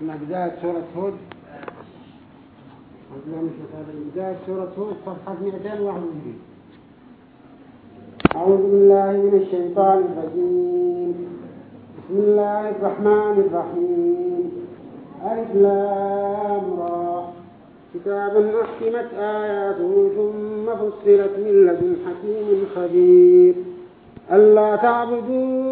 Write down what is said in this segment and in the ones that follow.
من بداية سورة هود بداية سورة هود صفحة 221 أعوذ بالله من الشيطان الرجيم. بسم الله الرحمن الرحيم. ألف لام را. كتاب أحكمت آياته ثم فصلت من لدن حكيم خبير. ألا تعبدوا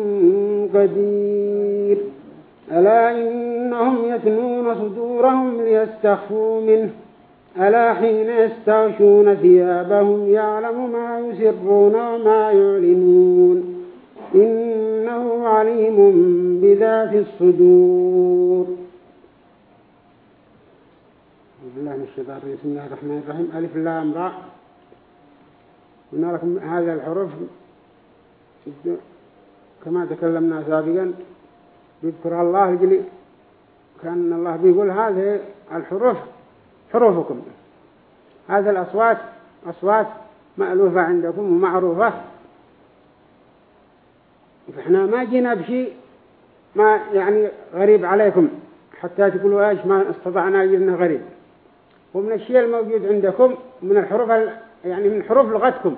قدير. ألا إنهم يثنون صدورهم ليستخفوا منه؟ ألا حين يستغشون ثيابهم يعلم ما يسرون وما يعلنون؟ إنه عليم بذات الصدور. بسم الله الرحمن الرحيم. ألف لام راء قلنا لكم هذا الحروف. كما تكلمنا سابقا يذكر الله يقول كأن الله بيقول هذه الحروف حروفكم. هذه الأصوات أصوات مألوفة عندكم ومعروفة. فإحنا ما جينا بشيء ما يعني غريب عليكم حتى تقولوا إيش ما استطعنا جلنا غريب. ومن الشيء الموجود عندكم من الحروف يعني من حروف لغتكم.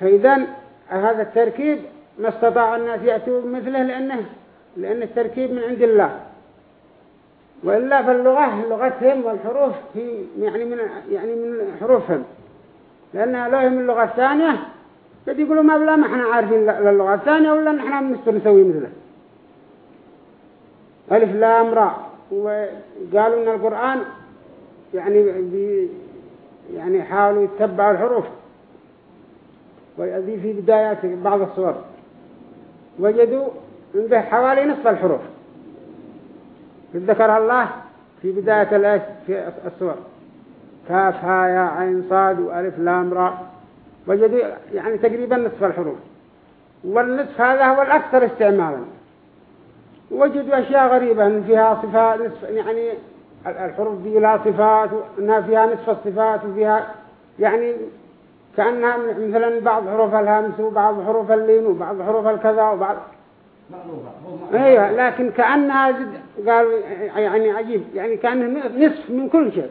فإذا هذا التركيب ما استطاع الناس يأتوا مثله لأنه لأن التركيب من عند الله. وإلا فاللغة لغتهم والحروف هي يعني من يعني من حروفهم. لأنها لهم اللغة الثانية قد يقولوا ما بلا ما إحنا عارفين اللغة الثانية ولا نحن نستر نسوي مثله. ألف لام راء وقالوا إن القرآن يعني بي يعني حاولوا يتبعوا الحروف. ويأذي في بدايات بعض الصور. وجدوا عنده حوالي نصف الحروف. ذكر الله في بداية الآية في الصور. كاف ها يا عين صاد وألف لام راء. وجدوا يعني تقريبا نصف الحروف. والنصف هذا هو الأكثر استعمالا. وجدوا أشياء غريبة فيها صفات يعني الحروف دي لها صفات وأنها فيها نصف الصفات وفيها يعني كأنها مثلا بعض حروف الهمس وبعض حروف اللين وبعض حروف الكذا وبعض. أيوه لكن كأنها قال يعني عجيب. يعني كأنه نصف من كل شيء.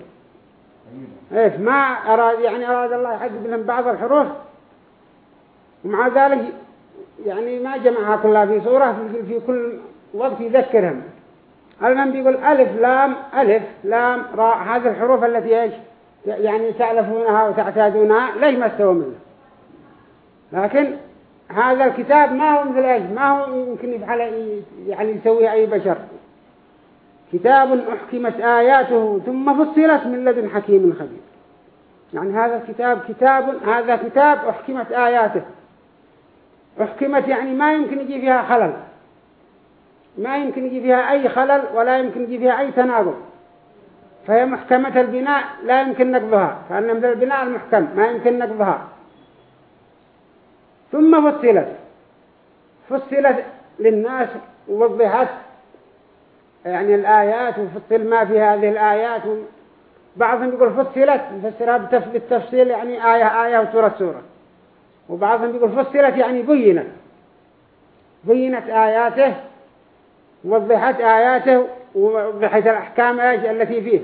إيش ما أراد يعني أراد الله يحدد لهم بعض الحروف. ومع ذلك يعني ما جمعها كلها في صورة في كل وقت يذكرهم. المهم بيقول ألف لام ألف لام راء. هذه الحروف التي إيش؟ يعني تألفونها وتعتادونها ليش ما استوى منه لكن هذا الكتاب ما هو مثل إيش؟ ما هو يمكن يفعل يعني يسويه أي بشر. كتاب أحكمت آياته ثم فصلت من لدن حكيم خبير. يعني هذا الكتاب كتاب هذا كتاب أحكمت آياته. أحكمت يعني ما يمكن يجي فيها خلل. ما يمكن يجي فيها أي خلل ولا يمكن يجي فيها أي تناقض فهي محكمة البناء لا يمكن نقضها كأن مثل البناء المحكم ما يمكن نقضها. ثم فصلت. فصلت للناس ووضحت يعني الآيات وفصل ما في هذه الآيات. بعضهم يقول فصلت يفسرها بالتفصيل يعني آية آية وسورة سورة. وبعضهم يقول فصلت يعني بينت. بينت آياته ووضحت آياته ووضحت الأحكام التي فيه.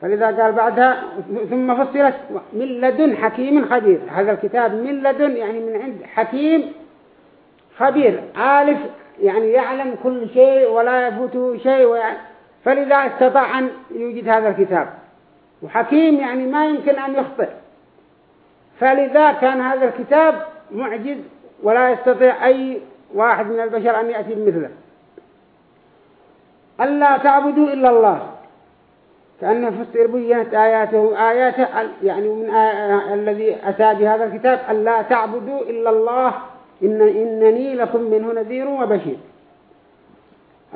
فلذا قال بعدها ثم فصلت من لدن حكيم خبير. هذا الكتاب من لدن يعني من عند حكيم خبير. عالف يعني يعلم كل شيء ولا يفوته شيء فلذا استطاع أن يوجد هذا الكتاب. وحكيم يعني ما يمكن أن يخطئ. فلذا كان هذا الكتاب معجز ولا يستطيع أي واحد من البشر أن يأتي بمثله. ألا تعبدوا إلا الله. كأنه فسر بينت آياته آياته يعني من الذي أتى بهذا الكتاب ألا تعبدوا إلا الله. إن إنني لكم منه نذير وبشير.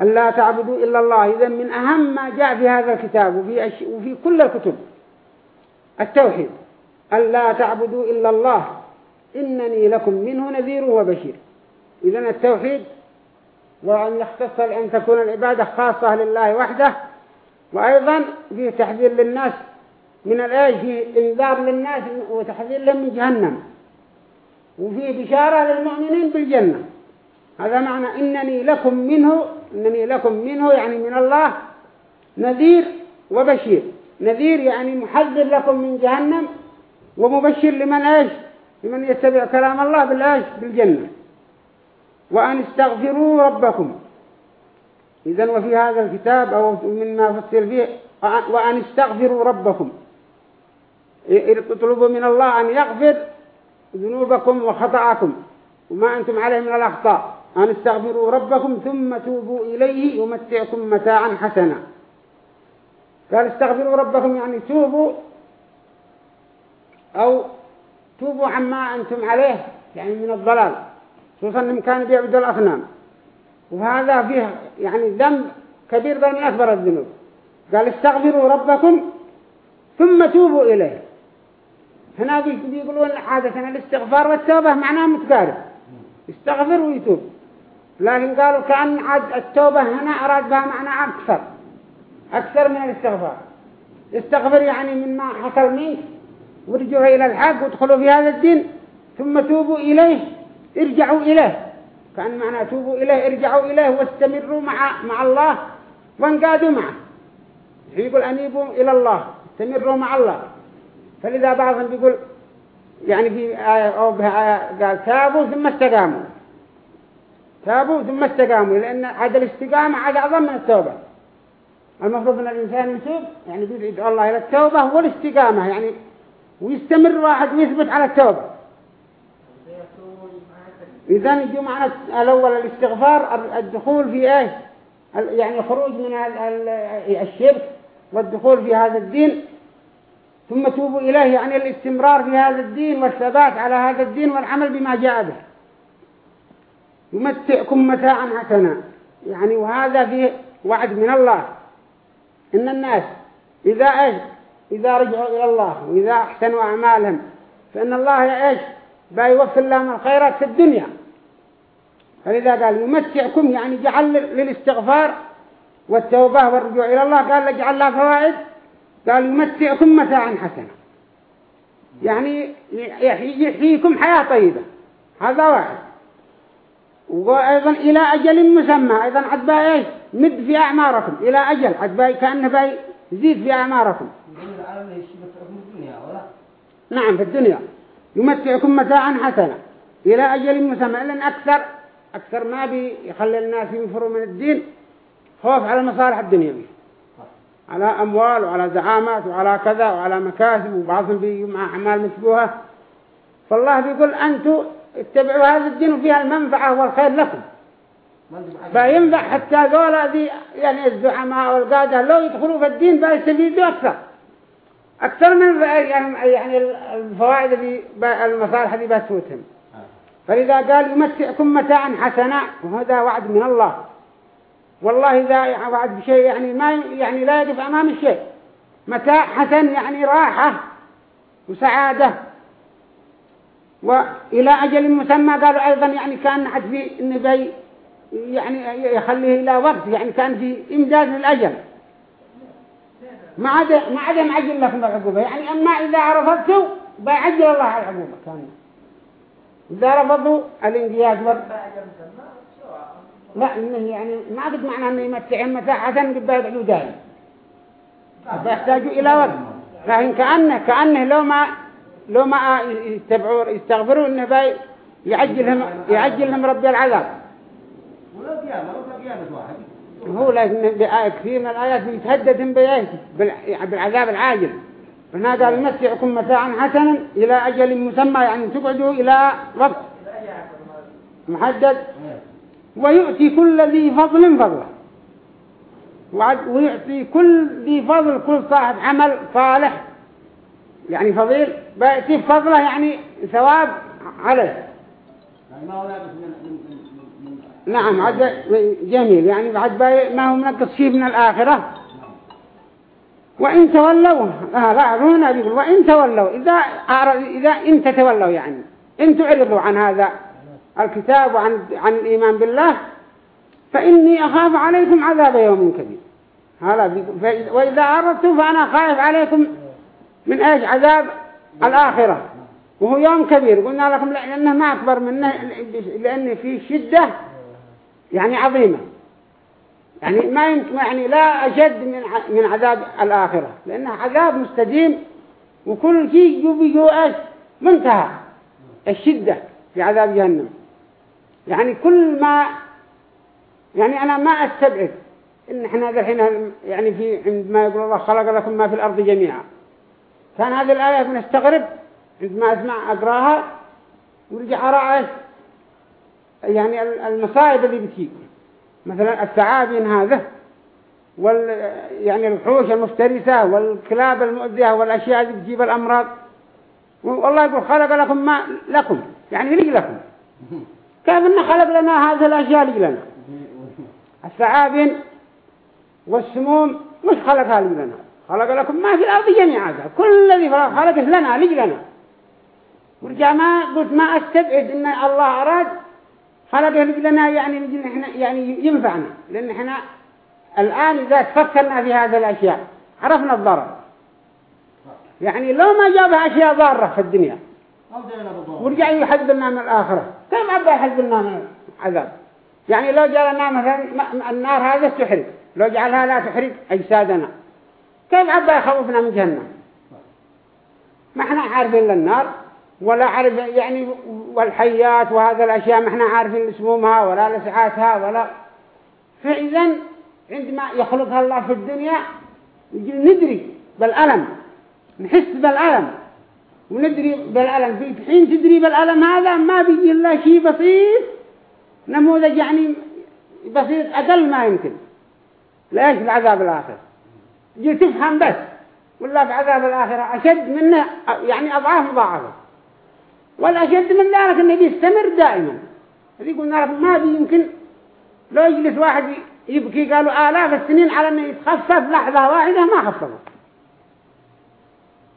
ألا تعبدوا إلا الله. إذا من أهم ما جاء في هذا الكتاب وفي, أش... وفي كل الكتب التوحيد. ألا تعبدوا إلا الله. إنني لكم منه نذير وبشير. إذا التوحيد وأن يختص أن تكون العبادة خاصة لله وحده وأيضا فيه تحذير للناس من الآية إنذار للناس وتحذير لهم من جهنم. وفيه بشارة للمؤمنين بالجنة. هذا معنى إنني لكم منه إنني لكم منه يعني من الله نذير وبشير. نذير يعني محذر لكم من جهنم ومبشر لمن إيش لمن يتبع كلام الله بالايش بالجنة. وأن استغفروا ربكم. إذا وفي هذا الكتاب أو مما فصل فيه وأن استغفروا ربكم. اطلبوا من الله أن يغفر ذنوبكم وخطأكم. وما أنتم عليه من الأخطاء. أن استغفروا ربكم ثم توبوا إليه يمتعكم متاعا حسنا. قال استغفروا ربكم يعني توبوا أو توبوا عما أنتم عليه يعني من الضلال. خصوصا أنهم كانوا بيعبدوا الأصنام وهذا فيه يعني ذنب كبير بين أكبر الذنوب. قال استغفروا ربكم ثم توبوا إليه. هنا بيقولون عادة الاستغفار والتوبة معناه متقارب. استغفر ويتوب. لكن قالوا كأن عاد التوبة هنا أراد بها معنى أكثر. أكثر من الاستغفار. استغفر يعني مما حصل منك. ورجعوا إلى الحق وادخلوا في هذا الدين ثم توبوا إليه. ارجعوا إليه. كان معنى توبوا إليه ارجعوا إليه واستمروا مع, مع الله وانقادوا معه. يقول أنيبوا إلى الله استمروا مع الله. فلذا بعضهم بيقول يعني في آية أو آية قال تابوا ثم استقاموا. تابوا ثم استقاموا لأن هذا الاستقامة عاد أعظم من التوبة. المفروض أن الإنسان يتوب يعني بيدعو الله إلى التوبة والاستقامة يعني ويستمر واحد ويثبت على التوبة. إذا معنا الأول الاستغفار الدخول في إيش؟ يعني خروج من الشرك والدخول في هذا الدين. ثم توبوا إليه يعني الاستمرار في هذا الدين والثبات على هذا الدين والعمل بما جاء به. يمتعكم متاعا حسنا. يعني وهذا فيه وعد من الله. إن الناس إذا إيش؟ إذا رجعوا إلى الله وإذا أحسنوا أعمالهم فإن الله إيش؟ بيوفر لهم الخيرات في الدنيا. فلذا قال يمتعكم يعني جعل للاستغفار والتوبة والرجوع إلى الله. قال لجعل لها فوائد. قال يمتعكم متاعا حسنا. يعني يحييكم حياة طيبة. هذا واحد. وأيضا إلى أجل مسمى. أيضا عد باي إيش؟ مد في أعماركم. إلى أجل. عد باي كأنه باي زيد في أعماركم. نعم في الدنيا. يمتعكم متاعا حسنا. إلى أجل مسمى. لأن أكثر أكثر ما بيخلي الناس ينفروا من الدين خوف على المصالح الدنيوية على أموال وعلى زعامات وعلى كذا وعلى مكاسب وبعضهم بيجوا مع أعمال مشبوهة. فالله بيقول أنتم اتبعوا هذا الدين وفيها المنفعة والخير لكم. فينفع حتى ذولا ذي يعني الزعماء والقادة لو يدخلوا في الدين بيستفيدوا أكثر. أكثر من يعني, يعني الفوائد اللي المصالح اللي بتفوتهم فإذا قال يمتعكم متاعا حسنا وهذا وعد من الله. والله إذا وعد بشيء يعني ما يعني لا يقف أمام الشيء. متاع حسن يعني راحة وسعادة. وإلى أجل مسمى قالوا أيضا يعني كان حد في إنه بي يعني يخليه إلى وقت يعني كان في إمداد للأجل. ما عاد ما عاد معجل لكم العقوبة يعني أما إذا عرفتوا بيعجل الله العقوبة كان رفضوا الانقياد ور... لا إنه يعني ما قد معنى أنه يمتعهم حسن قد بيبعدوا دائم فيحتاجوا إلى وقت لكن كأنه كأنه لو ما لو ما يتبعوا يستغفروا إنه بي يعجلهم يعجلهم ربي العذاب. ولا قيامة ولا قيامة واحد هو لكن كثير من الآيات بيتهددهم بإيه بالعذاب العاجل. فهنا قال يمتعكم متاعا حسنا إلى أجل مسمى يعني تقعدوا إلى وقت محدد. ويؤتي كل ذي فضل فضله. ويعطي كل ذي فضل كل صاحب عمل صالح. يعني فضيل بيأتي فضله يعني ثواب عليه. نعم عد جميل. يعني بعد ما هو منقص شيء من الآخرة؟ وإن تولوا آه لا هنا بيقول وإن تولوا إذا إذا إن تتولوا يعني إن تعرضوا عن هذا الكتاب وعن عن الإيمان بالله فإني أخاف عليكم عذاب يوم كبير. هذا وإذا أردتم فأنا خايف عليكم من إيش؟ عذاب الآخرة. وهو يوم كبير. قلنا لكم لأنه ما أكبر منه لأن فيه شدة يعني عظيمة. يعني ما يعني لا أشد من من عذاب الآخرة. لأنه عذاب مستديم وكل شيء يبي إيش منتهى الشدة في عذاب جهنم. يعني كل ما يعني أنا ما أستبعد إن إحنا الحين يعني في عندما يقول الله خلق لكم ما في الأرض جميعا. كان هذه الآية نستغرب. عندما أسمع أقراها ورجع أرى يعني المصائب اللي بتجي مثلا الثعابين هذا وال يعني الوحوش المفترسة والكلاب المؤذية والأشياء اللي بتجيب الأمراض. والله يقول خلق لكم ما لكم يعني لي لكم. كيف إن خلق لنا هذه الأشياء لي لنا؟ الثعابين والسموم مش خلقها لي لنا. خلق لكم ما في الأرض جميعا. كل الذي خلقه لنا لي لنا. ورجع ما قلت ما أستبعد إن الله أراد خلقه لنا يعني إحنا يعني ينفعنا. لأن إحنا الآن إذا تفكرنا في هذه الأشياء عرفنا الضرر. يعني لو ما جابها أشياء ضارة في الدنيا ورجع يحذرنا من الآخرة. كم عبا يحذرنا من العذاب. يعني لو جعلنا مثلا النار هذا تحرق. لو جعلها لا تحرق أجسادنا. كيف عبا يخوفنا من جهنم؟ ما إحنا عارفين للنار ولا عارف يعني والحيات وهذا الأشياء ما إحنا عارفين اسمومها ولا لسعاتها ولا فإذا عندما يخلقها الله في الدنيا ندري بالألم نحس بالألم وندري بالألم. في حين تدري بالألم هذا ما بيجي إلا شيء بسيط نموذج يعني بسيط أقل ما يمكن. ليش العذاب الآخر؟ جي تفهم بس ولا في عذاب الآخرة أشد منه؟ يعني أضعاف مضاعفة. والأشد من ذلك أنه بيستمر دائما. هذه قلنا لك ما بيمكن لو يجلس واحد يبكي قالوا آلاف السنين على أنه يتخفف لحظة واحدة ما خففه.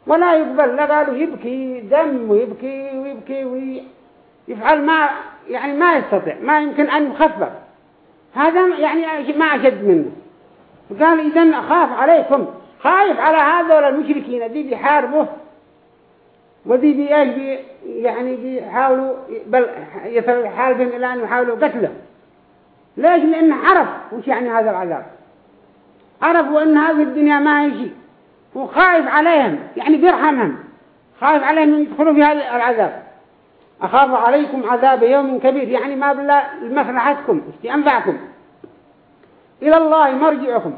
ولا يقبل لا قالوا يبكي دم ويبكي ويبكي ويفعل ما يعني ما يستطيع ما يمكن أن يخفف. هذا يعني ما أشد منه. قال إذن أخاف عليكم خايف على هذول المشركين الذي بيحاربوه وذي بي يعني بيحاولوا بل يحاربهم إلى أن يحاولوا قتله ليش؟ لأنه عرف وش يعني هذا العذاب؟ عرفوا أن هذه الدنيا ما هي شيء. وخايف عليهم يعني بيرحمهم خايف عليهم يدخلوا في هذا العذاب. أخاف عليكم عذاب يوم كبير. يعني ما بلا مصلحتكم استنفعكم. إلى الله مرجعكم.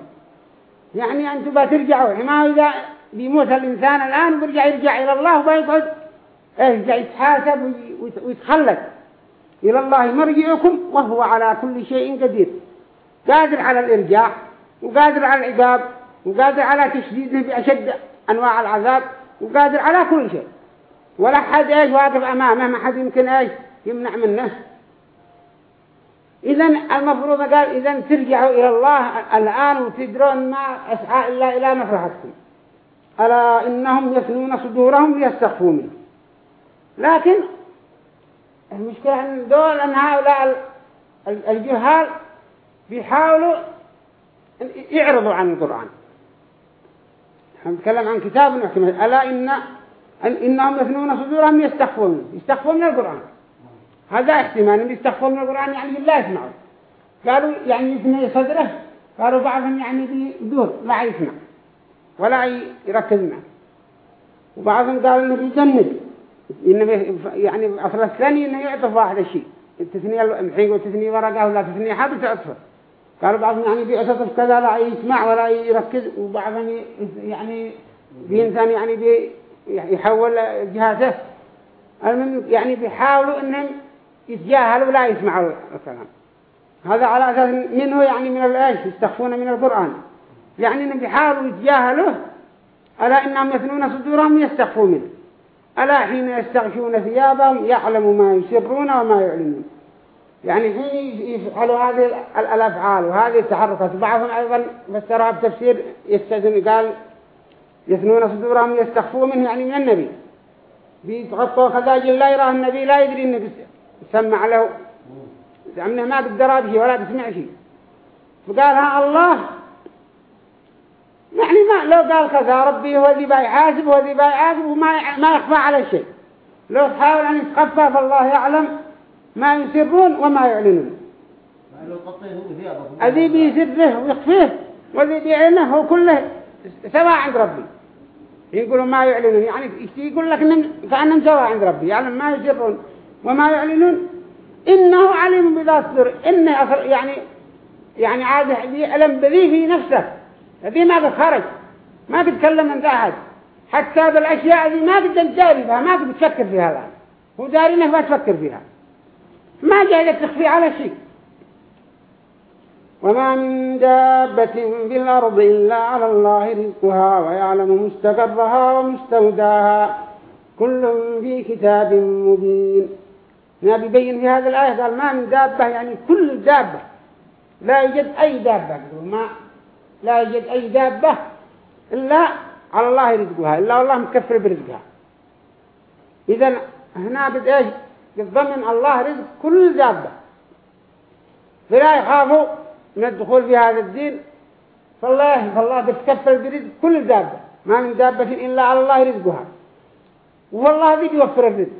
يعني أنتم بترجعوا. ما إذا بيموت الإنسان الآن ويرجع يرجع إلى الله ويقعد يرجع يتحاسب ويتخلد. إلى الله مرجعكم وهو على كل شيء قدير. قادر على الإرجاع وقادر على العقاب وقادر على تشديده بأشد أنواع العذاب وقادر على كل شيء. ولا حد إيش واقف أمامه ما حد يمكن إيش يمنع منه. اذا المفروض قال اذا ترجعوا إلى الله الآن وتدرون ما أسعى إلا إلى مفرحتكم. ألا إنهم يثنون صدورهم ليستخفوا منه. لكن المشكلة أن دول أن هؤلاء الجهال بيحاولوا يعرضوا عن القرآن. نتكلم عن كتاب محكم ألا ان إنهم يثنون صدورهم يستخفون يستخفون من القرآن. هذا احتمال إن يستخفون من القرآن يعني لا يسمعوا. قالوا يعني يثني صدره. قالوا بعضهم يعني بدور. لا يسمع. ولا يركز معه. وبعضهم قالوا إنه بيجند. إنه يعني أصل الثاني إنه يعطف واحد الشيء. التثنية الحين والتثنية ورقة ولا تثنية حابة تعطفه قالوا بعضهم يعني بيعطف كذا لا يسمع ولا يركز. وبعضهم يعني بإنسان يعني بي يحول جهازه يعني بيحاولوا إنهم يتجاهلوا لا يسمعوا الكلام. هذا على أساس منه يعني من الايش يستخفون من القرآن. يعني انهم بيحاولوا يتجاهلوا ألا إنهم يثنون صدورهم يستخفوا منه. ألا حين يستغشون ثيابهم يعلموا ما يسرون وما يعلنون. يعني حين يفعلوا هذه الأفعال وهذه التحركات بعضهم أيضا فسرها بتفسير يستثني قال يثنون صدورهم يستخفوا منه يعني من النبي. بيتغطوا خزاجل لا يراه النبي لا يدري إنه سمع له. لأنه ما قدر به ولا بسمع شيء. فقال ها الله يعني ما لو قال كذا ربي هو ذي بيحاسب هو ذي بيحاسب وما ما يخفى على شيء. لو تحاول أن يتخفى فالله يعلم ما يسرون وما يعلنون. الذي بيسره ويخفيه والذي بيعلنه هو كله سواء عند ربي. يقولوا ما يعلنون يعني يقول لك كأنهم سواء عند ربي يعلم ما يسرون وما يعلنون. إنه عليم بذات الصدور إنه يعني يعني عاد يعلم بذي في نفسه. هذه ما قد خرج ما قد تكلم عند أحد. حتى بالأشياء هذه ما قد تجاري فيها ما قد تفكر فيها الآن. هو داري إنه ما تفكر فيها. ما جاء تخفي على شيء. وما من دابة في الأرض إلا على الله رزقها ويعلم مستقرها ومستودعها. كل في كتاب مبين. ما بيبين في هذه الآية. قال ما من دابة يعني كل دابة. لا يوجد أي دابة. ما لا يوجد أي دابة إلا على الله رزقها إلا الله مكفر برزقها. إذا هنا بد إيش؟ ضمن الله رزق كل دابة. فلا يخافوا من الدخول في هذا الدين. فالله فالله بتكفل برزق كل دابة. ما من دابة إلا على الله رزقها. والله ذي بيوفر الرزق.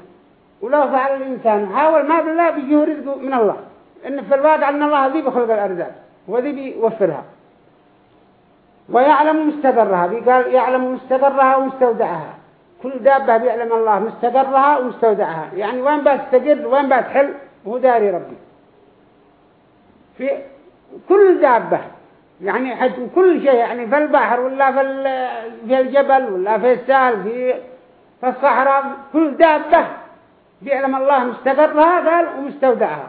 ولو فعل الإنسان حاول ما بالله بيجيه رزقه من الله. إن في الواقع أن الله ذي بخلق الأرزاق وذي بيوفرها. ويعلم مستقرها بيقال يعلم مستقرها ومستودعها. كل دابة بيعلم الله مستقرها ومستودعها. يعني وين بتستقر وين بتحل هو داري ربي. في كل دابة. يعني حجم كل شيء يعني في البحر ولا في الجبل ولا في السهل في الصحراء كل دابة بيعلم الله مستقرها قال ومستودعها.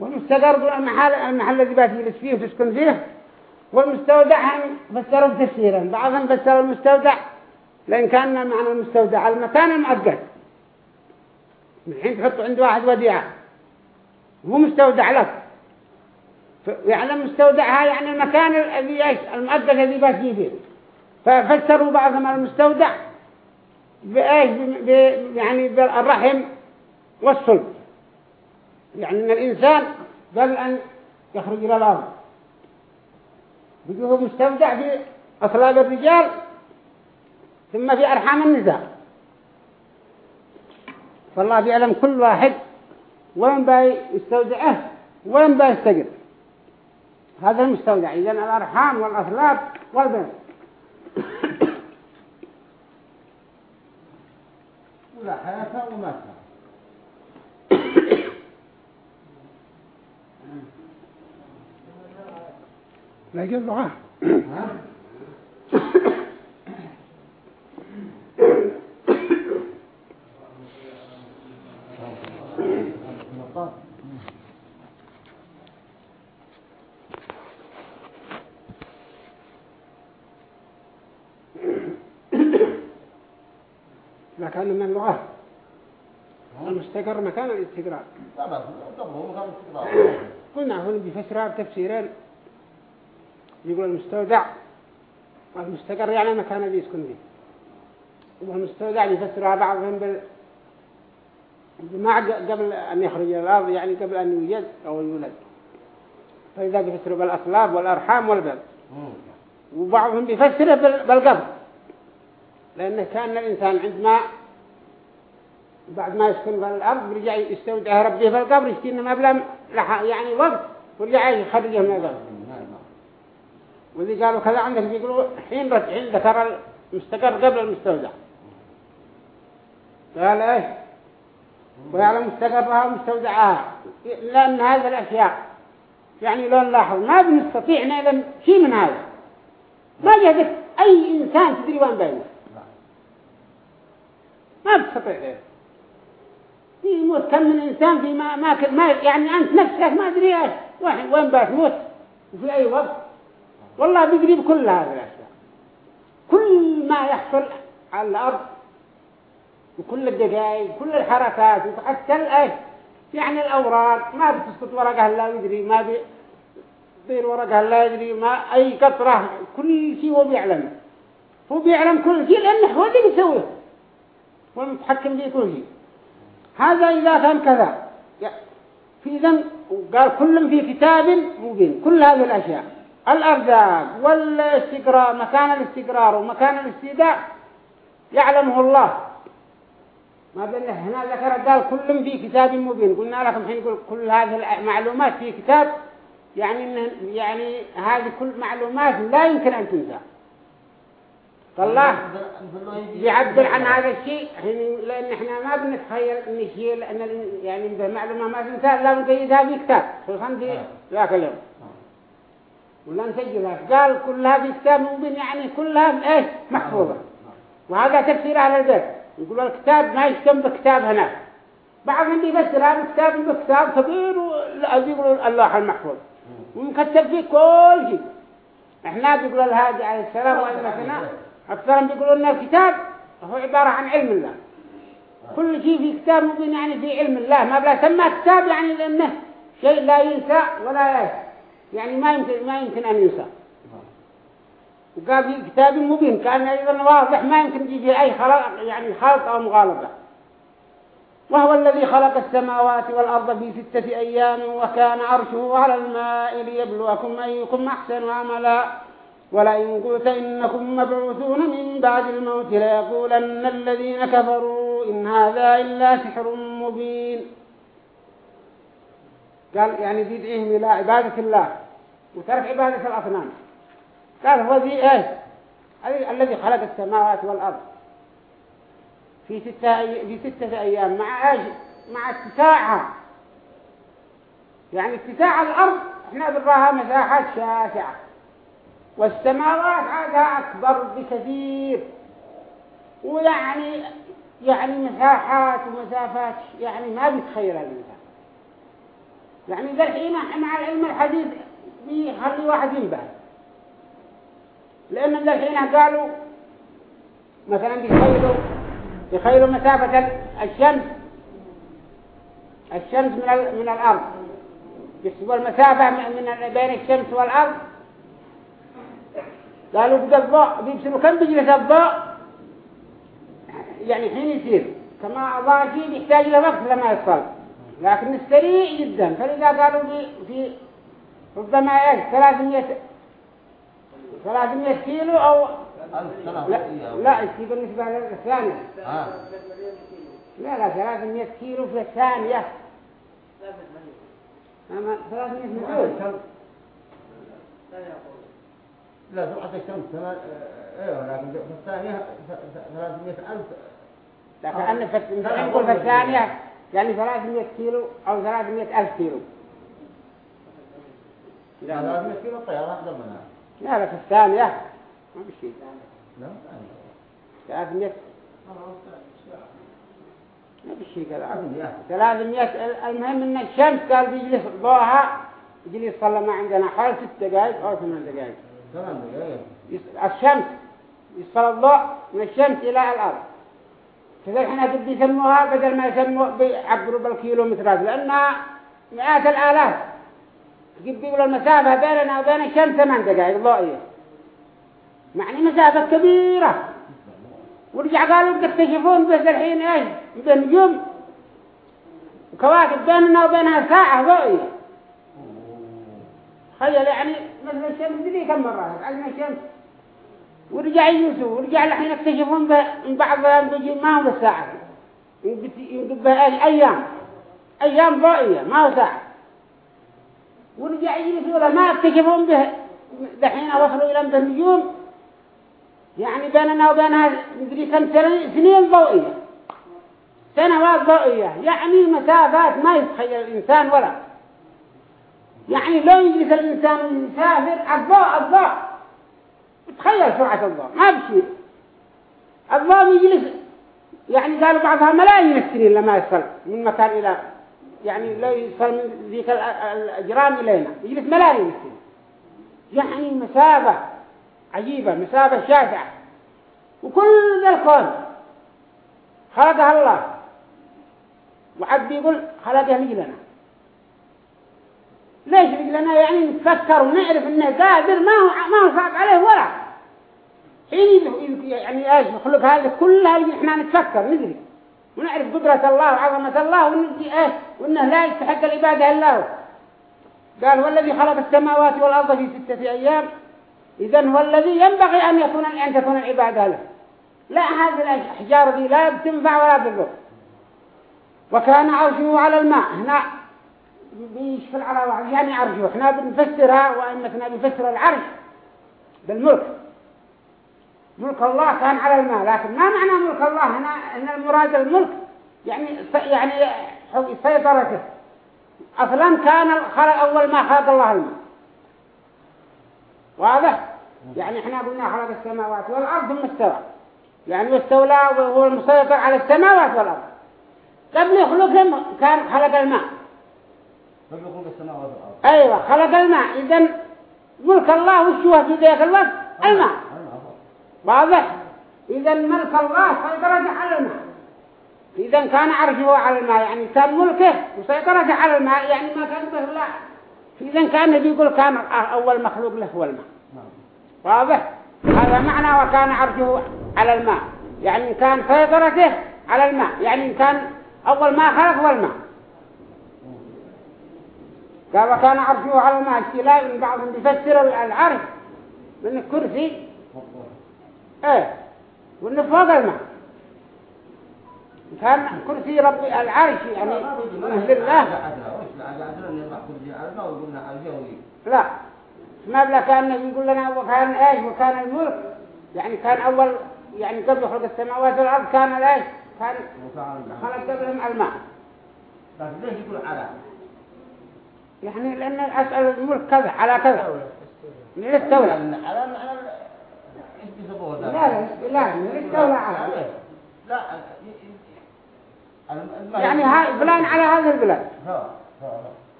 والمستقر المحل المحل الذي بتجلس فيه وتسكن فيه. والمستودع فسروا تفسيرا بعضهم فسروا المستودع لأن كان معنى المستودع المكان المؤقت من حين تحطه عند واحد وديعة. هو مستودع لك. يعلم مستودعها يعني المكان الذي المؤقت الذي باتي فيه ففسروا بعضهم المستودع بإيش؟ يعني بالرحم والصلب. يعني إن الإنسان قبل أن يخرج إلى الأرض. بيجيه مستودع في اصلاب الرجال ثم في أرحام النساء. فالله بيعلم كل واحد وين باي يستودعه وين باي يستقر هذا المستودع إذن الأرحام والأصلاب والبنات. ولا حياة وماتها لا يجب لغة لكن من اللغة المستقر مكان الاستقرار قلنا هنا بفسرها بتفسيرين يقول المستودع والمستقر يعني المكان الذي يسكن فيه والمستودع يفسرها بعضهم بال بمع قبل أن يخرج إلى الأرض يعني قبل أن يوجد أو يولد. فإذا بيفسروا بالأصلاب والأرحام والبلد وبعضهم بيفسره بالقبر. لأنه كان الإنسان عندما بعد ما يسكن في الأرض بيرجع يستودع ربه في القبر يشتين ما بلا يعني وقت ورجع يخرجه من القبر. وذي قالوا كذا عندك بيقولوا حين حين ذكر المستقر قبل المستودع. قال إيه ويعلم مستقرها ومستودعها. لأن هذه الأشياء يعني لو نلاحظ ما بنستطيع نعلم شيء من هذا. ما جهدك أي إنسان تدري وين بينه. ما بتستطيع غير في يموت كم من إنسان في ما ما يعني أنت نفسك ما أدري وين بتموت وفي أي وقت. والله بيجري بكل هذه الأشياء. كل ما يحصل على الأرض وكل الدقائق كل الحركات الأيش يعني الأوراق ما بتسقط ورقة لا يدري ما بي بير ورقة لا يدري ما أي قطرة كل شيء هو بيعلم. هو بيعلم كل شيء لأنه هو اللي بيسويه. هو المتحكم في كل شيء. هذا إذا كان كذا. في ذن قال كل في كتاب مبين. كل هذه الأشياء. الأرزاق والاستقرار مكان الاستقرار ومكان الاستيداء يعلمه الله. ما بين هنا ذكر قال كل في كتاب مبين. قلنا لكم حين يقول كل هذه المعلومات في كتاب. يعني إن يعني هذه كل معلومات لا يمكن أن تنسى. فالله يعبر عن هذا الشيء. لأن إحنا ما بنتخيل إن شيء لأن يعني معلومة ما تنسى لا نقيدها في كتاب. خصوصا في ذاك اليوم. ولا نسجلها قال كلها في كتاب مبين يعني كلها إيش؟ محفوظة. وهذا تفسير أهل البيت. يقول الكتاب ما يشتم بكتاب هناك. بعضهم بيفسرها بكتاب بكتاب كبير ويقولوا اللوح المحفوظ. ومكتب فيه كل شيء. إحنا بيقول الهادي عليه السلام وإننا أكثرهم بيقولوا أن الكتاب هو عبارة عن علم الله. كل شيء في كتاب مبين يعني في علم الله. ما بلا سمى كتاب يعني لأنه شيء لا ينسى ولا ينسى يعني ما يمكن ما يمكن أن ينسى. وقال في كتاب مبين كان أيضا واضح ما يمكن يجي أي خلق يعني خلط أو مغالطة. وهو الذي خلق السماوات والأرض في ستة أيام وكان عرشه على الماء ليبلوكم أيكم أحسن عملا. ولئن قلت إنكم مبعوثون من بعد الموت ليقولن الذين كفروا إن هذا إلا سحر مبين. قال يعني يدعيهم إلى عبادة الله. وترك عبادة الأصنام. قال هو ذي إيه الذي خلق السماوات والأرض. في ستة, في ستة أيام مع إيش؟ مع اتساعها. يعني اتساع الأرض إحنا بنراها مساحات شاسعة. والسماوات عادها أكبر بكثير. ويعني يعني مساحات ومسافات يعني ما بيتخيلها الإنسان يعني ذا الحين مع العلم الحديث بيخلي واحد ينبه؟ لأن الحين قالوا مثلا بيخيلوا بيخيلوا مسافة الشمس. الشمس من من الأرض. يحسبوا المسافة من بين الشمس والأرض. قالوا بقى الضوء بيبصروا كم بيجلس الضوء؟ يعني حين يصير. كما أضاء شيء بيحتاج له وقت لما يصل. لكن السريع جدا. فلذا قالوا في ربما إيش 300 300 كيلو أو لا لا الشيء بالنسبة للثانية آه. لا لا 300 كيلو في الثانية. 300 مليون لا سرعة الشمس ثمان أيوه لكن في الثانية 300 ألف. لكن نقول في الثانية يعني 300 كيلو أو 300 ألف كيلو. لا 300 كيلو الطيارة أقدر منها. لا في الثانية. ما بشي لا 300 ما بشي كذا 300 المهم إن الشمس قال بيجلس ضوها يجلس صلى ما عندنا حوالي ست دقائق أو ثمان دقائق الشمس. يصل الضوء من الشمس إلى الأرض. كذا إحنا قد يسموها بدل ما يسموا بيعبروا بالكيلومترات لأنها مئات الآلاف. قد بيقولوا المسافة بيننا وبين الشمس ثمان دقائق ضوئية معني مسافة كبيرة. ورجع قالوا تكتشفون بس الحين إيش؟ بنجوم وكواكب بيننا وبينها ساعة ضوئية تخيل يعني مثل الشمس دي كم مرة؟ عندنا الشمس. ورجع يوسف ورجع الحين يكتشفون من بعض بيجي ما هو الساعة ينقب بها أيام. أيام ضوئية ما هو ساعة. ورجع يجلسوا ما اكتشفون به؟ دحين وصلوا إلى النجوم. يعني بيننا وبينها ندري كم سنين ضوئية. سنوات ضوئية. يعني مسافات ما يتخيل الإنسان ولا. يعني لو يجلس الإنسان يسافر الضوء الضوء. تخيل سرعة الضوء. ما بشي. الضوء يجلس. يعني قالوا بعضها ملايين السنين لما يصل من مكان إلى يعني لو يصل ذيك الأجرام إلينا. يجلس ملايين السنين يعني مسافة عجيبة مسافة شاسعة. وكل ذا الكون خلقها الله. وعد بيقول خلقه لجلنا ليش لجلنا يعني نتفكر ونعرف إنه قادر ما هو ما هو صعب عليه ولا. حين يعني إيش يخلق هذه كلها اللي إحنا نتفكر ندري. ونعرف قدرة الله وعظمة الله ونجي إيه؟ وإنه لا يستحق العبادة إلا هو. قال والذي خلق السماوات والأرض في ستة أيام اذا هو الذي ينبغي أن يكون أن تكون العبادة له. لا هذه الأحجار دي لا بتنفع ولا تضر. وكان عرشه على الماء. هنا بيشفل على يعني عرشه. إحنا بنفسرها وإنتنا بنفسر العرش بالملك. ملك الله كان على الماء لكن ما معنى ملك الله؟ هنا ان المراد الملك يعني يعني سيطرته. أصلا كان خلق أول ما خلق الله الماء واضح؟ يعني إحنا قلنا خلق السماوات والأرض ثم استوى. يعني استولى وهو المسيطر على السماوات والأرض. قبل يخلقهم كان خلق الماء. قبل يخلق السماوات والأرض. أيوة خلق الماء. إذا ملك الله وش هو في ذلك الوقت؟ الماء. واضح؟ إذا ملك الله سيطرة على الماء. إذا كان عرشه على الماء يعني كان ملكه وسيطرة على الماء يعني ما كان به لا. إذا كان بيقول كان أول مخلوق له هو الماء. واضح؟ هذا معنى وكان عرشه على الماء. يعني كان سيطرته على الماء يعني كان أول ما خلق هو الماء. قال وكان عرشه على الماء استلاء من بعضهم بيفسر العرش من الكرسي إيه. وإنه فوق الماء. كان كرسي رب العرش يعني لله لا. ما بلا كان يقول لنا وكان إيش؟ وكان الملك. يعني كان أول يعني قبل خلق السماوات والأرض كان إيش؟ كان خلق قبلهم الماء. لكن ليش يقول على؟ يعني لأن أسأل الملك كذا على كذا. من الدولة؟ على لا لا لا لا يعني فلان على هذا البلاد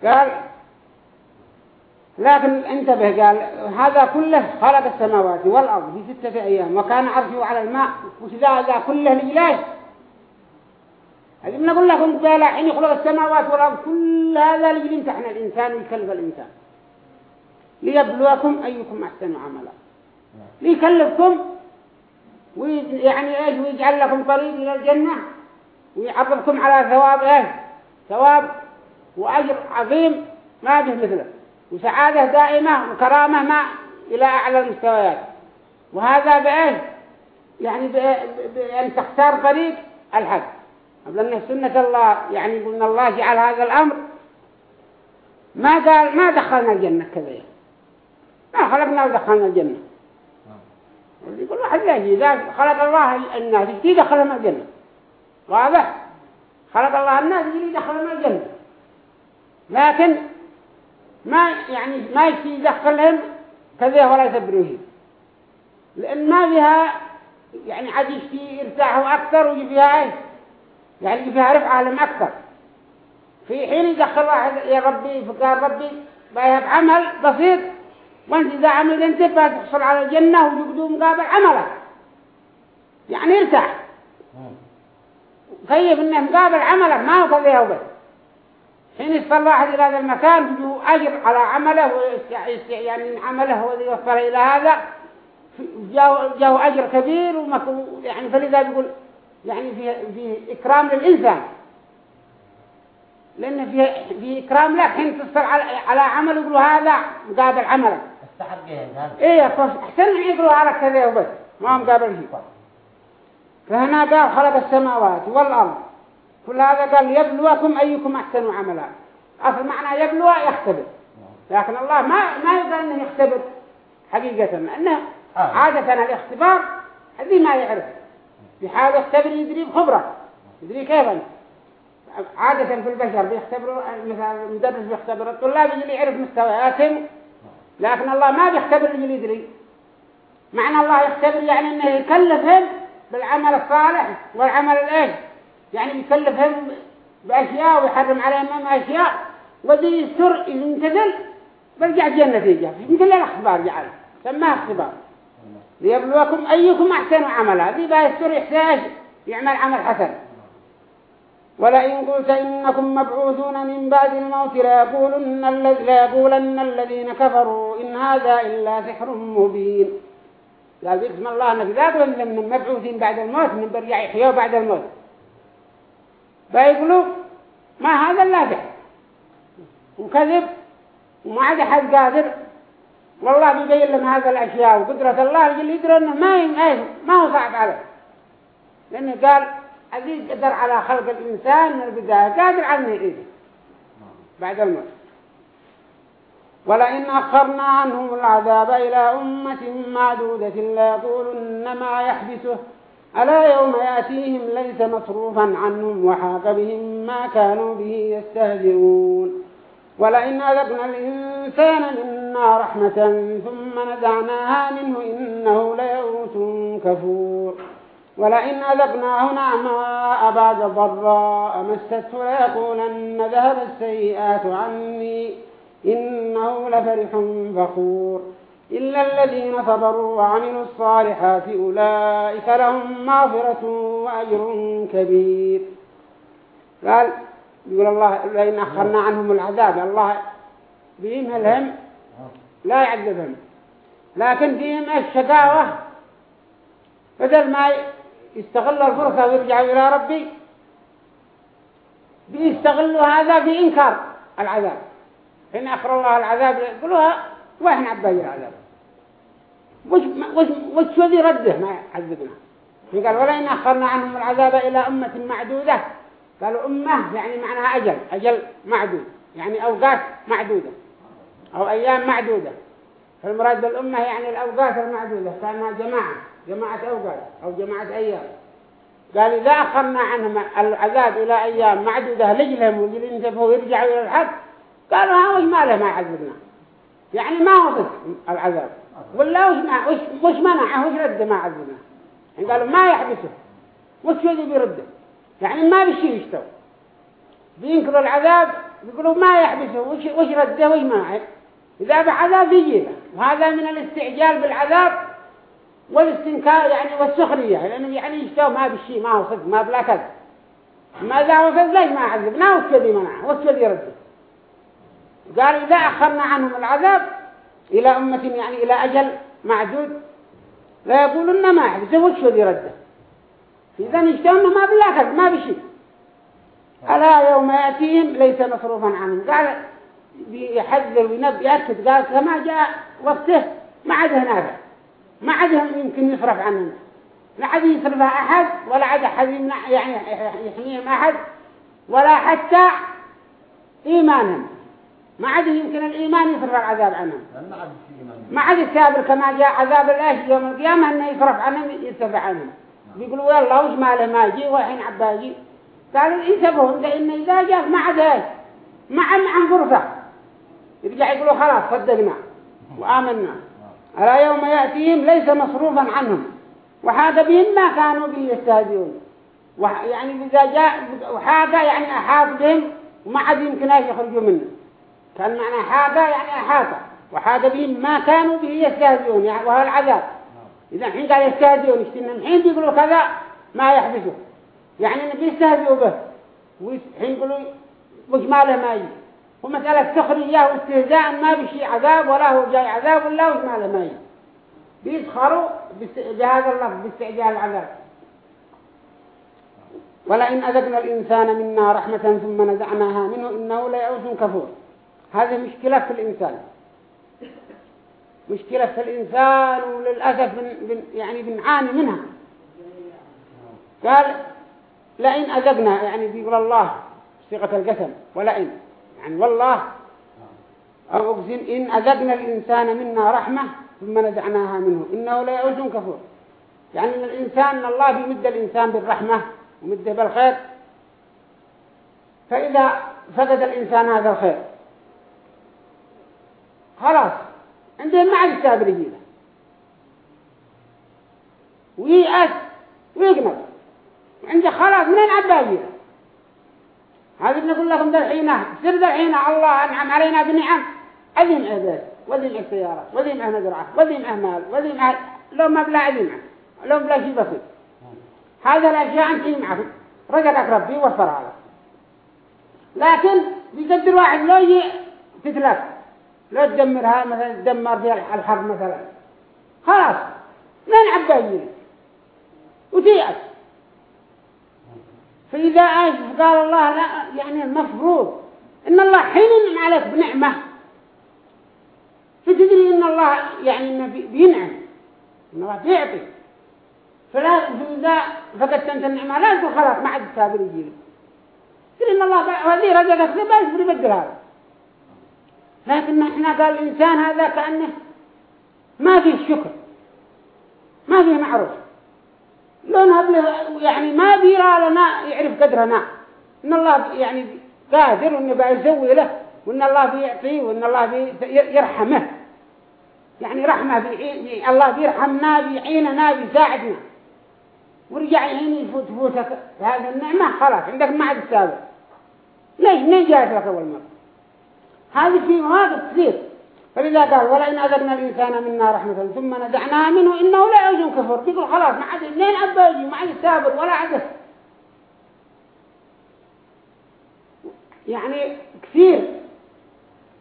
قال لكن انتبه قال هذا كله خلق السماوات والأرض في ستة أيام وكان عرشه على الماء وش هذا كله لإله هذه بنقول لكم قبل حين يخلق السماوات والأرض كل هذا لجل يمتحن الإنسان ويكلف الإنسان. ليبلوكم أيكم أحسن عملا. ليكلفكم ويعني إيش؟ ويجعل لكم طريق إلى الجنة ويعرضكم على ثواب إيش؟ ثواب وأجر عظيم ما به مثله. وسعادة دائمة وكرامة ما إلى أعلى المستويات. وهذا بإيش؟ يعني بأن تختار طريق الحق لأن سنة الله يعني قلنا الله جعل هذا الأمر. ما قال ما دخلنا الجنة كذا. ما خلقنا ودخلنا الجنة. يقول واحد لا إذا خلق الله الناس يجي دخلهم الجنة. واضح؟ خلق الله الناس يجي دخلهم الجنة. لكن ما يعني ما يشي يدخلهم كذا ولا يثبروه لأن ما فيها يعني عاد يشتي يرتاحوا أكثر ويجي فيها يعني يجي فيها رفعة لهم أكثر. في حين يدخل واحد يا ربي فقال ربي بيهب عمل بسيط. وانت إذا عمل أنت بتحصل على الجنة ويقدوا مقابل عملك. يعني ارتاح. كيف انه مقابل عملك ما هو كذا وبس حين يصل واحد إلى هذا المكان يجو أجر على عمله يعني عمله هو الذي وصل إلى هذا. جاءه أجر كبير يعني فلذا يقول يعني في في إكرام للإنسان. لأن في في إكرام لك حين تصل على على عمل يقولوا هذا مقابل عملك. إيه أحسن يقولوا على كذا وبس. ما مقابل شيء فهنا قال خلق السماوات والأرض. كل هذا قال يبلوكم أيكم أحسن عملا. أصل معنى يبلو يختبر. لكن الله ما ما يقول أنه يختبر حقيقة. أنه آه. عادة الاختبار هذه ما يعرف. في حال يختبر يدري بخبرة يدري كيف عادة في البشر بيختبروا مثلا المدرس بيختبر الطلاب يجي يعرف مستوياتهم لكن الله ما بيختبر يجي يدري معنى الله يختبر يعني إنه يكلفهم بالعمل الصالح والعمل الايه يعني يكلفهم بأشياء ويحرم عليهم أشياء. وذي يستر ينتزل برجع جنة يجي مثل الأخبار جعل. سماها اختبار ليبلوكم أيكم أحسن عملا. ذي بقى يستر إحساس يعمل عمل حسن. ولئن قلت إنكم مبعوثون من بعد الموت ليقولن. ليقولن الذين كفروا إن هذا إلا سحر مبين. قال بسم الله أنك لا تقول من مبعوثين بعد الموت من برجع يحيوا بعد الموت. فيقولوا ما هذا إلا سحر. وكذب وما عاد أحد قادر. والله بيبين لهم هذا الأشياء وقدرة الله اللي يدري أنه ما ما هو صعب عليه. لأنه قال عزيز قدر على خلق الإنسان من البداية قادر على يعيده بعد الموت. ولئن أخرنا عنهم العذاب إلى أمة معدودة ليقولن ما يحبسه ألا يوم يأتيهم ليس مصروفا عنهم وحاق بهم ما كانوا به يستهزئون. ولئن أذقنا الإنسان منا رحمة ثم نزعناها منه إنه ليئوس كفور. ولئن أذقناه نعماء بعد ضراء مسته ليقولن ذهب السيئات عني. إنه لفرح فخور. إلا الذين صبروا وعملوا الصالحات أولئك لهم مغفرة وأجر كبير. قال يقول الله لئن أخرنا عنهم العذاب الله بيمهلهم لا يعذبهم. لكن فيهم الشقاوة بدل ما يستغلوا الفرصة ويرجعوا إلى ربي. بيستغلوا هذا في إنكار العذاب. حين أخر الله العذاب يقولوها وإحنا عباية العذاب. وش وش وش ذي رده؟ ما عذبنا قال ولا إن أخرنا عنهم العذاب إلى أمة معدودة. قالوا أمة يعني معناها أجل أجل معدود يعني أوقات معدودة أو أيام معدودة. فالمراد بالأمة يعني الأوقات المعدودة كانها جماعة. جماعة أوقات أو جماعة أيام. قال إذا أخرنا عنهم العذاب إلى أيام معدودة لجلهم وينتبهوا ويرجعوا إلى الحق؟ قالوا ها وش ما له؟ ما عذبنا. يعني ما وصف العذاب. ولا وش, ما وش, منعه؟ وش رد ما عذبنا؟ يعني قالوا ما يحبسه. وش يجي بيرده يعني ما بشي يشتو بينكروا العذاب يقولوا ما يحبسه. وش, وش رده؟ وش منعه؟ إذا بعذاب يجيبه وهذا من الاستعجال بالعذاب. والاستنكار يعني والسخرية لأنه يعني يشتو ما بشي ما هو صدق ما بلا كذب. ماذا هو صدق ليش ما عذبنا وش يدي منعه؟ يدي رده قال إذا أخرنا عنهم العذاب إلى أمة يعني إلى أجل معدود لا يقولون ما يحدث. وش ذي رده إذا نجتهن ما بالله ما بشيء. ألا يوم يأتيهم ليس مصروفا عنهم. قال بيحذر وينبي يأكد قال كما جاء وقته ما عاد هناك. ما عاد يمكن يصرف عنهم لا عاد يصرفها أحد ولا عاد أحد يعني يحميهم أحد ولا حتى إيمانهم. ما عاد يمكن الإيمان يصرف العذاب عنهم. ما عاد السابر كما جاء عذاب الأهل يوم القيامة أنه يصرف عنهم يصرف عنهم. بيقولوا يلا وش ماله ما يجي وحين عباجي قالوا يسبهم لأن إذا جاء ما عاد هاي ما عن فرصة. يرجع يقولوا خلاص صدقنا. وآمنا. على يوم يأتيهم ليس مصروفا عنهم. وحاق بهم ما كانوا به يستهزئون. يعني إذا جاء وحاق يعني أحاط بهم وما عاد يمكن يخرجوا منه. كان معنى حاجة يعني أحاطة وحاجة بهم ما كانوا به يستهزئون. يعني وهو العذاب. إذا حين قال يستهزئون يشتنا حين بيقولوا كذا ما يحبسوا يعني بيستهزئوا به. وحين يقولوا وش ما له ما يجي؟ ومسألة سخرية واستهزاء ما بشي عذاب ولا هو جاي عذاب ولا وش ما يجي. بيسخروا بهذا اللفظ باستعجال العذاب. ولئن أذقنا الإنسان منا رحمة ثم نزعناها منه إنه ليعوس كفور. هذه مشكلة في الإنسان. مشكلة في الإنسان وللأسف من بن يعني بنعاني منها. قال لئن أذقنا يعني بيقول الله صيغة القسم ولئن. يعني والله أو أقسم إن أذقنا الإنسان منا رحمة ثم نزعناها منه إنه لا يعوز كفور. يعني الإنسان الله بيمد الإنسان بالرحمة ومده بالخير فإذا فقد الإنسان هذا الخير خلاص عندهم ما عاد يستهبل يجيبه ويأس ويقنط. عنده خلاص منين عبا يجيبه هذا بنقول لكم ذا سر ذا الله أنعم علينا بنعم. أذي عباد وذي معه سيارة وذي معه مزرعة وذي معه مال معه لو ما بلا أذي معه لو بلا شيء بسيط. هذا الأشياء أنت معه. رجلك ربي وفر هذا لكن بيقدر واحد لو يجي تتلف لو تدمرها مثلا تدمر فيها الحرب مثلا. خلاص ما نعبى وتيأس. فإذا آسف قال الله لا يعني المفروض إن الله حين ينعم عليك بنعمة. فتدري إن الله يعني إنه بينعم إن الله بيعطي. فلا فإذا فقدت أنت النعمة لا تقول خلاص ما عاد تابر يجيلي تدري إن الله هذه رجعك ذي بس يبدل هذا. لكن إحنا قال الإنسان هذا كأنه ما فيه شكر ما فيه معروف. لو نهب يعني ما بيرى لنا يعرف قدرنا إن الله يعني قادر وإنه بيسوي له وإن الله بيعطيه وإن الله بيرحمه يعني رحمة بي الله بيرحمنا بيعيننا بيساعدنا. ورجع يعين يفوت فوتك. هذه النعمة خلاص عندك ما عاد تسابق ليش جاءت لك أول مرة؟ هذه في مواقف كثير. فلذا قال ولئن أذقنا الإنسان منا رحمة ثم ندعناها منه إنه لا يوجد كفر بيقول خلاص ما عاد لين أبا يجي ما عاد يسابر ولا عاد. يعني كثير.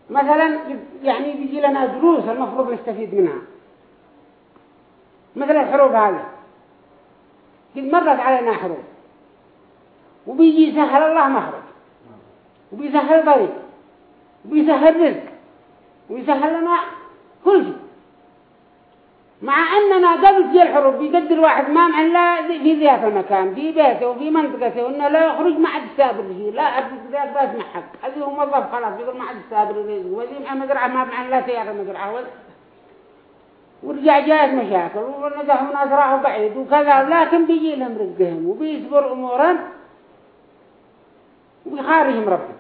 مثلا يعني بيجي لنا دروس المفروض نستفيد منها. مثل الحروب هذه. قد مرت علينا حروب. وبيجي يسهل الله مخرج وبيسهل طريق وبيسهل رزق ويسهل لنا كل شيء مع أننا قبل في الحروب بيقدر واحد ما معنا في ذاك المكان في بيته وفي منطقته وإنه لا يخرج ما عاد سابر شيء لا أبد ذاك بس محق هذه هو موظف خلاص يقول ما عاد سابر وذي مع مزرعة ما معنا لا سيارة مزرعة ورجع جاءت مشاكل ونجحوا ناس راحوا بعيد وكذا لكن بيجي لهم رزقهم وبيصبر أمورهم ويخارجهم ربهم.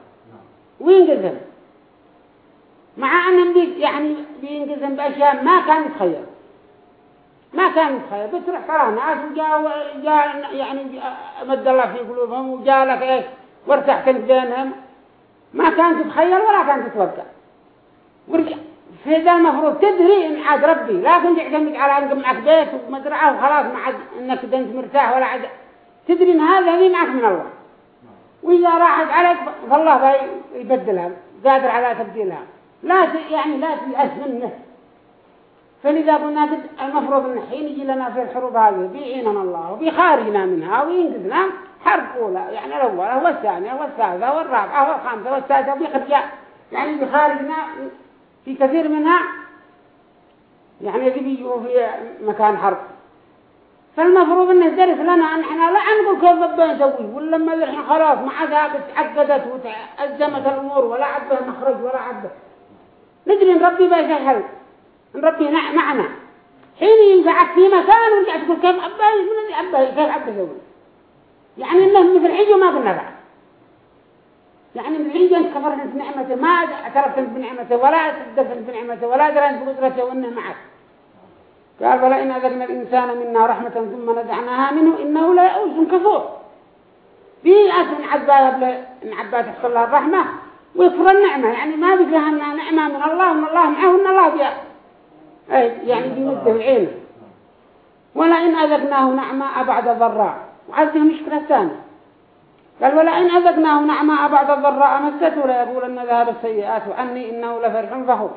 وينقذهم مع أنهم يعني بينقذهم بأشياء ما كان يتخيل ما كان يتخيل بتروح ترى ناس وجاء جاء يعني مد الله في قلوبهم وجاء لك إيه وارتحت بينهم. ما كان تتخيل ولا كان تتوقع. ورجع في ذا المفروض تدري إن عاد ربي. لكن تعتمد على أنك معك بيت ومزرعة وخلاص ما عاد إنك دنت مرتاح ولا عاد. تدري إن هذا ذي معك من الله. وإذا راحت عليك فالله يبدلها قادر على تبديلها. لا يعني لا تيأس منه فلذا قلنا قد المفروض أن حين يجي لنا في الحروب هذه بيعيننا الله وبيخارجنا منها وينقذنا. حرب أولى يعني الأولى والثانية والثالثة والرابعة والخامسة والسادسة وبيخرج يعني بيخارجنا في كثير منها. يعني اللي بيجوا في مكان حرب. فالمفروض انه درس لنا أن إحنا لا نقول كيف ربنا نسوي ولا ما الحين خلاص ما عادها تعقدت وتأزمت الأمور ولا عبه مخرج ولا عبه ندري إن ربي بيسهل إن ربي معنا. حين ينفعك في مكان ورجع تقول كيف عبه من عبه كيف عبه يسوي يعني إنه مثل حجه ما بالنفع يعني من عندي أنت كفرت بنعمته ما اعترفت بنعمته ولا تصدقت بنعمته ولا درنت بقدرته وإنه معك. قال ولئن أذقنا الإنسان منا رحمة ثم ندعناها منه إنه لا يؤوس كفور. في أسن عباد تحصل لها الرحمة. ويكفر النعمة. يعني ما بيفهم نعمة من الله ومن الله معه وإن الله بيا أي يعني بيمده العين. ولئن أذقناه نعمة بعد ضراء. وعزه مشكلة ثانية. قال ولئن أذقناه نعماء بعد الضراء مسته ليقولن ذهب السيئات عني إنه لفرح فخور.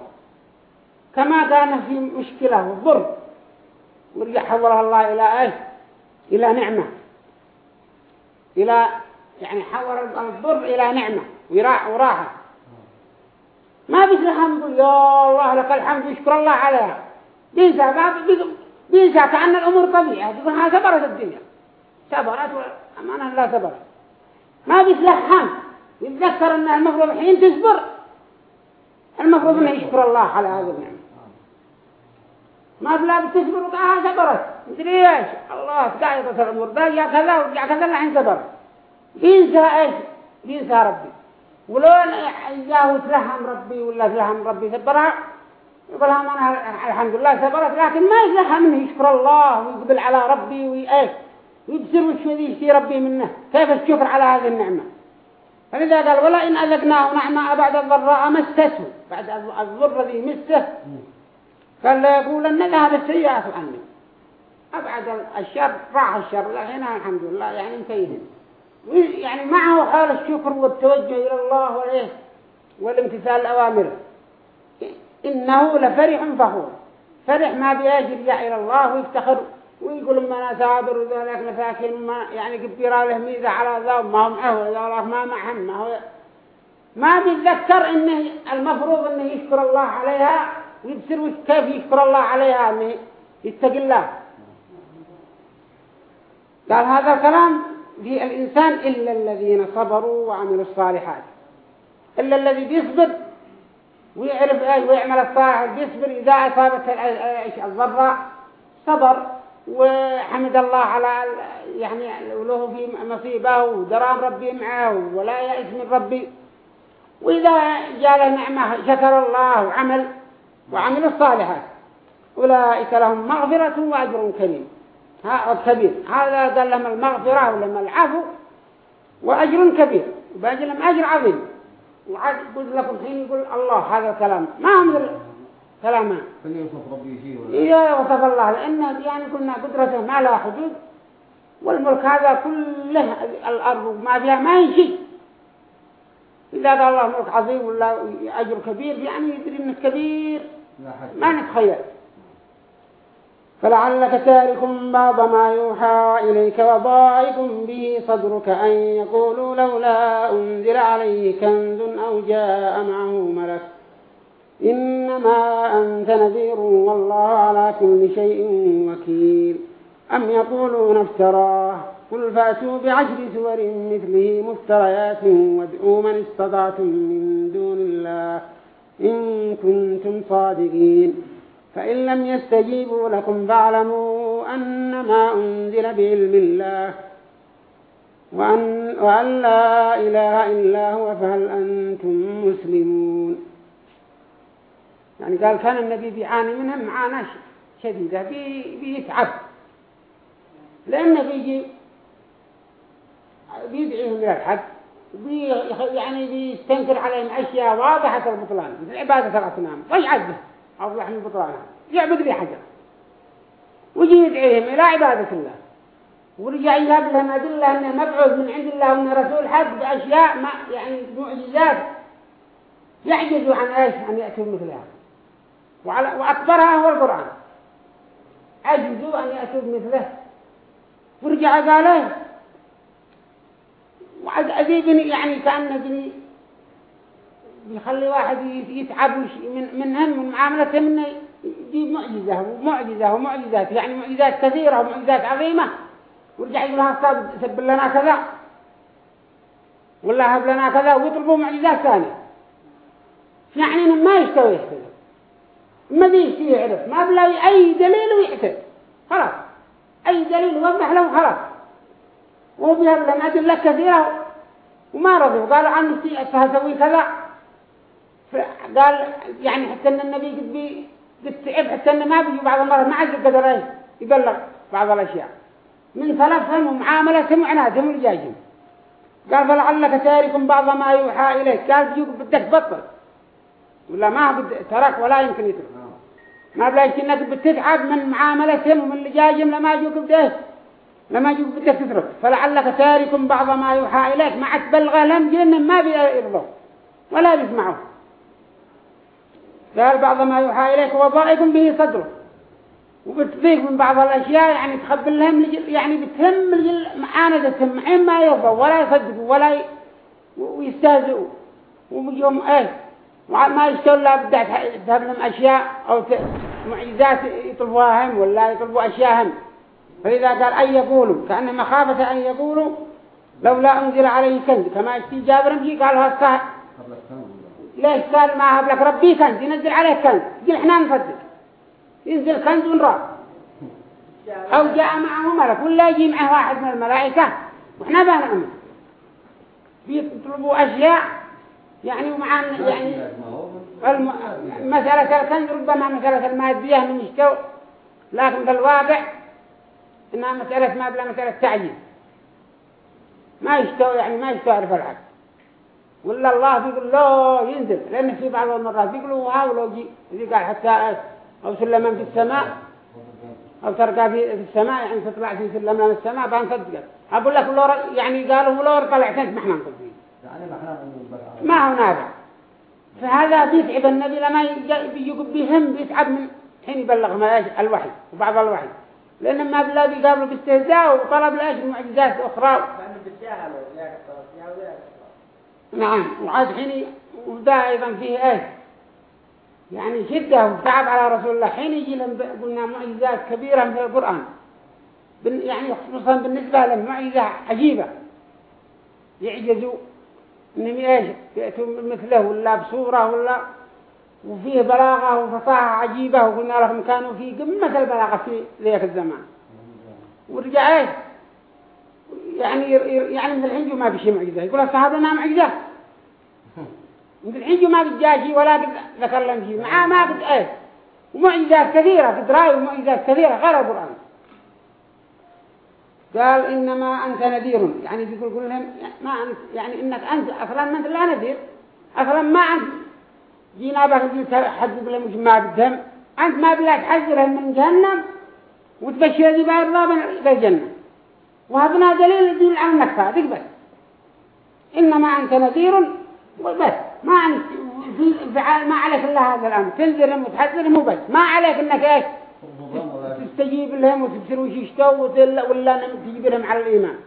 كما كان في مشكلة وضر. ورجع حولها الله إلى إيش إلى نعمة. إلى يعني حول الضر إلى نعمة. وراحة ما بيسلح يقول يا الله لك الحمد يشكر الله عليها. بينسى ما كأن الأمور طبيعية. يقول ها سبرت الدنيا. سبرت أمانا لا سبرت. ما بيتلحم يتذكر أن المفروض حين تصبر. المفروض أنه يشكر الله على هذا النعمة. ما بلا بتصبر وقاها صبرت مدري إيش؟ الله قاعدة الأمور. يا كذا ورجع كذا لحين صبر بينسى إيش؟ بينسى ربي. ولو جاءه تلهم ربي ولا تلهم ربي صبرها يقول لهم أنا الحمد لله صبرت لكن ما يتلهم منه يشكر الله ويقبل على ربي وإيش ويبصر وش يشتي ربي منه كيف الشكر على هذه النعمة؟ فلذا قال ولا إن أذقناه نعمة بعد الضراء مسته بعد الضر ذي مسته. قال لا يقول أن ذهب السيئات عني أبعد الشر راح الشر الحين الحمد لله يعني انتهيهم يعني معه حال الشكر والتوجه إلى الله والإيه والامتثال الأوامر. إنه لفرح فخور فرح ما بيجي يرجع إلى الله ويفتخر ويقول ما أنا سابر وذلك مساكين ما يعني كبيرة له ميزة على ذا ما هو معه ولا ما معهم ما هو. ما بيتذكر إنه المفروض إنه يشكر الله عليها ويبصر كيف يشكر الله عليها إنه يتقي الله. قال هذا الكلام في الإنسان إلا الذين صبروا وعملوا الصالحات. إلا الذي بيصبر ويعرف إيش ويعمل الصالح بيصبر إذا أصابت الضراء صبر وحمد الله على يعني له في مصيبه ودرام ربي معه ولا يأس من ربي. وإذا جاء نعمة شكر الله وعمل وعمل الصالحات أولئك لهم مغفرة وأجر كريم. كبير. هذا قال لهم المغفرة ولهم العفو وأجر كبير. وبأجر لهم أجر عظيم. وعاد يقول لكم حين يقول الله هذا الكلام. ما ربي شيء ولا إيه وصف الله. لأن يعني قلنا قدرته ما لها حدود. والملك هذا كله الأرض ما فيها ما يشي إذا قال الله ملك عظيم ولا أجر كبير يعني يدري إنه كبير. ما نتخيل. فلعلك تارك بعض ما يوحى إليك وضائق به صدرك أن يقولوا لولا أنزل عليه كنز أو جاء معه ملك. إنما أنت نذير والله على كل شيء وكيل. أم يقولون افتراه؟ قل فأتوا بعشر سور مثله مفتريات وادعوا من استطعتم من دون الله إن كنتم صادقين. فإن لم يستجيبوا لكم فاعلموا أنما أنزل بعلم الله. وأن, وأن لا إله إلا هو فهل أنتم مسلمون؟ يعني قال كان النبي بيعاني منهم معاناة شديدة بي بيتعب لأنه بيجي بيدعيهم إلى الحق بي يعني بيستنكر عليهم أشياء واضحة البطلان مثل عبادة الأصنام ويعد به أوضح من بطلانها. يعبد لي حجر. ويجي يدعيهم إلى عبادة الله. ورجع يجاب لهم أدلة أنه مبعوث من عند الله وأنه رسول حق بأشياء ما يعني معجزات. يعجزوا عن إيش؟ أن يأتوا مثلها. وعلى وأكبرها هو القرآن. عجزوا أن يأتوا بمثله ورجع قال وعد أذيب يعني كأنه بني بيخلي واحد يتعب من منهم من معاملتهم انه يجيب معجزة ومعجزة ومعجزات يعني معجزات كثيرة ومعجزات عظيمة. ورجع يقول ها سب لنا كذا. ولا هب لنا كذا ويطلبوا معجزات ثانية. يعني ما يستوي يحتاج ما ذي يعرف. ما بلا أي دليل ويحتاج خلاص. أي دليل وضح له خلاص. وبيهب لنا أدلة كثيرة. وما رضوا قالوا عن سهسوي كذا. قال يعني حتى إن النبي قد بي قد تعب حتى إنه ما بيجي بعض المرات ما عاد قدر يبلغ بعض الأشياء. من ثلاثهم ومعاملتهم وعنادهم ولجاجهم قال فلعلك تارك بعض ما يوحى إليك. قال بيجوك بدك بطل. ولا ما ترك ولا يمكن يترك. ما بلاش إنك بتتعب من معاملتهم ومن لجاجهم لما يجوك بدك لما يجوك بدك تترك. فلعلك تارك بعض ما يوحى إليك. ما تبلغ لهم جنة ما بيرضوا ولا بيسمعوا قال بعض ما يوحى إليك وضائق به صدره. وبتضيق من بعض الأشياء يعني تخبر لهم يعني بتهم معاندتهم حين ما يرضوا ولا يصدقوا ولا. ويستهزئوا. ويوم إيه ما يشتغل لا بدأ تذهب لهم أشياء أو. معجزات يطلبوها هم ولا يطلبوا أشياء هم فإذا قال أن يقولوا؟ كأن مخافة أن يقولوا لولا أنزل عليه كنز كما يشتي جابر قال هذا ليش قال ما هب لك. ربي كنز ينزل عليه كنز. يقول إحنا نصدق ينزل كنز ونرى. أو جاء معه ملك ولا يجي معه واحد من الملائكة. وإحنا بنعمل. بيطلبوا أشياء. يعني ومع يعني الم... مسألة الكنز ربما مسألة المادية من يشتو لكن في الواقع إنها مسألة ما بلا مسألة تعجيز ما يشتو يعني ما يشتو يعرف الحق ولا الله بيقول له ينزل. لأن في بعض المرات. بيقولوا هاو لو جي. اللي قال حتى أو سلما في السماء أو ترقى في السماء يعني تطلع في سلم من السماء بنصدقك أقول لك لو يعني قالوا لو طلعت أنت ما إحنا نصدقين يعني ما هو نافع. فهذا بيتعب النبي لما يقب بهم بيتعب من حين يبلغ الوحي وبعض الوحي. لأن ما بلا بيقابلوا باستهزاء وطلب لأجل معجزات أخرى. نعم. وعاد حين وده أيضا فيه إيه يعني شدة وتعب على رسول الله. حين يجي قلنا معجزات كبيرة في القرآن. يعني خصوصا بالنسبة لهم معجزة عجيبة. يعجزوا إنهم إيش يأتوا مثله ولا بصورة ولا وفيه بلاغة وفصاحة عجيبة. وقلنا لهم كانوا في قمة البلاغة في ذيك الزمان. ورجع إيش يعني يعني من الحين ما بشي معجزة. يقول الصحابة انها معجزة. من الحين ما بجاشي ولا قد ذكر لهم شيء معاه ما قد إيش ومعجزات كثيرة قد رأي ومعجزات كثيرة غير القرآن. قال إنما أنت نذير. يعني بيقول كل لهم ما أنت يعني إنك أنت أصلا ما أنت لا نذير. أصلا ما أنت جينا بك حدد لهم ما بدهم. أنت ما بلا تحذرهم من جهنم وتبشر ذي الله بالجنة وهذا دليل يدل على النكفة ذيك بس. إنما أنت نذير بس ما ما عليك إلا هذا الأمر. تنذرهم وتحذرهم وبس. ما عليك إنك إيش؟ تستجيب لهم وتبصر وش يشتوا ولا تجيب لهم على الإيمان.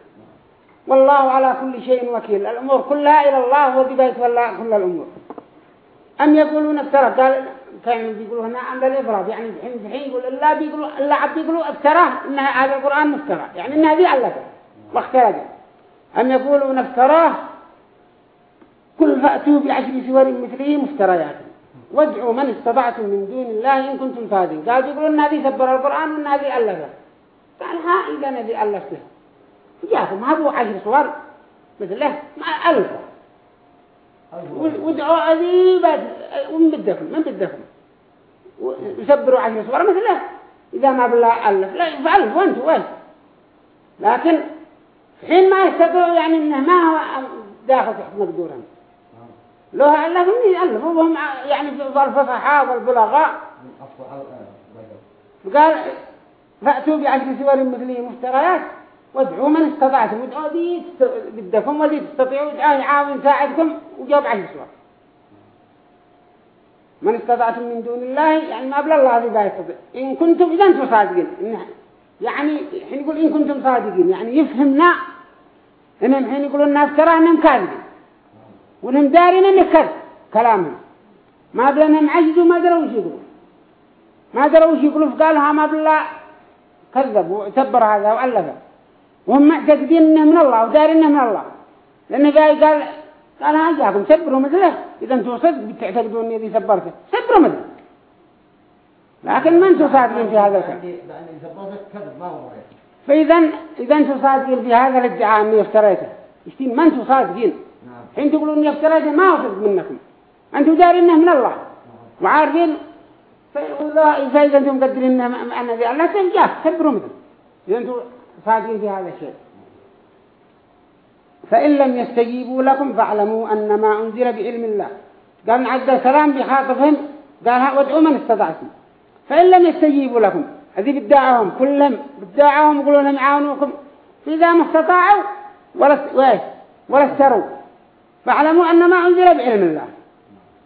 والله على كل شيء وكيل. الأمور كلها إلى الله ودي بيت ولا كل الأمور. أم يقولون افترى قال كان بيقولوا هنا عند الإفراد يعني الحين الحين يقول الله بيقولوا الله عبد يقولوا افتراه إن هذا القرآن مفترى يعني إن هذه الله واخترج أم يقولون افتراه؟ كل فأتوا بعشر سور مثله مفتريات وادعوا من استطعتم من دون الله إن كنتم صادقين. قال بيقولوا إن هذه سبر القرآن وإن هذه ألفه قال ها إذا هذه ألفته جاكم هذا عشر صور مثله؟ ما ألف. وادعوا عذيبات ومن بدكم؟ من بدكم؟ وسبروا عشر صور مثله إذا ما بالله ألف لا فألف وانتوا وين؟ لكن حين ما يستطيعوا يعني إنه ما هو داخل تحت مقدورهم لو ألفهم يألفوا وهم يعني في الفصحاء والبلغاء قال فأتوا بعشر سور مثله مفتريات وادعوا من استطعتم. وادعوا ذي بدكم وذي تستطيعوا ادعوا يعاون يساعدكم وجاوب عشر سور. من استطعتم من دون الله يعني ما بلا الله ذي يستطيع. إن كنتم إذا أنتم صادقين يعني حين يقول إن كنتم صادقين يعني يفهمنا إنهم حين يقولون الناس ترى إنهم كاذبين. ونهم دارين نكر كلامهم. ما بلنهم عجزوا ما دروا وش يقولوا ما دروا وش يقولوا فقالها ما بلا كذب وتبر هذا وألفه وهم معتقدين انه من الله ودارين انه من الله. جاي قال قال ها جاكم سبروا مثله إذا أنتم صدق بتعتقدون اني ذي سبرته سبروا مثله لكن ما أنتم صادقين في هذا الشيء فإذا إذا أنتم صادقين في هذا الادعاء أني افتريته. اشتين ما أنتم صادقين حين تقولون أني افتريته ما أصدق منكم. أنتم دارين إنه من الله. وعارفين؟ فإذا أنتم مقدرين أن ذي الله تنجاه سبروا مثل إذا أنتم صادقين في هذا الشيء. فإن لم يستجيبوا لكم فاعلموا أن ما أنزل بعلم الله. قال عز السلام بخاطبهم قال وادعوا من استطعتم. فإن لم يستجيبوا لكم هذه بدعهم كلهم بدعهم يقولون لهم يعاونوكم. فإذا ما استطاعوا ولا ولا استروا فاعلموا أن ما أنزل بعلم الله.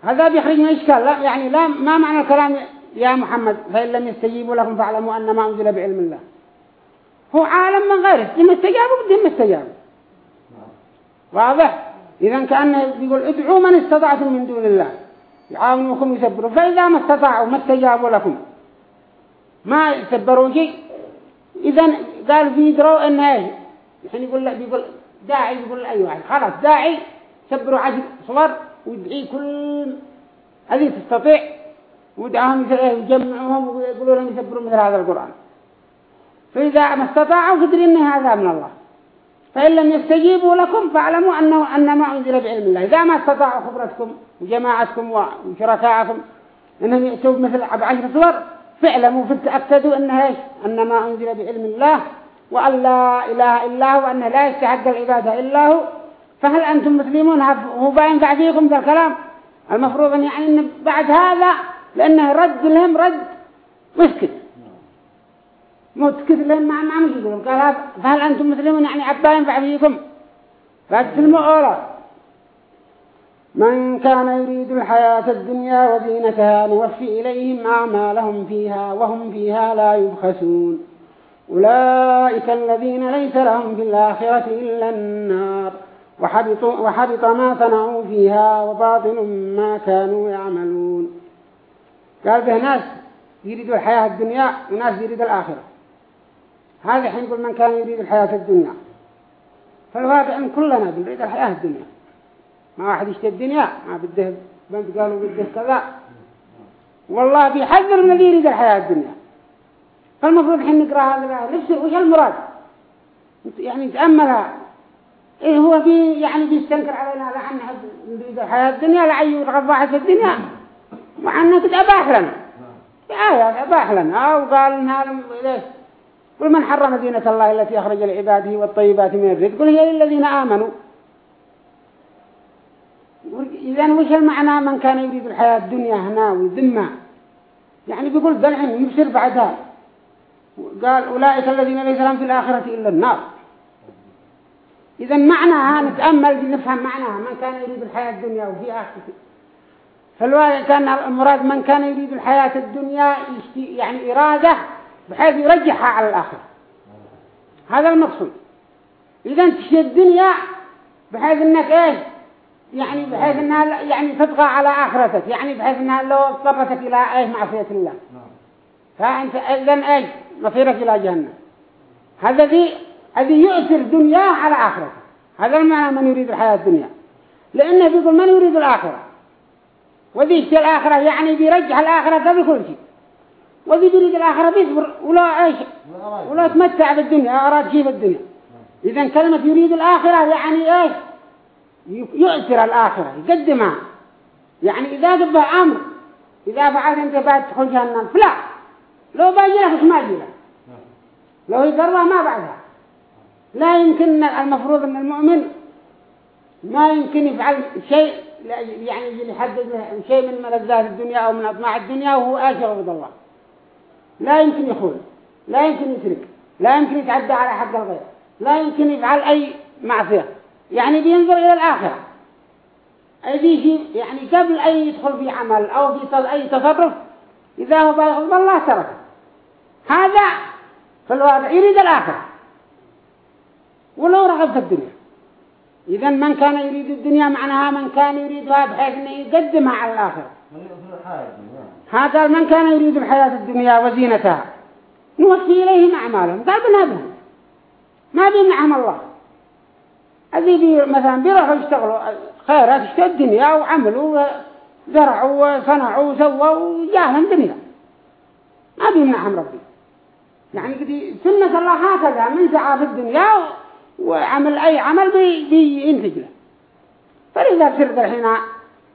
هذا بيخرج من إشكال. لا يعني لا ما معنى الكلام يا محمد؟ فإن لم يستجيبوا لكم فاعلموا أن ما أنزل بعلم الله. هو عالم من غيره. هم استجابوا بدهم استجابوا واضح؟ إذا كأنه يقول ادعوا من استطعتم من دون الله. يعاونوكم يسبروا. فإذا ما استطاعوا ما استجابوا لكم. ما يسبروا شيء. إذا قال في يدروا إنه إيش الحين يقول لا بيقول داعي يقول أي واحد. خلاص داعي سبروا عشر صور ويدعي كل هذه تستطيع. ودعاهم يجمعوهم ويقولوا لهم يسبروا مثل هذا القرآن. فإذا ما استطاعوا فدري أن هذا من الله. فإن لم يستجيبوا لكم فاعلموا أنه أن ما أنزل بعلم الله. إذا ما استطاعوا خبرتكم وجماعتكم وشركائكم أنهم يأتوا مثل بعشر صور فاعلموا فتأكدوا أن إيش؟ أن ما أنزل بعلم الله وأن لا إله إلا هو وأنه لا يستحق العبادة إلا هو. فهل أنتم مسلمون؟ هو باين فيكم ذا الكلام. المفروض أن يعني أن بعد هذا لأنه رد لهم رد مسكت متكد لين ما ما يقولون قال فهل أنتم مسلمون يعني عبا ينفع فيكم فاتسلموا أولا من كان يريد الحياة الدنيا وزينتها نوفي إليهم أعمالهم فيها وهم فيها لا يبخسون. أولئك الذين ليس لهم في الآخرة إلا النار. وحبط, وحبط ما صنعوا فيها وباطل ما كانوا يعملون. قال به ناس يريدوا الحياة الدنيا وناس يريدوا الآخرة. هذا حين يقول من كان يريد الحياة الدنيا. فالواقع إن كلنا بنريد الحياة الدنيا. ما واحد يشتري الدنيا ما بده بنت قالوا بده كذا. والله بيحذر من اللي يريد الحياة الدنيا. فالمفروض حين نقرأ هذا الآية. وش المراد؟ يعني نتأملها إيه هو بي يعني بيستنكر علينا لعن نريد الحياة الدنيا لعي يرغب واحد في الدنيا. وعنا قد أباح لنا. في آية أباح لنا. وقال إن هذا ليش قل من حرم دينة الله التي أخرج لعباده والطيبات من الرزق؟ قل هي للذين آمنوا. إذن وش المعنى من كان يريد الحياة الدنيا هنا وذمة؟ يعني بيقول ذلحين يبصر بعدها قال أولئك الذين ليس لهم في الآخرة إلا النار. إذا معناها نتأمل نفهم معناها من كان يريد الحياة الدنيا وفي آخرة. فالواقع كان المراد من كان يريد الحياة الدنيا يعني إرادة بحيث يرجحها على الآخرة هذا المقصود. إذا تشي الدنيا بحيث أنك إيش؟ يعني بحيث أنها يعني تبقى على آخرتك. يعني بحيث أنها لو اضطرتك إلى إيش؟ معصية الله. فأنت إذن إيش؟ مصيرك إلى جهنم. هذا ذي الذي يؤثر دنياه على آخرته. هذا المعنى من يريد الحياة الدنيا. لأنه بيقول من يريد الآخرة؟ وذي يشتي الآخرة يعني بيرجح الآخرة بكل شيء. وذي يريد الآخرة بيصبر ولا إيش ولا يتمتع بالدنيا أراد شيء بالدنيا. إذا كلمة يريد الآخرة يعني إيش؟ يؤثر الآخرة يقدمها. يعني إذا قبه أمر إذا فعلت أنت بعد تدخل جهنم فلا. لو باجي لك ما باجي لك. لو يقرر ما بعدها. لا يمكن المفروض أن المؤمن ما يمكن يفعل شيء يعني يحدد شيء من ملذات الدنيا أو من أطماع الدنيا وهو آخر رضا الله. لا يمكن يخون لا يمكن يشرك لا يمكن يتعدى على حق الغير لا يمكن يفعل أي معصية. يعني بينظر إلى الآخرة. أي يعني قبل أن يدخل في عمل أو في أي تصرف إذا هو بغضب الله تركه هذا في الواقع يريد الآخرة. ولو رغب في الدنيا. إذا من كان يريد الدنيا معناها من كان يريدها بحيث أنه يقدمها على الآخرة. هذا من كان يريد الحياة الدنيا وزينتها؟ نوفي إليهم أعمالهم. قال بنابهم ما بيمنعهم الله. الذي بي مثلا بيروحوا يشتغلوا خيرات اشتغل الدنيا وعملوا زرعوا وصنعوا وسووا وجاهلهم دنيا. ما بيمنعهم ربي. يعني كذي سنة الله هكذا من سعى في الدنيا وعمل أي عمل بي بينتج له. فلذا صرت الحين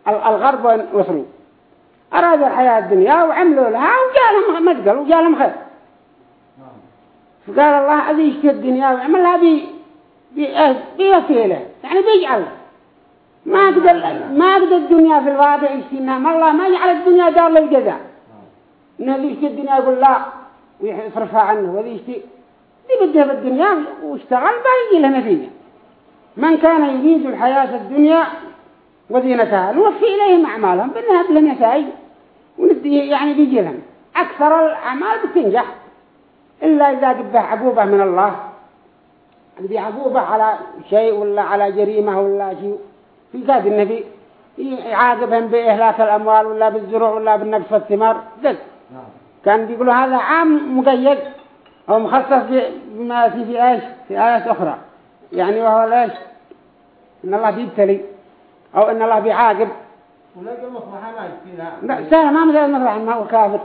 الغرب وصلوا. أرادوا الحياة الدنيا وعملوا لها وجالهم مدقل وجالهم خير. فقال الله أذي يشتري الدنيا وعملها بي بوسيلة يعني بيجعل. ما قدر ما قدر الدنيا في الواقع يشتينها ما الله ما يجعل الدنيا دار للجزاء. إنه اللي يشتي الدنيا يقول لا ويصرفها عنه. وذي يشتي اللي بده في الدنيا واشتغل بيجي له نتيجة. من كان يريد الحياة الدنيا وزينتها نوفي إليهم أعمالهم بأنها لهم نتائج يعني بيجي لهم أكثر الأعمال بتنجح. إلا إذا قبه عقوبة من الله. اللي عقوبة على شيء ولا على جريمة ولا شيء. في ذات النبي يعاقبهم بإهلاك الأموال ولا بالزروع ولا بالنقص في الثمار ذلك كان بيقولوا هذا عام مقيد. أو مخصص بما في في إيش؟ في آيات أخرى. يعني وهو ليش إن الله بيبتلي. أو إن الله بيعاقب. سهل ما مثل المصلحة ما هو كافر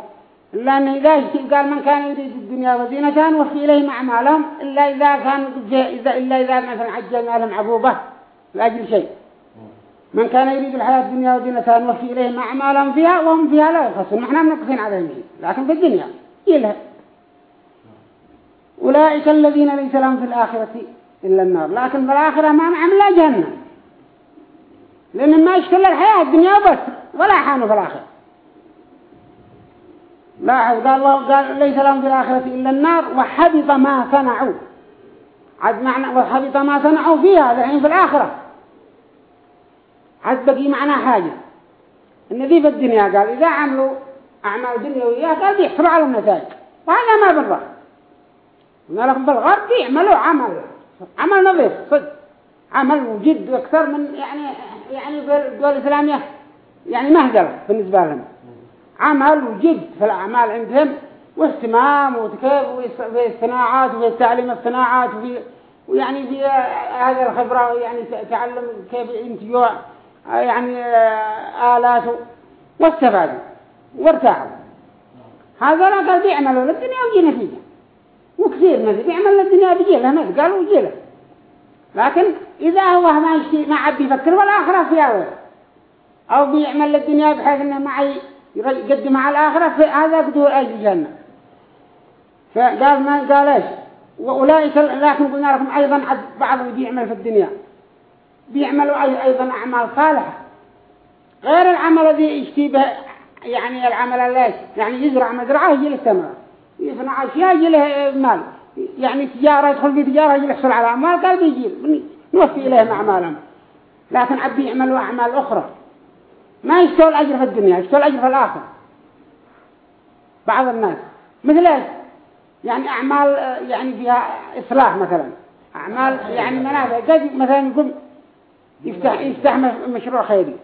إلا أن إذا قال من كان يريد الدنيا وزينتها وفي إليهم أعمالهم إلا إذا كان إذا إلا إذا مثلا عجلنا لهم عقوبة لأجل شيء. من كان يريد الحياة الدنيا وزينتها وفي إليهم أعمالهم فيها وهم فيها لا يخصون نحن منقصين عليهم شيء لكن في الدنيا يلها أولئك الذين ليس لهم في الآخرة إلا النار لكن في الآخرة ما معهم لا جهنم. لأن ما يشكل الحياة الدنيا بس ولا حانوا في الآخرة. لاحظ قال الله قال ليس لهم في الآخرة إلا النار وحبط ما صنعوا. عد معنى وحبط ما صنعوا فيها الحين في الآخرة. عد بقي معنى حاجة. إن ذي في الدنيا قال إذا عملوا أعمال دنيوية قال بيحصلوا على النتائج. وهذا ما بالله. قلنا لكم بالغرب بيعملوا عمل. عمل نظيف صدق. عمل وجد أكثر من يعني يعني الدول الإسلامية يعني مهدرة بالنسبة لهم. عمل وجد في الأعمال عندهم واهتمام وكيف في الصناعات وفي تعليم الصناعات وفي ويعني في هذه الخبرة يعني تعلم كيف ينتجوا يعني آلات واستفادوا وارتاحوا. هذا لا قال بيعملوا للدنيا ويجي نتيجة وكثير مثل بيعمل للدنيا بيجي له قالوا ويجي له لكن إذا هو ما يشتي ما عاد بيفكر والآخرة في أول أو بيعمل للدنيا بحيث إنه معي يقدم على الآخرة في هذا بدو أجل الجنة فقال ما قال إيش؟ وأولئك لكن قلنا لكم أيضا بعضهم بيعمل في الدنيا. بيعملوا أيضا أعمال صالحة. غير العمل الذي يشتبه يعني العمل ليش يعني يزرع مزرعة يجي له ثمرة يصنع أشياء يجي له مال. يعني تجارة يدخل في تجارة يحصل على أموال قال بيجي نوفي إليهم أعمالهم. لكن عبد يعملوا أعمال أخرى. ما يشتغل الأجر في الدنيا يشتغل الأجر في الآخرة. بعض الناس. مثل إيش؟ يعني أعمال يعني فيها إصلاح مثلا. أعمال يعني منافع. قد مثلا يقول يفتح يفتح مشروع خيري.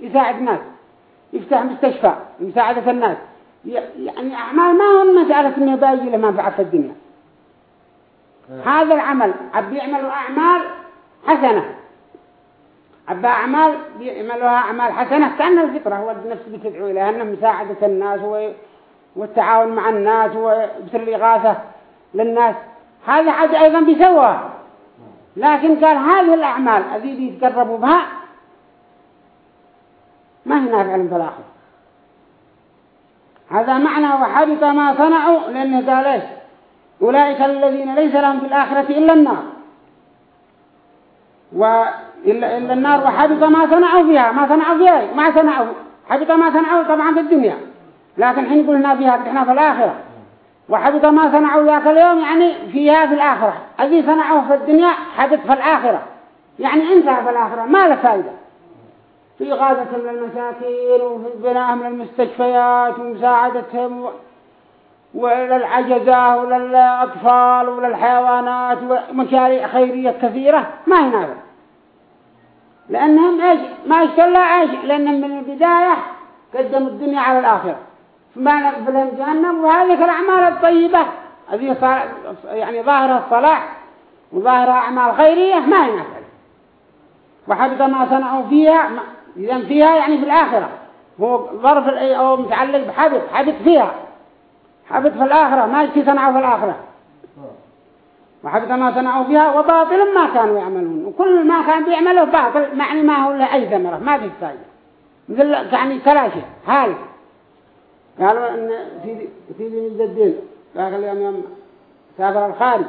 يساعد الناس. يفتح مستشفى. مساعدة الناس. يعني أعمال ما هو مسألة إنه باجي له في الدنيا. هذا العمل. عبد يعمل أعمال حسنة. عبد أعمال بيعملوها أعمال حسنة كأن الفطرة هو النفس بتدعو إليها أنه مساعدة الناس والتعاون مع الناس وبسر الإغاثة للناس. هذا عاد أيضا بيسوها لكن قال هذه الأعمال الذي بيتقربوا بها ما هي نافع الآخر هذا معنى وحبط ما صنعوا لأنه قال إيش؟ أولئك الذين ليس لهم في الآخرة إلا النار. وإلا إلا النار وحبط ما صنعوا فيها ما صنعوا فيها ما صنعوا. حبط ما صنعوا طبعا في الدنيا لكن حين قلنا فيها إحنا في الآخرة. وحبط ما صنعوا ذاك اليوم يعني فيها في الآخرة. الذي صنعوه في الدنيا حبط في الآخرة. يعني انتهى في الآخرة ما له فائدة في إغاثة للمساكين وفي بنائهم للمستشفيات ومساعدتهم وللعجزة وللأطفال وللحيوانات ومشاريع خيرية كثيرة ما ينافع لأنهم إيش؟ ما يشتغلوا إيش؟ لأنهم من البداية قدموا الدنيا على الآخرة. فما نقبلهم جهنم وهذه الأعمال الطيبة. هذه يعني ظاهرة الصلاح وظاهرة أعمال خيرية ما ينافع وحبط ما صنعوا فيها إذا فيها يعني في الآخرة. هو ظرف أو متعلق بحبط حبط فيها. حبط في الآخرة ما يجي صنعوا في الآخرة. وحبط ما صنعوا فيها وباطل ما كانوا يعملون. وكل ما كان بيعمله باطل معني ما هو له أي ثمرة ما في فايدة. مثل يعني ثلاثة هالك. قالوا أن في في من الدين ذاك اليوم يوم سافر الخارج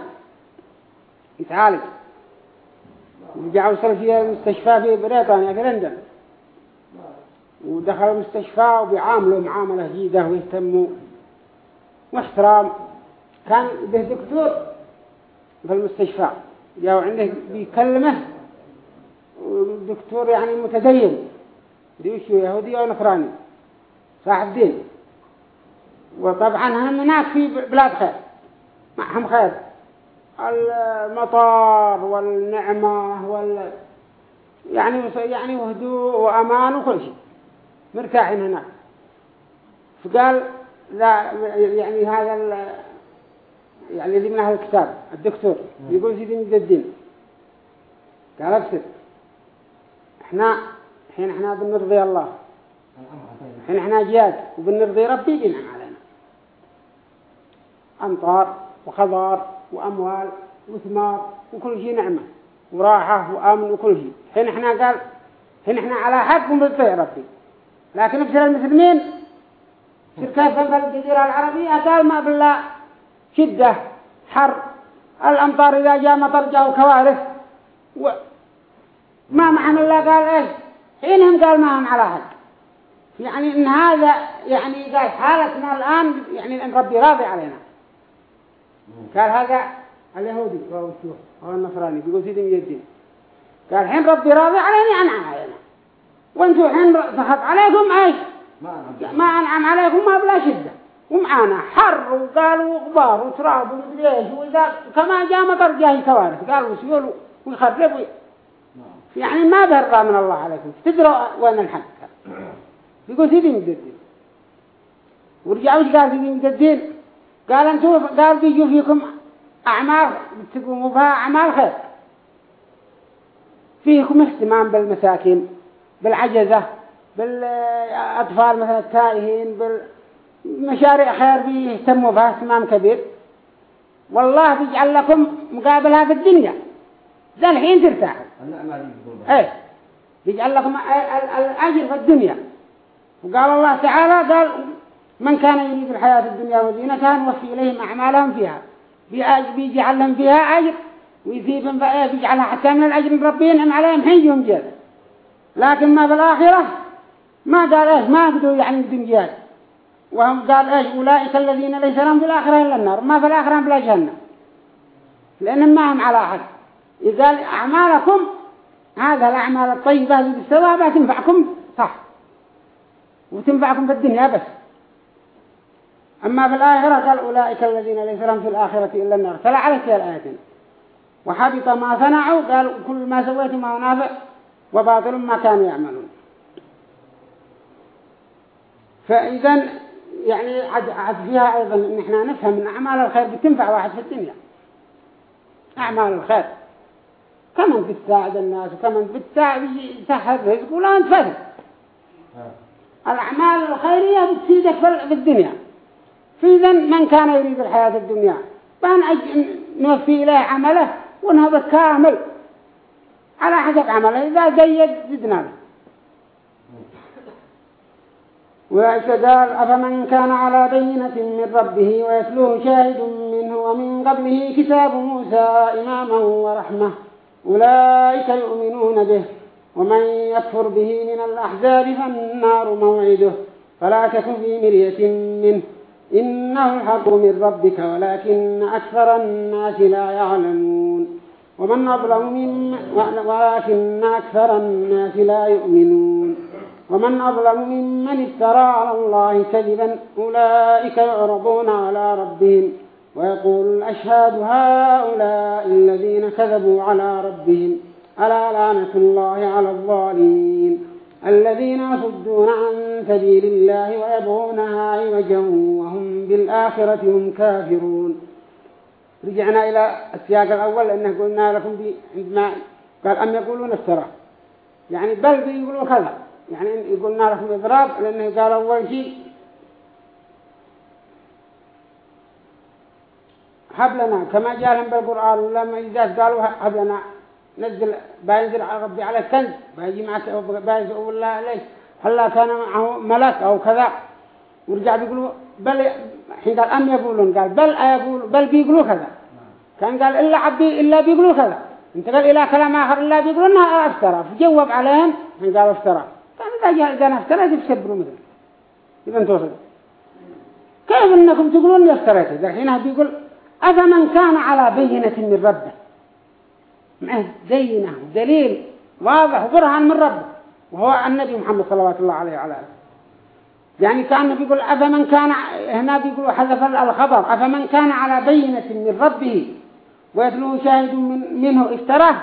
يتعالج. ورجع وصل في المستشفى في بريطانيا في لندن. ودخل المستشفى وبيعاملوا معاملة جيدة ويهتموا. واحترام كان به دكتور في المستشفى جاءوا عنده بيكلمه ودكتور يعني متدين ديوشو يهودي أو نصراني؟ صاحب دين وطبعا هم هناك في بلاد خير. معهم خير. المطار والنعمة وال يعني يعني وهدوء وأمان وكل شيء. مرتاحين هناك. فقال لا يعني هذا يعني اللي من أهل الكتاب الدكتور. يقول سيدي الدين قال أبسط إحنا حين إحنا بنرضي الله. حين إحنا جياد وبنرضي ربي ينعم علينا. أمطار وخضار وأموال وثمار وكل شيء نعمة. وراحة وأمن وكل شيء. حين إحنا قال حين إحنا على حق ونرضي ربي. لكن بسر المسلمين في الجزيرة العربية قال ما بالله شدة حر. الأمطار إذا جاء مطر جاء كوارث. وما معهم الله قال إيش؟ حينهم قال ما هم على حد يعني إن هذا يعني قال حالتنا الآن يعني إن ربي راضي علينا. قال هذا اليهودي أو النصراني بيقول سيدي الدين قال حين ربي راضي علينا أنعم علينا. وانتوا حين ضحط عليكم إيش؟ ما أنعم عليكم ما بلا شدة. ومعانا حر وقالوا غبار وتراب ومدري إيش وإذا كما جاء مطر جاهي كوارث قالوا وسيولوا ويخرب يعني ما برضى من الله عليكم. تدروا وين الحق؟ يقول سيدي مجددين ورجعوا إيش قال سيدي مجددين قال أنتوا قال بيجوا فيكم أعمال تقوموا بها أعمال خير. فيكم اهتمام بالمساكين بالعجزة. بالأطفال مثلا التائهين بالمشاريع خير بيهتموا بها اهتمام كبير. والله بيجعل لكم مقابلها في الدنيا. ذا الحين ترتاحوا إيه. بيجعل لكم الأجر في الدنيا. وقال الله تعالى قال من كان يريد الحياة الدنيا وزينتها نوفي إليهم أعمالهم فيها. بيجعل لهم فيها أجر ويثيبهم بيجعلها حتى من الأجر ربي ينعم عليهم حين يوم جل لكن ما في الآخرة ما قال إيش؟ ما قدوا يعني الدنيا. وهم قال إيش؟ أولئك الذين ليس لهم في الآخرة إلا النار. ما في الآخرة بلا جهنم. لأنهم ما هم على أحد. قال أعمالكم هذا الأعمال الطيبة اللي بالثواب تنفعكم. صح. وتنفعكم في الدنيا بس. أما في الآخرة قال أولئك الذين ليس لهم في الآخرة إلا النار. فلا عليك الآيتين وحبط ما صنعوا قال كل ما سويتم ما نافع وباطل ما كانوا يعملون. فإذا يعني عد فيها أيضا إن إحنا نفهم أن أعمال الخير بتنفع واحد في الدنيا. أعمال الخير. كمن بتساعد الناس وكمن بتساعد يسهل رزق ولا أنت الأعمال الخيرية بتفيدك في الدنيا. فإذا من كان يريد الحياة الدنيا؟ فأن نوفي إليه عمله ونهض كامل. على حسب عمله. إذا زيد زدنا له وإستدار أفمن كان على بينة من ربه ويتلوه شاهد منه ومن قبله كتاب موسى إماما ورحمة أولئك يؤمنون به ومن يكفر به من الأحزاب فالنار موعده فلا تك في مرية منه إنه الحق من ربك ولكن أكثر الناس لا يعلمون ومن أظلم ممن ولكن أكثر الناس لا يؤمنون. ومن أظلم ممن افترى على الله كذبا أولئك يعرضون على ربهم ويقول الأشهاد هؤلاء الذين كذبوا على ربهم ألا لعنة الله على الظالمين الذين يصدون عن سبيل الله ويبغونها عوجا وهم بالآخرة هم كافرون رجعنا إلى السياق الأول لأنه قلنا لكم عندما قال أم يقولون افترى يعني بل بيقولوا كذا يعني قلنا لكم إضراب لأنه قال أول شيء هب لنا كما جاء لهم بالقرآن لما إذا قالوا هب لنا نزل بينزل على ربي على كنز بيجي معك بينزل ولا ليش؟ هلا كان معه ملك أو كذا؟ ورجع بيقولوا بل حين قال أم يقولون؟ قال بل أيقول بل بيقولوا كذا. كان قال إلا عبي إلا بيقولوا كذا. انت قال إلى كلام آخر إلا بيقولوا إنها أفترى. فجواب عليهم حين قالوا افترى. كان إذا جاء افترى تسبروا مثل إذا أنتوا كيف إنكم تقولون افتريت إذا حينها بيقول أفمن كان على بينة من ربه. معه زينة. دليل واضح وبرهان من ربه. وهو النبي محمد صلى الله عليه وعلى آله. يعني كأن بيقول أفمن كان هنا بيقول حذف الخبر. أفمن كان على بينة من ربه. ويتلوه شاهد من منه افتراه.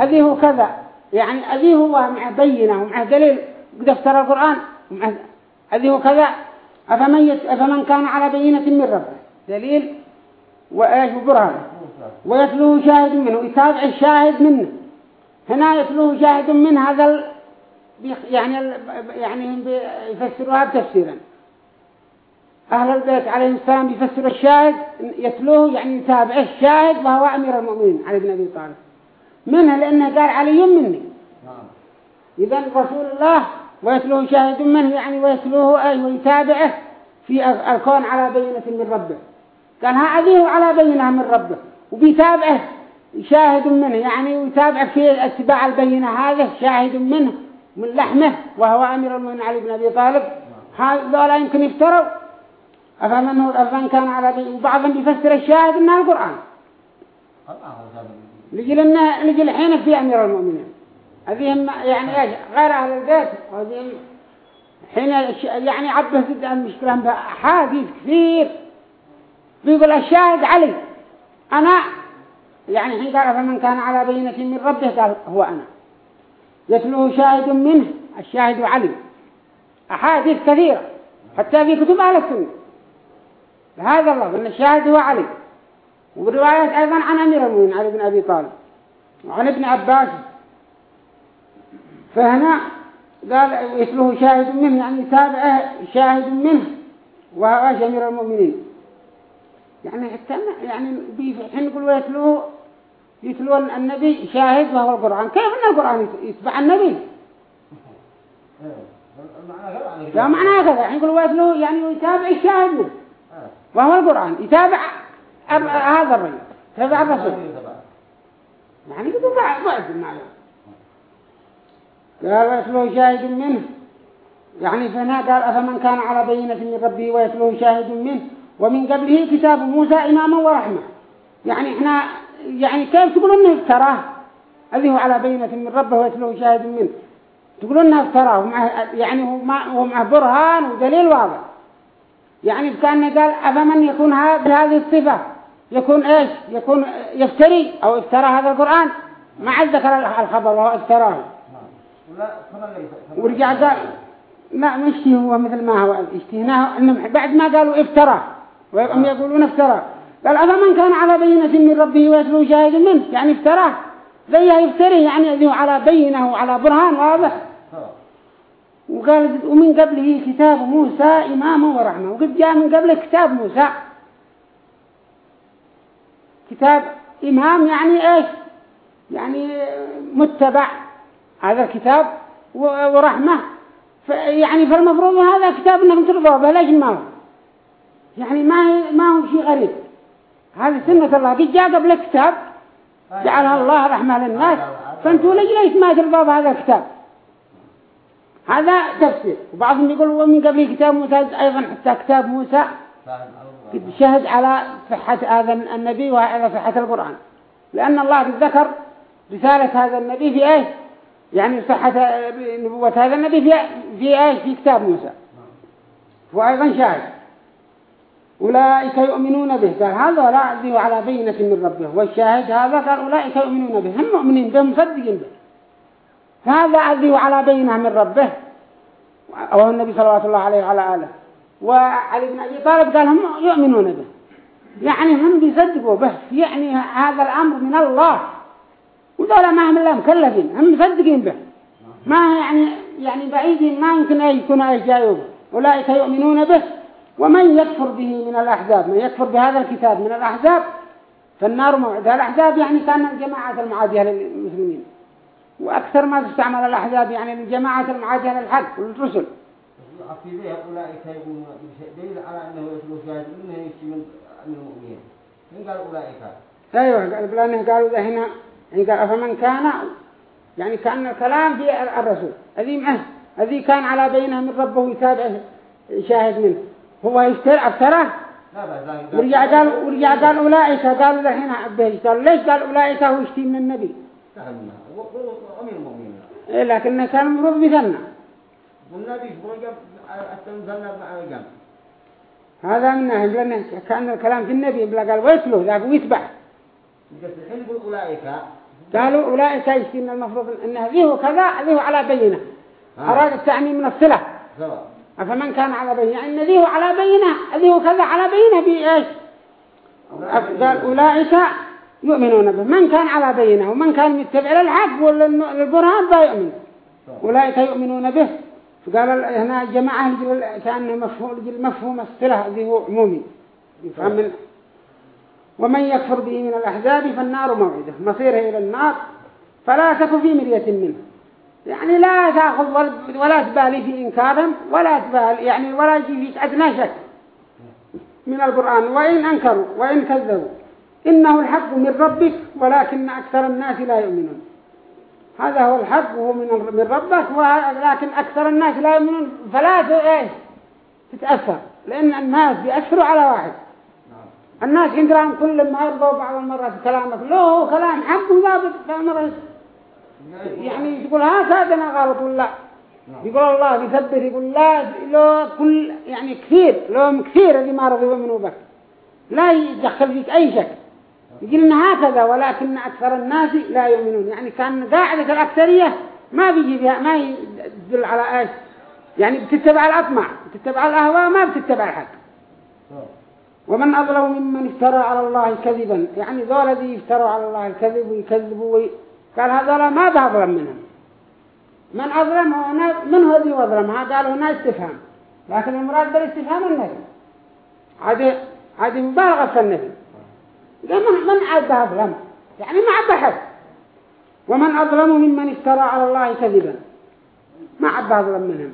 هو كذا. يعني هذه هو مع بينة ومع دليل. قد افترى القرآن. هذه هو كذا أفمن, يت... أفمن كان على بينة من ربه. دليل. وإيش وبرهان ويتلوه شاهد منه. يتابع الشاهد منه. هنا يتلوه شاهد من هذا يعني يعني يفسروها بتفسيرا. أهل البيت عليه السلام يفسر الشاهد. يتلوه يعني يتابع الشاهد وهو أمير المؤمنين علي بن أبي طالب. منها لأنه قال علي مني. إذا رسول الله ويتلوه شاهد منه يعني ويتلوه أي ويتابعه في الكون على بينة من ربه. قال هذه على بينة من ربه. وبيتابعه شاهد منه يعني ويتابع في أتباع البينة هذا شاهد منه من لحمه وهو أمير المؤمنين علي بن أبي طالب. هذا يمكن يفتروا. أفمن هو أفمن كان على بي وبعضهم بيفسر الشاهد إنها القرآن. لجل الحين في أمير المؤمنين. هذه يعني إيش؟ غير أهل البيت. هذه حين يعني عبه جدا المشكلة بأحاديث كثير بيقول الشاهد علي أنا يعني حين قال فمن كان على بينة من ربه قال هو أنا. يتلوه شاهد منه الشاهد علي. أحاديث كثيرة حتى في كتب أهل السنة. هذا الله أن الشاهد هو علي. وروايات أيضا عن أمير المؤمنين علي بن أبي طالب. وعن ابن عباس فهنا قال يتلوه شاهد منه يعني تابعه شاهد منه وهو أمير المؤمنين. يعني حتى يعني حين يقول ويتلوه يتلون النبي شاهد وهو القرآن. كيف أن القرآن يتبع النبي؟ لا معنى كذا يعني يقول ويتلوه يعني يتابع الشاهد منه وهو القرآن. يتابع هذا الرجل. تابع الرسول. يعني يقول بعد المعنى قال ويتلوه شاهد منه. يعني فهنا قال أفمن كان على بينة من ربه ويتلوه شاهد منه. ومن قبله كتاب موسى إماما ورحمة. يعني إحنا يعني كيف تقولون إنه افتراه؟ هذه هو على بينة من ربه ويتلوه شاهد منه. تقولون إنه افتراه. يعني هو معه برهان ودليل واضح. يعني كان قال أفمن يكون بهذه الصفة؟ يكون إيش؟ يكون يفتري أو افترى هذا القرآن؟ ما عاد ذكر الخبر وهو افتراه. ورجع قال لا مش هو مثل ما هو اشتهناه بعد ما قالوا افترى وهم يقولون افترى. قال أفمن كان على بينة من ربه ويتلو شاهد منه؟ يعني افتراه. زيها يفتري يعني يذيه على بينة وعلى برهان واضح. وقال ومن قبله كتاب موسى إماما ورحمة. وقد جاء من قبله كتاب موسى. كتاب إمام يعني إيش؟ يعني متبع. هذا الكتاب ورحمة. يعني فالمفروض هذا كتاب انكم ترضوا به ليش ما يعني ما ما هو شيء غريب. هذه سنة الله. قد جاء قبل كتاب جعلها الله رحمة للناس فأنتوا ليش ما ترضوا بهذا الكتاب. هذا تفسير. وبعضهم يقول ومن قبل كتاب موسى أيضا حتى كتاب موسى. قد شهد على صحة هذا النبي وعلى صحة القرآن. لأن الله ذكر رسالة هذا النبي في إيش؟ يعني صحة نبوة هذا النبي في في إيش في كتاب موسى. وأيضا شاهد. أولئك يؤمنون به. قال هذا لا ذي على بينة من ربه. والشاهد هذا قال أولئك يؤمنون به. هم مؤمنين به مصدقين به. فهذا ذي على بينة من ربه. وهو النبي صلى الله عليه وعلى آله. وعلي بن أبي طالب قال هم يؤمنون به. يعني هم بيصدقوا به. يعني هذا الأمر من الله. وذولا ما هم الله مكلفين هم مصدقين به. ما يعني يعني بعيدين ما يمكن أن يكونوا أي جايوب أولئك يؤمنون به. ومن يكفر به من الأحزاب؟ من يكفر بهذا الكتاب من الأحزاب؟ فالنار موعد. الأحزاب يعني كان الجماعة المعادية للمسلمين وأكثر ما تستعمل الأحزاب يعني الجماعة المعادية للحق والرسل. عقيدة أولئك يقولون دليل على أنه يسلو شاهد منه يمشي من المؤمنين. من قال أولئك؟ أيوة قال بلانه قالوا ذا هنا يعني قال أفمن كان يعني كأن الكلام في الرسول. الذي معه الذي كان على بينه من ربه يتابعه شاهد منه. هو يفتر افتراه ورجع قال ورجع قال أولئك قالوا الحين عبيه قال ليش قال أولئك هو يشتي من النبي؟ إيه لكنه كان المفروض بثنى والنبي هذا من ناحية لأنه كأن الكلام في النبي. بلا قال ويتلو ذاك ويتبع قالوا أولئك يشتين المفروض أن هذه كذا هذه على بينة. أراد التعميم من الصلة. أفمن كان على بينة؟ يعني الذي هو على بينة الذي هو كذا على بينة بإيش؟ قال أولئك يؤمنون به. من كان على بينة ومن كان يتبع للحق والبرهان لا يؤمن. أولئك يؤمنون به. فقال هنا جماعة كأنه مفهوم مفهوم الصلة الذي هو عمومي. يفهم ومن يكفر به من الأحزاب فالنار موعدة مصيره إلى النار فلا تك في مرية منه. يعني لا تأخذ ولا تبالي في إنكارهم ولا تبالي يعني ولا يجي في أدنى شك من القرآن. وإن أنكروا وإن كذبوا إنه الحق من ربك ولكن أكثر الناس لا يؤمنون. هذا هو الحق وهو من من ربك ولكن أكثر الناس لا يؤمنون. فلا تتأثر لأن الناس بيأثروا على واحد. الناس يندرهم كل ما يرضوا بعض المرات كلامك. له كلام حق وضابط فمرة يعني يقول هذا أنا غلط ولا. يقول الله يثبت يقول لا لو كل يعني كثير لو كثير اللي ما رضوا يؤمنوا بك لا يدخل فيك أي شك. يقول إن هكذا ولكن أكثر الناس لا يؤمنون. يعني كان قاعدة الأكثرية ما بيجي فيها ما يدل على إيش. يعني بتتبع الأطمع بتتبع الأهواء ما بتتبع الحق. ومن أظلم ممن افترى على الله كذبا. يعني ذول الذي يفتروا على الله الكذب ويكذبوا وي... قال هذول ما بأظلم منهم. من أظلم من هو ذي أظلم؟ قال هنا استفهام. لكن المراد بالاستفهام النبي. عادي عادي مبالغة في النبي. من من عاد أظلم؟ يعني ما عاد حد ومن أظلم ممن افترى على الله كذبا. ما عاد أظلم منهم.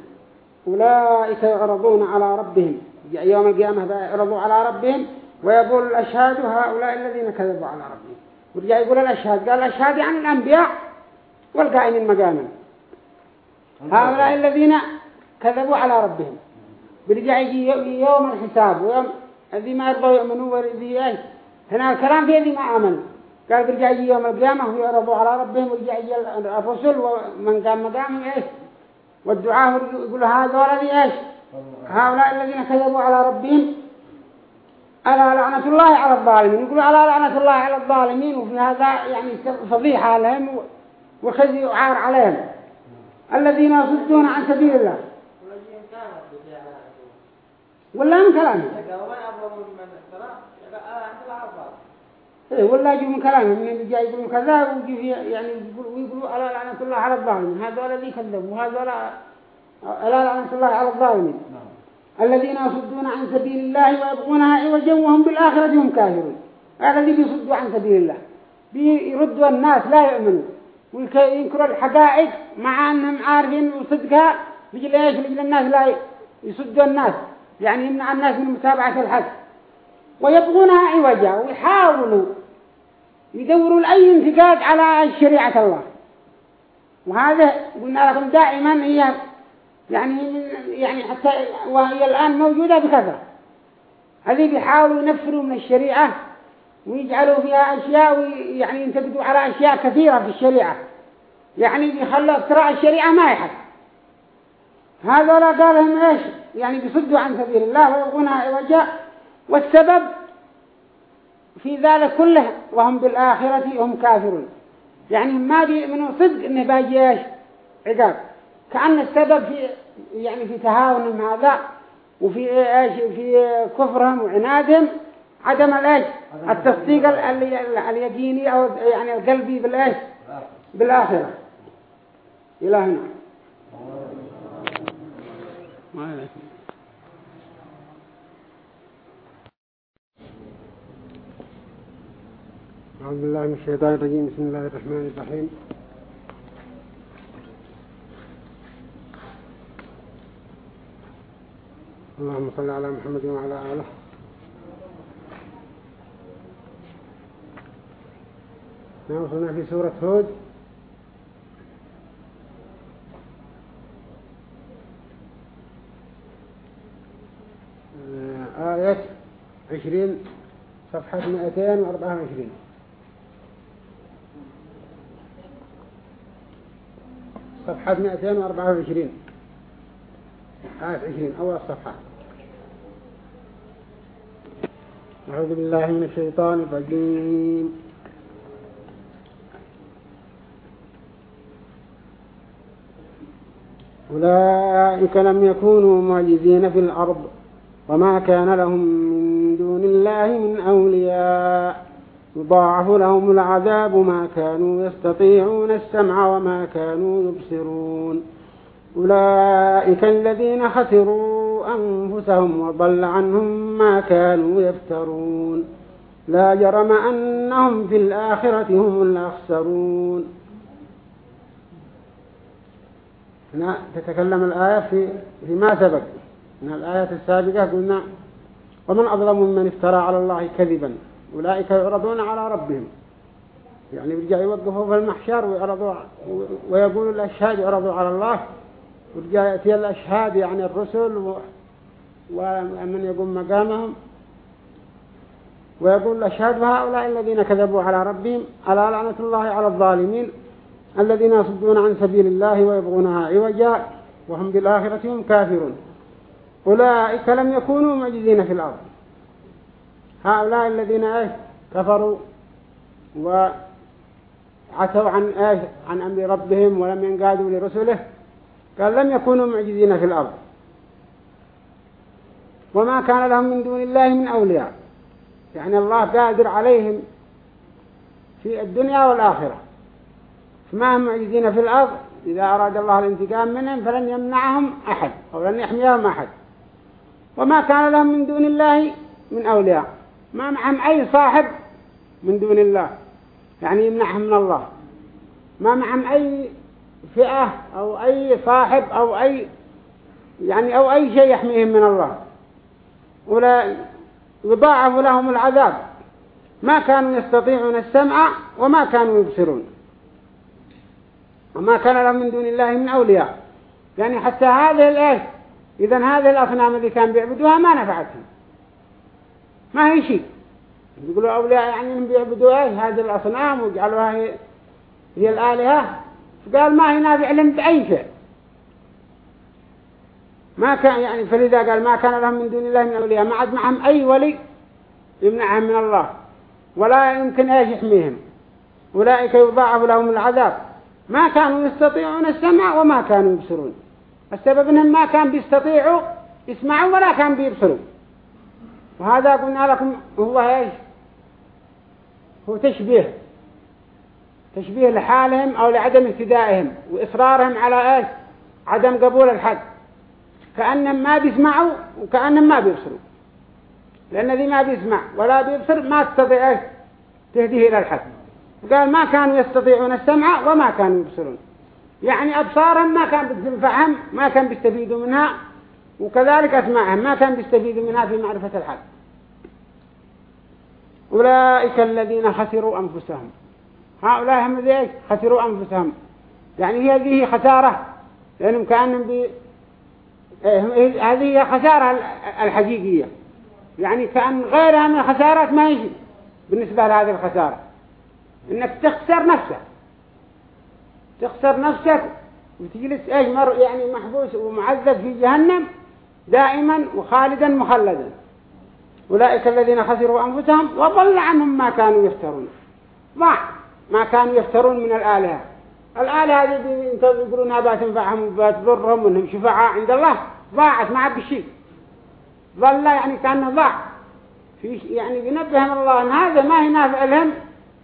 أولئك يعرضون على ربهم. يوم القيامة يعرضوا على ربهم ويقول الأشهاد هؤلاء الذين كذبوا على ربهم. ورجع يقول الأشهاد. قال الأشهاد يعني الأنبياء والقائمين مقاما. هؤلاء الذين كذبوا على ربهم. برجع يجي يوم الحساب. ويوم الذي ما يرضوا يؤمنوا وذي إيش هنا الكلام في الذي ما آمنوا قال برجع يجي يوم القيامة ويعرضوا على ربهم. ورجع يجي الرسل ومن قام مقامهم إيش؟ والدعاء يقول هذا الذي إيش؟ هؤلاء الذين كذبوا على ربهم ألا لعنة الله على الظالمين؟ يقولوا ألا لعنة الله على الظالمين وفي هذا يعني فضيحة لهم وخزي وعار عليهم. الذين يصدون عن سبيل الله. ولا من كلامه؟ إيه ولا يجي من كلامه. من اللي جاي يقولون كذا ويجي يعني ويقولوا ألا لعنة الله على الظالمين. هذا الذي كذبوا وهذا ألا لعنة الله على الظالمين. الذين يصدون عن سبيل الله ويبغونها عوجا وهم بالآخرة هم كافرون. هذا الذي بيصدوا عن سبيل الله. بيردوا الناس لا يؤمنوا. وينكروا الحقائق مع أنهم عارفين وصدقها ليش؟ بيجي الناس لا يصدوا الناس. يعني يمنع الناس من متابعة الحق. ويبغونها عوجا ويحاولوا يدوروا لأي انتقاد على شريعة الله. وهذا قلنا لكم دائما هي يعني يعني حتى وهي الآن موجودة بكثرة هذه بيحاولوا ينفروا من الشريعة ويجعلوا فيها أشياء ويعني ينتقدوا على أشياء كثيرة في الشريعة. يعني بيخلوا اقتراع الشريعة ما يحد هذا لا قال لهم إيش؟ يعني بيصدوا عن سبيل الله ويبغونها عوجا والسبب في ذلك كله وهم بالآخرة هم كافرون. يعني ما بيؤمنوا صدق إنه باجي إيش؟ عقاب. كأن السبب في يعني في تهاونهم هذا وفي إيش؟ في كفرهم وعنادهم عدم الإيش؟ التصديق اليقيني أو يعني القلبي بالإيش؟ بالآخرة. إلى هنا أعوذ بالله من الشيطان الرجيم. بسم الله الرحمن الرحيم. اللهم صل على محمد وعلى آله. نعم وصلنا في سورة هود. آه، آية عشرين صفحة مئتين وأربعة وعشرين. صفحة مئتين وأربعة وعشرين. آية عشرين أول صفحة أعوذ بالله من الشيطان الرجيم. أولئك لم يكونوا معجزين في الأرض وما كان لهم من دون الله من أولياء. يضاعف لهم العذاب ما كانوا يستطيعون السمع وما كانوا يبصرون. أولئك الذين خسروا أنفسهم وضل عنهم ما كانوا يفترون. لا جرم أنهم في الآخرة هم الأخسرون. هنا تتكلم الآية في فيما سبق. من الآية السابقة قلنا ومن أظلم من افترى على الله كذبا. أولئك يعرضون على ربهم. يعني بيرجع يوقفوا في المحشر ويعرضوا ويقولوا الأشهاد يعرضوا على الله. ورجع يأتي الأشهاد يعني الرسل. ومن يقوم مقامهم. ويقول الأشهاد هؤلاء الذين كذبوا على ربهم ألا لعنة الله على الظالمين الذين يصدون عن سبيل الله ويبغونها عوجا وهم بالآخرة هم كافرون. أولئك لم يكونوا معجزين في الأرض. هؤلاء الذين كفروا وعتوا عن عن أمر ربهم ولم ينقادوا لرسله. قال لم يكونوا معجزين في الأرض. وما كان لهم من دون الله من أولياء. يعني الله قادر عليهم في الدنيا والآخرة. فما هم معجزين في الأرض؟ إذا أراد الله الانتقام منهم فلن يمنعهم أحد أو لن يحميهم أحد. وما كان لهم من دون الله من أولياء. ما معهم أي صاحب من دون الله. يعني يمنعهم من الله. ما معهم أي فئة أو أي صاحب أو أي يعني أو أي شيء يحميهم من الله. ولا يضاعف لهم العذاب. ما كانوا يستطيعون السمع وما كانوا يبصرون. وما كان لهم من دون الله من أولياء. يعني حتى هذه الآية إذا هذه الأصنام اللي كان بيعبدوها ما نفعتهم. ما هي شيء. يقولوا أولياء يعني إنهم بيعبدوا هذه الأصنام وجعلوها هي الآلهة. فقال ما هي نافع لهم بأي شيء. ما كان يعني فلذا قال ما كان لهم من دون الله من أولياء. ما عاد معهم أي ولي يمنعهم من الله. ولا يمكن إيش يحميهم. أولئك يضاعف لهم العذاب. ما كانوا يستطيعون السمع وما كانوا يبصرون. السبب إنهم ما كان بيستطيعوا يسمعوا ولا كان بيبصروا. وهذا قلنا لكم هو إيش؟ هو تشبيه. تشبيه لحالهم أو لعدم اهتدائهم وإصرارهم على إيش؟ عدم قبول الحق. كأنهم ما بيسمعوا وكأنهم ما بيبصروا. لأن ذي ما بيسمع ولا بيبصر ما تستطيع إيش؟ تهديه إلى الحق. قال ما كانوا يستطيعون السمع وما كانوا يبصرون. يعني أبصارهم ما كان بتنفعهم ما كان بيستفيدوا منها وكذلك أسماعهم ما كان بيستفيدوا منها في معرفة الحق. أولئك الذين خسروا أنفسهم. هؤلاء هم ذي خسروا أنفسهم؟ يعني هي هذه خسارة لأنهم كأنهم بي إيه، هذه هي خسارة الحقيقية. يعني كأن غيرها من الخسارات ما يجي بالنسبة لهذه الخسارة. إنك تخسر نفسك. تخسر نفسك وتجلس إيش مر يعني محبوس ومعذب في جهنم دائما وخالدا مخلدا. أولئك الذين خسروا أنفسهم وضل عنهم ما كانوا يفترون ضاع ما كانوا يفترون من الآلهة. الآلهة هذه يقولونها بتنفعهم وبتضرهم وإنهم شفعاء عند الله. ضاعت ما عاد شيء ظل يعني كأنه ضاع. في يعني بينبههم الله أن هذا ما هي نافع لهم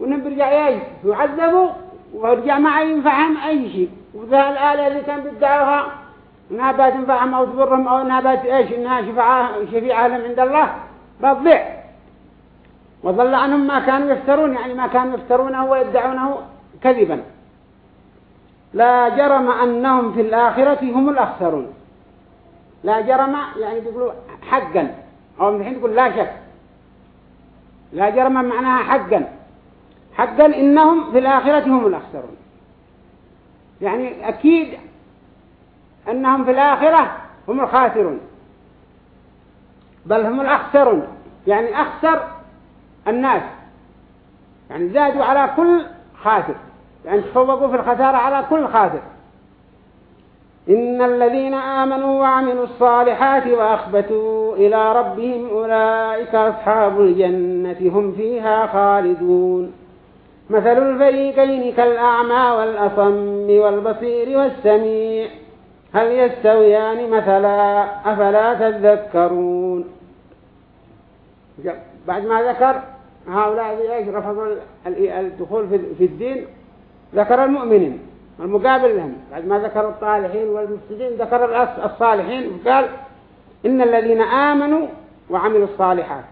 وإنهم بيرجع يعذبوا ورجع ما ينفعهم أي شيء. وذا الآلة اللي كان بيدعوها إنها بتنفعهم أو تضرهم أو إنها بات إيش؟ إنها شفعاء شفيعة لهم عند الله. بتضيع. وظل عنهم ما كانوا يفترون يعني ما كانوا يفترونه ويدعونه كذبا. لا جرم أنهم في الآخرة هم الأخسرون. لا جرم يعني بيقولوا حقا. أو من الحين تقول لا شك. لا جرم معناها حقا. حقا إنهم في الآخرة هم الأخسرون. يعني أكيد أنهم في الآخرة هم الخاسرون. بل هم الأخسرون. يعني أخسر الناس. يعني زادوا على كل خاسر. يعني تفوقوا في الخسارة على كل خاسر. إن الذين آمنوا وعملوا الصالحات وأخبتوا إلى ربهم أولئك أصحاب الجنة هم فيها خالدون. مثل الفريقين كالأعمى والأصم والبصير والسميع. هل يستويان مثلا؟ أفلا تذكرون. بعد ما ذكر هؤلاء إيش رفضوا الدخول في الدين ذكر المؤمنين المقابل لهم. بعد ما ذكر الطالحين والمفسدين ذكر الصالحين وقال إن الذين آمنوا وعملوا الصالحات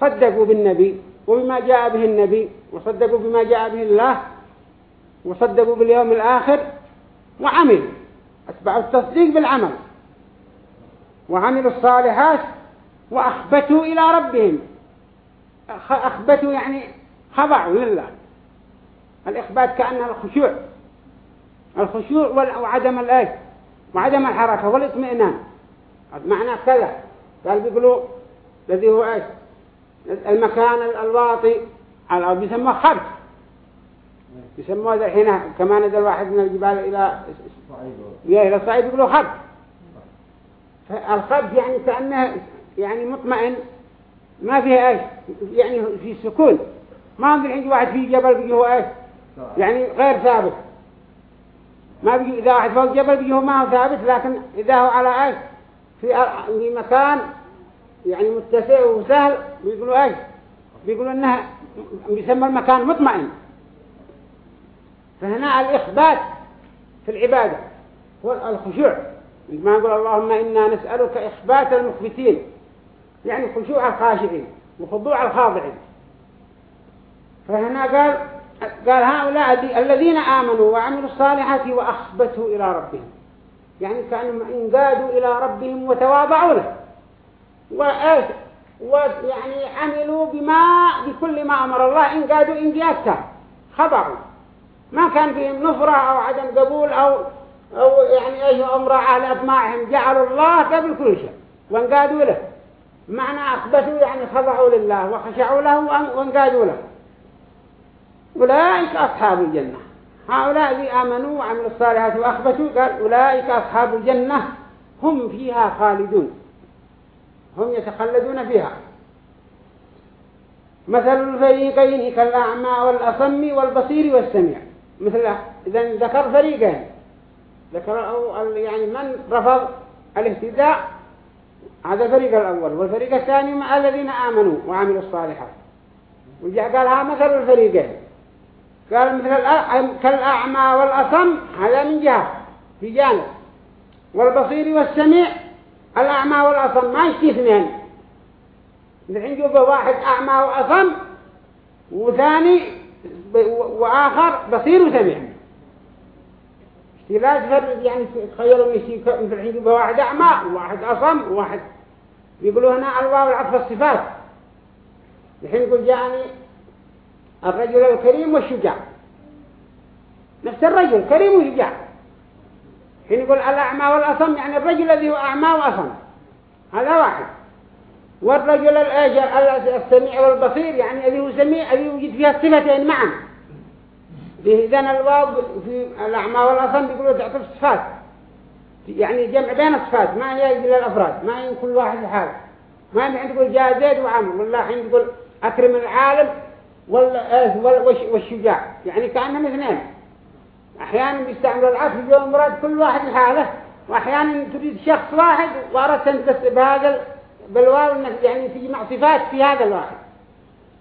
صدقوا بالنبي وبما جاء به النبي وصدقوا بما جاء به الله وصدقوا باليوم الآخر وعملوا. أتبعوا التصديق بالعمل. وعملوا الصالحات وأخبتوا إلى ربهم. أخبتوا يعني خضعوا لله. الإخبات كأنه الخشوع. الخشوع وعدم الإيش؟ وعدم الحركة والاطمئنان. معنى كذا. قال بيقولوا الذي هو إيش؟ المكان الواطي. على الأرض يسموه خرج يسموه الحين كما نزل واحد من الجبال إلى إلى الصعيد يقولوا خرج فالخرج يعني كأنه يعني مطمئن. ما فيها إيش يعني في سكون. ما في عندي واحد في جبل بيجي هو إيش يعني غير ثابت. ما بيجي إذا واحد فوق جبل بيجي هو ما هو ثابت لكن إذا هو على إيش في في مكان يعني متسع وسهل بيقولوا إيش بيقولوا إنها بيسمى المكان مطمئن. فهنا الإخبات في العبادة هو الخشوع. ما نقول اللهم إنا نسألك إخبات المخبتين. يعني خشوع الخاشعين وخضوع الخاضعين. فهنا قال قال هؤلاء الذين آمنوا وعملوا الصالحات وأخبتوا إلى ربهم. يعني كأنهم انقادوا إلى ربهم وتواضعوا له. ويعني عملوا بما بكل ما أمر الله انقادوا انقيادته خضعوا. ما كان فيهم نفرة أو عدم قبول أو أو يعني أيش أمر على أطماعهم جعلوا الله قبل كل شيء وانقادوا له. معنى أخبثوا يعني خضعوا لله وخشعوا له وانقادوا له. أولئك أصحاب الجنة. هؤلاء الذي آمنوا وعملوا الصالحات وأخبثوا قال أولئك أصحاب الجنة هم فيها خالدون. هم يتخلدون فيها. مثل الفريقين كالأعمى والأصم والبصير والسميع. مثل إذا ذكر فريقين. ذكر يعني من رفض الاهتداء هذا الفريق الأول والفريق الثاني مع الذين آمنوا وعملوا الصالحات. وجاء قال ها مثل الفريقين. قال مثل كالأعمى والأصم هذا من جهة في جانب. والبصير والسميع الأعمى والأصم ما يشتي اثنين. الحين جوبه واحد أعمى وأصم وثاني وآخر بصير وسميع. لا تفرد يعني تخيلوا يشتي مثل الحين جوبه واحد أعمى وواحد أصم وواحد يقولوا هنا الواو العطف الصفات الحين يقول جاءني الرجل الكريم والشجاع. نفس الرجل كريم وشجاع. حين يقول الأعمى والأصم يعني الرجل الذي هو أعمى وأصم. هذا واحد. والرجل السميع والبصير يعني الذي هو سميع الذي يوجد فيها الصفتين معا. إذن الواو في الأعمى والأصم يقولوا تعطف صفات يعني جمع بين الصفات ما هي إلا الأفراد ما هي كل واحد لحاله. ما هي تقول جاء زيد وعمر والله حين تقول أكرم العالم والشجاع. يعني كأنهم اثنين. أحيانا بيستعملوا العطف جو مراد كل واحد لحاله وأحيانا تريد شخص واحد وأردت أن بس بهذا بالواو يعني تجمع صفات في هذا الواحد.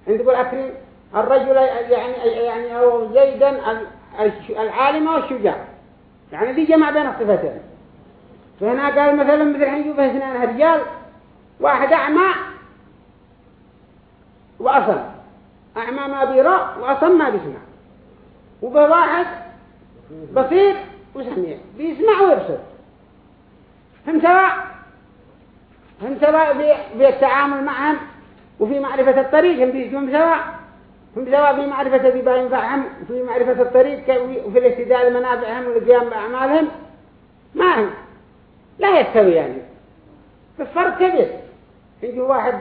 عند تقول أكرم الرجل يعني يعني أو زيدا العالم والشجاع يعني دي جمع بين الصفتين. فهنا قال مثلا مثل حين يجوا اثنين رجال واحد أعمى وأصم. أعمى ما بيرى وأصم ما بيسمع. وبواحد بصير وسميع بيسمع ويبصر. هم سواء هم سواء بالتعامل معهم وفي معرفة الطريق هم بيجون سواء هم سواء في معرفة ذي ينفعهم وفي معرفة الطريق وفي الاستدلال منافعهم والقيام بأعمالهم ما هم. لا يستوي يعني. الفرق كبير. يجي واحد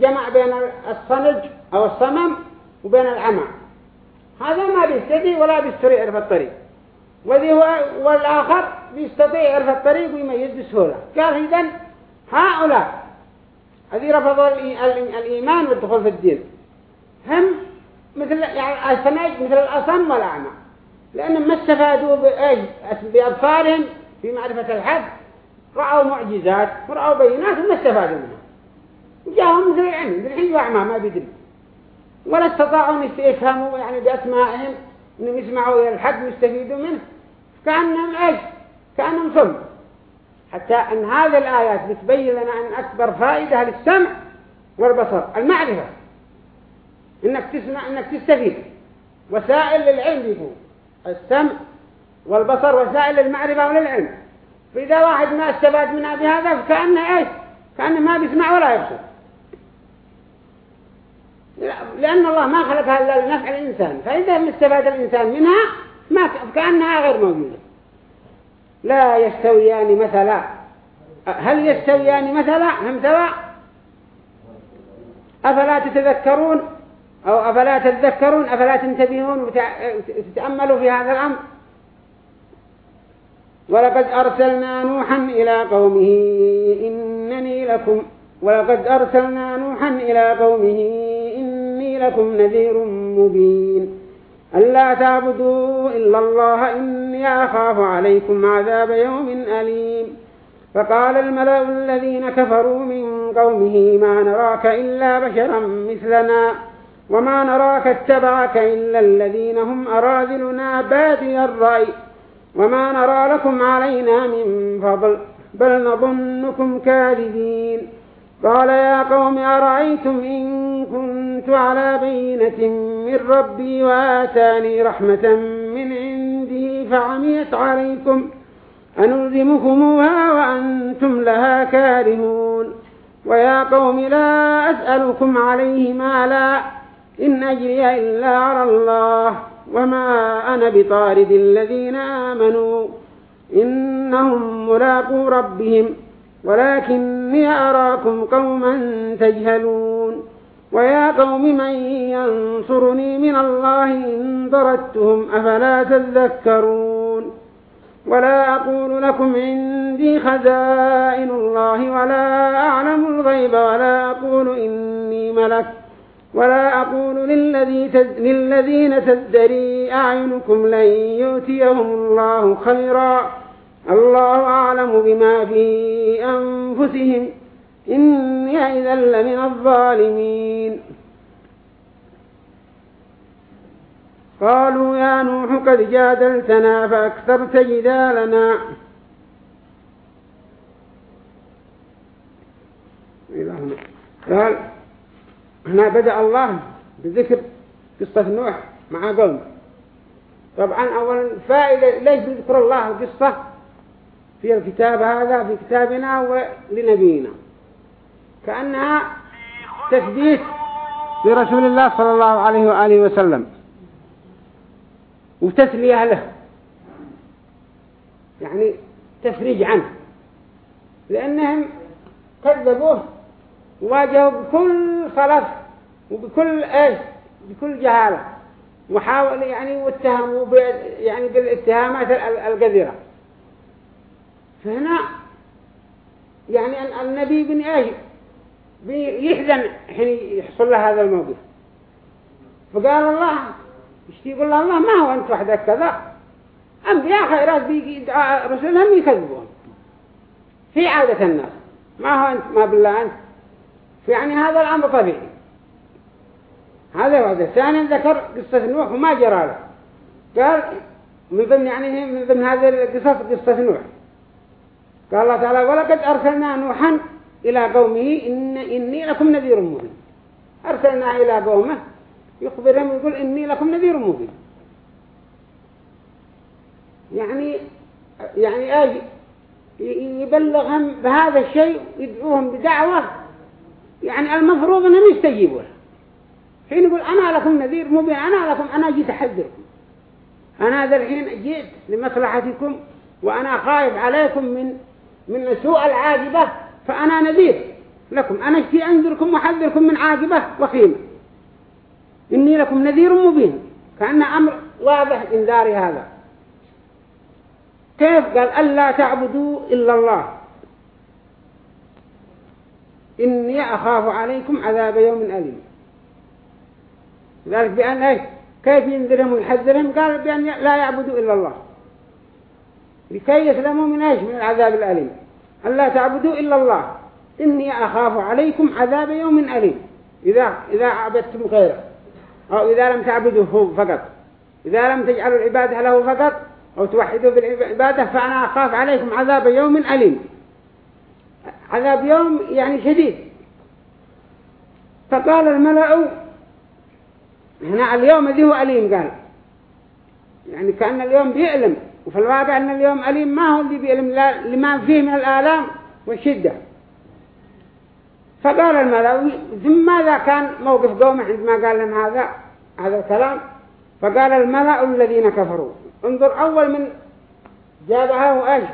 جمع بين الصنج أو الصمم وبين العمى. هذا ما بيستطيع ولا بيستطيع يعرف الطريق. وذي هو والآخر بيستطيع يعرف الطريق ويميز بسهولة. قال إذن هؤلاء الذي رفضوا الإيمان والدخول في الدين. هم مثل يعني السمج مثل الأصم والأعمى. لأنهم ما استفادوا بأبصارهم في معرفة الحد رأوا معجزات ورأوا بينات وما استفادوا منها. جاءهم مثل العلم مثل الحين أعمى ما بيدري ولا استطاعوا أن يفهموا يعني بأسمائهم أنهم يسمعوا إلى الحد ويستفيدوا منه. كأنهم إيش؟ كأنهم ثم حتى أن هذه الآيات بتبين لنا أن أكبر فائدة للسمع والبصر المعرفة. إنك تسمع إنك تستفيد. وسائل للعلم يكون السمع والبصر وسائل للمعرفة وللعلم. فإذا واحد ما استفاد منها بهذا فكأنه إيش؟ كأنه ما بيسمع ولا يبصر. لأن الله ما خلقها إلا لنفع الإنسان. فإذا استفاد الإنسان منها ما كأنها غير موجودة. لا يستويان مثلا. هل يستويان مثلا؟ هم سواء. أفلا تتذكرون؟ أو أفلا تتذكرون أفلا تنتبهون وتتأملوا في هذا الأمر. ولقد أرسلنا نوحا إلى قومه إنني لكم ولقد أرسلنا نوحا إلى قومه إني لكم نذير مبين. ألا تعبدوا إلا الله إني أخاف عليكم عذاب يوم أليم. فقال الملأ الذين كفروا من قومه ما نراك إلا بشرا مثلنا. وما نراك اتبعك إلا الذين هم أراذلنا بادي الرأي. وما نرى لكم علينا من فضل بل نظنكم كاذبين. قال يا قوم أرأيتم إن كنت على بينة من ربي وآتاني رحمة من عنده فعميت عليكم أنلزمكموها وأنتم لها كارهون. ويا قوم لا أسألكم عليه مالا. إن أجري إلا على الله وما أنا بطارد الذين آمنوا. إنهم ملاقوا ربهم ولكني أراكم قوما تجهلون. ويا قوم من ينصرني من الله إن ضرتهم أفلا تذكرون؟ ولا أقول لكم عندي خزائن الله ولا أعلم الغيب ولا أقول إني ملك ولا أقول للذي تز... للذين تزدري أعينكم لن يؤتيهم الله خيرا. الله أعلم بما في أنفسهم. إني إذا لمن الظالمين. قالوا يا نوح قد جادلتنا فأكثرت جدالنا. قال هنا بدأ الله بذكر قصة نوح مع قوم طبعا أولا فائدة ليش بذكر الله قصة في الكتاب هذا في كتابنا ولنبينا. كأنها تثبيت لرسول الله صلى الله عليه وآله وسلم. وتسلية له. يعني تفريج عنه. لأنهم كذبوه وواجهوا بكل خلف وبكل إيش؟ بكل جهالة. وحاول يعني واتهموا يعني بالاتهامات القذرة فهنا يعني النبي بن إيش؟ بيحزن حين يحصل له هذا الموقف. فقال الله إيش يقول الله ما هو أنت وحدك كذا. أنبياء خيرات بيجي رسولهم يكذبون. في عادة الناس. ما هو أنت؟ ما بالله أنت. يعني هذا الأمر طبيعي. هذا هو ثانيا ذكر قصة نوح وما جرى له. قال من ضمن يعني من ضمن هذه القصص قصة نوح. قال الله تعالى ولقد أرسلنا نوحا إلى قومه إن إني لكم نذير مبين. أرسلنا إلى قومه يخبرهم ويقول إني لكم نذير مبين. يعني يعني أي يبلغهم بهذا الشيء يدعوهم بدعوة يعني المفروض أنهم يستجيبوا له حين يقول أنا لكم نذير مبين أنا لكم أنا جيت أحذركم. أنا هذا الحين جيت لمصلحتكم وأنا خايف عليكم من من سوء العاقبة فأنا نذير لكم. أنا اشتي أنذركم وحذركم من عاقبة وخيمة. إني لكم نذير مبين. كأن أمر واضح إنذاري هذا. كيف؟ قال ألا تعبدوا إلا الله. إني أخاف عليكم عذاب يوم أليم. ذلك بأن إيش؟ كيف ينذرهم ويحذرهم؟ قال بأن لا يعبدوا إلا الله. لكي يسلموا من إيش؟ من العذاب الأليم. ألا تعبدوا إلا الله. إني أخاف عليكم عذاب يوم أليم. إذا إذا عبدتم غيره أو إذا لم تعبدوه فقط. إذا لم تجعلوا العبادة له فقط. أو توحدوا بالعبادة فأنا أخاف عليكم عذاب يوم أليم. عذاب يوم يعني شديد. فقال الملأ هنا اليوم ذي هو أليم قال. يعني كأن اليوم بيألم وفي الواقع أن اليوم أليم ما هو اللي بيألم لما فيه من الآلام والشدة. فقال الملأ ثم ماذا كان موقف قومه عندما قال لهم هذا هذا الكلام؟ فقال الملأ الذين كفروا انظر أول من جابها وإيش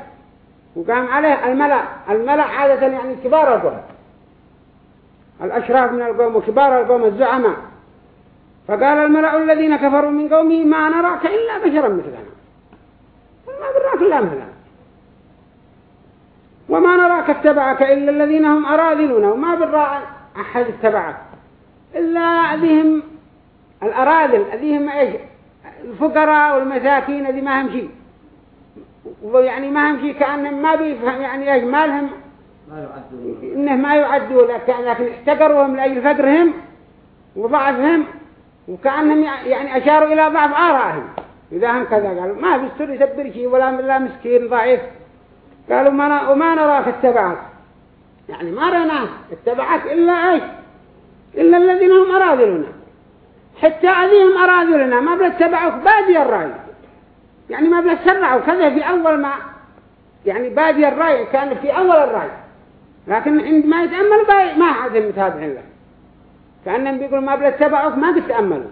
وقام عليه الملأ الملأ عادة يعني كبار القوم. الأشراف من القوم وكبار القوم الزعماء. فقال الملأ الذين كفروا من قومه ما نراك إلا بشرا مثلنا. ما نراك إلا مثلنا. وما نراك اتبعك إلا الذين هم أراذلون. وما بالراء أحد اتبعك. إلا ذيهم الأراذل. ذيهم إيش؟ الفقراء والمساكين ذي ما هم شيء. ويعني ما هم شيء كأنهم ما بيفهم يعني إيش ما لهم؟ إنه ما يعدوا لكن احتقروهم لأجل فقرهم وضعفهم وكأنهم يعني أشاروا إلى ضعف آرائهم. إذا هم كذا قالوا ما بيستر يسبر شيء ولا لا مسكين ضعيف. قالوا ما وما نراك اتبعك يعني ما رأيناك اتبعك إلا إيش؟ إلا الذين هم أراذلنا. حتى أذيهم أراذلنا ما بلا اتبعوك بادي الرأي. يعني ما بلا سرعوا كذا في أول ما يعني بادي الرأي كان في أول الرأي لكن عندما يتأمل ما حد متابعين له. كأنهم بيقولوا ما بلا اتبعوك ما تتأملوا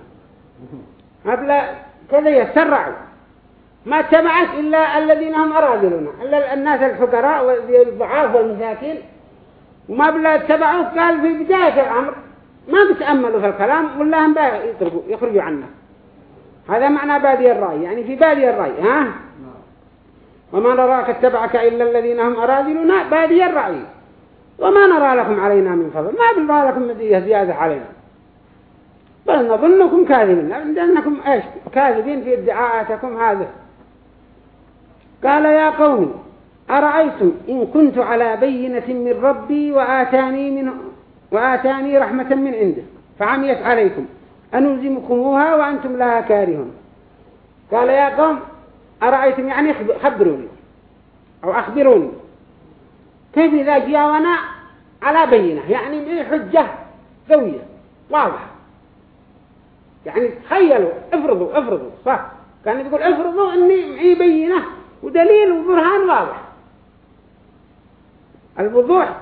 ما بلا كذا يسرعوا ما اتبعك إلا الذين هم أراذلنا إلا الناس الفقراء والضعاف والمساكين. وما بلا اتبعوك قال في بداية الأمر ما بتأملوا في الكلام ولا هم يخرجوا عنه. هذا معنى بادي الرأي يعني في بادي الرأي ها؟ وما نراك اتبعك إلا الذين هم أراذلنا بادي الرأي. وما نرى لكم علينا من فضل ما بنرى لكم مدية زيادة علينا. بل نظنكم كاذبين لأنكم إيش؟ كاذبين في ادعاءاتكم هذا. قال يا قوم أرأيتم إن كنت على بينة من ربي وآتاني, من وآتاني رحمة من عنده فعميت عليكم. أنلزمكموها وأنتم لها كارهون. قال يا قوم أرأيتم يعني خبروني أو أخبروني؟ كيف إذا جاءنا على بينة؟ يعني حجة قوية واضحة. يعني تخيلوا افرضوا افرضوا صح؟ كان يقول افرضوا إني معي بينة ودليل وبرهان واضح. الوضوح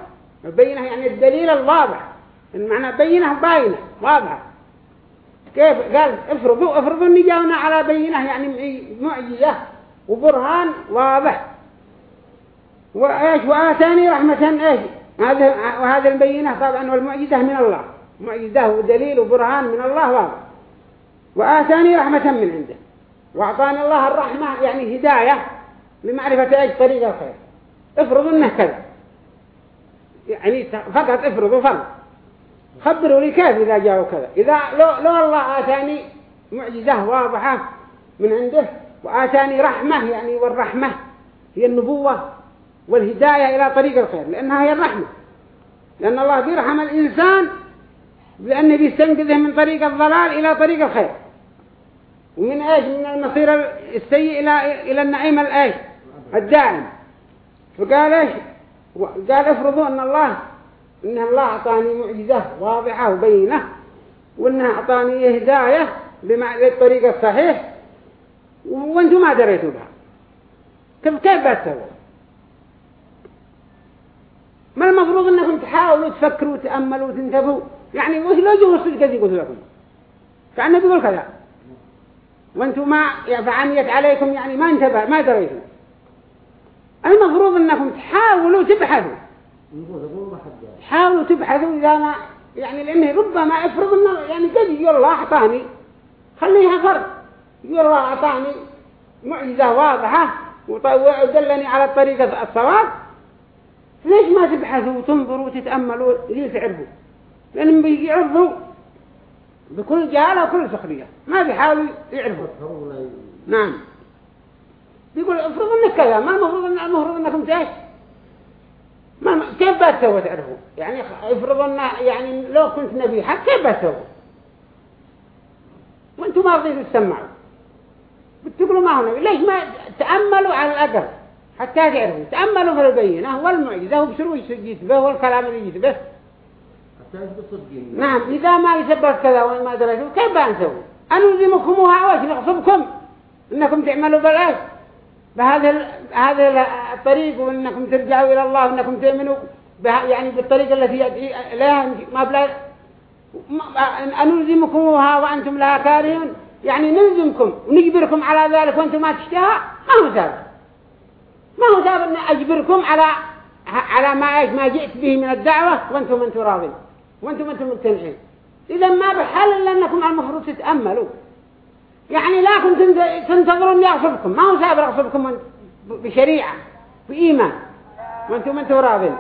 البينة يعني الدليل الواضح. المعنى بينة باينة واضحة. كيف؟ قال افرضوا افرضوا إني جاونا على بينة يعني معجزة وبرهان واضح. وإيش؟ وآتاني رحمة إيش؟ هذه وهذه البينة طبعا والمعجزة من الله. معجزة ودليل وبرهان من الله واضح. وآتاني رحمة من عنده. وأعطاني الله الرحمة يعني هداية لمعرفة إيش؟ طريق الخير. افرضوا إنه كذا. يعني فقط افرضوا فرض خبروا لي كيف إذا جاءوا كذا. إذا لو, لو الله آتاني معجزة واضحة من عنده وآتاني رحمة يعني والرحمة هي النبوة والهداية إلى طريق الخير لأنها هي الرحمة. لأن الله بيرحم الإنسان لأنه بيستنقذه من طريق الضلال إلى طريق الخير. ومن إيش؟ من المصير السيء إلى إلى النعيم الإيش؟ الدائم. فقال إيش؟ قال افرضوا أن الله إن الله أعطاني معجزة واضحة وبينة وانه أعطاني هداية للطريق الصحيح وأنتم ما دريتوا بها. كيف كيف بتسووا ما المفروض إنكم تحاولوا تفكروا وتاملوا وتنتبهوا يعني وش لو جو الصدق الذي قلت لكم؟ كأنه بيقول كذا. وأنتم ما فعميت عليكم يعني ما انتبه ما دريتم المفروض إنكم تحاولوا تبحثوا. حاولوا تبحثوا إذا ما يعني لأنه ربما افرض إنه يعني قد يقول الله أعطاني. خليها فرض. يقول الله أعطاني. معجزة واضحة. ودلني على الطريقة الصواب. ليش ما تبحثوا وتنظروا وتتأملوا؟ ليه تعرفوا لأنهم بيعرفوا بكل جهالة وكل سخرية. ما بيحاولوا يعرفوا. نعم. بيقول افرض إنك كذا. ما المفروض ان المفروض إنكم تعيش ما كيف بتسوي تعرفوا يعني افرض ان يعني لو كنت نبي حق كيف بتسوي وأنتم ما رضيتوا تسمعوا. بتقولوا ما هو ليش ما تأملوا على الأقل حتى تعرفوا. تأملوا في البينة والمعجزة وبشروا يجيت به والكلام اللي يجيت به نعم. إذا ما يثبت كذا وما درجوا كيف بنسوي أنلزمكموها وش نغصبكم. إنكم تعملوا بالعيش بهذا هذا الطريق وإنكم ترجعوا إلى الله وإنكم تؤمنوا يعني بالطريقة التي لها ما بلا أنلزمكموها وأنتم لها كارهون. يعني نلزمكم ونجبركم على ذلك وأنتم ما تشتهى. ما هو سابق ما هو سابق أن أجبركم على على ما ما جئت به من الدعوة وأنتم أنتم راضين وأنتم أنتم مقتنعين إذا ما بحال إلا أنكم المفروض تتأملوا. يعني لا كنتم تنتظرون يغصبكم ما هو سابق يغصبكم بشريعة بإيمان. وأنتم أنتم راضين.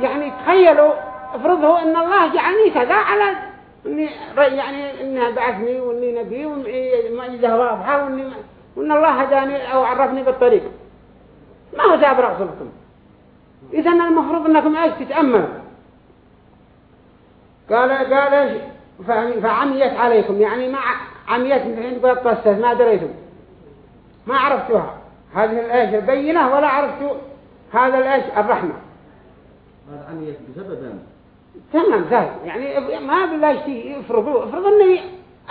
يعني تخيلوا افرضوا أن الله جعلني كذا على أني يعني انه بعثني وإني نبي ومعجزه واضحه وإني وإن الله هداني أو عرفني بالطريق. ما هو جاب رأسكم اذا المفروض أنكم إيش تتأملوا؟ قال قال فعميت عليكم. يعني ما عميت الحين قد ما دريتم. ما عرفتوها. هذه الايش البينة ولا عرفتوا هذا الايش الرحمة. هذا عميت بسبب تمام زين يعني ما بالله شيء افرضوا افرضوا إني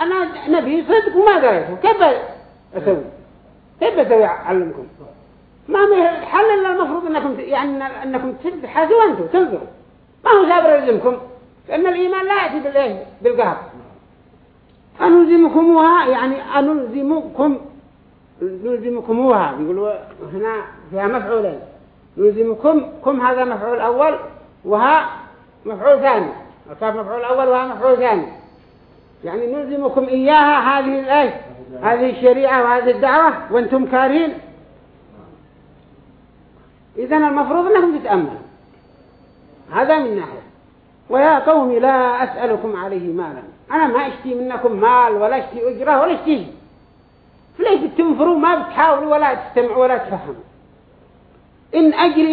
أنا نبي صدق وما دريته. كيف أسوي؟ كيف أسوي؟ أعلمكم. ما حل إلا المفروض إنكم يعني إنكم تبحثوا أنتم. تنظروا. ما هو سابر يلزمكم؟ لأن الإيمان لا بالإيه؟ بالقهر. أنلزمكموها يعني أنلزمكم نلزمكموها. يقولوا هنا فيها مفعولين. نلزمكم كم هذا مفعول أول؟ وها مفعول ثاني. الكاف مفعول أول وها مفعول ثاني. يعني نلزمكم إياها هذه الآية؟ هذه الشريعة وهذه الدعوة وأنتم كارين إذن المفروض أنكم تتأملوا. هذا من ناحية. ويا قوم لا أسألكم عليه مالا. أنا ما أشتي منكم مال ولا أشتي أجرة ولا أشتي فليش تنفروا؟ ما بتحاولوا ولا تستمعوا ولا تفهموا. إن أجري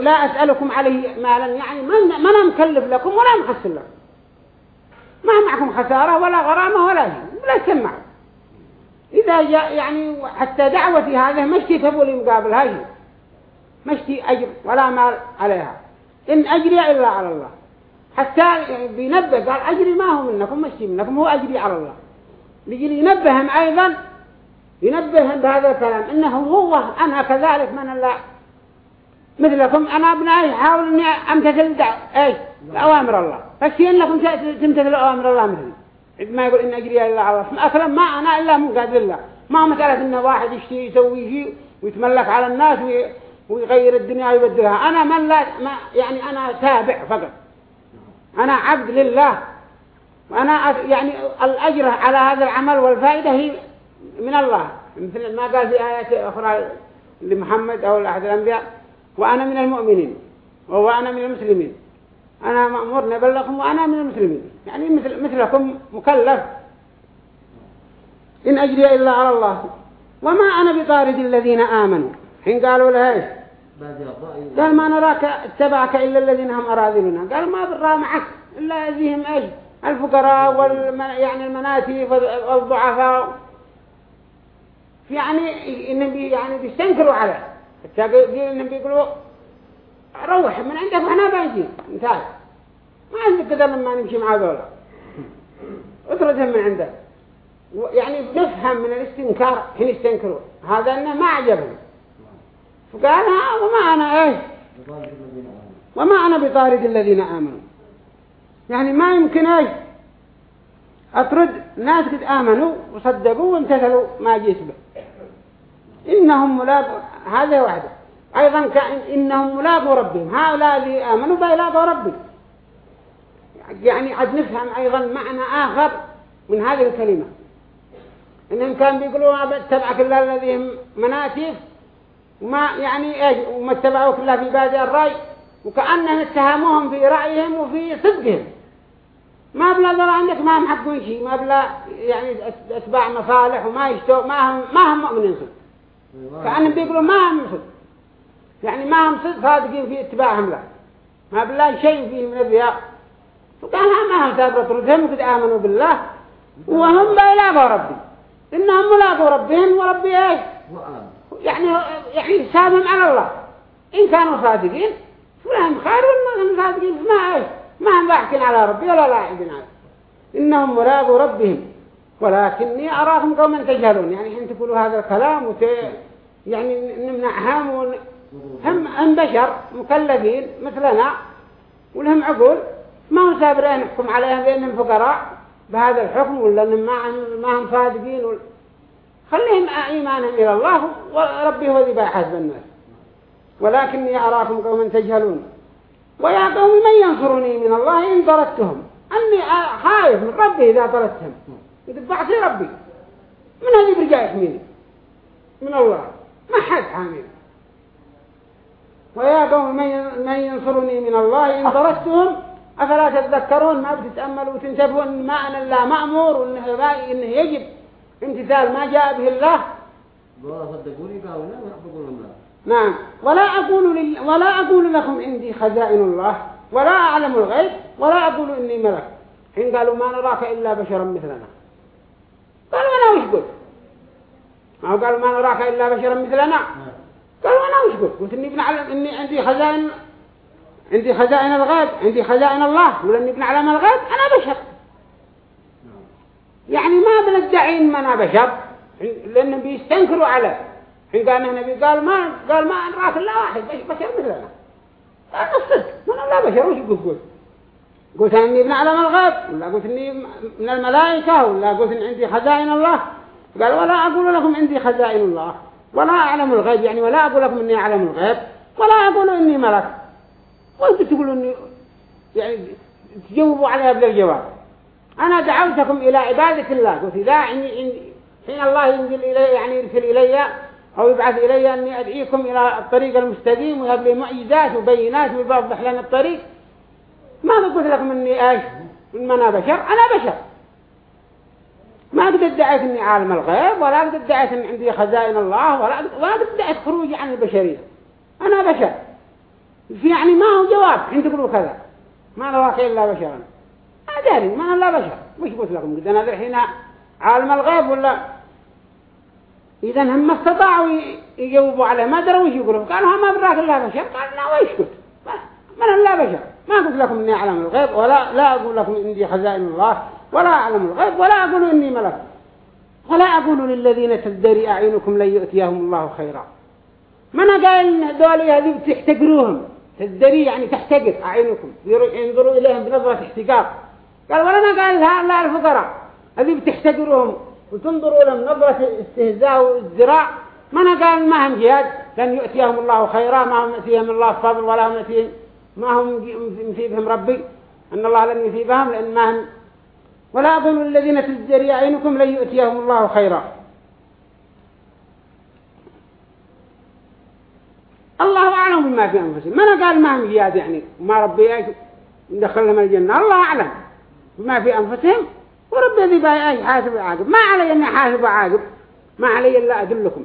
لا أسألكم عليه مالا يعني ما ما أنا مكلف لكم ولا محصل لكم. ما معكم خسارة ولا غرامة ولا شيء. ولا تسمع إذا جاء يعني حتى دعوتي هذه مشتي تبوا لي مقابل هاي. مشتي أجر ولا مال عليها. إن أجري إلا على الله. حتى يعني بينبه قال أجري ما هو منكم مشتي منكم هو أجري على الله. لجي ينبههم أيضا ينبههم بهذا الكلام إنه هو أنا كذلك من الله. مثلكم أنا أبنائي حاول أني أمتثل. إيش؟ أوامر الله. فالشيء أنكم تمتثلوا أوامر الله مثلي. ما يقول إن أجري إلا على الله. أصلا ما أنا إلا من قادر الله. ما مسألة إن واحد يشتي يسوي شيء ويتملك على الناس وي... ويغير الدنيا ويبدلها. أنا من لا ما يعني أنا تابع فقط. أنا عبد لله. وأنا يعني الأجر على هذا العمل والفائدة هي من الله. مثل ما قال في آيات أخرى لمحمد أو لأحد الأنبياء وأنا من المؤمنين وأنا من المسلمين. أنا مأمور نبلغكم وأنا من المسلمين. يعني مثل مثلكم مكلف. إن أجري إلا على الله. وما أنا بطارد الذين آمنوا. حين قالوا له إيش؟ قال ما نراك اتبعك إلا الذين هم أراذلنا قال ما برا معك إلا يزيهم إيش الفقراء والمن يعني المناتيف والضعفاء. يعني النبي يعني بيستنكروا عليه حتى النبي يقولوا روح من عندك وإحنا بنجي مثال ما عندك قدر لما نمشي مع ذولا اطردهم من عندك يعني نفهم من الاستنكار حين يستنكروا. هذا إنه ما عجبهم. فقال ها وما أنا إيش؟ وما أنا بطارد الذين آمنوا. يعني ما يمكن إيش؟ أطرد ناس قد آمنوا وصدقوا وامتثلوا ما جيت به. إنهم ملاقوا هذا واحدة أيضا إنهم ملاقوا ربهم. هؤلاء الذي آمنوا بيلاقوا ربهم. يعني عد نفهم أيضا معنى آخر من هذه الكلمة. إنهم كان بيقولوا اتبعك الله الذي مناسف وما يعني إيش وما اتبعوك الله في بادئ الرأي وكأنهم اتهموهم في رأيهم وفي صدقهم. ما بلا ذرا عندك ما هم حقون شيء ما بلا يعني أتباع مصالح وما يشتوا ما هم ما هم مؤمنين صدق. كأنهم بيقولوا ما هم صدق. يعني ما هم صدق صادقين في اتباعهم له ما بالله شيء فيه من الرياء. فقال ما هم سابرة ردهم قد آمنوا بالله. وهم بيلاقوا ربي. إنهم ملاقوا ربهم وربي إيش؟ يعني يعني حسابهم على الله. إن كانوا صادقين فلهم خير وإن هم صادقين ما إيش ما هم باحكين على ربي ولا لاعبين عليه. إنهم ملاقوا ربهم. ولكني أراكم قوما تجهلون يعني حين تقولوا هذا الكلام وت... يعني نمنعهم هم هم بشر مكلفين مثلنا. ولهم عقول. ما هم سابرين نحكم عليهم لأنهم فقراء. بهذا الحكم ولا ما هم صادقين ولا خليهم إيمانهم إلى الله وربي هو ذي بيحاسب الناس ولكني أراكم قوما تجهلون. ويا قوم من ينصرني من الله إن طردتهم أني خايف من ربي إذا طردتهم يدفعت ربي. من هذه برجاء يحميني من الله. ما حد حامل. ويا قوم من ينصرني من الله إن طردتهم أفلا تتذكرون؟ ما بتتأملوا وتنتبهوا ما أنا الله مأمور وإنه, إنه يجب. امتثال ما جاء به الله. نعم. ولا أقول, لل... ولا أقول لكم عندي خزائن الله ولا أعلم الغيب ولا أقول إني ملك. حين قالوا ما نراك إلا بشرا مثلنا. قالوا أنا وش قلت؟ ما قالوا ما نراك إلا بشرا مثلنا. قالوا أنا وش قلت؟ قلت إني بنعلم إني عندي خزائن عندي خزائن الغيب عندي خزائن الله. ولأني بنعلم الغيب أنا بشر. يعني ما بندعي إن أنا بشر لأنهم بيستنكروا عليه حين قال النبي قال ما قال ما نراك إلا واحد بشر مثلنا. قال الصدق من لا بشر وش قلت قلت إني بنعلم الغيب. ولا قلت إني من الملائكة. ولا قلت إن عندي خزائن الله. قال ولا أقول لكم عندي خزائن الله. ولا أعلم الغيب يعني ولا أقول لكم إني أعلم الغيب. ولا أقول إني ملك. وأنتم تقولوا إني يعني تجاوبوا عليها بالجواب أنا دعوتكم إلى عبادة الله. قلت إذا حين الله ينزل إلي يعني يرسل إلي أو يبعث إلي أني أدعيكم إلى الطريق المستقيم ويهب لي معجزات وبينات ويوضح لنا الطريق. ما قلت لكم إني إيش؟ من أنا بشر. أنا بشر. ما قد ادعيت إني عالم الغيب ولا قد ادعيت إن عندي خزائن الله ولا قد ادعيت خروجي عن البشرية. أنا بشر. يعني ما هو جواب. تقولوا كذا. ما نراك إلا بشرا. ما داري إلا بشر. وش قلت لكم قد أنا الحين عالم الغيب ولا؟ إذا هم ما استطاعوا يجاوبوا عليه. ما دروا وش يقولوا قالوا ما براك الله بشر. قال لا ويش قلت؟ من الله بشر. ما قلت لكم إني أعلم الغيب ولا لا أقول لكم إني خزائن الله ولا أعلم الغيب ولا أقول إني ملك. ولا أقول للذين تزدري أعينكم لن يؤتيهم الله خيرا. ما أنا قال دولي هذه تحتقروهم؟ تزدري يعني تحتقر أعينكم. ينظروا إليهم بنظرة احتقار. قال ولا ما قال لا الفقراء. هذه بتحتقروهم وتنظروا لهم نظرة استهزاء والزراع ما أنا قال ما هم جهاد؟ لن يؤتيهم الله خيرا. ما هم يأتيهم الله فضل ولا هم يأتيهم ما هم يثيبهم ربي؟ أن الله لن يثيبهم لأن ما هم. ولا أظن الذين تزدري عينكم لن يؤتيهم الله خيرا. الله أعلم بما في أنفسهم. ما أنا قال ما هم جهاد يعني؟ ما ربي ندخلهم الجنة. الله أعلم. بما في أنفسهم ورب ذي باي حاسب وعاقب ما علي أني حاسب وعاقب ما علي إلا أدلكم.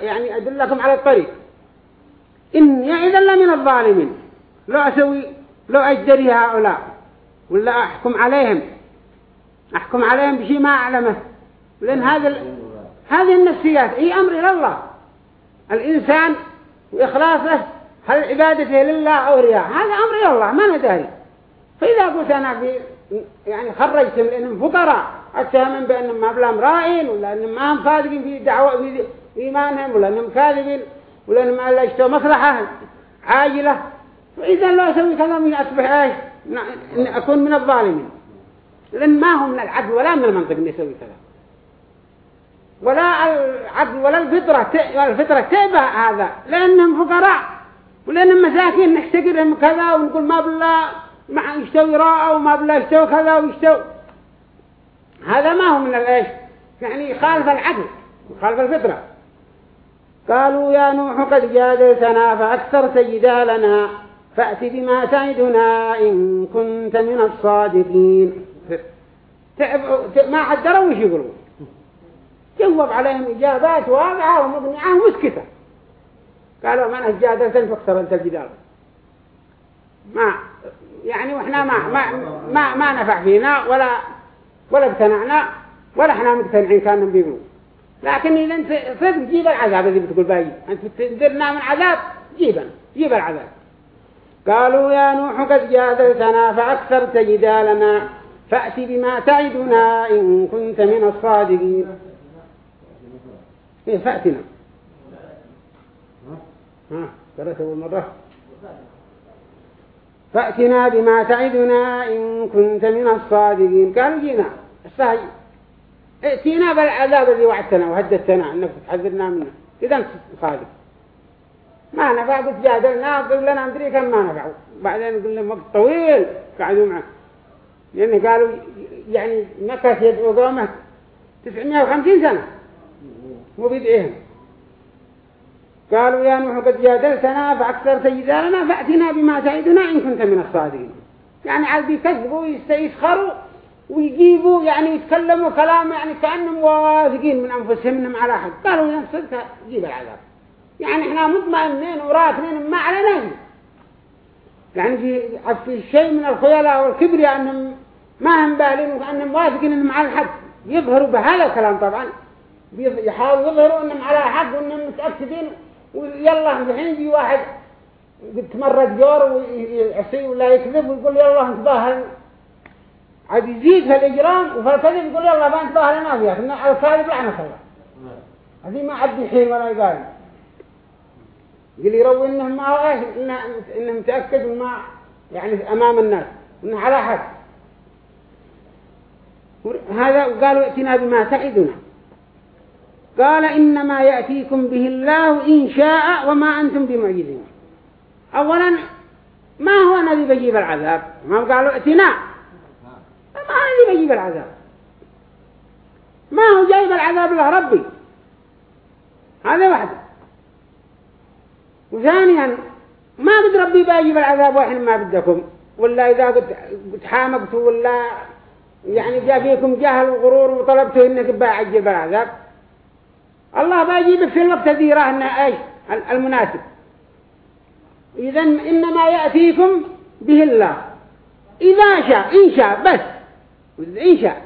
يعني أدلكم على الطريق. إني إذا لمن الظالمين. لو أسوي لو أجدري هؤلاء ولا أحكم عليهم. أحكم عليهم بشيء ما أعلمه. لأن هذا هذه النفسيات أي أمر إلى الله. الإنسان وإخلاصه هل عبادته لله أو رياء؟ هذا أمر إلى الله ما نداري فإذا قلت أنا في يعني خرجتهم لأنهم فقراء. أتهمهم بأنهم ما بلا مرائين ولا أنهم ما هم صادقين في دعوة في إيمانهم ولا أنهم كاذبين ولا أنهم ما يشتوا مصلحة عاجلة. فإذا لو أسوي كذا من أصبح إيش؟ أكون من الظالمين. لأن ما هم من العدل ولا من المنطق أن يسوي كذا ولا العدل ولا الفطرة الفطرة تأبى هذا. لأنهم فقراء ولأنهم مساكين. نحتقرهم كذا ونقول ما بالله. مع يستوي راء وما بالله يستوي كذا ويستوي هذا ما هو من الإيش؟ يعني خالف العدل خالف الفطرة. قالوا يا نوح قد جادلتنا فأكثرت جدالنا فأت بما تعدنا إن كنت من الصادقين. ما حدروا وش يقولوا؟ جواب عليهم إجابات واضحة ومقنعة ومسكتة. قالوا من أجادلتن فاكثرت الجدال. ما يعني وإحنا ما ما ما, ما نفع فينا ولا ولا اقتنعنا ولا إحنا مقتنعين كانوا بيقولوا. لكن إذا أنت صدق جيب العذاب الذي بتقول باي أنت تنذرنا من عذاب جيبا جيب العذاب. قالوا يا نوح قد جادلتنا فأكثرت جدالنا فأت بما تعدنا إن كنت من الصادقين. إيه فأتنا. ها قرأت أول مرة؟ فأتنا بما تعدنا إن كنت من الصادقين. قالوا جينا. الصحيح ائتنا بالعذاب الذي وعدتنا وهددتنا أنك تحذرنا منه. إذا أنت صادق. ما نفع؟ قلت جادلنا. قل لنا ندري كم ما نفع. بعدين قلنا وقت طويل قعدوا معه لأن قالوا يعني مكة يدعو قومه 950 سنة. مو بيدعيهم. قالوا يا نوح قد جادلتنا فأكثرت جدالنا فأتنا بما تعدنا إن كنت من الصادقين. يعني عاد بيكذبوا ويستيسخروا ويجيبوا يعني يتكلموا كلام يعني كأنهم واثقين من أنفسهم إنهم على حق. قالوا يا صدق جيب العذاب. يعني إحنا مطمئنين وراكنين ما علينا. يعني في في شيء من الخيلاء والكبرياء أنهم ما هم بالين وأنهم واثقين إنهم على الحق. يظهروا بهذا الكلام طبعا. يحاولوا يظهروا إنهم على حق وإنهم متأكدين. ويلا الحين يجي واحد قد تمرد جور ويعصي ولا يكذب ويقول يلا انتباه عاد يزيد في الإجرام وفي الكذب يقول يلا ما انتباه لنا فيها. إن على الكاذب لعنة الله هذه ما عد الحين ولا يقال. يقول يروي إنهم ما إيش؟ إنه, إنه متأكد وما يعني أمام الناس. إنه على حق. هذا قالوا ائتنا بما تعدنا. قال إنما يأتيكم به الله إن شاء وما أنتم بمعجزين. أولا ما هو الذي بيجيب العذاب؟ ما قالوا ائتنا ما هو الذي بيجيب العذاب؟ ما هو جايب العذاب له ربي؟ هذا واحد وثانيا ما قد ربي بيجيب العذاب واحد ما بدكم؟ ولا إذا قد ولا يعني جاء فيكم جهل وغرور وطلبتوا إنك بعجل العذاب. الله بيجيبك في الوقت الذي يراه انه إيش المناسب. اذا إنما يأتيكم به الله. إذا شاء إن شاء بس. إن شاء.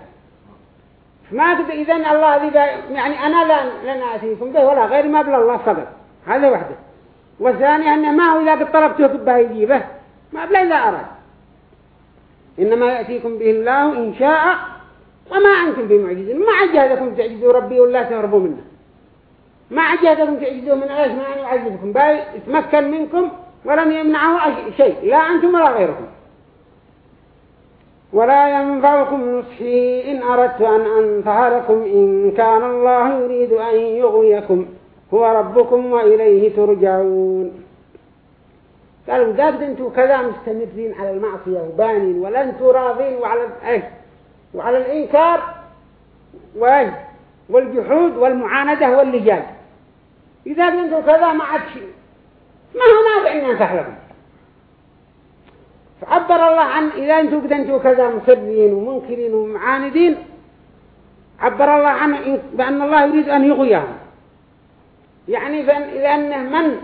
ما تد... إذا الله ذي يعني أنا لا لن اتيكم به ولا غير ما بلا الله فقط هذا وحده. والثاني انه ما هو إذا قد طلبته به يجيبه. ما بلا إذا أراد. إنما يأتيكم به الله إن شاء وما أنتم بمعجزين. ما عجزكم تعجزوا ربي ولا تهربوا منه. ما عجزكم تعجزوا من إيش ما أن يعذبكم. بل يتمكن منكم ولم يمنعه شيء. لا أنتم ولا غيركم. ولا ينفعكم نصحي إن أردت أن أنفع لكم. إن كان الله يريد أن يغويكم. هو ربكم وإليه ترجعون. قالوا ذاك أنتم كذا مستمرين على المعصية وبانين ولا أنتم راضين وعلى إيش وعلى الإنكار والجحود والمعاندة واللجاج. إذا قلتوا كذا ما عاد شيء. ما هو نافع إن ينفع لكم فعبر الله عن إذا أنتوا قد كذا مصرين ومنكرين ومعاندين عبر الله عن بأن الله يريد أن يغيهم يعني لأنه من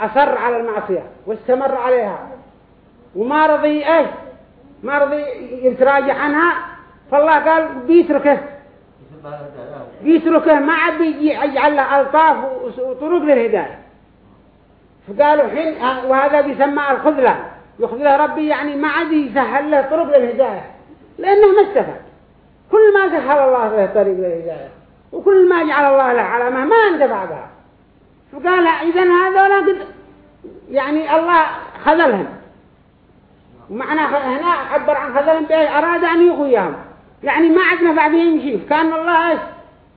أصر على المعصية واستمر عليها وما رضي إيش ما رضي يتراجع عنها فالله قال بيتركه. يتركه ما عاد يجعل له ألطاف وطرق للهداية. فقالوا حين وهذا بيسمى الخذلة. يخذلة ربي يعني ما عاد يسهل له طرق للهداية. لأنه ما استفاد. كل ما سهل الله له طريق للهداية. وكل ما جعل الله له علامة ما انتفع بها فقال إذا هذا قد يعني الله خذلهم. ومعنى هنا عبر عن خذلهم بأي أراد أن يغويهم. يعني ما عاد نفع بهم شيء كان الله إيش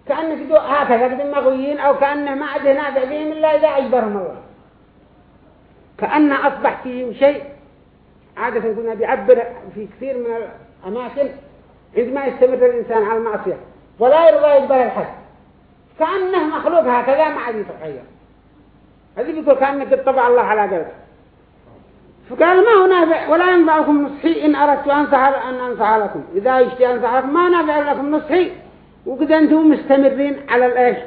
كأنك هكذا قد مغويين أو كأنه ما عاد نافع بهم إلا إذا أجبرهم الله. كأن أصبح فيهم شيء. عادة كنا بيعبر في كثير من الأماكن عندما يستمر الإنسان على المعصية ولا يرضى يقبل الحد كأنه مخلوق هكذا ما عاد يتغير. هذه بيقول كأنك طبع الله على قلبه فقال ما هو نافع ولا ينفعكم نصحي إن أردت أنصح أن أنصح لكم. إذا يشتي أنصح لكم ما نافع لكم نصحي. وقد أنتم مستمرين على الإيش؟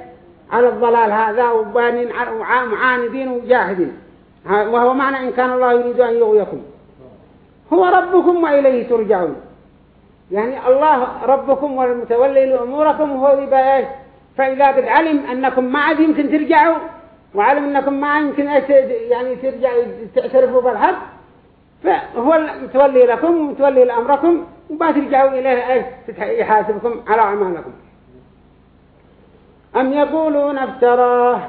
على الضلال هذا وبانين ومعاندين وجاهدين. وهو معنى إن كان الله يريد أن يغويكم. هو ربكم وإليه ترجعون. يعني الله ربكم والمتولي لأموركم وهو يبقى إيش؟ فإذا قد علم أنكم ما عاد يمكن ترجعوا وعلم أنكم ما يمكن يعني ترجع تعترفوا بالحق فهو المتولي لكم ومتولي لأمركم وما ترجعوا إليه يحاسبكم على أعمالكم أم يقولون افتراه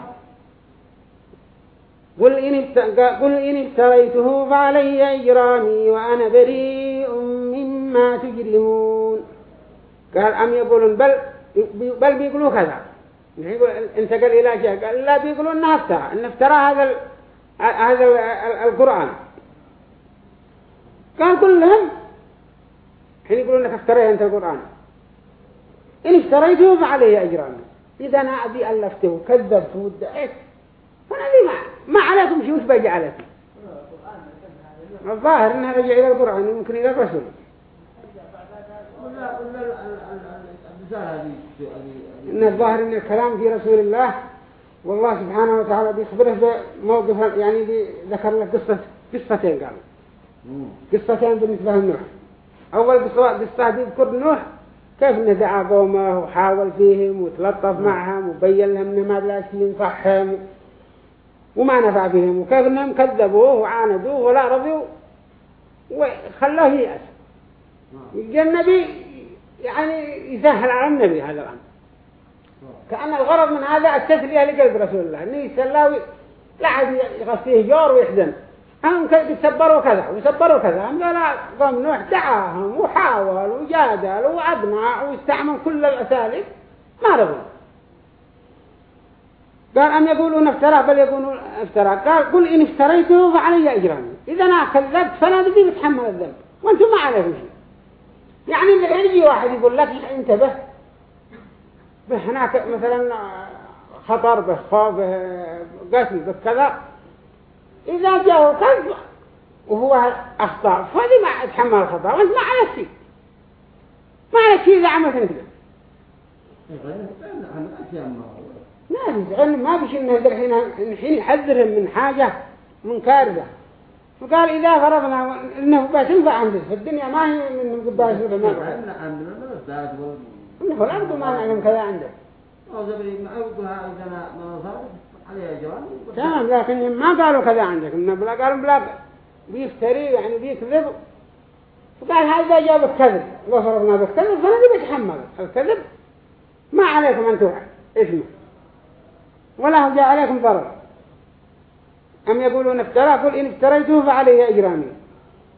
قل إن. قل إن ابتريته فعلي إجرامي وأنا بريء مما تجرمون قال أم يقولون بل بل بيقولوا كذا انتقل إلى شيء قال لا بيقولوا إنها افترى إن افترى هذا. هذا القرآن قال كلهم لهم. حين يقولون انك افتريت القرآن. إن افتريته فعليه أجرامي إذا أنا أبي ألفته وكذبته وادعيت فأنا ما ما عليكم شيء وش بيجي عليكم؟ الظاهر إنها رجع إلى القرآن يمكن إلى الرسول. إن الظاهر إن الكلام في رسول الله والله سبحانه وتعالى بيخبره بموقف يعني ذكر لك قصة قصتين قال. قصتين بالنسبة لنوح. أول قصة بيذكر نوح كيف انه دعا قومه وحاول فيهم وتلطف معهم وبين لهم إنه ما بلاش ينصحهم وما نفع بهم وكيف إنهم كذبوه وعاندوه ولا رضوا وخلوه يأس النبي يعني يسهل على النبي هذا الأمر. كأن الغرض من هذا التسلية لقلب رسول الله. إنه يسلى لا عاد يغطيه جور ويحزن. هم يسبروا كذا ويسبروا كذا. هم لا قوم نوح دعاهم وحاول وجادل وأقنع واستعمل كل الأساليب. ما رضوا. قال أم يقولون افترى بل يقولون افترى قال قل إن افتريته فعلي أجرامي إذا أنا كذبت فأنا بدي بتحمل الذنب. وأنتم ما عليكم شيء. يعني إذا يجي واحد يقول لك انتبه. به هناك مثلا خطر به خوف به قتل به كذا. إذا جاءه كذب وهو أخطأ فهذه ما أتحمل الخطأ؟ وأنت ما على شيء. ما على شيء إذا عملت مثله. لا ما بيش إنه الحين الحين يحذرهم من حاجة من كارثة فقال إذا فرضنا إنه بس ينفع عندك في الدنيا ما هي من قباس ولا ما إنه الأرض ما نعلم كذا عندك أو زبري ما أوضها إذا ما تمام لكن ما قالوا كذا عندك. إنه بلا قالوا بلا بيفتري يعني بيكذب فقال هذا جاب الكذب لو فرضنا بالكذب فنبي بيتحمل الكذب ما عليكم أنتم اسمه ولا جاء عليكم ضرر. أم يقولون افترى؟ قل إن افتريته فعليه أجرامي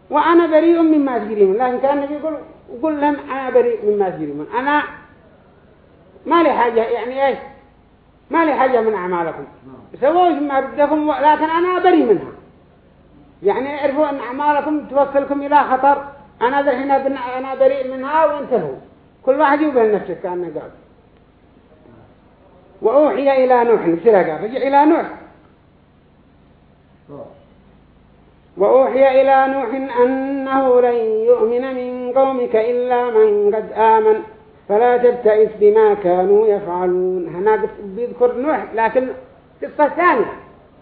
وأنا بريء مما تجريمون لكن كان النبي يقول قل لهم أنا بريء مما تجريمون أنا ما لي حاجة يعني إيش؟ ما لي حاجة من أعمالكم. سووا ما بدكم لكن أنا بريء منها. يعني اعرفوا أن أعمالكم توصلكم إلى خطر. أنا هنا أنا بريء منها وانتهوا. كل واحد يقبل نفسه كأنه قال. وأوحي إلى نوح بسرقة رجع إلى نوح. وأوحي إلى نوح أنه لن يؤمن من قومك إلا من قد آمن. فلا تبتئس بما كانوا يفعلون. هنا بيذكر نوح لكن قصة ثانية.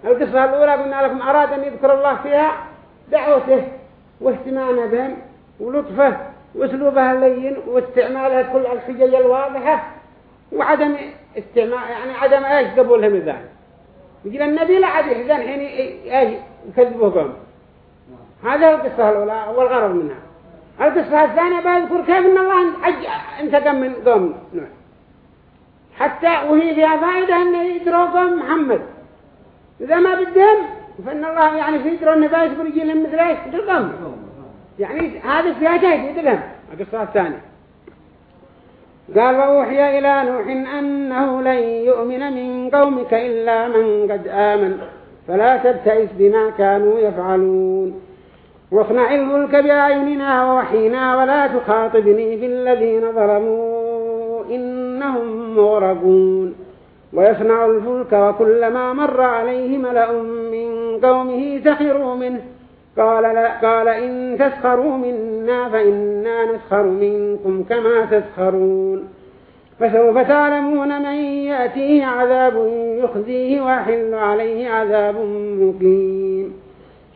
القصة الأولى قلنا لكم أراد أن يذكر الله فيها دعوته واهتمامه بهم ولطفه واسلوبها اللين واستعمالها كل الحجج الواضحة وعدم استعمال يعني عدم إيش قبولهم ذلك يقول النبي لا عاد يحزن حين إيش يكذبوه قوم هذا القصة الأولى والغرض منها. القصة الثانية بذكر كيف إن الله انتقم من قوم نوح؟ حتى وهي فيها فائدة إن يدروا قوم محمد. إذا ما بدهم فإن الله يعني في يدروا النبي يقول يجي لهم مثل إيش؟ قوم يعني هذا فيها تهديد لهم القصة الثانية. قال وأوحي إلى نوح أنه لن يؤمن من قومك إلا من قد آمن. فلا تبتئس بما كانوا يفعلون. واصنع الملك بأعيننا ووحينا ولا تخاطبني في الذين ظلموا إنهم مغرقون. ويصنع الفلك وكلما مر عليه ملأ من قومه سخروا منه. قال, لا قال إن تسخروا منا فإنا نسخر منكم كما تسخرون. فسوف تعلمون من يأتيه عذاب يخزيه ويحل عليه عذاب مقيم.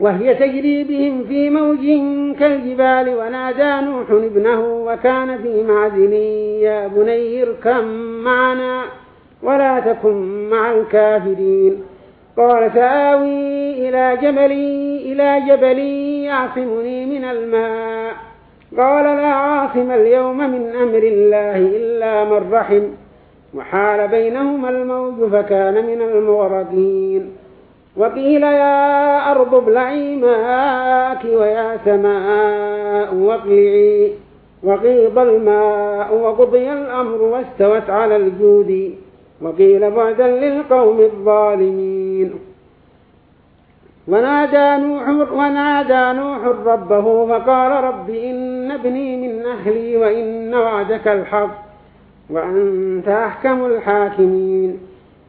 وهي تجري بهم في موج كالجبال ونادى نوح ابنه وكان في معزل يا بني اركم معنا ولا تكن مع الكافرين. قال سآوي إلى جبلي إلى جبلي يعصمني من الماء. قال لا عاصم اليوم من أمر الله إلا من رحم. وحال بينهما الموج فكان من المغرقين. وقيل يا أرض ابلعي ماءك ويا سماء واقلعي. وغيض الماء وقضي الأمر واستوت على الجود. وقيل بعدا للقوم الظالمين. ونادى نوح, ونادى نوح ربه فقال رب إن ابني من أهلي وإن وعدك الحق وأنت أحكم الحاكمين.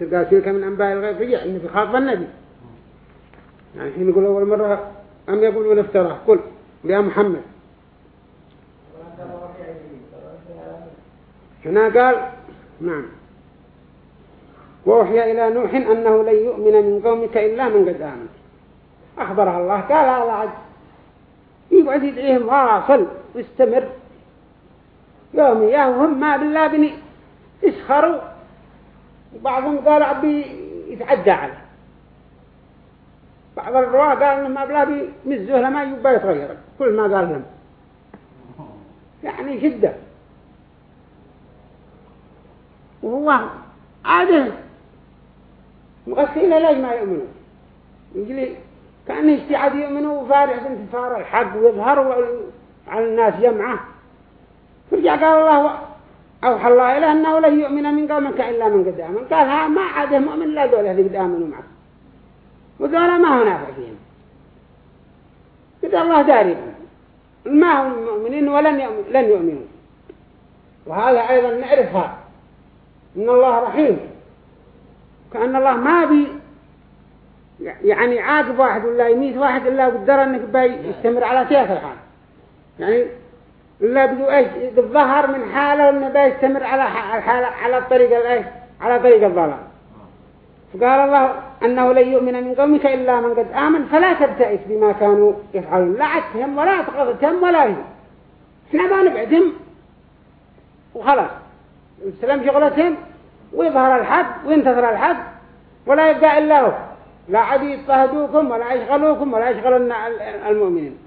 قال تلك من أنباء الغيب رجع إنه في خاطب النبي. يعني حين يقول أول مرة أم يقولون افتراه؟ قل يا محمد. هنا قال نعم. ووحي إلى نوح أنه لن يؤمن من قومك إلا من قد آمن. أخبرها الله قال هذا عد يقعد يدعيهم واصل واستمر. يومي يوم ما بالله بني اسخروا. وبعضهم قال عبي يتعدى عليه. بعض الرواة قال إنه ما بلا بيمزوه لما يبقى يتغير. كل ما قال لهم. يعني شدة. وهو عاده مغسلين ليش ما يؤمنون. يجلي كأنه اشتعاد يؤمنوا وفارح انتصار الحق ويظهر على الناس جمعه. فرجع قال الله أوحى الله إليه أنه لن يؤمن من قومك إلا من قد آمن. قال ها ما عاده مؤمن لا دول هذي قد آمنوا معه. وذولا ما هو نافع فيهم قد الله داري. ما هم مؤمنين ولن لن يؤمنوا. وهذا أيضا نعرفها إن الله رحيم. كأن الله ما بي يعني عاقب واحد ولا يميت واحد إلا قدر أنك يستمر على تلك الحال. يعني إيش؟ بالظهر من حاله إنه بيستمر على على على الطريق الإيش على طريق الضلال فقال الله أنه لن يؤمن من قومك إلا من قد آمن فلا تبتئس بما كانوا يفعلون. لا عدتهم ولا تقضتهم ولا هم إحنا ما نبعدهم وخلاص. السلام شغلتهم ويظهر الحق وينتظر الحق ولا يبقى إلا هو. لا عاد يضطهدوكم ولا يشغلوكم ولا يشغلون المؤمنين.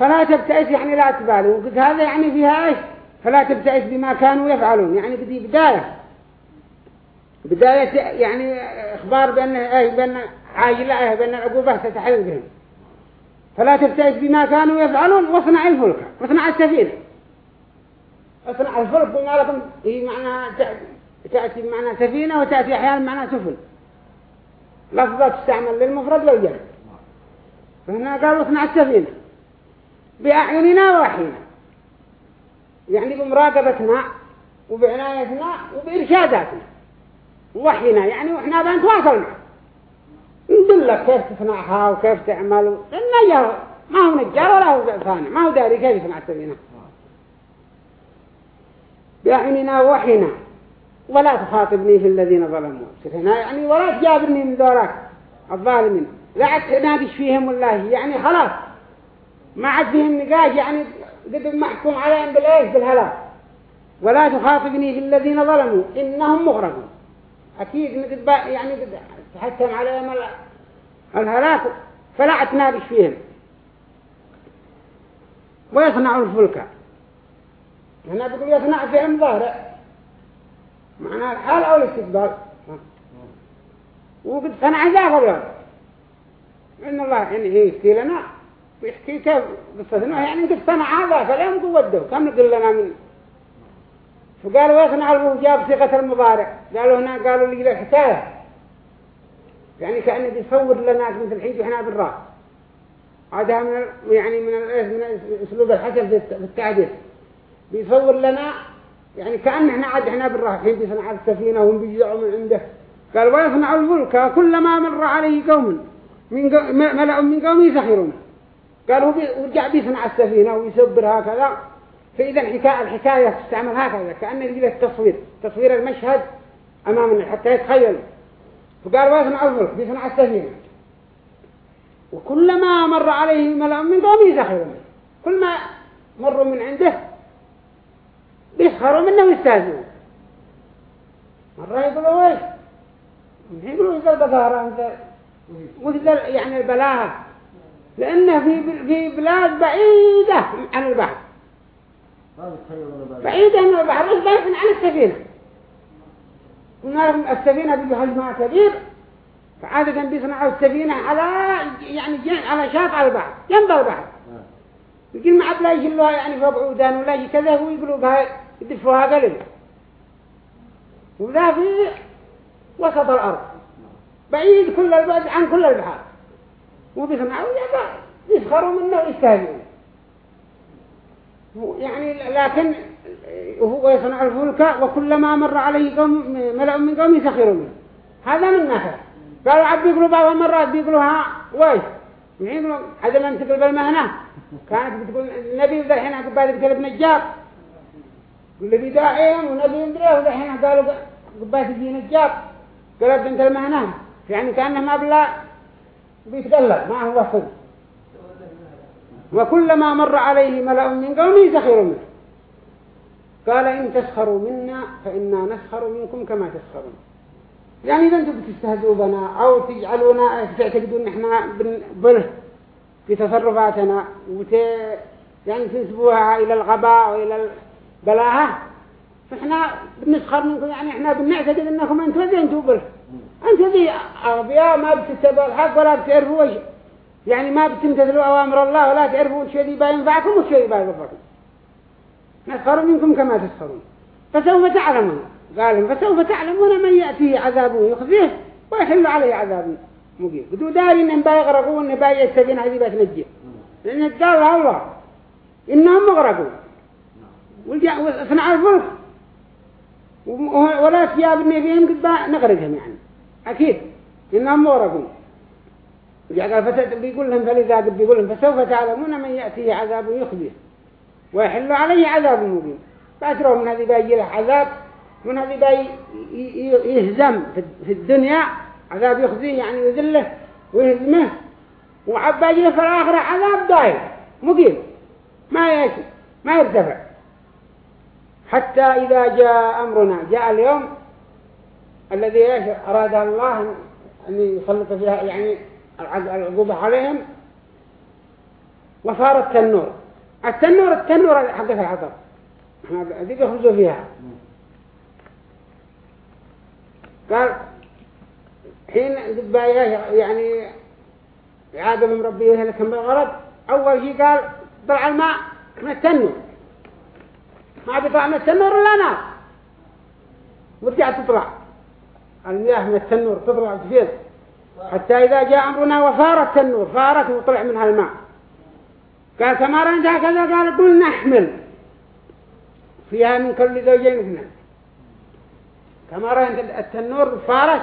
فلا تبتئس يعني لا تبالوا وقلت هذا يعني فيها إيش؟ فلا تبتئس بما كانوا يفعلون. يعني بدي بداية. بداية يعني إخبار بأن إيه بأن عاجلة إيه بأن العقوبة تتحل بهم. فلا تبتئس بما كانوا يفعلون واصنع الفلك واصنع السفينة. اصنع الفلك قلنا لكم هي معناها تأتي بمعنى سفينة وتأتي أحيانا بمعنى سفن. لفظة تستعمل للمفرد والجمع فهنا قالوا اصنع السفينة. بأعيننا وحينا يعني بمراقبتنا وبعنايتنا وبإرشاداتنا. وحينا يعني وإحنا بنتواصل معه ندلك كيف تصنعها وكيف تعمل. النجار ما هو نجار ولا هو صانع ما هو داري كيف يصنع السفينة؟ بأعيننا وحينا. ولا تخاطبني في الذين ظلموا. هنا يعني ولا تجابرني من دورك الظالمين. لا تنادش فيهم والله. يعني خلاص. ما عاد فيهم نقاش يعني قد محكوم عليهم بالإيش بالهلاك. ولا تخاطبني في الذين ظلموا إنهم مغرقون. أكيد قد يعني قد تحكم عليهم الهلاك فلا تناقش فيهم. ويصنعوا الفلك. هنا بيقول يصنع فعل مضارع معناه الحال أو الاستقبال. وقد صنع ذا قبل إن الله يعني يحكي لنا. ويحكي كيف قصة إنه يعني قد صنع هذا فاليوم قوده كم نقول لنا من؟ فقالوا يصنع الوجاب صيغة المضارع. قالوا هنا قالوا لي الحكاية يعني كأنه بيصور لنا مثل الحين وإحنا بالراس. هذا من يعني من من أسلوب الحسن في التعبير. بيصور لنا يعني كأن إحنا عاد إحنا بالراس. الحين بيصنع السفينة وهم بيجزعوا من عنده. قال ويصنع الفلك كلما مر عليه قوم من ملأ من قوم يسخرون قال هو ورجع بيصنع السفينة ويسبر هكذا. فإذا الحكاية الحكاية تستعمل هكذا كأن يجي التصوير تصوير. المشهد أمامنا حتى يتخيل. فقال ويصنع الفلك بيصنع السفينة. وكلما مر عليه ملأ من قوم يسخرون كل ما مروا من عنده بيسخروا منه ويستهزئوا مرة يقولوا ويش؟ يقولوا إذا البقارة مثل يعني البلاغة. لأنه في في بلاد بعيدة عن البحر. بعيدة عن البحر بس بعيد عن السفينة. قلنا السفينة بحجمها كبير فعادة بيصنعوا السفينة على يعني على شاطئ البحر جنب البحر. يقول ما عاد لا يجلوها يعني فوق عودان ولا يجي كذا ويقولوا بها يدفوها قليل وذا في وسط الأرض. بعيد كل البعد عن كل وبيصنعوا يسخروا منه ويستهزئوا يعني لكن هو يصنع الفلك وكلما مر عليه قوم ملأ من قوم يسخروا منه. هذا من نفر قالوا عبد يقولوا بعض المرات بيقولوها ويش يقولوا هذا لم تقل بالمهنة كانت بتقول النبي ذا الحين عقب بعد بتقلب نجار. واللي بداعيهم ونبي يندره وذا الحين قالوا قبات يجي نجار. قالت بنت المهنة. يعني كأنه ما بلا بيتقلب ما هو صدق وكلما مر عليه ملأ من قومه سخروا منه. قال إن تسخروا منا فإنا نسخر منكم كما تسخرون. يعني إذا أنتم بتستهزئوا بنا أو تجعلونا تعتقدون إحنا بنه في تصرفاتنا وت يعني تنسبوها إلى الغباء وإلى البلاهة. فإحنا بنسخر منكم يعني إحنا بنعتقد إنكم أنتم ذي أنتم بله أنتم ذي أغبياء ما بتتبعوا الحق ولا بتعرفوا وش يعني ما بتمتثلوا أوامر الله ولا تعرفوا الشيء اللي ينفعكم والشيء اللي يضركم نسخر منكم كما تسخرون. فسوف تعلمون. قال فسوف تعلمون من يأتيه عذاب يخزيه ويحل عليه عذاب مقيم. بدو داري إنهم بيغرقوا إن باي السفينة هذه بتنجيه لأن قال الله. إنهم مغرقوا وصنع الفلك. ولا ثياب النبيهم قد نغرقهم يعني. أكيد. إنهم قال بيقول لهم فلذا بيقول لهم فسوف تعلمون من يأتيه عذاب يخزيه. ويحل عليه عذاب مقيم فأتروا من هذه باي له عذاب من هذه باي يهزم في الدنيا. عذاب يخزيه يعني يذله ويهزمه. وعباجي في الآخرة عذاب دائم مقيم. ما يش ما يرتفع. حتى إذا جاء أمرنا جاء اليوم الذي أراد الله أن يسلط فيها يعني العقوبة عليهم وصار التنور التنور التنور حق العطر هذه يخرجوا فيها. قال حين يعني عاد من ربي لكم بالغرض أول شيء قال طلع الماء من التنور ما بيطلع من التنور إلا نار. ورجعت تطلع. المياه من التنور تطلع تفيض حتى إذا جاء أمرنا وفار التنور فارت وطلع منها الماء. قال كما رأيت هكذا قال قل نحمل. فيها من كل زوجين اثنين كما رأيت التنور فارت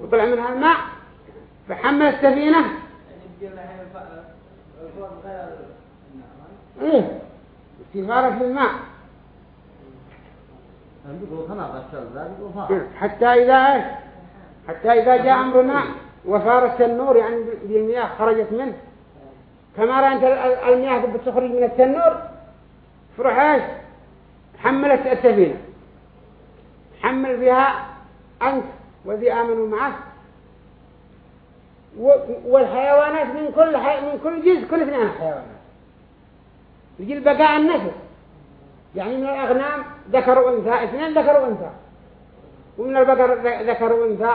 وطلع منها الماء فحمل السفينة. إيه؟ استفارة في الماء. حتى إذا حتى إذا جاء أمرنا وفارت النور يعني بالمياه خرجت منه. كما رأيت المياه بتخرج من التنور فروح إيش؟ حملت السفينة. حمل فيها أنت وذي آمنوا معك والحيوانات من كل حي... من كل جزء كل اثنين حيوانات. يجي البقاء النفس. يعني من الأغنام ذكر وأنثى اثنين ذكر وأنثى ومن البقر ذكر وأنثى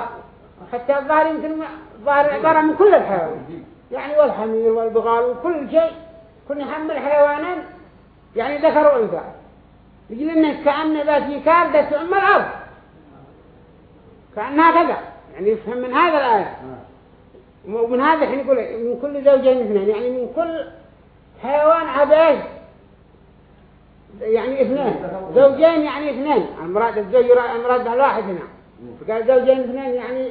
حتى الظاهر يمكن ظاهر عبارة من كل الحيوان. يعني والحمير والبغال وكل شيء. كل يحمل حيوانا يعني ذكر وأنثى يجي لنا كأن ذات كاردة تعم الأرض. كأنها كذا. يعني يفهم من هذا الآية. ومن هذا حين يقول من كل زوجين اثنين. يعني من كل حيوان عباس يعني اثنين زوجين يعني اثنين المراد الزوج المراد الواحد هنا. فقال زوجين اثنين يعني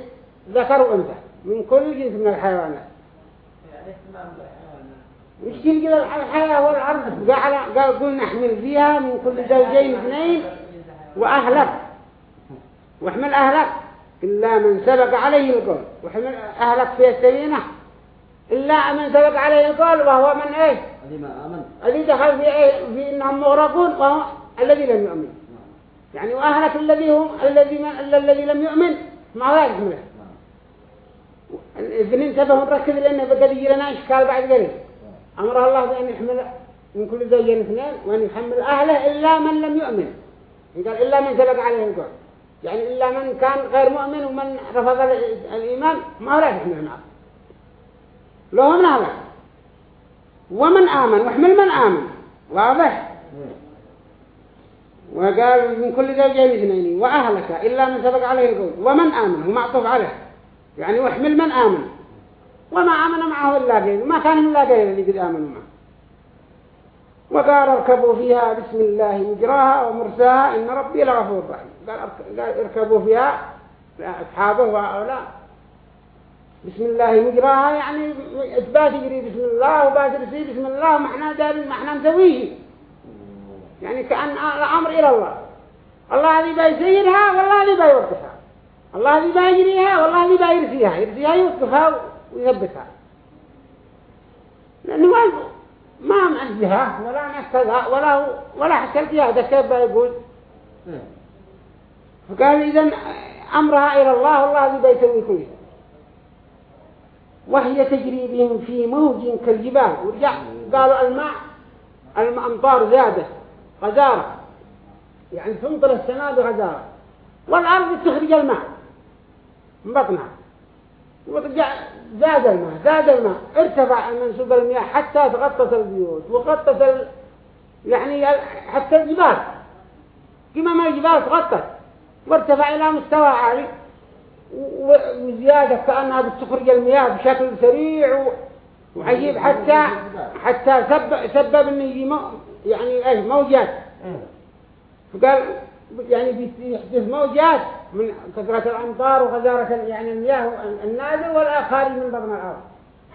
ذكر وأنثى. من كل جنس من الحيوانات. مش تلقى الحياة والأرض قال قال نحمل فيها من كل زوجين اثنين وأهلك. واحمل أهلك. إلا من سبق عليه القول. وحمل أهلك في السفينة إلا من سبق عليه القول وهو من إيه؟ الذي ما آمن الذي دخل في إيه؟ في إنهم مغرقون وهو الذي لم يؤمن. يعني وأهلك الذي هم الذي من الذي لم يؤمن ما هو يحمله إذن انتبهوا نركز لأنه بقد يجي لنا إشكال بعد قليل. أمر الله بأن يحمل من كل زوجين اثنين وأن يحمل أهله إلا من لم يؤمن. قال إلا من سبق عليه القول يعني إلا من كان غير مؤمن ومن رفض الإيمان ما لا يحمل معه له من هذا ومن آمن؟ واحمل من آمن. واضح؟ وقال من كل زوجين اثنين وأهلك إلا من سبق عليه القول. ومن آمن؟ هو معطوف عليه. يعني واحمل من آمن. وما آمن معه إلا غيره. ما كان إلا غيره اللي قد آمنوا معه. وقال اركبوا فيها بسم الله مجراها ومرساها. إن ربي لغفور رحيم. قال اركبوا فيها أصحابه وأولا بسم الله مجراها يعني إثبات يجري بسم الله وبات رسي بسم الله ما إحنا دارين ما إحنا مسويه. يعني كأن الأمر إلى الله. الله الذي بيسيرها والله الذي بيوقفها. الله الذي بيجريها والله الذي بيرسيها يرسيها يوقفها ويثبتها. لأنه ما معزها ولا معكذها ولا ولا حتى الجهاد كيف بيقول فقال إذن أمرها إلى الله والله الذي بيسوي كل شيء. وهي تجري بهم في موج كالجبال. ورجع قالوا الماء الأمطار زادة غزارة. يعني تمطر السماء بغزارة. والأرض تخرج الماء من بطنها. ورجع زاد الماء زاد الماء. ارتفع منسوب المياه حتى تغطت البيوت وغطت ال... يعني حتى الجبال. كما ما الجبال تغطت وارتفع إلى مستوى عالي. وزيادة كأنها بتخرج المياه بشكل سريع وعجيب حتى حتى سبب سبب انه يجي يعني إيش موجات. فقال يعني بيحدث موجات من كثرة الأمطار وغزارة يعني المياه النازل والآخاري من بطن الأرض.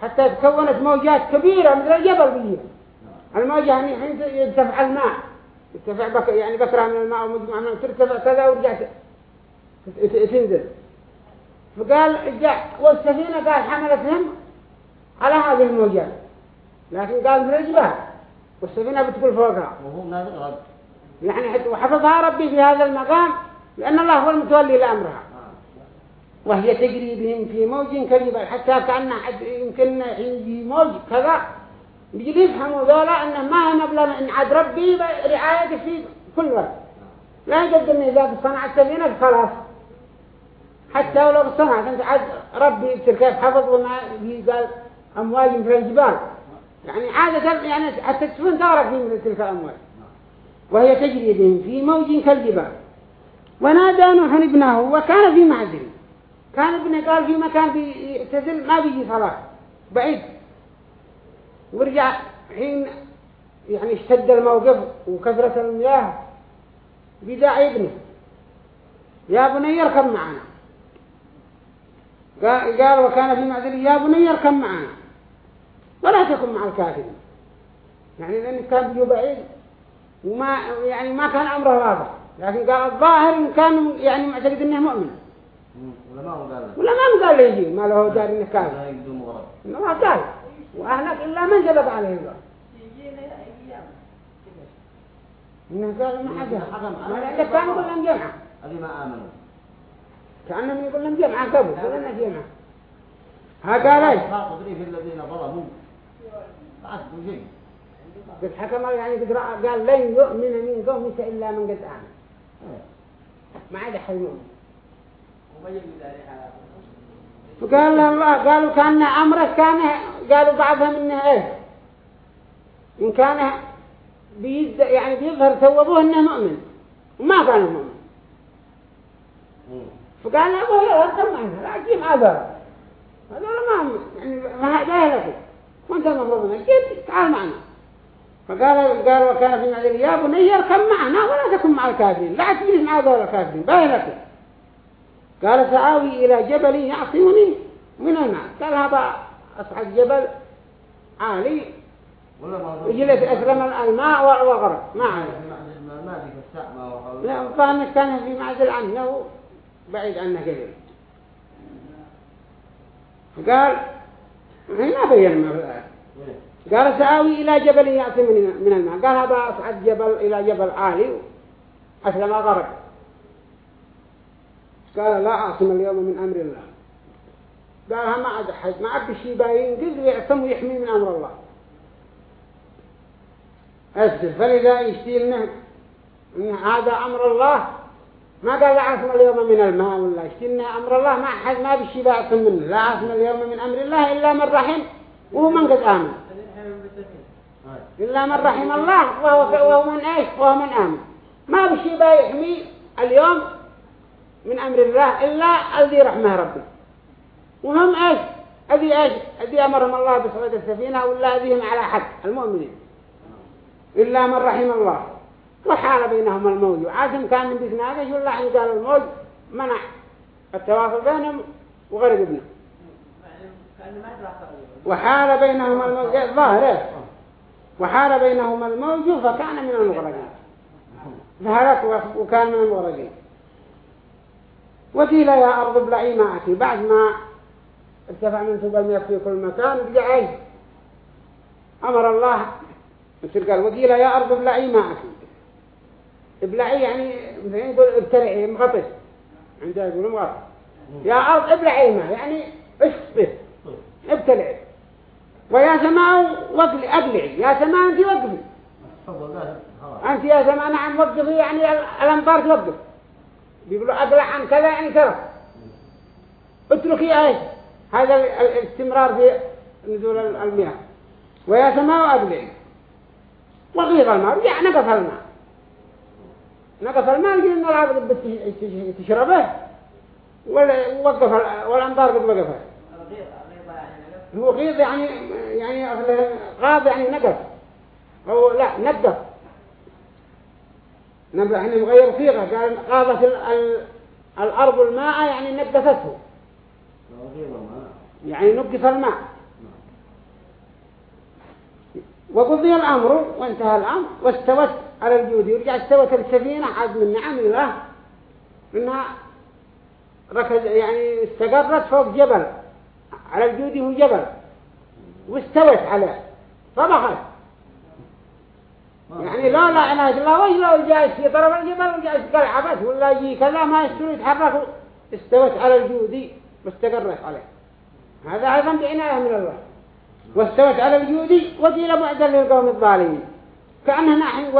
حتى تكونت موجات كبيرة مثل الجبل بيجي. الموجة يعني حين يرتفع الماء. يرتفع بك يعني بكرة من الماء ومجمع من ترتفع كذا ورجعت تنزل. فقال جاء والسفينة قال حملتهم على هذه الموجات لكن قال في الجبال والسفينة بتقول فوقها. وهو نازل يعني وحفظها ربي في هذا المقام لأن الله هو المتولي لأمرها وهي تجري بهم في موج كالجبال حتى كأن حد يمكن يجي موج كذا. بيجي يفهموا ذولا أنه ما هي مبلغ إن عاد ربي رعايته في كل وقت. لا يقدم إذا صنعت سفينة خلاص. حتى ولو صنعت. أنت عاد ربي كيف حفظ وما قال أمواج مثل الجبال. يعني عادة يعني حتى تكون دارك في تلك الأمواج وهي تجري بهم في موج كالجبال. ونادى نوح ابنه وكان في معزل. كان ابنه قال في مكان بيعتزل ما بيجي صلاة. بعيد. ورجع حين يعني اشتد الموقف وكثرة المياه. بداعي ابنه. يا بني اركب معنا. قال وكان في معزل يا بني اركب معنا ولا تكن مع الكافرين. يعني لأنه كان بيجي بعيد. وما يعني ما كان أمره واضح. لكن قال الظاهر إن كان يعني معتقد إنه مؤمن. ولا ما قال ولا ما قال يجي. ما له دار إنه كافر. ما قال. وأهلك إلا من جلب عليه الغرب إنه قال ما حدا ما لأنه كان يقول لهم جمعة. الذي ما آمنوا. كأنهم يقول لهم جمعة قبل يقول لنا جمعة ها قال إيش خاطب لي في الذين ظلموا قد حكم يعني قد قال لن يؤمن من قومك إلا من قد آمن. ما عاد حد يؤمن. فقال الله قالوا كان أمره كان قالوا بعضهم إنه إيه. إن كان بيد يعني بيظهر ثوبوه إنه مؤمن. وما كان مؤمن فقال له أبوه يركب معنا لا تجيب عذر هذا ما يعني ما هذا لك وانت المفروض انك جيب تعال معنا. فقال قال وكان في معذر يا بني يركب معنا ولا تكن مع الكافرين لا تجلس مع ذول الكافرين باين لك قال سآوي إلى جبل يعصمني. من الماء قال هذا أصعد جبل عالي. وجلس أسلم الماء وغرق. ما عارف لا فأنك كان في معزل عنه. بعيد عنه كثير. فقال بين ما في الآية. قال سآوي إلى جبل يعصمني من الماء. قال هذا أصعد جبل إلى جبل عالي أسلم غرق. قال لا أعصم اليوم من أمر الله. قالها ما عاد حد ما عاد شيء باين قل يعصم ويحمي من أمر الله. أسف فلذا يشتيلنا إن هذا أمر الله ما قال لا عاصم اليوم من الماء ولا يشتيلنا أمر الله ما حد ما بشي باعصم منه. لا عاصم اليوم من أمر الله إلا من رحم. وهو من قد آمن. إلا من رحم الله. وهو, وهو من إيش؟ وهو من آمن. ما بشي يحمي اليوم من أمر الله إلا الذي رحمه ربي. وهم إيش؟ أذي إيش؟ أذي أمرهم الله بصعود السفينة ولا أذيهم على حق المؤمنين. إلا من رحم الله. وحال بينهم الموج. عادم كان من هذا يقول الله قال الموج منع. التواصل بينهم وغرق ابنه وحال بينهم الموج ظاهر وحال بينهم الموج فكان من المغرقين. ظهرت وكان من المغرقين. وقيل يا أرض ابلعي معك. بعد ما ارتفع من ثقل في كل مكان رجع أمر الله. وقيل يا أرض ابلعي معك. ابلعي يعني مثل يقول ابتلعي مغطس. عنده يقول مغطس. يا أرض ابلعي ما يعني اشفت ابتلعي ويا سماء وقلي أقلعي يا سماء أنت وقفي أنت يا سماء نعم وقفي يعني الأنبار توقف. بيقولوا أقلع عن كذا يعني كذا. اتركي إيش هذا الاستمرار في نزول المياه. ويا سماء أقلعي وغيظ الماء. رجع نقص الماء. نقص الماء لقي إن العبد تشربه. ووقف والأنبار قد وقفها هو غيظ يعني يعني غاض يعني نقص أو لا نقص نبقى إحنا مغير صيغة قال غاضت الأرض الماء يعني نقصته يعني نقص الماء. وقضي الأمر وانتهى الأمر واستوت على الجود ورجع استوت السفينة عاد من نعم الله إنها ركز يعني استقرت فوق جبل. على الجود هو جبل. واستوت عليه طبخت يعني لا لا علاج لا وجه جاي في طرف الجبل وجاي قلعة بس ولا يجي كذا ما يستوي يتحرك. استوت على الجود واستقرت عليه. هذا أيضا بعناية من الله. واستوت على الجود وقيل بعدا للقوم الظالمين. كأنه نحن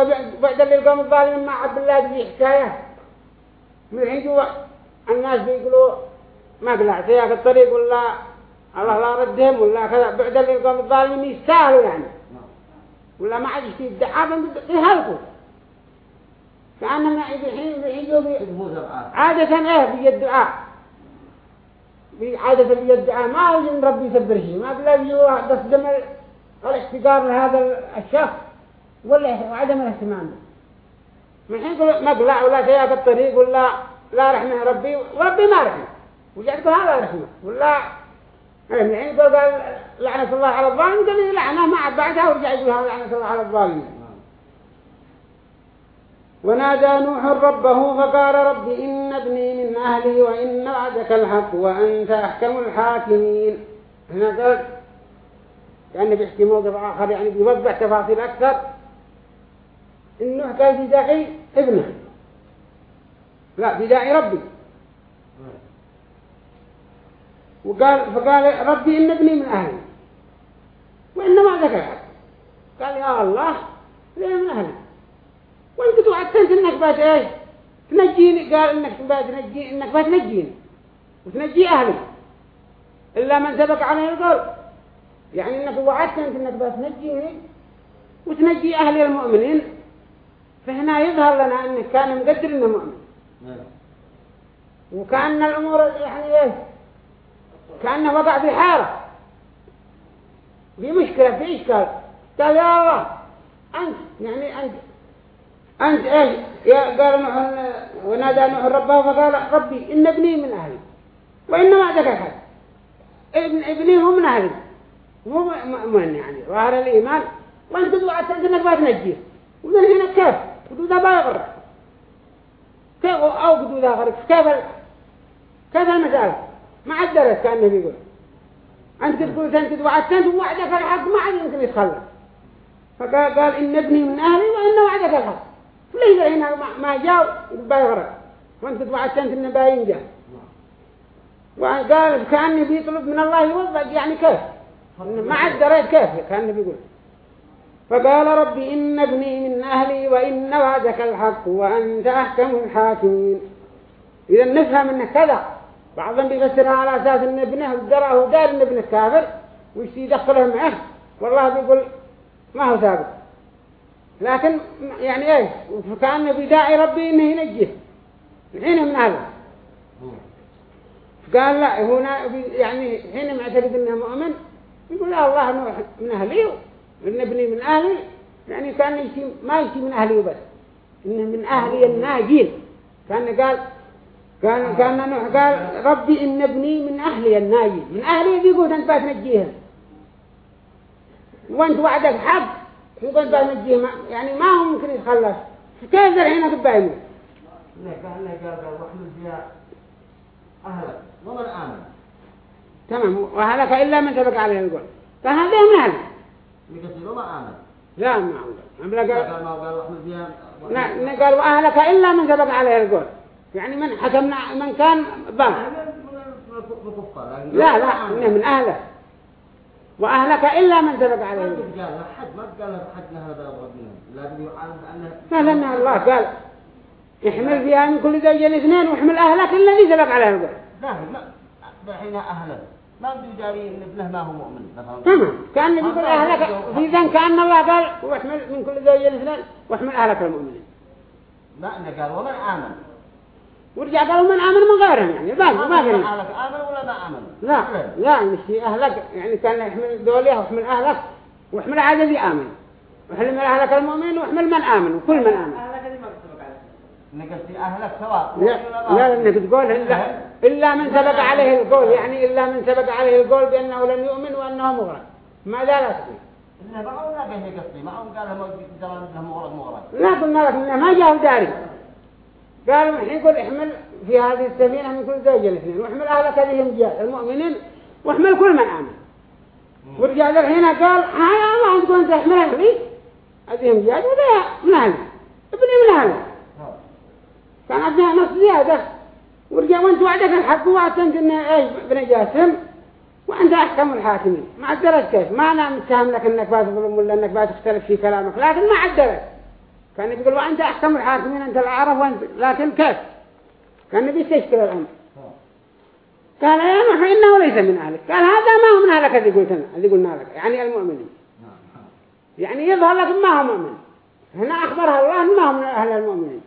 بعدا للقوم الظالمين مع عبد الله دي حكاية. من الحين جوا الناس بيقولوا ما قلع سياق الطريق ولا الله لا ردهم ولا كذا. بعدا للقوم الظالمين يستاهلوا يعني. ولا ما عاد يشتي الدعاء بيهلكوا كأنهم الحين الحين عادة إيه بيد عادة الدعاء ما يجب ربي يسبر شيء. ما بلا يجوا تصدم الاحتقار لهذا الشخص ولا عدم الاهتمام. من حين يقول مقلع ولا شيء في الطريق ولا لا رحمة ربي وربي ما رحمة. وجعلته هذا رحمة. ولا من حين يقول لعنة الله على الظالم قال لعنة ما بعدها ورجع يقول هذا لعنة الله على الظالم. ونادى نوح ربه فقال رب إن ابني من أهلي وإن وعدك الحق وأنت أحكم الحاكمين. هنا قال يعني بيحكي موضوع آخر يعني بيوضح تفاصيل أكثر. إنه قال بداعي ابنه. لا بداعي ربي. وقال فقال ربي إن ابني من أهلي. وإن وعدك الحق. قال يا الله ليه من أهلك؟ وانت توعدتنت إنك بات إيش؟ تنجيني قال إنك بات إنك بات تنجيني. وتنجي أهلي إلا من سبق عليه القول. يعني إنك وعدت انت إنك بات تنجيني وتنجي أهلي المؤمنين. فهنا يظهر لنا انه كان مقدر إنه مؤمن. نعم. وكأن الأمور يعني إيش؟ كأنه وقع في حارة. في مشكلة في إشكال. قال يا الله أنت يعني أنت أنت إيش يا قال نوح ونادى نوح ربه فقال ربي إن ابني من أهلي. وإن وعدك أحد. ابن ابني هو من أهلي. هو مؤمن يعني ظاهر الإيمان. وأنت دعت أنك ما تنجيه ومن هنا كيف؟ حدودها ما يغرق. كيف؟ أو حدودها غرق كيف. كيف المسألة؟ ما عدلت كأنه بيقول أنت تقول أنت وعدت أنت وعدك الحق ما عاد يمكن يتخلى فقال قال إن ابني من أهلي وإن وعدك الحق. ليس هنا ما جاء بيغرق وأنت وعدت أنت إنه باين وقال كأنه بيطلب من الله يوضع يعني كيف؟ ما عاد دريت كيف؟ كأنه بيقول فقال ربي إن ابني من أهلي وإن وعدك الحق وأنت أحكم الحاكمين. إذا نفهم أنه كذا. بعضهم بيفسرها على أساس أن ابنه دراه دار أن ابنه كافر ويش يدخله معه؟ والله بيقول ما هو ثابت لكن يعني إيش؟ فكأنه بداعي ربي إنه ينجيه. الحين من هذا. فقال لا هنا يعني حين معتقد إنه مؤمن يقول لا الله من أهلي وإن ابني من أهلي يعني كان يشي ما يشي من أهلي وبس. انه من أهلي الناجين. كان قال كان كان نوح قال ربي إن ابني من أهلي الناجي من أهلي بيقول أنت بتنجيهم وأنت وعدك حق. يقول بتنجيهم يعني ما هو ممكن يتخلص. كيف الحين لا لا آمن. تمام. وأهلك إلا من سبق عليه القول فهذا من أهلك يقصد وما آمن. لا ما هو. قال ما لا وأهلك إلا من سبق عليه القول يعني من حكمنا من كان بان لا لا إنه من أهله. وأهلك إلا من سبق عليه ما لأن الله قال احمل فيها من كل زوجين اثنين واحمل أهلك الذي سبق عليه القول لا الحين أهله. ما بده يجاري إن ابنه ما هو مؤمن. تمام. كأن يقول أهلك ذن كأن الله قال واحمل من كل زوجين اثنين واحمل أهلك المؤمنين. لا قال ومن آمن. ورجع قالوا من آمن من غيرهم يعني ما ما قلنا أهلك آمن ولا ما آمن؟ لا لا مش أهلك يعني كان يحمل دوليه ويحمل أهلك ويحمل عدد آمن. ويحمل أهلك المؤمن ويحمل من آمن وكل من آمن. أهلك سواء لا لا إنك تقول إلا, إلا من سبق عليه القول يعني إلا من سبق عليه القول بأنه لن يؤمن وأنه مغرق. لا تقول. ما انه مغرق مغرق. لا قلنا لك إنه ما جاء داري قالوا الحين يقول احمل في هذه السفينة من كل زوج الاثنين واحمل أهلك هذه الجهاد المؤمنين واحمل كل من آمن. ورجال الحين قال هاي ما عندكم تحمل أهلي هذه الجهاد وذا من أهلي ابني من أهلي كان أبنها نص زيادة. ورجع وانت وعدك الحق وعدتنت انه إيش بن جاسم؟ وأنت أحكم الحاكمين. ما عدلت كيف؟ ما أنا متهم لك إنك بتظلم ولا إنك بتختلف في كلامك لكن ما عدلت. كان يقول وأنت أحكم الحاكمين انت العرب وانت لكن كيف؟ كان بيستشكل الأمر. قال يا نوح إنه ليس من أهلك. قال هذا ما هو من أهلك الذي قلت الذي قلنا لك. يعني المؤمنين. يعني يظهر لك ما هو مؤمن. هنا أخبرها الله ما هو من أهل المؤمنين.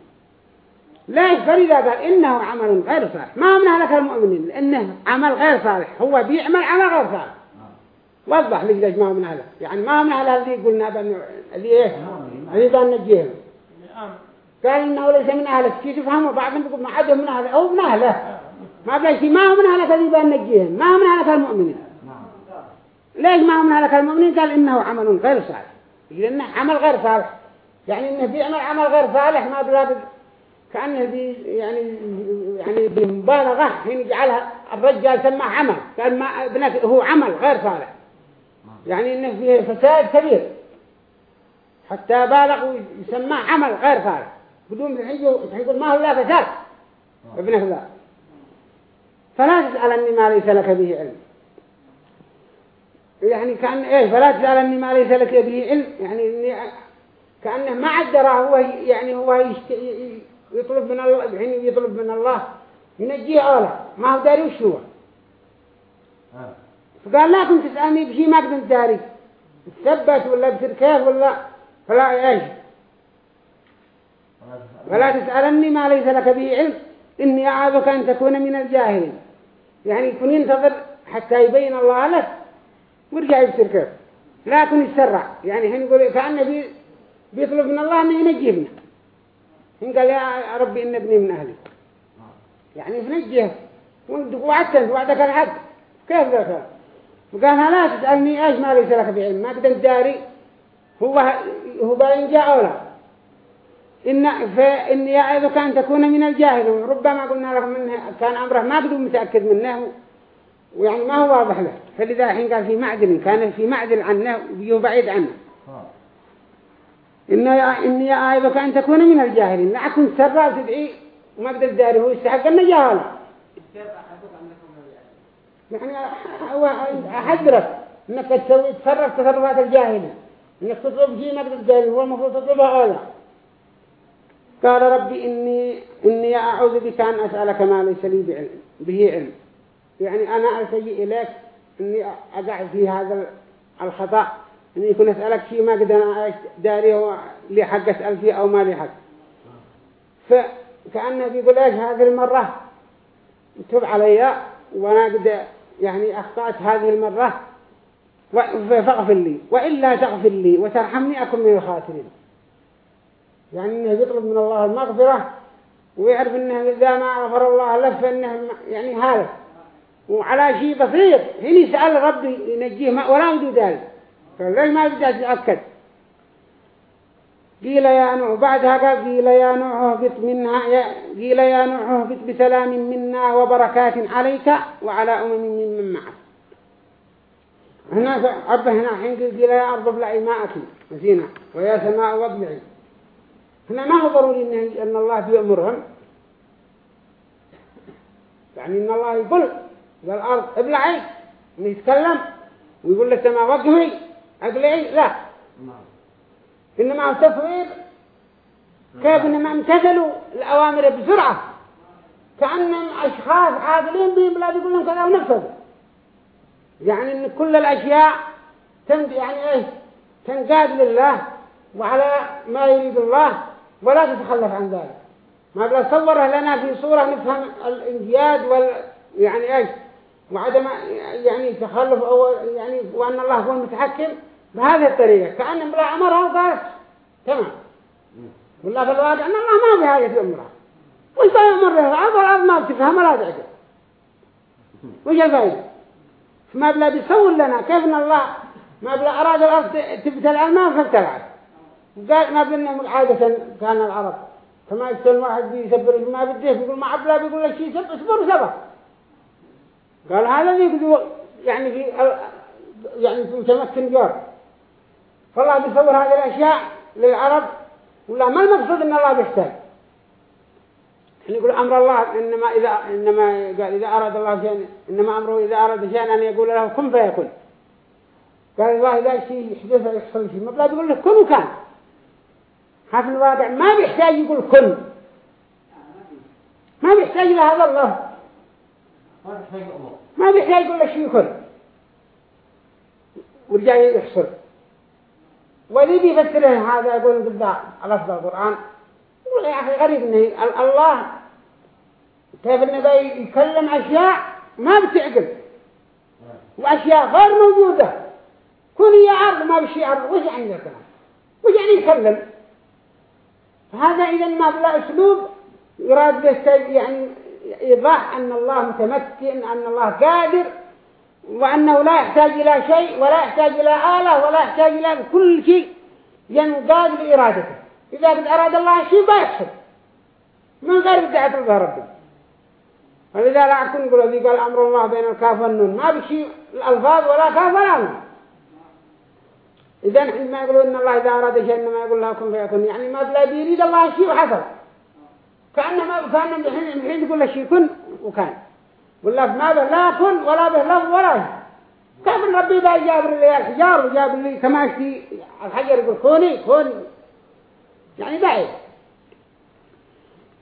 ليش؟ فريدة قال إنه عمل غير صالح. ما هو من أهلك المؤمنين؟ لأنه عمل غير صالح. هو بيعمل عمل غير صالح. وضح ليش ما هو من أهله. يعني ما هو من أهله اللي قلنا بأنه اللي إيه اللي بأن نجيهم. قال إنه ليس من أهلك كيف تفهموا بعضهم يقول ما حد من أهله أو من أهله. ما بلا شيء ما هو من أهلك اللي بأن نجيهم ما هو من أهلك المؤمنين؟ ليش ما هو من أهلك المؤمنين؟ قال إنه عمل غير صالح. لأنه عمل غير صالح. يعني إنه بيعمل عمل غير صالح ما بلا كأنه بي يعني يعني بمبالغة حين يجعلها الرجال سماه عمل. قال ما ابنك هو عمل غير صالح. يعني إنه فيه فساد كبير. حتى بالغ ويسماه عمل غير صالح. بدون يقول ما هو لا فساد. ابنك لا فلا تسألني ما ليس لك به علم. يعني كأن إيه فلا تسألني ما ليس لك به علم. يعني إني كأنه ما عدره هو يعني هو يشت... يطلب من الله الحين يطلب من الله ينجيه أولا ما هو داري وش هو؟ فقال لا كنت تسألني بشيء ما كنت داري. تثبت ولا بصير كيف ولا فلا إيش؟ ولا تسألني ما ليس لك به علم. إني أعاذك أن تكون من الجاهلين. يعني يكون ينتظر حتى يبين الله له ويرجع يبصر كيف لكن يسرع. يعني هن يقول كأنه بي بيطلب من الله أنه ينجي ابنه هن قال يا ربي إن ابني من أهلي. يعني ينجيه وعدت وعدك الحق كيف ذاك؟ وقال لا تسألني إيش ما ليس لك بعلم ما قدر داري. هو هو باين جاء أولا إن فإني يعظك أن تكون من الجاهلين ربما قلنا لكم منه كان أمره ما قدوا متأكد منه ويعني ما هو واضح له. فلذا الحين قال في معدل كان في معدل عنه بعيد عنه. إن إني أعظك أن تكون من الجاهلين لا أكون سرع وتدعي وما قدر داري هو يستحق النجاهلة يعني هو أحذرك إنك تسوي تصرف تصرفات الجاهلة إنك تطلب شيء ما تقدر هو المفروض تطلبه أولا. قال ربي إني إني أعوذ بك أن أسألك ما ليس لي بعلم به علم. يعني أنا ألتجي إليك إني أقع في هذا الخطأ إني يكون أسألك شيء ما قدر داري هو لي حق أسأل فيه أو ما لي حق. فكأنه بيقول إيش هذه المرة تب علي وأنا قد يعني أخطأت هذه المرة فاغفر لي وإلا تغفر لي وترحمني أكون من الخاسرين. يعني إنه يطلب من الله المغفرة ويعرف إنه إذا ما غفر الله له فإنه يعني هذا. وعلى شيء بسيط هنا يسأل ربي ينجيه ولا يدو ذلك. فليش ما بدأ تتأكد قيل يا نوح بعدها قال قيل يا نوح اهبط منها قيل يا نوح اهبط بسلام منا وبركات عليك وعلى أمم من معك. هنا عب هنا حين قيل يا أرض ابلعي ماءك نسينا. ويا سماء واقلعي هنا ما هو ضروري إن, أن الله بيأمرهم يعني إن الله يقول للأرض أبلعي يتكلم ويقول للسماء وقفي أقلعي لا. إنما هو تفويض كيف إنما امتثلوا الأوامر بسرعة؟ كأنهم أشخاص عاقلين بهم لا يقول لهم كذا ونفذ يعني إن كل الأشياء تند يعني إيه تنقاد لله وعلى ما يريد الله ولا تتخلف عن ذلك. ما صوره لنا في صورة نفهم الانقياد وال يعني إيش؟ وعدم يعني تخلف أو يعني وأن الله هو المتحكم بهذه الطريقة. كأن بلا أمرها وقالت تمام. والله في الواقع أن الله ما بهاية أمرها وش يأمر به الأرض ما بتفهم ولا تعجب. وش الفائدة ما بلا بيصور لنا كيف أن الله ما بلا أراد الأرض تبتلع الماء فابتلعت. قال ما بلنا عادة كان العرب. فما يكتل واحد بيسبر ما بده يقول ما عبلا بيقول لك شيء سب اصبر سبر قال هذا يقول يعني في يعني في متمكن جار. فالله بيصور هذه الأشياء للعرب ولا ما المقصود إن الله بيحتاج. يقول أمر الله إنما إذا إنما قال إذا أراد الله شيئا إنما أمره إذا أراد شيئا أن يقول له كن فيكون. قال الله إذا شيء يحدث يحصل شيء. ما بلا بيقول له كن وكان. في الواقع ما بيحتاج يقول كن ما بيحتاج لهذا الله. ما بيحتاج يقول له شيء كن ورجع يحصل. وذي بيفسره هذا يقول بالله على أفضل القرآن يقول يا أخي غريب إنه الله كيف إنه يكلم أشياء ما بتعقل. وأشياء غير موجودة. كل يعرض ما بشي يعرض وش يعني ذا وش يعني يكلم؟ هذا إذا ما بلا أسلوب يراد يعني إيضاح أن الله متمكن أن الله قادر وأنه لا يحتاج إلى شيء ولا يحتاج إلى آلة ولا يحتاج إلى كل شيء ينقاد بإرادته. إذا قد أراد الله شيء بيحصل من غير بدعة الله ربي ولذا لا أكون نقول ذي قال أمر الله بين الكاف والنون. ما بشيء الألفاظ ولا كاف ولا نون. إذا عندما يقولون إن الله إذا أراد شيء إنما يقول له كن فيكون. يعني ما بلا بيريد الله شيء وحصل. كأنما كان الحين يقول له شيء كن وكان. ولا ما به لا كن ولا به لفظ ولا كيف إن ربي بقى جاب لي الحجار وجاب لي تماشي الحجر يقول كوني كوني. يعني بعيد.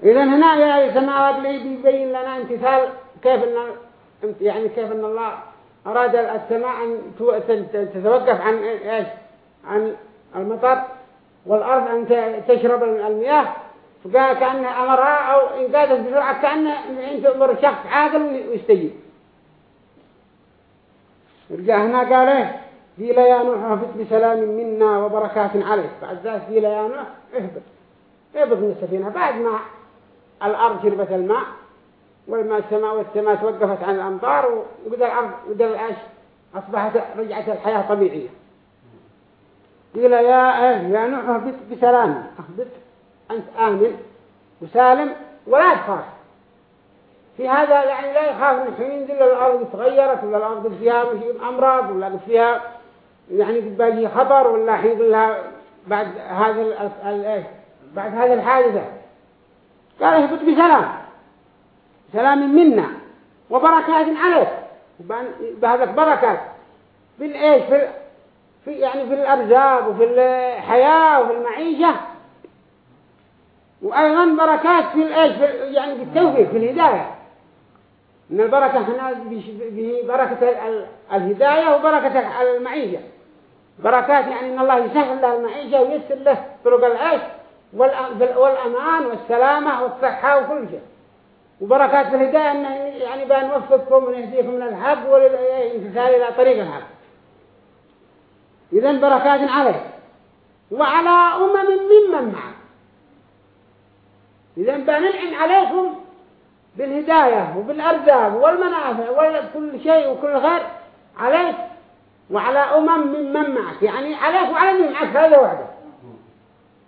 إذا هنا يا السماوات اللي بيبين لنا امتثال كيف ان يعني كيف إن الله أراد السماء أن تتوقف عن إيش؟ عن المطر والأرض أن تشرب المياه فقال كأنه أمرها أو إن قادت بسرعة كأنه أن تأمر شخص عاقل ويستجيب. رجع هنا قال إيه؟ قيل يا نوح اهبط بسلام منا وبركات عليك بعد ذلك قيل يا نوح اهبط. اهبط من السفينة. بعد ما الأرض شربت الماء والماء السماء والسماء توقفت عن الأمطار وقدر الأرض وقدر العيش أصبحت رجعت الحياة طبيعية. قيل يا إيه يا نوح اهبط بسلام اهبط أنت آمن وسالم ولا تخاف. في هذا يعني لا يخاف من حين ينزل الأرض تغيرت ولا الأرض فيها أمراض ولا فيها يعني باقي خطر ولا حين لها بعد هذا الايش بعد هذه الحادثة. قال اهبط بسلام. سلام منا وبركات عليك. بهذا بركات. في الايش في في يعني في الأرزاق وفي الحياة وفي المعيشة. وأيضا بركات في الإيش؟ في يعني في التوفيق في الهداية. إن البركة هنا به بركة الهداية وبركة المعيشة. بركات يعني إن الله يسهل له المعيشة ويسر له طرق العيش والأمان والسلامة والصحة وكل شيء. وبركات الهداية أنه يعني بنوفقكم ونهديكم من الحق والامتثال إلى طريق الحق. إذن بركات عليه. وعلى أمم ممن معه. إذن بننعم عليكم بالهداية وبالأرزاق والمنافع وكل شيء وكل خير عليك وعلى أمم ممن معك. يعني عليك وعلى من معك هذا وحده.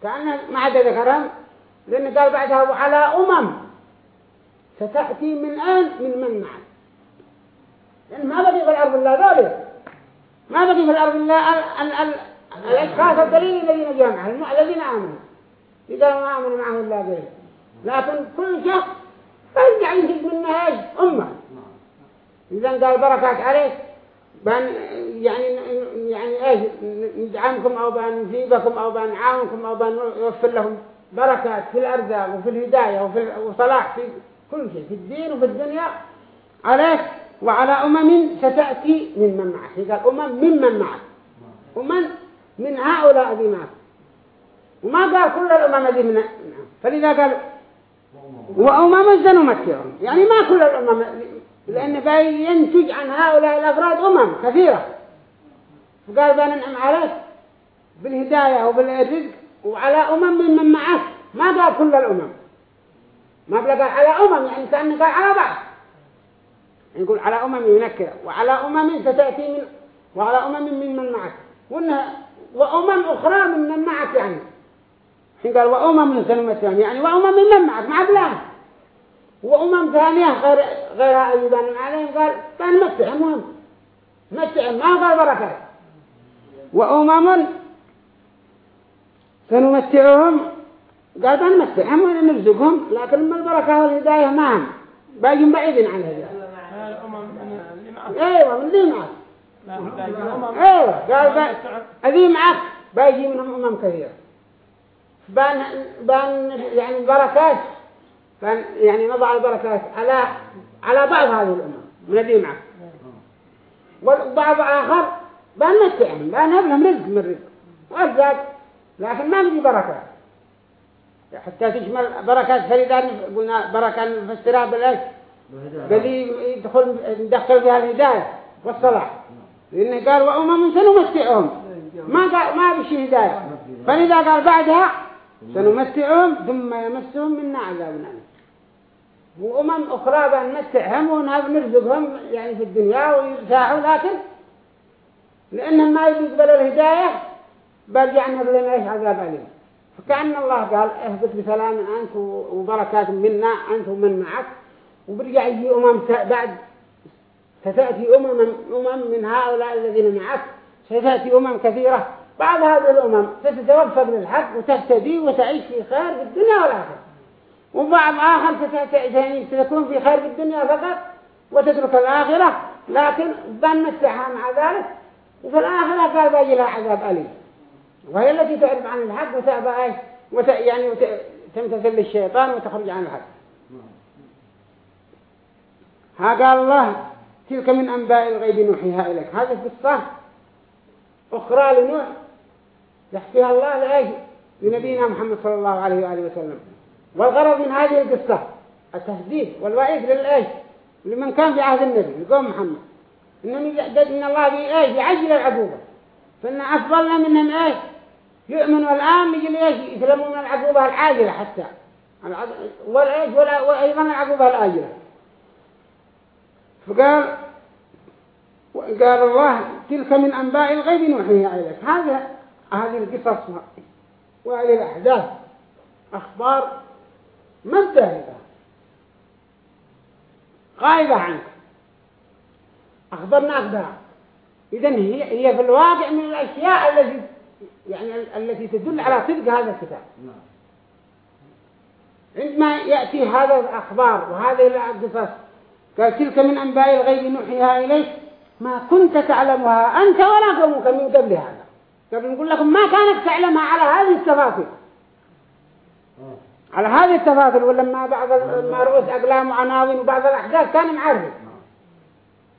كأنه ما عاد ذكرهم لأن قال بعدها وعلى أمم. ستأتي من أين؟ من من معك. لأن ما بقي في الأرض الله ذلك. ما بقي في الأرض الله الأشخاص الذين جاءوا معه الذين آمنوا. إذا ما آمنوا معه الله غيره لكن كل شخص فيرجع ينتج منها إيش أمة. إذا قال بركات عليك بأن يعني يعني إيش؟ ندعمكم أو بنجيبكم أو بنعاونكم أو بنوفر لهم بركات في الارزاق وفي الهداية وفي الصلاح في كل شيء في الدين وفي الدنيا. عليك وعلى أمم ستأتي من من معك. قال أمم من من معك؟ أمم من هؤلاء ذي معك. وما قال كل الأمم ذي من فلذا قال وأمم سنمتعهم يعني ما كل الأمم لأن ينتج عن هؤلاء الأفراد أمم كثيرة. فقال بننعم عليك بالهداية وبالرزق وعلى أمم من من معك. ما قال كل الأمم. ما بلقى على أمم يعني كأنه قال على بعض. يقول على أمم ينكر وعلى أمم ستأتي من وعلى أمم من من معك. وإنها وأمم أخرى من من معك يعني. قال؟ وأمم سنمتهم يعني. وأمم من من معك؟ مع بلاد وأمم ثانية غير غيرها أيضا عليهم قال فنمتعهم مهم متعهم ما قال بركات وأمم سنمتعهم. قال بنمتعهم ونرزقهم لكن البركة والهداية معهم. باقي بعيدين عن الهداية أيوه من اللي معك أيوه قال هذي معك. باقي منهم أمم كثيرة. بان بان يعني البركات بان يعني نضع البركات على على بعض هذه الأمم. من اللي معك. وبعض آخر بنمتعهم بنهب لهم رزق من رزق. وارزاق لكن ما نجي بركات. حتى تشمل بركات فريدان قلنا بركة نفسرها بالإيش بلي يدخل ندخل فيها الهداية والصلاح لأنه قال وأمم سنمتعهم. ما قال ما بشي هداية. فلذا قال بعدها سنمتعهم ثم يمسهم منا عذاب أليم وأمم أخرى بنمتعهم ونرزقهم يعني في الدنيا ويرتاحوا لكن لأنهم ما يقبلوا الهداية برجعنا لنا إيش عذاب أليم. فكأن الله قال اهبط بسلام أنت وبركات منا أنت ومن معك. وبرجع يجي أمم بعد ستأتي أمم أمم من هؤلاء الذين معك ستأتي أمم كثيرة. بعد هذه الأمم ستتوفق للحق وتهتدي وتعيش في خير في الدنيا والآخرة. وبعض آخر ستكون في خير في الدنيا فقط وتترك الآخرة لكن بنمتعها مع ذلك. وفي الآخرة قال باجي لها عذاب أليم. وهي التي تعرف عن الحق وتأبى. يعني وت... تمتثل للشيطان وتخرج عن الحق. ها قال الله تلك من أنباء الغيب نوحيها إليك. هذه قصة أخرى لنوح يحكيها الله لأيش لنبينا محمد صلى الله عليه وآله وسلم. والغرض من هذه القصة التهديد والوعيد للإيش لمن كان في عهد النبي لقوم محمد إنهم إن الله بإيش يعجل العقوبة فإن أفضلنا منهم إيش يؤمنوا الآن يجي إيش يسلموا العقوبة العاجلة حتى. والإيش وأيضا العقوبة الآجلة. فقال قال الله تلك من أنباء الغيب نوحيها إليك. هذا هذه القصص وهذه الأحداث أخبار منتهية غائبة عنك. أخبرناك بها. إذا هي هي في الواقع من الأشياء التي يعني التي تدل على صدق هذا الكتاب. عندما يأتي هذا الأخبار وهذه القصص قال تلك من أنباء الغيب نوحيها إليك. ما كنت تعلمها أنت ولا قومك من قبل هذا. قبل نقول لكم ما كانت تعلمها على هذه التفاصيل؟ على هذه التفاصيل ولما بعض ما رؤوس أقلام وعناوين وبعض الأحداث؟ كان معرف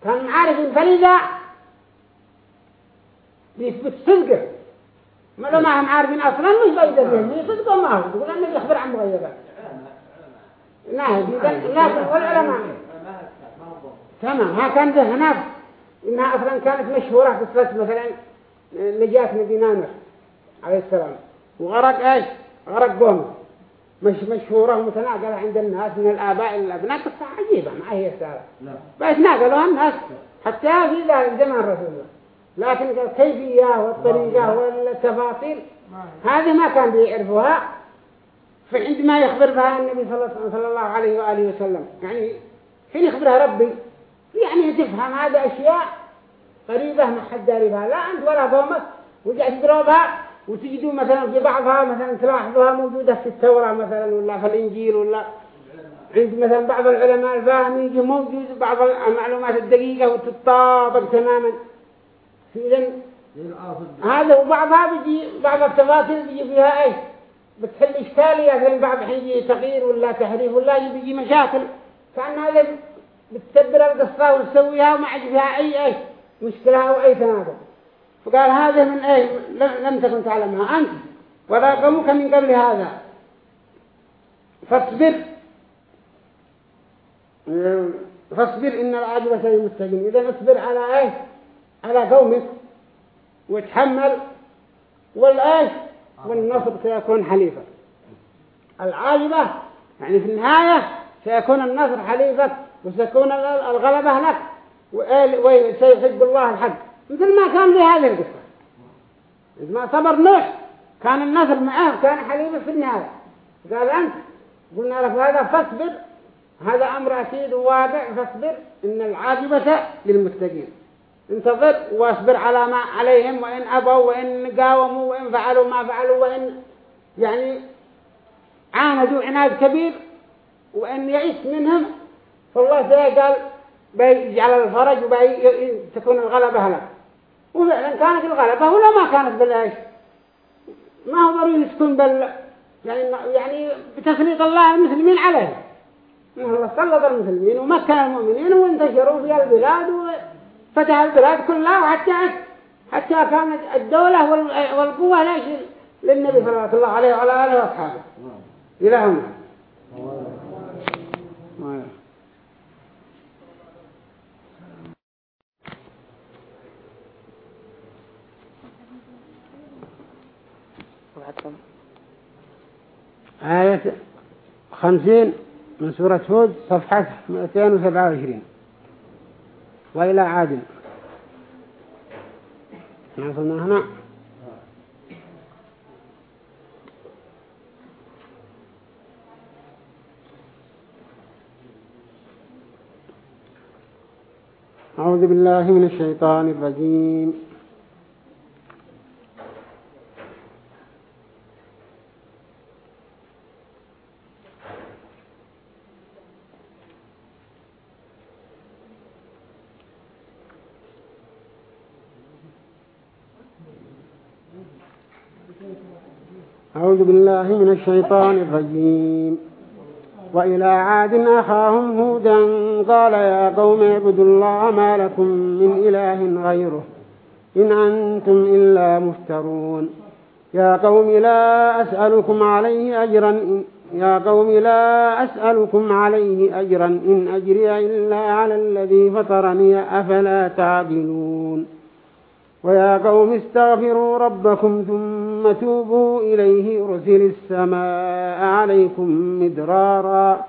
كان معارف فلذا يثبت صدقه. ما لو ما هم عارفين أصلا مش بيقدر بهم يصدقوا ما هو يقول أنه يخبر عن مغيبات. نعم لكن والعلماء. تمام. ها كان ده هناك إنها أصلا كانت مشهورة في قصة مثلا نجاة نبينا نوح عليه السلام. وغرق إيش؟ غرق قومه. مش مشهورة ومتناقلة عند الناس من الآباء إلى الأبناء. قصة عجيبة ما هي سهلة بيتناقلوها الناس. حتى في ذلك زمان رسول الله لكن الكيفية والطريقة والتفاصيل هذه ما كان بيعرفوها فعندما يخبر بها النبي صلى الله عليه وآله وسلم. يعني حين يخبرها ربي يعني تفهم هذه أشياء قريبة ما حد داربها لا أنت ولا قومك وجاء تضربها وتجدوا مثلا في بعضها مثلا تلاحظوها موجودة في التوراة مثلا ولا في الإنجيل ولا عند مثلا بعض العلماء الفاهمين يجي موجود بعض المعلومات الدقيقة وتطابق تماما. إذن هذا وبعضها بيجي بعض التفاصيل بيجي فيها إيش؟ بتحل إشكالية. لأن بعض حين يجي تغيير ولا تحريف ولا بيجي مشاكل. كأن هذا بتسبر القصة وتسويها وما عاد فيها أي إيش مشكلة أو أي تناقض فقال هذا من إيه لم تكن تعلمها أنت. ولا قومك من قبل هذا. فاصبر. فاصبر إن العاجبة للمتقين. إذا اصبر على إيه على قومك. وتحمل. والآيش؟ والنصر سيكون حليفا العاجبة يعني في النهاية سيكون النصر حليفك وسيكون الغلبة لك وسيحب الله الحق. مثل ما كان في هذه القصة. إذ ما صبر نوح كان النصر معه كان حليفه في النهاية. قال أنت قلنا لك هذا فاصبر. هذا أمر أكيد وواقع فاصبر إن العاقبة للمتقين. انتظر واصبر على ما عليهم وإن أبوا وإن قاوموا وإن فعلوا ما فعلوا وإن يعني عاندوا عناد كبير وإن يئس منهم فالله قال بيجعل الفرج وتكون الغلبة لك وفعلا كانت الغلبة ولا ما كانت بالعيش ما هو ضروري تكون بال يعني يعني بتسليط الله المسلمين عليه. الله سلط المسلمين ومكن المؤمنين وانتشروا في البلاد وفتح البلاد كلها وحتى حتى كانت الدولة والقوة ليش؟ للنبي صلى الله عليه وعلى آله وأصحابه. إلى هنا آية خمسين من سورة هود صفحة 227 وإلى عاد. نعصلنا هنا؟ أعوذ بالله من الشيطان الرجيم. أعوذ بالله من الشيطان الرجيم. وإلى عاد أخاهم هودا قال يا قوم اعبدوا الله ما لكم من إله غيره إن أنتم إلا مفترون. يا قوم لا أسألكم عليه أجرا يا قوم لا أسألكم عليه أجرا إن أجري إلا على الذي فطرني أفلا تعقلون. ويا قوم استغفروا ربكم ثم توبوا إليه يرسل السماء عليكم مدرارا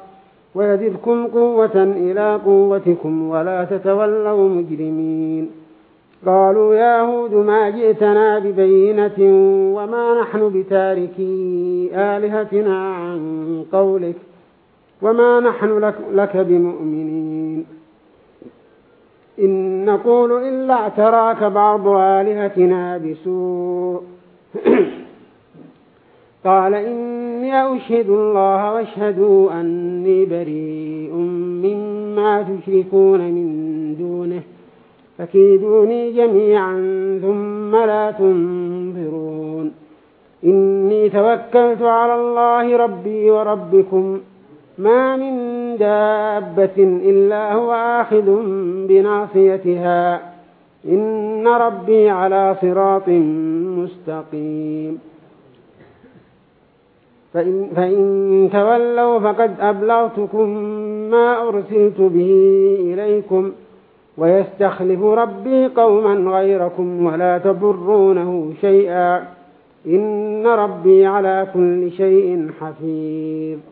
ويزدكم قوة إلى قوتكم ولا تتولوا مجرمين. قالوا يا هود ما جئتنا ببينة وما نحن بتاركي آلهتنا عن قولك وما نحن لك, لك بمؤمنين. إن نقول إلا اعتراك بعض آلهتنا بسوء. قال إني أشهد الله واشهدوا أني بريء مما تشركون من دونه. فكيدوني جميعا ثم لا تنظرون. إني توكلت على الله ربي وربكم. ما من دابة إلا هو آخذ بناصيتها. إن ربي على صراط مستقيم. فإن, فإن تولوا فقد أبلغتكم ما أرسلت به إليكم ويستخلف ربي قوما غيركم ولا تضرونه شيئا. إن ربي على كل شيء حفيظ.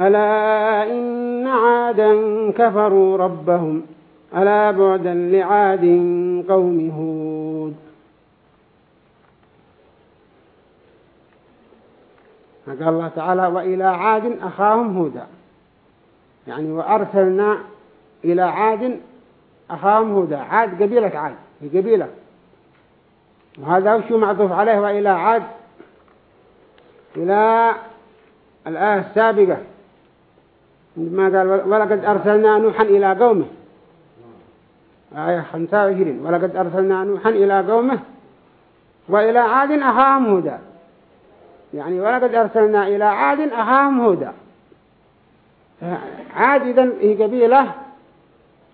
ألا إن عادا كفروا ربهم ألا بعدا لعاد قوم هود. قال الله تعالى وإلى عاد أخاهم هودا يعني وأرسلنا إلى عاد أخاهم هودا عاد قبيلة عاد هي قبيلة وهذا وشو معطوف عليه وإلى عاد إلى الآية السابقة ما قال؟ ولقد أرسلنا نوحا إلى قومه. آية 25 ولقد أرسلنا نوحا إلى قومه وإلى عاد أخاهم هودا. يعني ولقد أرسلنا إلى عاد أخاهم هودا. عاد إذن هي قبيلة.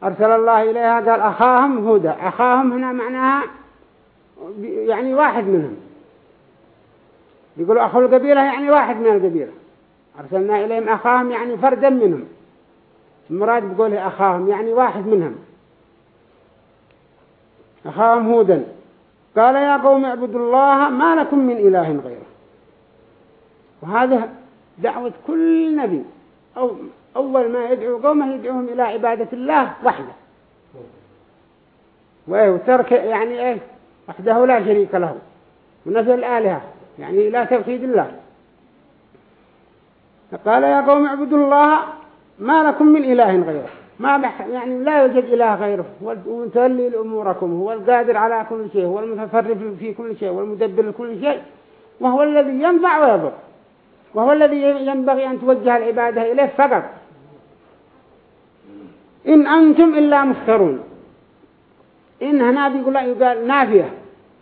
أرسل الله إليها قال أخاهم هودا. أخاهم هنا معناها يعني واحد منهم. يقولوا أخو القبيلة يعني واحد من القبيلة. أرسلنا إليهم أخاهم يعني فردا منهم. المراد بقوله أخاهم يعني واحد منهم. أخاهم هودا. قال يا قوم اعبدوا الله ما لكم من إله غيره. وهذا دعوة كل نبي. أو أول ما يدعو قومه يدعوهم إلى عبادة الله وحده. وترك يعني إيه وحده لا شريك له. ونفي الآلهة. يعني لا توحيد الله. قال يا قوم اعبدوا الله ما لكم من إله غيره. ما بح يعني لا يوجد إله غيره. هو المتولي لأموركم هو القادر على كل شيء هو المتصرف في كل شيء والمدبر لكل شيء وهو الذي ينفع ويضر. وهو الذي ينبغي أن توجه العبادة إليه فقط. إن أنتم إلا مفترون. إن هنا بيقول يقال نافية.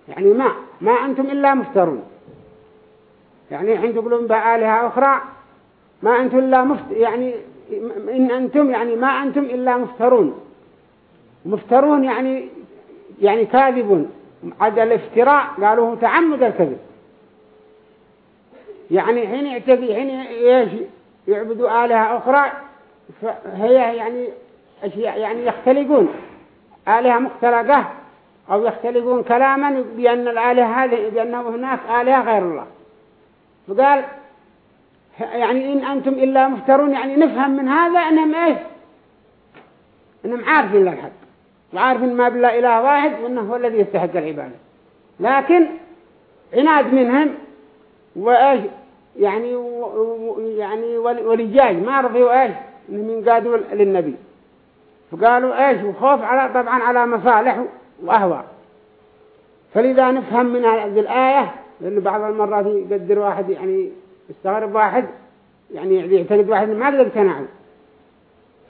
يعني ما ما أنتم إلا مفترون. يعني حين تقولون بآلهة أخرى ما أنتم إلا مفت يعني إن أنتم يعني ما أنتم إلا مفترون. مفترون يعني يعني كاذبون. عدا الافتراء قالوا تعمد الكذب. يعني حين يعتقي حين يعبدوا آلهة أخرى فهي يعني أشياء يعني يختلقون. آلهة مختلقة أو يختلقون كلاما بأن الآلهة هذه بأنه هناك آلهة غير الله. فقال يعني إن أنتم إلا مفترون يعني نفهم من هذا أنهم إيه أنهم عارفين للحق وعارف إن ما بالله إله واحد وإنه هو الذي يستحق العبادة. لكن عناد منهم وإيش؟ يعني و يعني ولجاج ما رضيوا إيش؟ إنهم ينقادوا للنبي. فقالوا إيش؟ وخوف على طبعا على مصالح وأهواء. فلذا نفهم من هذه الآية لأنه بعض المرات يقدر واحد يعني يستغرب واحد يعني يعتقد واحد ما قد اقتنعوا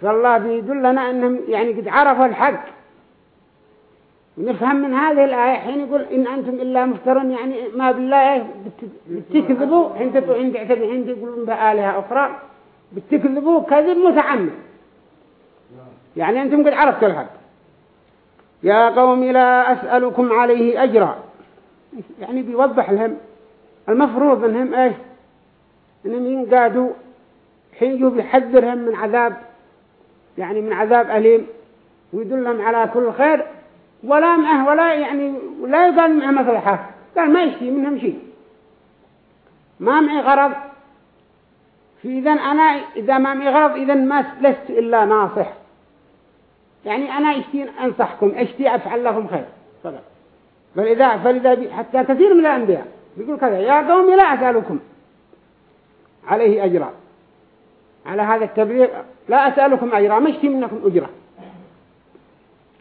فالله بيدلنا أنهم يعني قد عرفوا الحق. ونفهم من هذه الآية حين يقول إن أنتم إلا مفترون يعني ما بالله بتكذبوا حين حين تعتقد حين تقولون بآلهة أخرى بتكذبوا كذب متعمد. يعني أنتم قد عرفتوا الحق. يا قوم لا أسألكم عليه أجرا. يعني بيوضح لهم المفروض إنهم إيش؟ انهم ينقادوا حين يجوا بيحذرهم من عذاب يعني من عذاب أليم ويدلهم على كل خير ولا معه ولا يعني لا يقال معه مصلحة قال ما يشتي منهم شيء. ما معي غرض. في إذن أنا إذا ما معي غرض إذن ما لست إلا ناصح. يعني أنا اشتي أنصحكم أشتي أفعل لكم خير. فلذا فلذا حتى كثير من الأنبياء يقول كذا يا قوم لا أسألكم. عليه أجرا. على هذا التبليغ لا أسألكم أجرا ما أشتي منكم أجرا.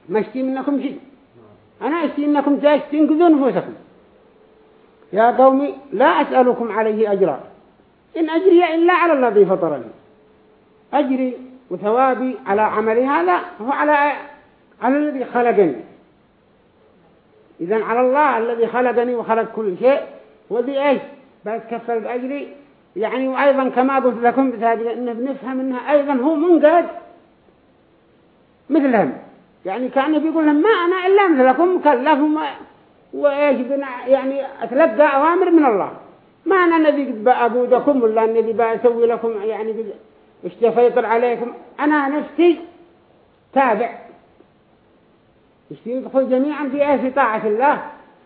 ما أشتي منكم شيء. أنا أشتي منكم تنقذوا نفوسكم يا قوم لا أسألكم عليه أجرا. إن أجري إلا على الذي فطرني أجري وثوابي على عملي هذا هو على على الذي خلقني. إذا على الله الذي خلقني وخلق كل شيء. وذي إيش بتكفل بأجري يعني وأيضا كما قلت لكم بسابقا إنه بنفهم إنه أيضا هو منقاد. مثلهم. يعني كان بيقول لهم ما أنا إلا مثلكم مكلف وما وإيش يعني أتلقى أوامر من الله. ما أنا الذي بأقودكم ولا الذي بأسوي لكم يعني اشتفيطر عليكم. أنا نفسي تابع. يدخل جميعا في إيه طاعة الله.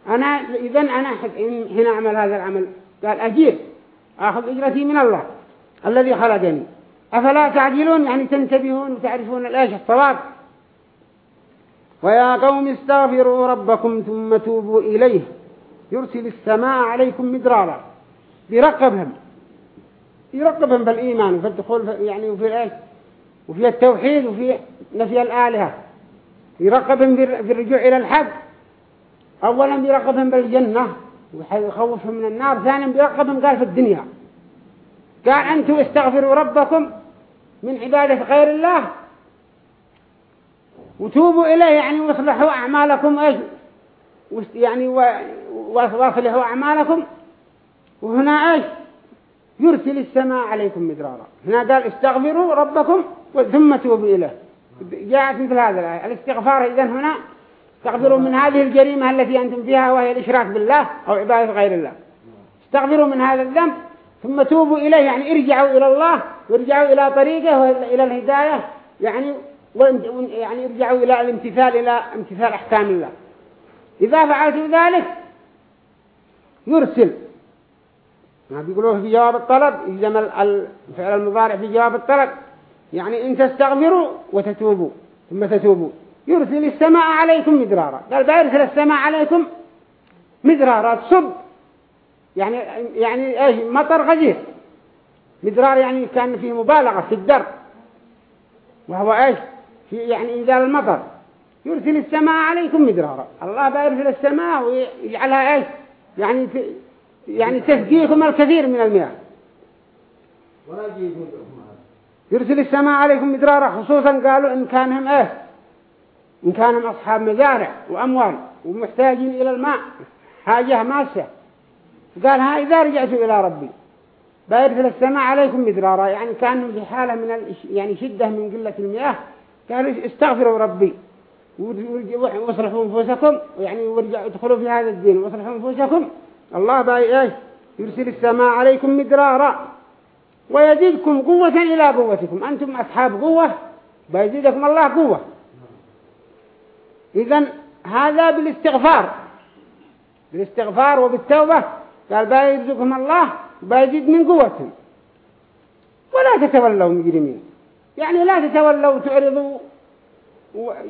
أنا إذا أنا هنا أعمل هذا العمل. قال أجير أخذ إجرتي من الله الذي خلقني أفلا تعجلون؟ يعني تنتبهون وتعرفون الإيش الصواب. ويا قوم استغفروا ربكم ثم توبوا إليه. يرسل السماء عليكم مدرارا. يرقبهم يرقبهم بالإيمان وفي الدخول يعني وفي الإيش وفي التوحيد وفي نفي الآلهة. يرقبهم في الرجوع إلى الحق. أولا بيرقبهم بالجنة. ويخوفهم من النار ثانيا بيرقبهم قال في الدنيا. قال أنتم استغفروا ربكم من عبادة غير الله وتوبوا إليه يعني واصلحوا أعمالكم إيش يعني واصلحوا أعمالكم وهنا إيش يرسل السماء عليكم مدرارا. هنا قال استغفروا ربكم ثم توبوا إليه. جاءت مثل هذا الآية الاستغفار إذن هنا استغفروا من هذه الجريمة التي أنتم فيها وهي الإشراك بالله أو عبادة غير الله. استغفروا من هذا الذنب ثم توبوا إليه يعني ارجعوا إلى الله وارجعوا إلى طريقه وإلى الهداية يعني يعني ارجعوا إلى الامتثال إلى امتثال أحكام الله. إذا فعلتوا ذلك يرسل. ما بيقولوه في جواب الطلب يجمع الفعل المضارع في جواب الطلب. يعني إن تستغفروا وتتوبوا ثم تتوبوا. يرسل السماء عليكم مدرارا. قال بيرسل السماء عليكم مدرارا. تصب يعني يعني إيش؟ مطر غزير. مدرار يعني كان فيه مبالغة في الدر وهو إيش؟ في يعني إنزال المطر. يرسل السماء عليكم مدرارا. الله بيرسل السماء ويجعلها إيش؟ يعني يعني تسقيكم الكثير من المياه. يرسل السماء عليكم مدرارا. خصوصا قالوا إن كانهم إيه إن كانهم أصحاب مزارع وأموال ومحتاجين إلى الماء حاجة ماسة. قال ها إذا رجعتوا إلى ربي. بيرسل السماء عليكم مدرارا. يعني كانوا في حالة من يعني شدة من قلة المياه. قالوا استغفروا ربي. واصلحوا أنفسكم. يعني ورجعوا ادخلوا في هذا الدين. واصلحوا أنفسكم. الله باي يرسل السماء عليكم مدرارا. ويزيدكم قوة إلى قوتكم. أنتم أصحاب قوة بيزيدكم الله قوة. إذن هذا بالاستغفار. بالاستغفار وبالتوبة. قال بيرزقكم الله بيزيد من قوتهم ولا تتولوا مجرمين. يعني لا تتولوا تعرضوا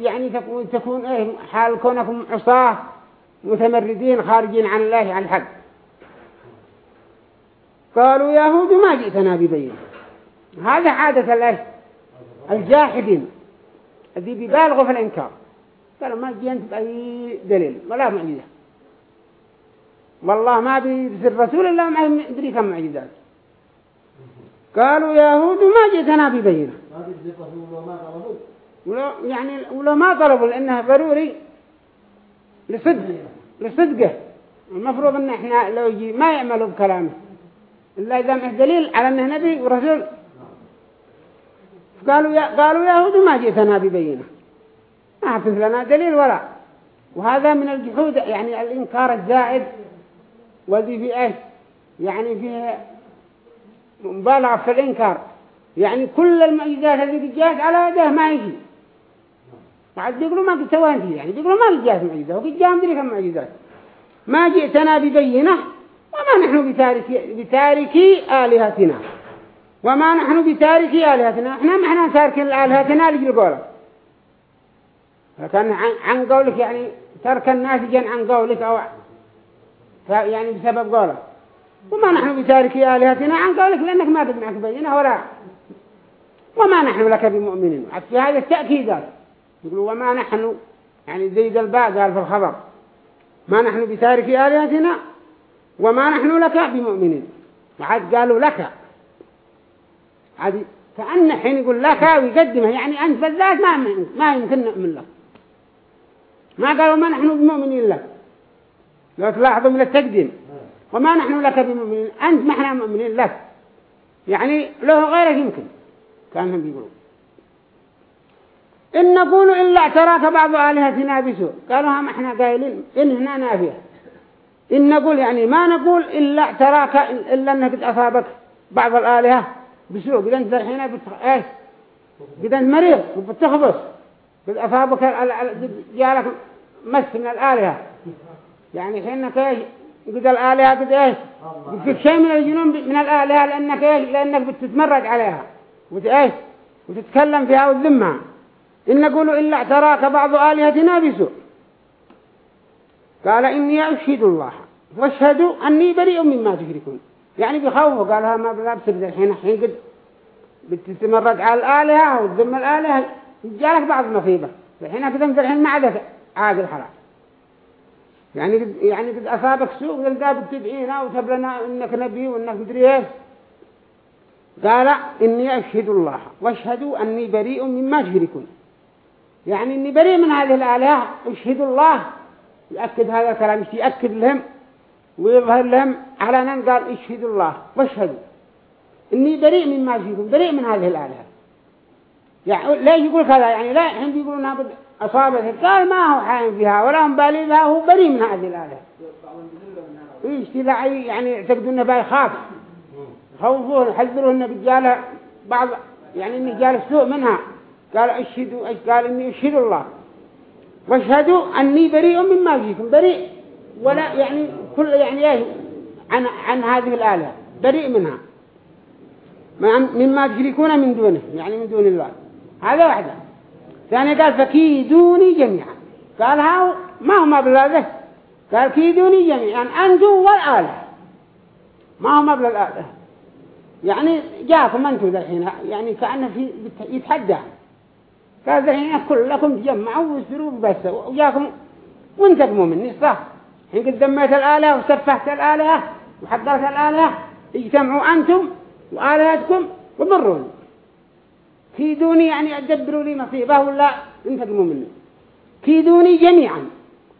يعني تكون, تكون إيه حال كونكم عصاة متمردين خارجين عن الله عن الحق. قالوا يهود ما جئتنا ببين هذا عادة الجاحدين. الذي بيبالغوا في الإنكار. قالوا ما جئت بأي دليل ولا معجزة. والله ما بيرسل الرسول إلا ما يدري كم معجزات. قالوا يهود ما جئتنا ببينة. ولو يعني ولو ما طلبوا لأنها ضروري لصدق لصدقه. المفروض إن إحنا لو يجي ما يعملوا بكلامه. إلا إذا ما دليل على إنه نبي ورسول. قالوا يا قالوا يهود ما جئتنا ببينة. حدث لنا دليل ولا. وهذا من الجحود يعني الإنكار الزائد. والذي في إيش؟ يعني فيه مبالغة في الإنكار. يعني كل المعجزات اللي جاءت على يده ما يجي. بعد بيقولوا ما قد فيه يعني بيقولوا ما جاءت معجزة وقد جاء مدري كم معجزات. ما جئتنا ببينة وما نحن بتاركي, بتاركي آلهتنا. وما نحن بتاركي آلهتنا. إحنا ما إحنا تاركين آلهتنا لجل قولك. فكان عن قولك يعني ترك جن عن قولك أو يعني بسبب قولك. وما نحن بتاركي آلهتنا عن قولك لأنك ما قد معك بينة ولا. وما نحن لك بمؤمنين. في هذا التأكيدات. يقولوا وما نحن يعني زيد الباء قال في الخبر. ما نحن بتارك آلهتنا وما نحن لك بمؤمنين. وعاد قالوا لك. عاد كأن حين يقول لك ويقدمه يعني أنت بالذات ما ما يمكن نؤمن لك. ما قالوا ما نحن بمؤمنين لك. لو تلاحظوا من التقديم. وما نحن لك بمؤمنين. أنت ما إحنا مؤمنين لك. يعني له غيرك يمكن. كانهم بيقولوا إن نقول إلا اعتراك بعض آلهتنا بسوء. قالوا هم إحنا قايلين إن هنا نافية. إن نقول يعني ما نقول إلا اعتراك إلا أنك أصابك بعض الآلهة بسوء. قد أنت الحين بتخ... إيش؟ قد أنت مريض. وبتخبص قد أصابك جالك مس من الآلهة. يعني حينك إيش؟ قد الآلهة قد إيش؟ قد شيء من الجنون من الآلهة لأنك إيش؟ لأنك بتتمرد عليها. وتإيش وتتكلم فيها وتذمها إن نقول إلا اعتراك بعض آلهتنا بسوء قال إني أشهد الله. واشهدوا أني بريء مما تشركون. يعني بخوفه. قالها ما بلا بسرد الحين. الحين قد بتتمرد على الآلهة وتذم الآلهة. جالك بعض مصيبة. الحين كده مثل الحين ما عادت عاقل خلاص يعني قد يعني قد أصابك سوء قد انت بتدعينا وتبلنا إنك نبي وإنك مدري إيش. قال إني أشهد الله واشهدوا أني بريء مما تشركون. يعني إني بريء من هذه الآلهة. أشهد الله. يأكد هذا الكلام. يأكد لهم. ويظهر لهم. على قال أشهد الله واشهدوا إني بريء مما فيكم بريء من هذه الآلهة. يعني ليش يقول كذا يعني لا بيقولوا انها قد أصابته قال ما هو حايم فيها ولا هم بالي بها هو بريء من هذه الآلهة إيش يعني يعتقدوا أنه بيخاف خوفوه يحذروا انه بجاله بعض يعني انه جال السوء منها. قال أشهدوا قال إني أشهد الله. واشهدوا أني بريء مما فيكم بريء. ولا يعني كل يعني إيه عن عن هذه الآلهة بريء منها. مما تشركون من دونه يعني من دون الله. هذا واحدة. ثاني قال فكيدوني جميعا. قال هاو ما هو مبلغ ذا قال كيدوني جميعا. أنتم والآلهة ما هو مبلغ الآلهة يعني جاكم أنتم ذا الحين يعني كأنه في يتحدى. قال الحين كلكم تجمعوا ويصيروا بس. وياكم وانتقموا مني صح؟ حين قد دميت الآلهة وسفهت الآلهة وحضرت الآلهة اجتمعوا أنتم وآلهتكم وضروني كيدوني يعني أدبروا لي مصيبة ولا انتقموا مني كيدوني جميعا.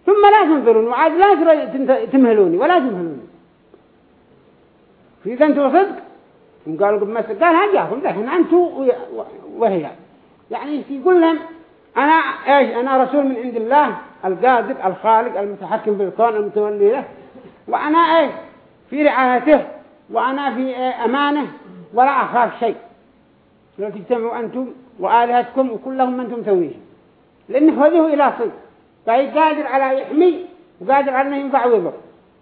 ثم لا تنظرون وعاد لا تمهلوني ولا تمهلوني. في أنتوا صدق قالوا قبل ما قال هجاكم لكن أنتوا وهي. يعني يقول لهم؟ أنا إيش؟ أنا رسول من عند الله القادر الخالق المتحكم في الكون المتولي له. وأنا إيش؟ في رعايته وأنا في أمانه ولا أخاف شيء. لو تجتمعوا أنتم وآلهتكم وكلهم أنتم تويه لأنه هذه إلى صيد فهي قادر على يحمي وقادر على أنه ينفع ويضر.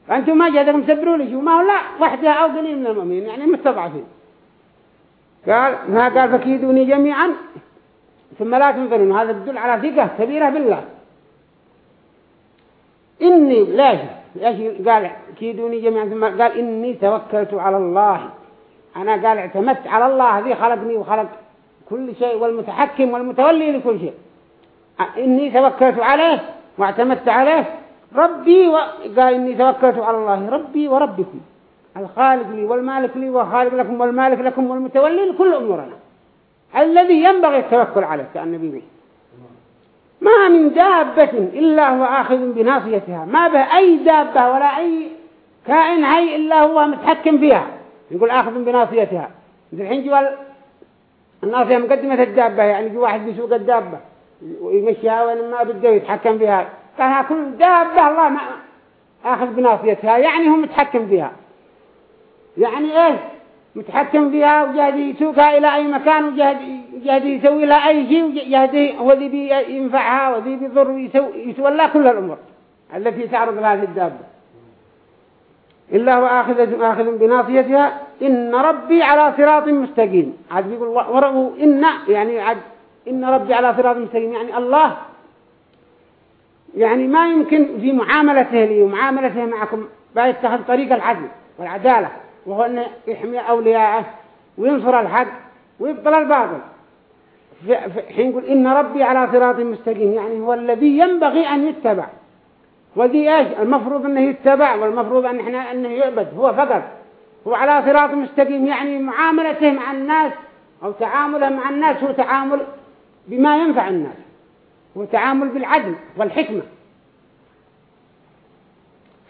فأنتم ما جادكم تبروا لي ما هو لا وحدها أو قليل من المؤمنين يعني مستضعفين. قال ما قال فكيدوني جميعا. ثم لا تنظرون هذا يدل على ثقة كبيرة بالله. إني لاش ليش قال كيدوني جميعا ثم قال إني توكلت على الله. أنا قال اعتمدت على الله ذي خلقني وخلق كل شيء والمتحكم والمتولي لكل شيء. إني توكلت عليه واعتمدت عليه ربي و... قال إني توكلت على الله ربي وربكم. الخالق لي والمالك لي والخالق لكم والمالك لكم والمتولي لكل أمورنا. الذي ينبغي التوكل عليه كأن يقول ما من دابة إلا هو آخذ بناصيتها. ما به أي دابة ولا أي كائن حي إلا هو متحكم فيها. يقول آخذ بناصيتها. الحين جوال الناصية مقدمة الدابة يعني جو واحد بيسوق الدابة. ويمشيها وين ما بده يتحكم فيها قالها كل دابة الله ما آخذ بناصيتها. يعني هو متحكم فيها يعني إيه متحكم فيها وجهد يسوقها إلى أي مكان وجهد جهد يسوي لها أي شيء وجهد هو ذي بينفعها وذي بيضر ويتولى كل الأمور التي تعرض لها الدابة إلا هو آخذ آخذ بناصيتها إن ربي على صراط مستقيم. عاد بيقول ورأوا إن يعني عاد إن ربي على صراط مستقيم يعني الله. يعني ما يمكن في معاملته لي ومعاملته معكم بيتخذ طريق العدل والعدالة وهو أنه يحمي أولياءه وينصر الحق ويبطل الباطل. حين يقول إن ربي على صراط مستقيم يعني هو الذي ينبغي أن يتبع. وذي إيش المفروض أنه يتبع والمفروض أن إحنا أنه يعبد. هو فقط. هو على صراط مستقيم. يعني معاملته مع الناس أو تعامله مع الناس هو تعامل بما ينفع الناس. هو تعامل بالعدل والحكمة.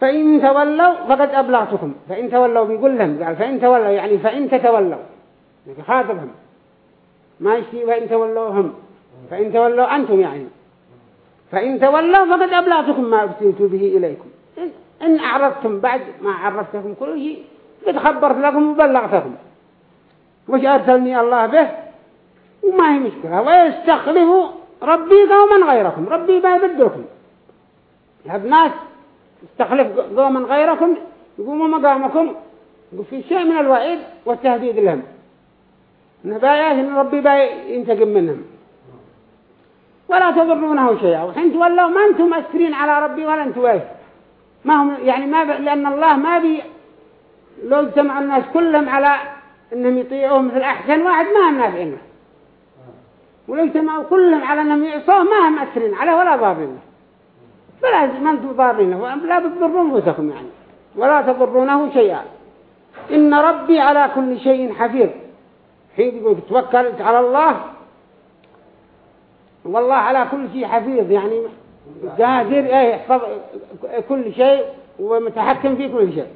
فإن تولوا فقد أبلغتكم. فإن تولوا بيقول لهم قال فإن تولوا يعني فإن تتولوا. يعني خاطبهم. ما يشتي فإن تولوا هم فإن تولوا أنتم يعني. فإن تولوا فقد أبلغتكم ما أرسلت به إليكم. إن, إن أعرضتم بعد ما عرفتكم كل شيء قد خبرت لكم وبلغتكم. وش أرسلني الله به؟ وما هي مشكلة. ويستخلف ربي قوما غيركم. ربي ما يبدلكم. هذا ناس استخلف قوما غيركم يقوموا مقامكم في شيء من الوعيد والتهديد لهم. نبايات إن ربي باي ينتقم منهم. ولا تضرونه شيئا. وحين تولوا ما أنتم مأثرين على ربي ولا أنتم إيش؟ ما هم يعني ما. لأن الله ما بي لو اجتمع الناس كلهم على أنهم يطيعوه مثل أحسن واحد ما هم نافعين. ولو اجتمعوا كلهم على أنهم يعصوه ما هم مأثرين عليه ولا ضارين فلا ما أنتم ضارينه لا بتضرون أنفسكم يعني. ولا تضرونه شيئا. إن ربي على كل شيء حفيظ. حين يقول توكلت على الله والله على كل شيء حفيظ يعني. قادر إيه يحفظ كل شيء ومتحكم في كل شيء.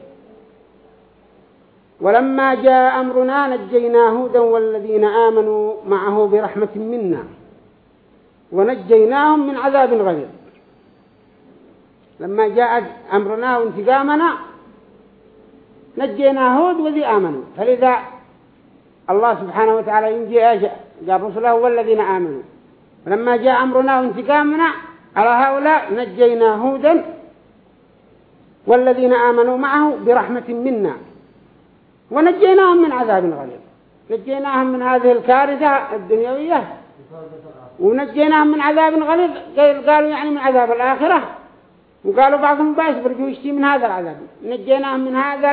ولما جاء أمرنا نجينا هودا والذين آمنوا معه برحمة منا. ونجيناهم من عذاب غليظ. لما جاء أمرنا وانتقامنا نجينا هود وذي آمنوا. فلذا الله سبحانه وتعالى ينجي إيش؟ قال رسله والذين آمنوا. ولما جاء أمرنا وانتقامنا على هؤلاء نجينا هودا والذين آمنوا معه برحمة منا ونجيناهم من عذاب غليظ. نجيناهم من هذه الكارثة الدنيوية ونجيناهم من عذاب غليظ. قالوا يعني من عذاب الآخرة. وقالوا بعضهم باش برجوا يشتي من هذا العذاب. نجيناهم من هذا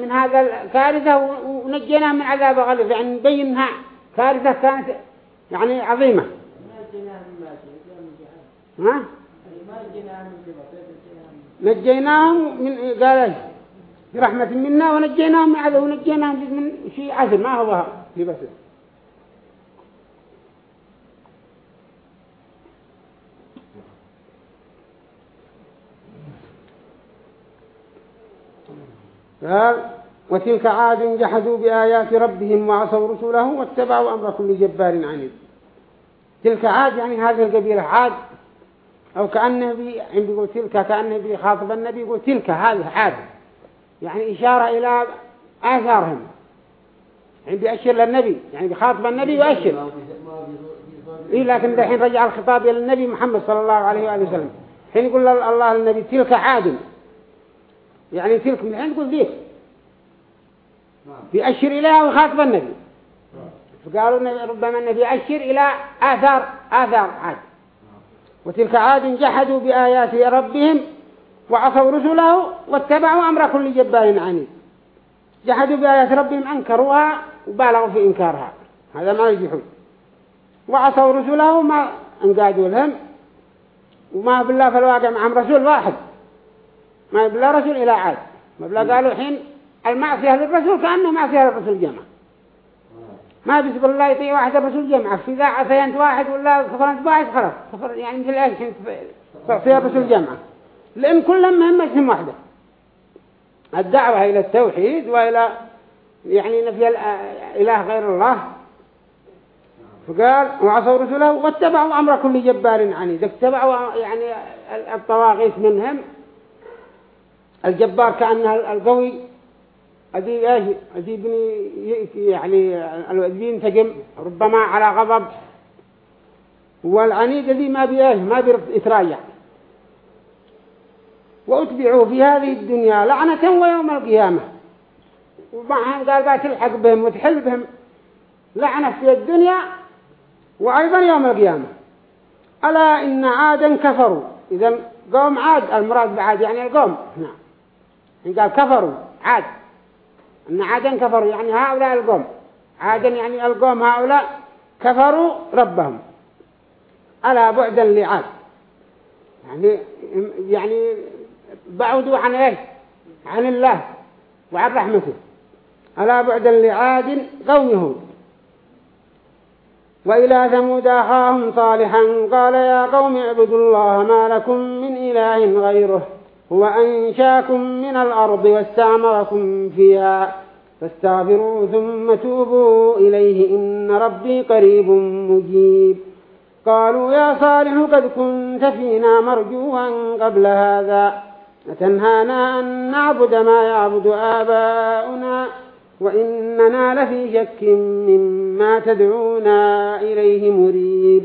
من هذا الكارثة ونجيناهم من عذاب غليظ. يعني نبينها كارثة كانت يعني عظيمة. ها؟ نجيناهم من قال برحمة منا ونجيناهم من عذاب ونجيناهم من شيء عذر ما هو في بس. قال وتلك عاد جحدوا بآيات ربهم وعصوا رسوله واتبعوا أمر كل جبار عنيد. تلك عاد يعني هذه القبيلة عاد أو كأنه بي عند يقول تلك كأنه بيخاطب النبي يقول تلك هذه عاد يعني إشارة إلى آثارهم. يعني بيأشر للنبي يعني بيخاطب النبي وأشر إيه لكن دحين رجع الخطاب إلى النبي محمد صلى الله عليه وآله وسلم. حين يقول الله للنبي تلك عاد يعني تلك من الحين تقول ذيك. بيأشر إليها ويخاطب النبي. فقالوا ربما النبي يأشر إلى آثار آثار عاد وتلك عاد جحدوا بآيات ربهم وعصوا رسله واتبعوا أمر كل جبار عنيد. جحدوا بآيات ربهم أنكروها وبالغوا في إنكارها. هذا ما يجحون. وعصوا رسله ما أنقادوا لهم. وما بالله في الواقع معهم رسول واحد. ما بالله رسول إلى عاد. ما بالله قالوا الحين المعصية للرسول كأنه معصية للرسول جمع ما بيصبر الله يطيع واحد الرسول جمع في ذا عصيانت واحد ولا كفرنت واحد خلاص كفر يعني مثل إيش تعصي الرسول جمع لأن كلهم مهمتهم واحدة. الدعوة إلى التوحيد وإلى يعني نفي الإله غير الله. فقال وعصوا رسله واتبعوا أمر كل جبار عنيد. اتبعوا يعني الطواغيت منهم. الجبار كأنه القوي أدي إيش؟ أدي بني يعني الذي ينتجم ربما على غضب. والعنيد الذي ما بيئه ما بيتراجع وأتبعوا في هذه الدنيا لعنة ويوم القيامة. ومعهم قال بقى تلحق بهم وتحل بهم. لعنة في الدنيا وأيضا يوم القيامة. ألا إن عادا كفروا. إذا قوم عاد المراد بعاد يعني القوم. نعم. قال كفروا عاد. أن عادا كفروا يعني هؤلاء القوم. عادا يعني القوم هؤلاء كفروا ربهم. ألا بعدا لعاد. يعني يعني بعدوا عن إيش؟ عن الله وعن رحمته. ألا بعدا لعاد قوم هود وإلى ثمود أخاهم صالحا قال يا قوم اعبدوا الله ما لكم من إله غيره. هو أنشاكم من الأرض واستعمركم فيها فاستغفروا ثم توبوا إليه إن ربي قريب مجيب. قالوا يا صالح قد كنت فينا مرجوا قبل هذا. أتنهانا أن نعبد ما يعبد آباؤنا وإننا لفي شك مما تدعونا إليه مريب.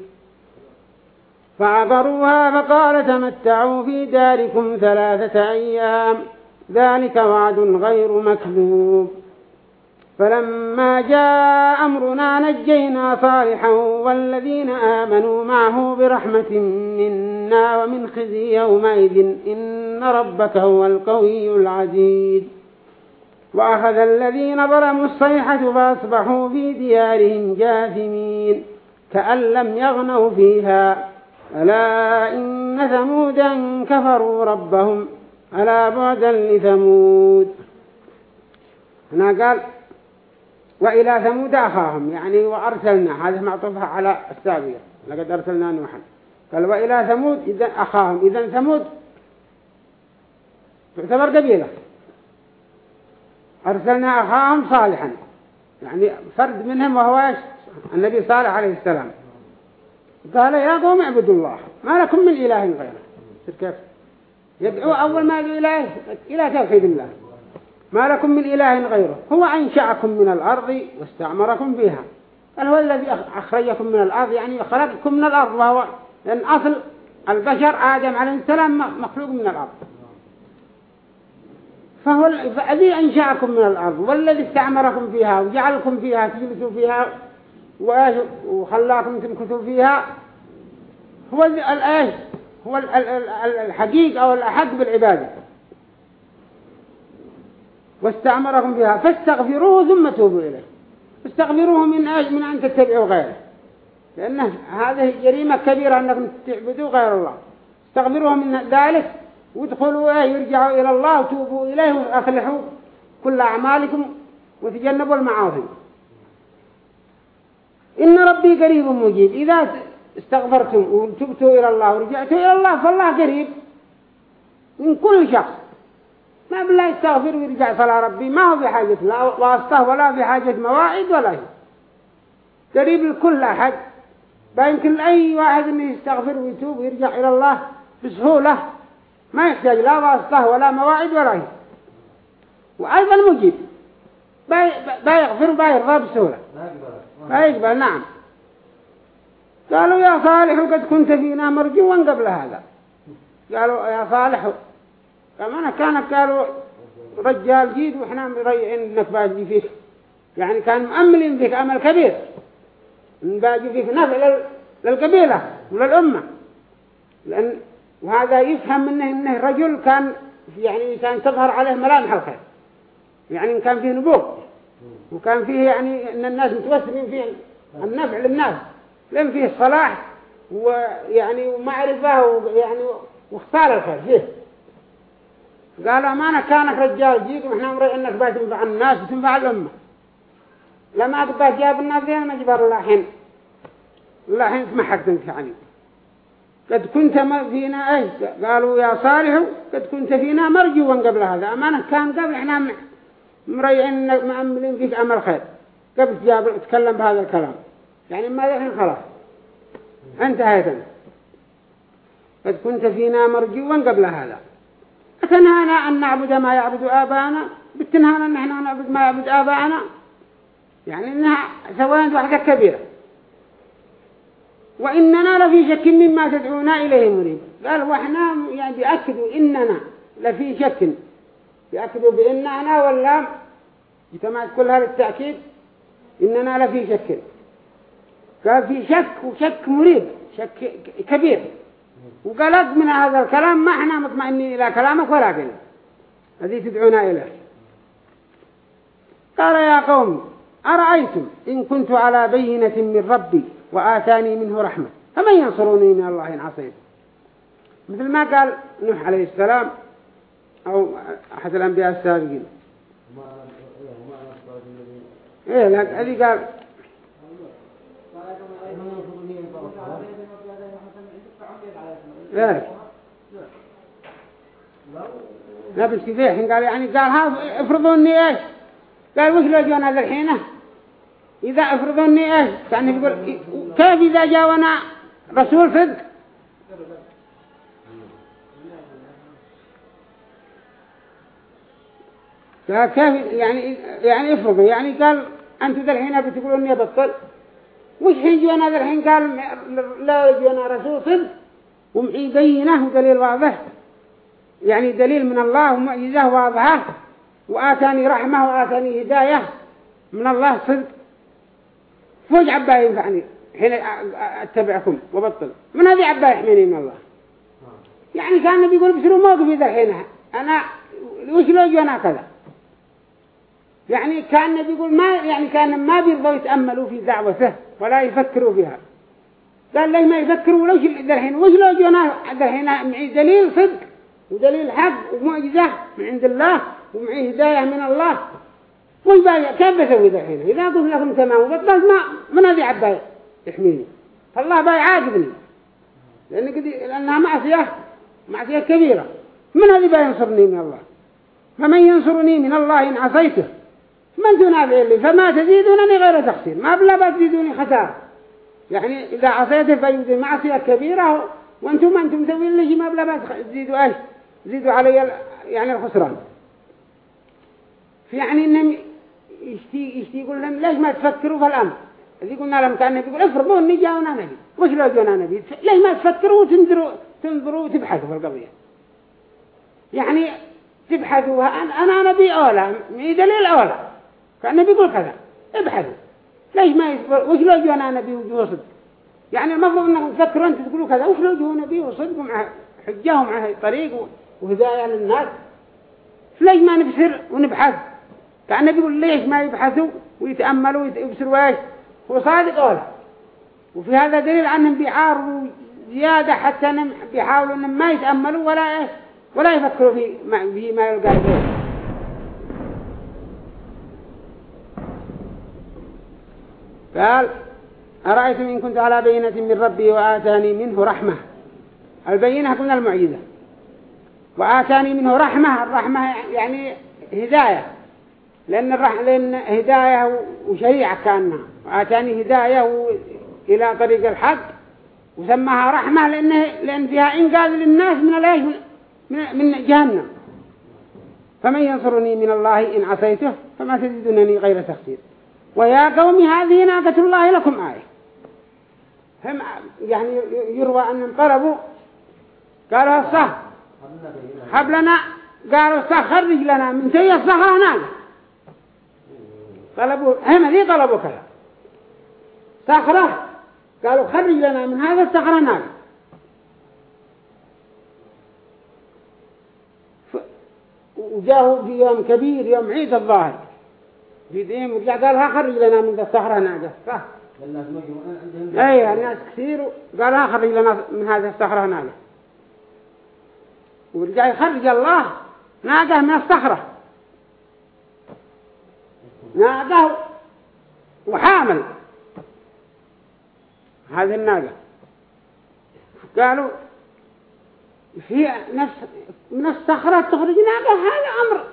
فعبروها فقال تمتعوا في داركم ثلاثة أيام. ذلك وعد غير مكذوب. فلما جاء أمرنا نجينا صالحا والذين آمنوا معه برحمة منا ومن خزي يومئذ. إن ربك هو القوي العزيز. وأخذ الذين ظلموا الصيحة فأصبحوا في ديارهم جاثمين. كأن لم يغنوا فيها. ألا إن ثمودا كفروا ربهم ألا بعدا لثمود. هنا قال وإلى ثمود أخاهم يعني وأرسلنا هذا معطوفها على السابية لقد أرسلنا نوحا. قال وإلى ثمود إذا أخاهم إذا ثمود تعتبر قبيلة. أرسلنا أخاهم صالحا يعني فرد منهم وهو النبي صالح عليه السلام. قال يا قوم اعبدوا الله ما لكم من إله غيره. كيف؟ يدعو أول ما يدعو إله إلى توحيد الله. ما لكم من إله غيره. هو أنشأكم من الأرض واستعمركم فيها قال هو الذي أخرجكم من الأرض يعني خلقكم من الأرض وهو لأن أصل البشر آدم عليه السلام مخلوق من الأرض. فهو الذي أنشأكم من الأرض والذي استعمركم فيها وجعلكم فيها تجلسوا فيها وخلاكم تمكثوا فيها. هو الآيش هو الحقيق أو الأحق بالعبادة. واستعمركم فيها فاستغفروه ثم توبوا إليه. استغفروه من أجل من أن تتبعوا غيره. لأن هذه جريمة كبيرة أنكم تعبدوا غير الله. استغفروه من ذلك وادخلوا إيه؟ يرجعوا إلى الله وتوبوا إليه وأصلحوا كل أعمالكم وتجنبوا المعاصي. إن ربي قريب مجيب. إذا استغفرتم وتبتوا إلى الله ورجعتوا إلى الله فالله قريب من كل شخص. ما بالله يستغفر ويرجع صلاة ربي ما هو بحاجة لا واسطة ولا بحاجة مواعيد ولا شيء. قريب لكل أحد. يمكن أي واحد إنه يستغفر ويتوب ويرجع إلى الله بسهولة. ما يحتاج لا واسطة ولا مواعيد ولا شيء. وأيضا مجيب. بيغفر وبيرضى بسهولة. بيقبل نعم. قالوا يا صالح قد كنت فينا مرجوا قبل هذا. قالوا يا صالح كمان كانت قالوا رجال جيد وإحنا مريعين إنك باجي فيك. يعني كان مؤملين فيك أمل كبير. إن باجي فيك نفع للقبيلة وللأمة. لأن وهذا يفهم منه إنه رجل كان يعني كان تظهر عليه ملامح الخير. يعني كان فيه نبوغ وكان فيه يعني إن الناس متوسمين فيه. النفع للناس. لأن فيه صلاح ويعني ومعرفة ويعني واختار الخير. فيه قالوا ما أنا كانك رجال. جيد وإحنا مرأي إنك بتنفع الناس وتنفع الأمة. لما تبقى جاب الناس دين ما جبر الله حين. حين سمحك تنفعني قد كنت فينا إيش قالوا يا صالح قد كنت فينا مرجوا قبل هذا. أمانة كان قبل إحنا مريعين مأملين فيك عمل خير. قبل تكلم بهذا الكلام. يعني ما الحين خلاص. انتهيت قد كنت فينا مرجوا قبل هذا. أتنهانا أن نعبد ما يعبد آبانا بتنهانا أن إحنا نعبد ما يعبد آبانا يعني إنها سوينا واحدة كبيرة. وإننا لفي شك مما تدعونا إليه مريب. قال وإحنا يعني بيأكدوا إننا لفي شك. بيأكدوا بإننا ولا جتمعت كل هذا التأكيد؟ إننا لفي شك. قال في شك وشك مريب شك كبير. وقالت من هذا الكلام ما إحنا مطمئنين إلى كلامك ولا كلام الذي تدعونا إليه. قال يا قوم أرأيتم إن كنت على بينة من ربي وآتاني منه رحمة فمن ينصروني من الله إن مثل ما قال نوح عليه السلام أو أحد الأنبياء السابقين. إيه لا هذه قال ذلك لا بس كيف قال يعني قال ها افرضوا اني إيش؟ قال وش ذا الحين؟ إذا افرضوا اني إيش؟ كان يقول كيف إذا جاونا رسول صدق؟ قال كيف يعني يعني افرضوا يعني قال أنتوا ذا الحين بتقولوا إني بطل. وش حين جونا ذا الحين؟ قال لا جونا رسول صدق ومعي بينة ودليل واضح. يعني دليل من الله ومعجزة واضحة. وآتاني رحمة وآتاني هداية من الله صدق. فوج عبا ينفعني. حين أتبعكم وبطل. من هذه عبا يحميني من الله؟ يعني كان النبي يقول موقفي ذا الحين؟ أنا وش لو أنا كذا؟ يعني كان النبي يقول ما يعني كان ما بيرضوا يتأملوا في دعوته ولا يفكروا فيها. قال لي ما يفكروا؟ ليش الحين وش لو جونا الحين معي دليل صدق ودليل حق ومعجزة من عند الله ومعي هداية من الله؟ وش باقي كيف بسوي الحين؟ إذا قلت لكم تمام وبطلت ما من هذه عباية يحميني. فالله باي عاقبني لأن لأنها معصية معصية كبيرة. من هذه باي ينصرني من الله؟ فمن ينصرني من الله إن عصيته؟ من تنافع لي فما تزيدونني غير تخسير. ما بلا بتزيدوني خسارة. يعني إذا عصيته فيوجد معصية كبيرة وأنتم أنتم مسوين لي ما بلا تزيدوا إيش؟ زيدوا علي يعني الخسران. يعني إنهم يشتي يشتي يقول لهم ليش ما تفكروا في الأمر؟ اللي قلنا لهم كأن يقول افرضوا إني جاونا نبي. وش لو جاونا نبي؟ ليش ما تفكروا وتنظروا تنظروا وتبحثوا في القضية؟ يعني تبحثوا أنا نبي أولى مي دليل أولى. كان يقول كذا. ابحثوا. ليش ما يصبر وش لو جونا نبي وصدق؟ يعني المفروض انكم تفكروا أنتم تقولوا كذا. وش لو جو نبي وصدق مع حجه ومع طريق وهداية للناس؟ ليش ما نبصر ونبحث؟ كان النبي يقول ليش ما يبحثوا ويتأملوا ويبصروا إيش؟ هو صادق أولا وفي هذا دليل عنهم بيعاروا زيادة حتى بيحاولوا إنهم ما يتأملوا ولا إيش؟ ولا يفكروا في ما, يلقى فيه قال أرأيتم إن كنت على بينة من ربي وآتاني منه رحمة؟ البينة قلنا المعجزة. وآتاني منه رحمة الرحمة يعني هداية. لأن الرح... لأن هداية وشريعة كانها. وآتاني هداية إلى طريق الحق وسماها رحمة لأنه لأن فيها إنقاذ للناس من الايش من... من جهنم. فمن ينصرني من الله إن عصيته فما تزيدونني غير تخسير. ويا قوم هذه ناقة الله لكم آية. هم يعني يروى أنهم طلبوا قالوا الصح حب لنا قالوا الصح خرج لنا من تي الصخرة ناقة طلبوا هم ذي طلبوا كذا. صخرة قالوا خرج لنا من هذا الصخرة ناقة وجاءوا في يوم كبير يوم عيد الظاهر. في ورجع قال ها خرج لنا من ناقة صح. أي الناس كثير قال ها خرج لنا من هذه الصخرة ناقة ورجع يخرج الله. ناقة من الصخرة. ناقة وحامل. هذه الناقة. قالوا في نفس من الصخرة تخرج ناقة. هذا أمر.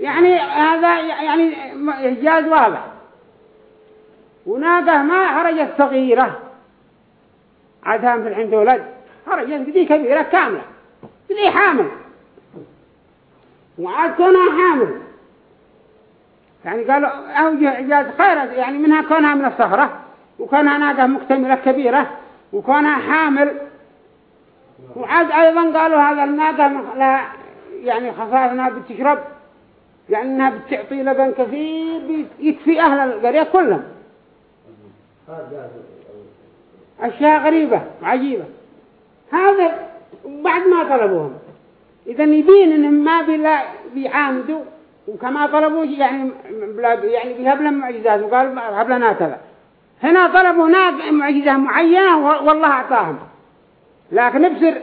يعني هذا يعني إحجاز واضح. وناقة ما خرجت صغيرة. عادها في الحين تولد خرجت دي كبيرة كاملة. دي حامل. وعاد كونها حامل. يعني قالوا أوجه إعجاز خير. يعني منها كونها من الصخرة وكونها ناقة مكتملة كبيرة وكونها حامل. وعاد أيضا قالوا هذا الناقة لها يعني خصائص بتشرب انها بتعطي لبن كثير يكفي أهل القرية كلهم. أشياء غريبة وعجيبة هذا بعد ما طلبوهم. إذا يبين إنهم ما بلا بيعاندوا وكما طلبوا يعني يعني بيهب لهم معجزات وقال هب كذا هنا طلبوا هناك معجزة معينة والله أعطاهم. لكن ابصر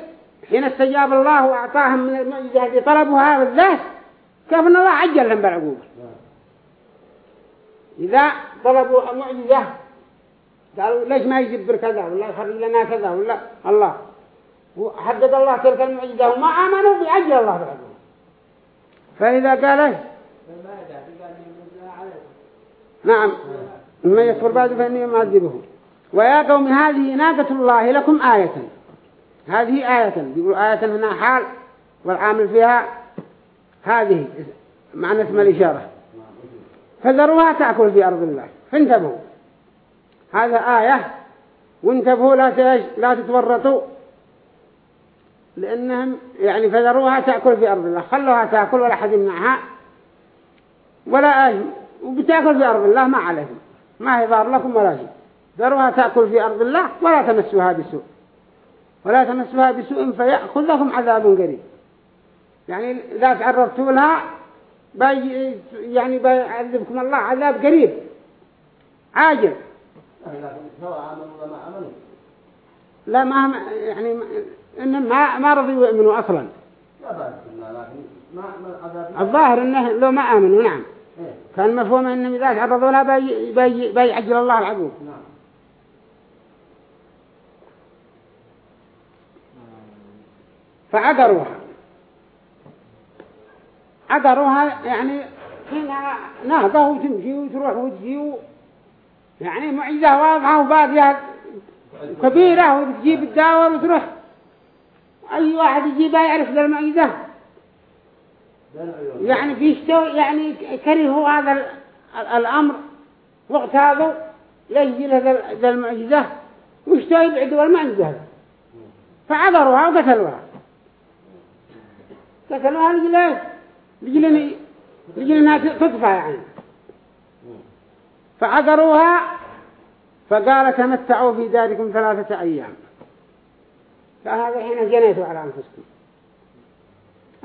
حين استجاب الله وأعطاهم من المعجزة التي طلبوها بالذات كيف أن الله عجل لهم بالعقوبة إذا طلبوا معجزة قالوا ليش ما يجبر كذا ولا يخرج لنا كذا ولا الله. وحدد الله تلك المعجزة وما آمنوا بأجل الله بالعقوبة فإذا قال إيش؟ نعم. من يكفر بعد فإني معذبه ويا قوم هذه ناقة الله لكم آية. هذه آية. يقول آية هنا حال والعامل فيها هذه معنى اسم الإشارة. فذروها تأكل في أرض الله. فانتبهوا هذا آية وانتبهوا لا لا تتورطوا. لأنهم يعني فذروها تأكل في أرض الله. خلوها تأكل ولا حد يمنعها. ولا أجل وبتأكل في أرض الله ما عليهم. ما هي ضار لكم ولا شيء. ذروها تأكل في أرض الله ولا تمسوها بسوء. ولا تمسوها بسوء فيأخذ لكم عذاب قريب. يعني إذا تعرضتوا لها بي يعني بيعذبكم الله عذاب قريب. عاجل. لا ما يعني إنهم ما ما رضوا يؤمنوا أصلا. الظاهر إنه لو ما آمنوا نعم. كان مفهوم إنهم إذا تعرضوا لها بي بي بيعجل الله نعم فعقروها عقروها يعني حينها نهضة وتمشي وتروح وتجي يعني معجزة واضحة وباقية كبيرة وتجيب الداور وتروح. أي واحد يجيبها يعرف ذا المعجزة يعني بيشتو يعني كرهوا هذا الأمر. وقت هذا ليش يجي له ذا المعجزة ويشتو يبعدوا المعجزة فعذروها وقتلوها. قتلوها لجل لجل انها تطفى يعني. فعذروها فقال تمتعوا في داركم ثلاثة أيام. فهذا حين جنيتوا على أنفسكم.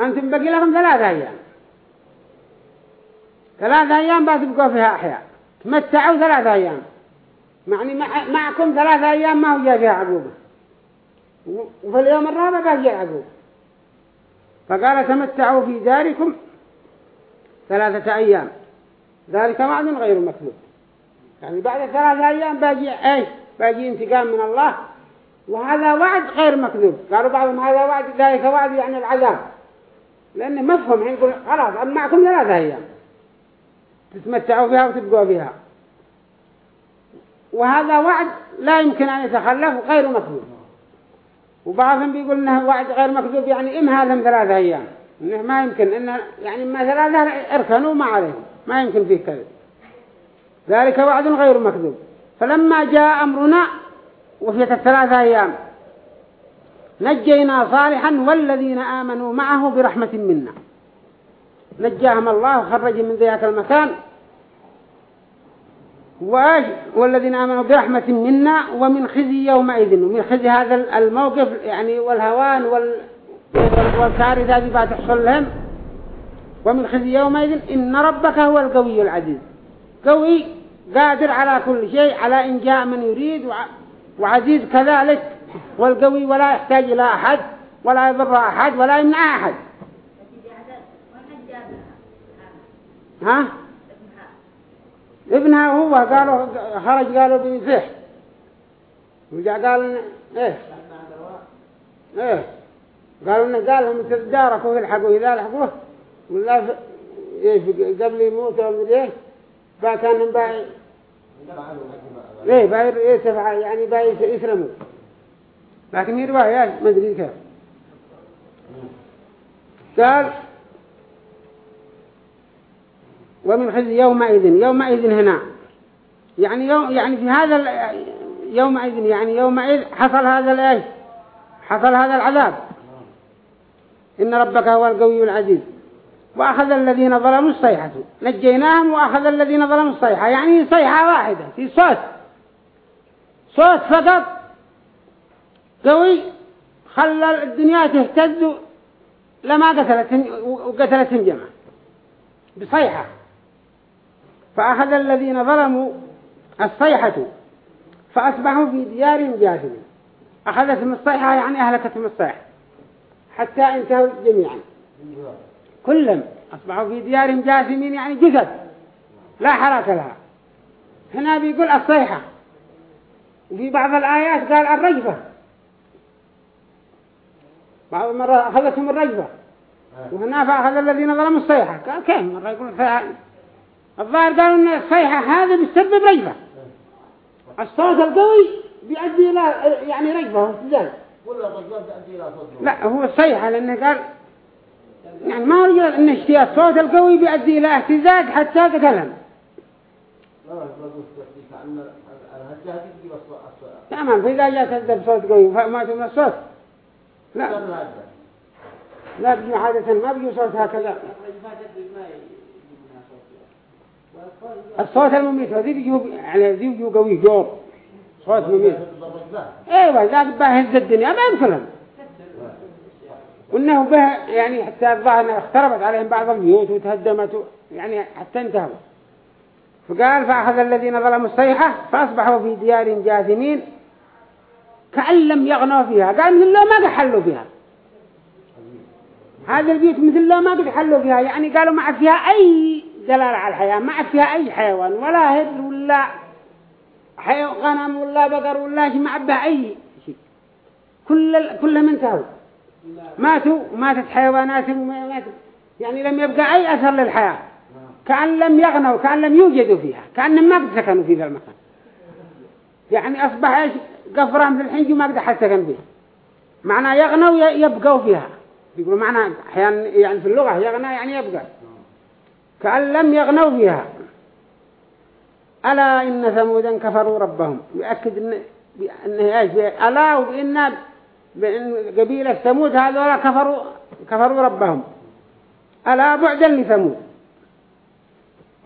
أنتم بقي لكم ثلاثة أيام. ثلاثة أيام بتبقوا فيها أحياء. تمتعوا ثلاثة أيام. يعني معكم ثلاثة أيام ما هو جاء فيها عقوبة. وفي اليوم الرابع باقي عقوبة. فقال تمتعوا في داركم ثلاثة أيام. ذلك وعد غير مكذوب. يعني بعد ثلاثة أيام باقي إيش؟ باقي انتقام من الله. وهذا وعد غير مكذوب. قالوا بعضهم هذا وعد ذلك وعد يعني العذاب. لأنه مفهوم يقول خلاص معكم ثلاثة أيام. تتمتعوا فيها وتبقوا فيها وهذا وعد لا يمكن أن يتخلف غير مكذوب. وبعضهم بيقول إنه وعد غير مكذوب يعني إمهالهم ثلاثة أيام. إنه ما يمكن إنه يعني ما ثلاثة إركنوا ما عليهم ما يمكن فيه كذب. ذلك وعد غير مكذوب. فلما جاء أمرنا وفيت الثلاثة أيام نجينا صالحا والذين آمنوا معه برحمة منا. نجاهم الله وخرج من ذاك المكان والذين آمنوا برحمة منا ومن خزي يومئذ ومن خزي هذا الموقف يعني والهوان وال والكارثة بعد تحصل لهم ومن خزي يومئذ إن ربك هو القوي العزيز. قوي قادر على كل شيء على إن جاء من يريد وعزيز كذلك. والقوي ولا يحتاج إلى أحد ولا يضر أحد ولا يمنع أحد. ها؟ ابنها هو قالوا خرج قالوا بيزح وجاء قال إيه؟ إيه؟ قالوا إنه قال لهم تداركوا يلحقوا اذا لحقوه. ولا قبل يموت ولا إيه فكان باي إيه باي يسفع يعني باي يسرموا لكن هي روايات ما أدري كيف قال ومن خزي يومئذ يومئذ هنا. يعني يوم يعني في هذا يومئذ يعني يومئذ حصل هذا الايش حصل هذا العذاب. إن ربك هو القوي العزيز. وأخذ الذين ظلموا الصيحة. نجيناهم وأخذ الذين ظلموا الصيحة. يعني صيحة واحدة في صوت. صوت فقط. قوي. خلى الدنيا تهتز لما قتلت وقتلتهم جمع بصيحة. فأخذ الذين ظلموا الصيحة. فأصبحوا في ديار جاثمين. أخذتهم الصيحة يعني أهلكتهم الصيحة. حتى انتهوا جميعا. كلهم أصبحوا في ديار جاثمين يعني جثث لا حركة لها. هنا بيقول الصيحة. وفي بعض الآيات قال الرجفة. بعض المرة أخذتهم الرجفة. وهنا فأخذ الذين ظلموا الصيحة. قال كيف؟ مرة يقول الظاهر قالوا إن الصيحة هذا بيسبب رجفة. الصوت القوي بيؤدي إلى يعني رجفة. واهتزاز لا هو الصيحة لأنه قال يعني ما رجل إن اشتياء الصوت القوي بيؤدي إلى اهتزاز حتى قتلهم تمام فإذا جاء تهدب صوت قوي فماتوا من الصوت. لا. لا بيجي عادة ما بيجي صوت هكذا. الصوت المميت هذي بيجوا يعني ذي قوي جور صوت مميت أيوه ذاك بهز الدنيا ما يدخلهم. وإنه به يعني حتى الظاهر اختربت عليهم بعض البيوت وتهدمت يعني حتى انتهوا. فقال فأخذ الذين ظلموا الصيحة فأصبحوا في ديار جاثمين كأن لم يغنوا فيها قال مثل لو ما قد فيها هذا البيوت مثل لو ما قد حلوا فيها يعني قالوا ما فيها أي دلالة على الحياة ما فيها أي حيوان ولا هر ولا غنم ولا بقر ولا شيء عاد بها أي شيء. كل كلهم انتهوا ماتوا ماتت حيوانات وماتوا يعني لم يبقى أي أثر للحياة. كأن لم يغنوا كأن لم يوجدوا فيها كأنهم ما قد سكنوا في ذا المكان. يعني أصبح إيش؟ قفرة مثل الحنج وما قد حد سكن فيه معنى يغنوا يبقوا فيها. يقولوا معنى أحيانا يعني في اللغة يغنى يعني يبقى. كأن لم يغنوا فيها. ألا إن ثمودا كفروا ربهم؟ يؤكد إنه إيش؟ ألا وإن بإن قبيلة ثمود هذولا كفروا كفروا ربهم. ألا بعدا لثمود.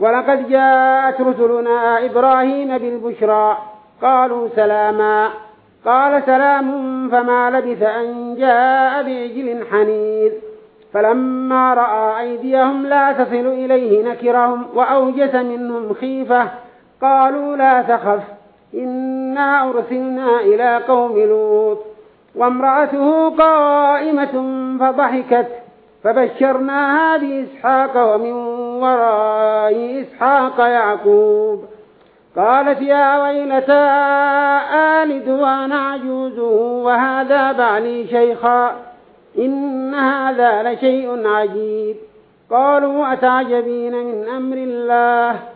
ولقد جاءت رسلنا إبراهيم بالبشرى. قالوا سلاما. قال سلام فما لبث أن جاء بعجل حنيذ. فلما رأى أيديهم لا تصل إليه نكرهم وأوجس منهم خيفة. قالوا لا تخف إنا أرسلنا إلى قوم لوط وامرأته قائمة فضحكت فبشرناها بإسحاق ومن وراء إسحاق يعقوب. قالت يا ويلتى آلد وأنا عجوز وهذا بعلي شيخا إن هذا لشيء عجيب. قالوا أتعجبين من أمر الله؟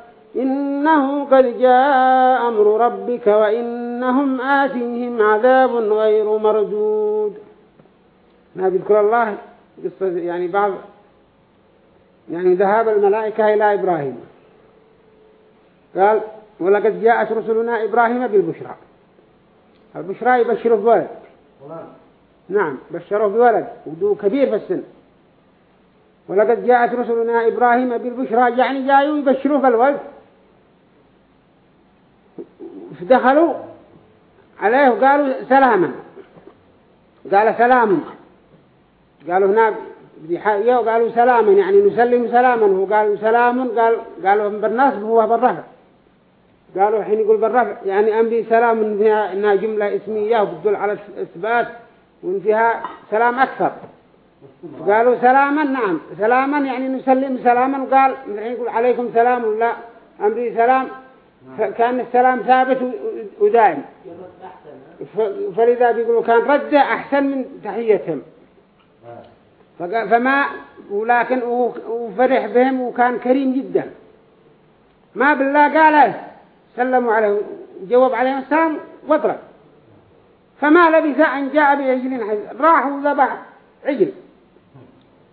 إنه قد جاء أمر ربك وإنهم آتيهم عذاب غير مردود. ما بيذكر الله قصة يعني بعض يعني ذهاب الملائكة إلى إبراهيم. قال ولقد جاءت رسلنا إبراهيم بالبشرى. البشرى يبشره بولد. نعم بشره بولد ودو كبير في السن. ولقد جاءت رسلنا إبراهيم بالبشرى. يعني جاءوا يبشروه بالولد. فدخلوا عليه وقالوا سلاما. قال سلام قالوا هنا بحقيقة وقالوا سلاما يعني نسلم سلاما. وقالوا سلام قال قالوا بالنصب هو بالرفع. قالوا حين يقول بالرفع. يعني أنبي سلام إنها جملة اسمية وبتدل على الإثبات وإن فيها سلام أكثر. قالوا سلاما نعم. سلاما يعني نسلم سلاما. قال الحين يقول عليكم سلام لا أمري سلام. كان السلام ثابت ودائم. فلذا بيقولوا كان رد أحسن من تحيتهم. فما ولكن وفرح بهم وكان كريم جدا. ما بالله قال سلموا عليه جواب عليه السلام واطرق فما لبث أن جاء بعجل راح وذبح عجل.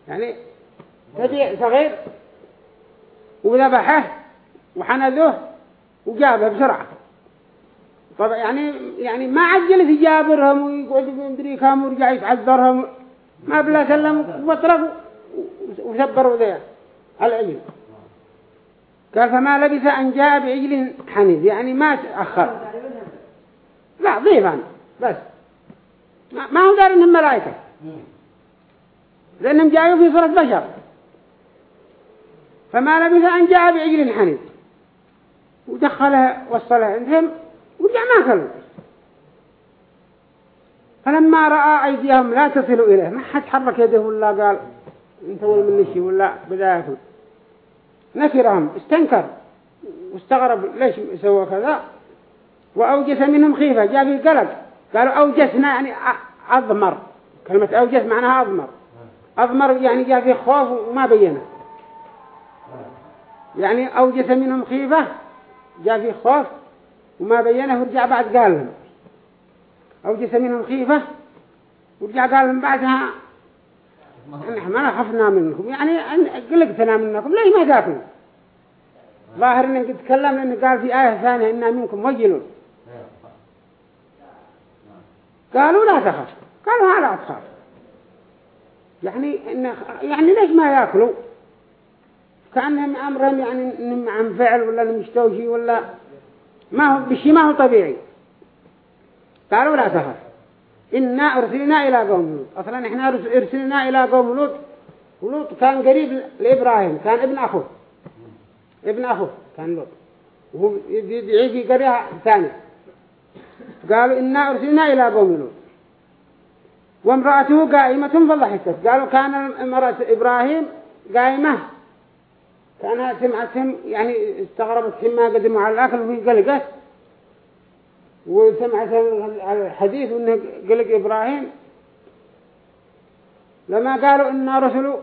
يعني صغير وذبحه وحنذوه. وجابها بسرعة. طبعا يعني يعني ما عجل يجابرهم ويقعد يدري كم ورجع يتعذرهم ما بلا سلم وطرقوا وثبروا ذا العجل قال فما لبث أن جاء بعجل حنيذ. يعني ما تأخر. لا ضيفا بس. ما هو دار إنهم ملائكة. لأنهم جاءوا في صورة بشر. فما لبث أن جاء بعجل حنيذ. ودخلها وصلها عندهم ورجع ما كلوا فلما رأى أيديهم لا تصل إليه ما حد حرك يده ولا قال أنت ولا من شيء ولا بدأ يأكل نفرهم استنكر واستغرب ليش سوى كذا. وأوجس منهم خيفة جاء في قلق قالوا أوجسنا يعني أضمر. كلمة أوجس معناها أضمر. أضمر يعني جاء في خوف وما بينه. يعني أوجس منهم خيفة جاء في خوف وما بينه ورجع بعد قال لهم. أوجس منهم خيفة ورجع قال لهم بعدها نحن ما خفنا منكم. يعني قلقتنا منكم ليه ما تاكلوا ظاهر ان قد تكلم قال في آية ثانية إنا منكم وجلون قالوا لا تخف قالوا لا تخاف يعني إن يعني ليش ما يأكلوا؟ كأنهم أمرهم يعني إنهم عن فعل ولا مستوشي ولا ما هو بشي ما هو طبيعي. قالوا لا تخف إنا أرسلنا إلى قوم لوط. أصلا إحنا أرسلنا إلى قوم لوط. ولوط كان قريب لإبراهيم كان ابن أخوه. ابن أخوه كان لوط. وهو يعيش في قرية ثانية. قالوا إنا أرسلنا إلى قوم لوط. وامرأته قائمة فضحكت. قالوا كان امرأة إبراهيم قائمة كانها سمعتهم يعني استغربت حما قدموا على الأكل وهي قلقت. وسمعت الحديث إنه قلق إبراهيم. لما قالوا إنا رسل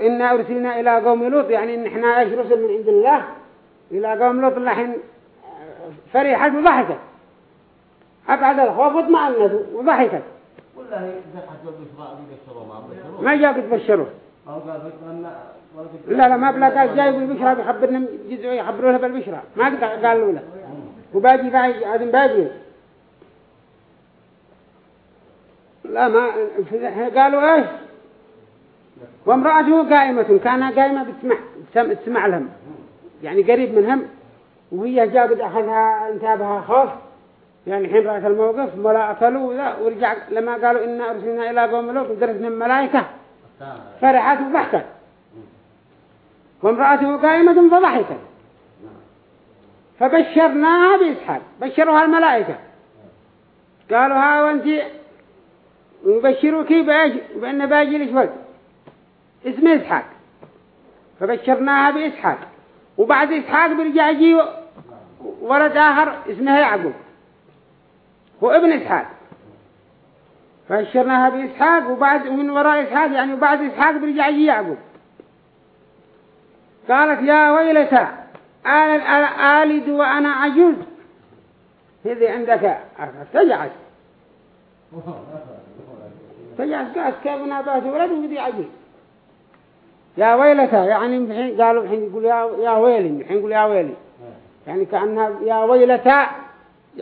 إنا أرسلنا إلى قوم لوط يعني إن إحنا إيش رسل من عند الله؟ إلى قوم لوط اللحين فرحت وضحكت. أبعد الخوف واطمأنت وضحكت. ما جاء قد بشروه لا لا ما بلا قال جاي بالبشرى بيخبرنا جزء يخبروه بالبشرى ما قال له. وباجي باجي عدم باجي لا ما قالوا إيش؟ وامرأته قائمة كان قائمة بتسمع تسمع لهم. يعني قريب منهم. وهي جابت أخذها انتابها خوف. يعني حين رأت الموقف ولا أكلوا لا ورجع لما قالوا إنا أرسلنا إلى قوم لوط ودرسنا الملائكة فرحت وضحكت. وامرأته قائمة فضحكت. فبشرناها بإسحاق بشروها الملائكة. قالوا ها وأنت يبشروك بأيش بأن باجي لك اسمه إسحاق. فبشرناها بإسحاق. وبعد إسحاق برجع يجي ولد آخر اسمه يعقوب. هو ابن إسحاق. فبشرناها بإسحاق وبعد من وراء إسحاق يعني وبعد إسحاق برجع يجي يعقوب. قالت يا ويلتا آلد وأنا عجوز. هذه عندك تجعل تجعل قالت كيف نبات ولد وبدي عجوز. يا ويلتا يعني قالوا الحين يقول يا يا ويلي الحين يقول يا ويلي. يعني كأنها يا ويلتا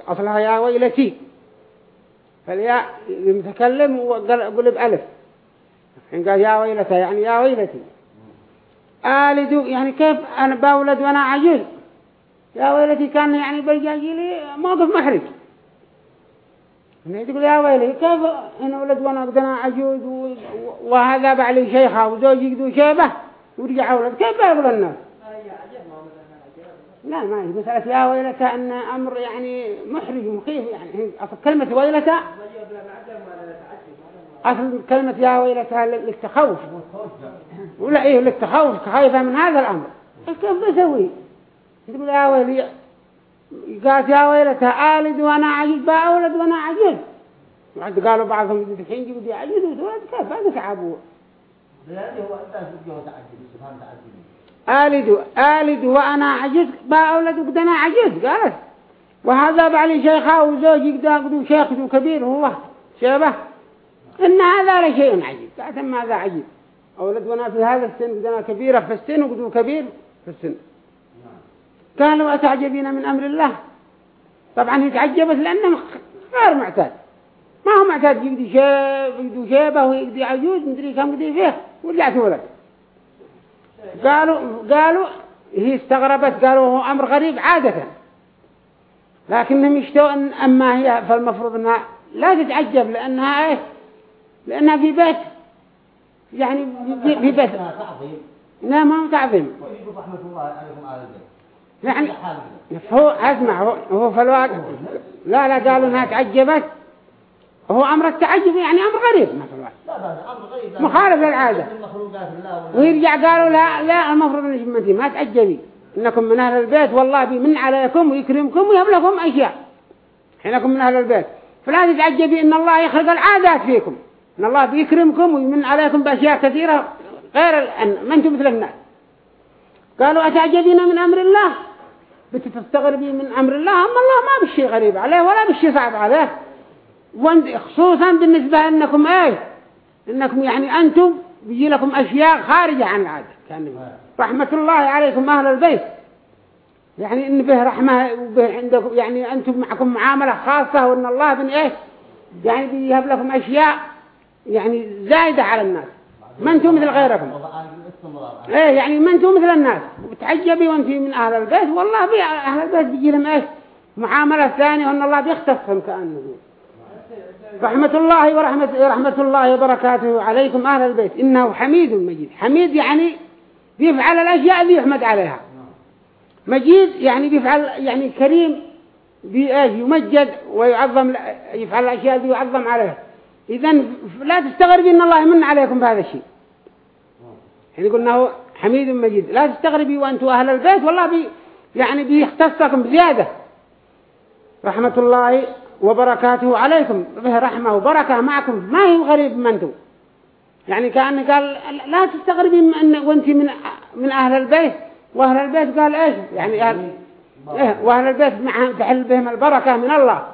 أصلها يا ويلتي. فالياء المتكلم قلب ألف الحين قال يا ويلتا يعني يا ويلتي. آلد يعني كيف أنا بولد وأنا عجوز؟ يا ويلتي كان يعني بيجي لي موقف محرج. تقول يا ويلي كيف أنا ولد وأنا أنا عجوز وهذا بعلي شيخة وزوجي يقدو شيبة؟ ورجع ولد كيف بيقول الناس؟ لا ما هي مسألة يا ويلتا أن أمر يعني محرج ومخيف يعني. أصل كلمة ويلتا أصل كلمة يا ويلتا للتخوف. ولا إيه للتخوف خايفة من هذا الأمر. كيف بسوي تقول يا ويلي قالت يا ويلتا آلد وأنا عجيز بأولد وأنا عجيز وعند قالوا بعضهم الحين جيبوا عجيز وتولد كيف هذا تعبوا آلد آلد وأنا عجيز بأولد وقدنا عجيز قالت. وهذا بعلي شيخا وزوجي قدو شيخ كبير هو شيبة. إن هذا لشيء عجيب. قالت ما هذا عجيب. أولد وأنا في هذا السن قدنا كبيرة في السن وقدو كبير في السن. قالوا أتعجبين من أمر الله؟ طبعا هي تعجبت لأنه غير معتاد. ما هو معتاد يقضي شيب يقضي شيبة ويقضي عجوز مدري كم يقضي فيه ورجعت ولد. قالوا قالوا هي استغربت قالوا هو أمر غريب عادة. لكنهم يشتوا أن أما هي فالمفروض أنها لا تتعجب لأنها إيه لأنها في بيت. يعني بيت لا ما هو تعظيم. البيت يعني هو أسمع هو, هو في الواقع. لا لا قالوا انها تعجبت هو أمر التعجب يعني أمر غريب. مثلا مخالف للعادة. ويرجع قالوا لا لا المفروض ان ما تعجبي. إنكم من أهل البيت والله بيمن عليكم ويكرمكم ويهب لكم أشياء. حينكم من أهل البيت. فلا تتعجبي إن الله يخلق العادات فيكم. إن الله بيكرمكم ويمن عليكم بأشياء كثيرة غير ما أنتم مثل الناس. قالوا أتعجبين من أمر الله؟ بتستغربي من أمر الله؟ أما الله ما بشي غريب عليه ولا بشي صعب عليه. خصوصا بالنسبة أنكم إيه أنكم يعني أنتم بيجي لكم أشياء خارجة عن العادة. كان رحمة الله عليكم أهل البيت. يعني إن به رحمة وبه عندكم يعني أنتم معكم معاملة خاصة وإن الله بن إيه يعني بيهب لكم أشياء يعني زايدة على الناس. ما أنتم مثل غيركم؟ إيه يعني ما أنتم مثل الناس. وتعجبي وأنت من أهل البيت؟ والله بي أهل البيت بيجي لهم إيش؟ معاملة ثانية وأن الله بيختصهم كأنه. رحمة الله ورحمة رحمة الله وبركاته عليكم أهل البيت. إنه حميد مجيد. حميد يعني بيفعل الأشياء اللي يحمد عليها. مجيد يعني بيفعل يعني كريم بإيش؟ يمجد ويعظم يفعل الأشياء اللي يعظم عليها. إذا لا تستغربي إن الله يمن عليكم بهذا الشيء. يعني قلنا هو حميد مجيد. لا تستغربي وأنتم أهل البيت والله بي يعني بيختصكم بزيادة. رحمة الله وبركاته عليكم. به رحمة وبركة معكم. ما هي غريب من أنتم. يعني كأن قال لا تستغربي من وأنت من من أهل البيت. وأهل البيت قال إيش؟ يعني أهل إيه وأهل البيت معهم تحل بهم البركة من الله.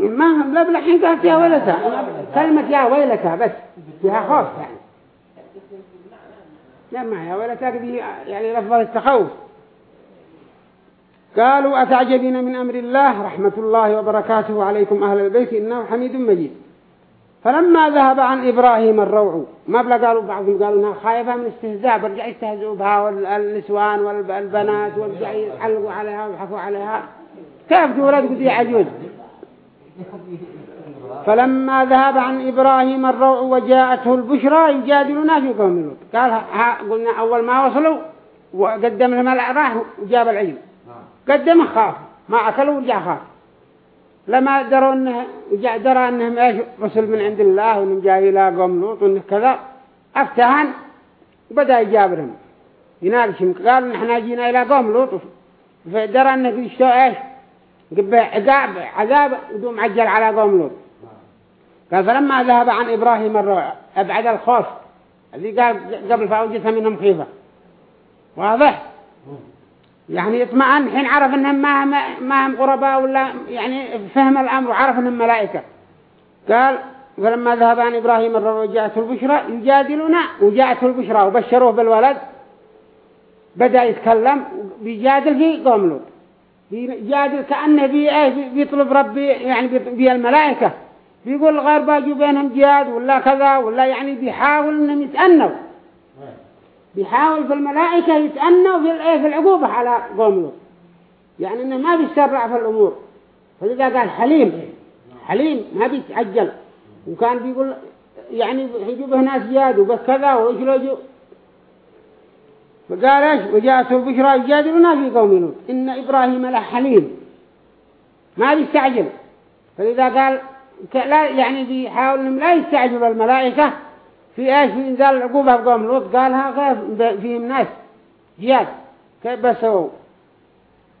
ما لا بالحين قالت يا ويلتها. كلمة يا ويلتها بس فيها خوف يعني. لا ما يا ويلتها يعني لفظ التخوف. قالوا أتعجبين من أمر الله؟ رحمة الله وبركاته عليكم أهل البيت إنه حميد مجيد. فلما ذهب عن إبراهيم الروع ما بلا قالوا بعضهم قالوا إنها خايفة من استهزاء برجع يستهزئوا بها والنسوان والبنات ورجع يعلقوا عليها ويحفوا عليها. كيف تولد قد عجوز. فلما ذهب عن إبراهيم الروع وجاءته البشرى يجادلنا في قوم لوط. قال ها قلنا أول ما وصلوا وقدم لهم راح وجاب العجل قدم خاف. ما أكلوا ورجع خاف. لما دروا انه درى إنهم إيش؟ رسل من عند الله وإنهم جاي إلى قوم لوط وإنه كذا. افتهن وبدأ يجابرهم. يناقشهم. قالوا نحن جينا إلى قوم لوط. فدرى إنه يشتو إيش؟ قبه عقاب عذاب ودوم عجل على قوم لوط. قال فلما ذهب عن إبراهيم الروع أبعد الخوف. الذي قال قبل فاوجدها منهم خيفة. واضح؟ يعني اطمئن حين عرف إنهم ما هم ما هم غرباء ولا يعني فهم الأمر وعرف إنهم ملائكة. قال فلما ذهب عن إبراهيم الرر وجاءته البشرى يجادلنا وجاءته البشرى وبشروه بالولد. بدأ يتكلم بيجادل في قوم لوط. بيجادل كأنه بي إيه بيطلب ربي يعني بي الملائكة. بيقول غير باجوا بينهم جهاد ولا كذا ولا يعني بيحاول إنهم يتأنوا. بيحاول في الملائكة يتأنوا في الايه في العقوبة على قوم لوط. يعني إنه ما بيسرع في الأمور. فلذا قال حليم حليم ما بيتعجل. وكان بيقول يعني يجيبه ناس جاد وبس كذا وإيش لو فقال إيش وجاءته البشرى يجادلنا في قوم لوط. إن إبراهيم لحليم. ما بيستعجل فلذا قال لا يعني بيحاول إنهم لا يستعجلوا الملائكة في إيش؟ في إنزال العقوبة بقوم لوط. قالها غير فيهم ناس جياد. كيف بسووا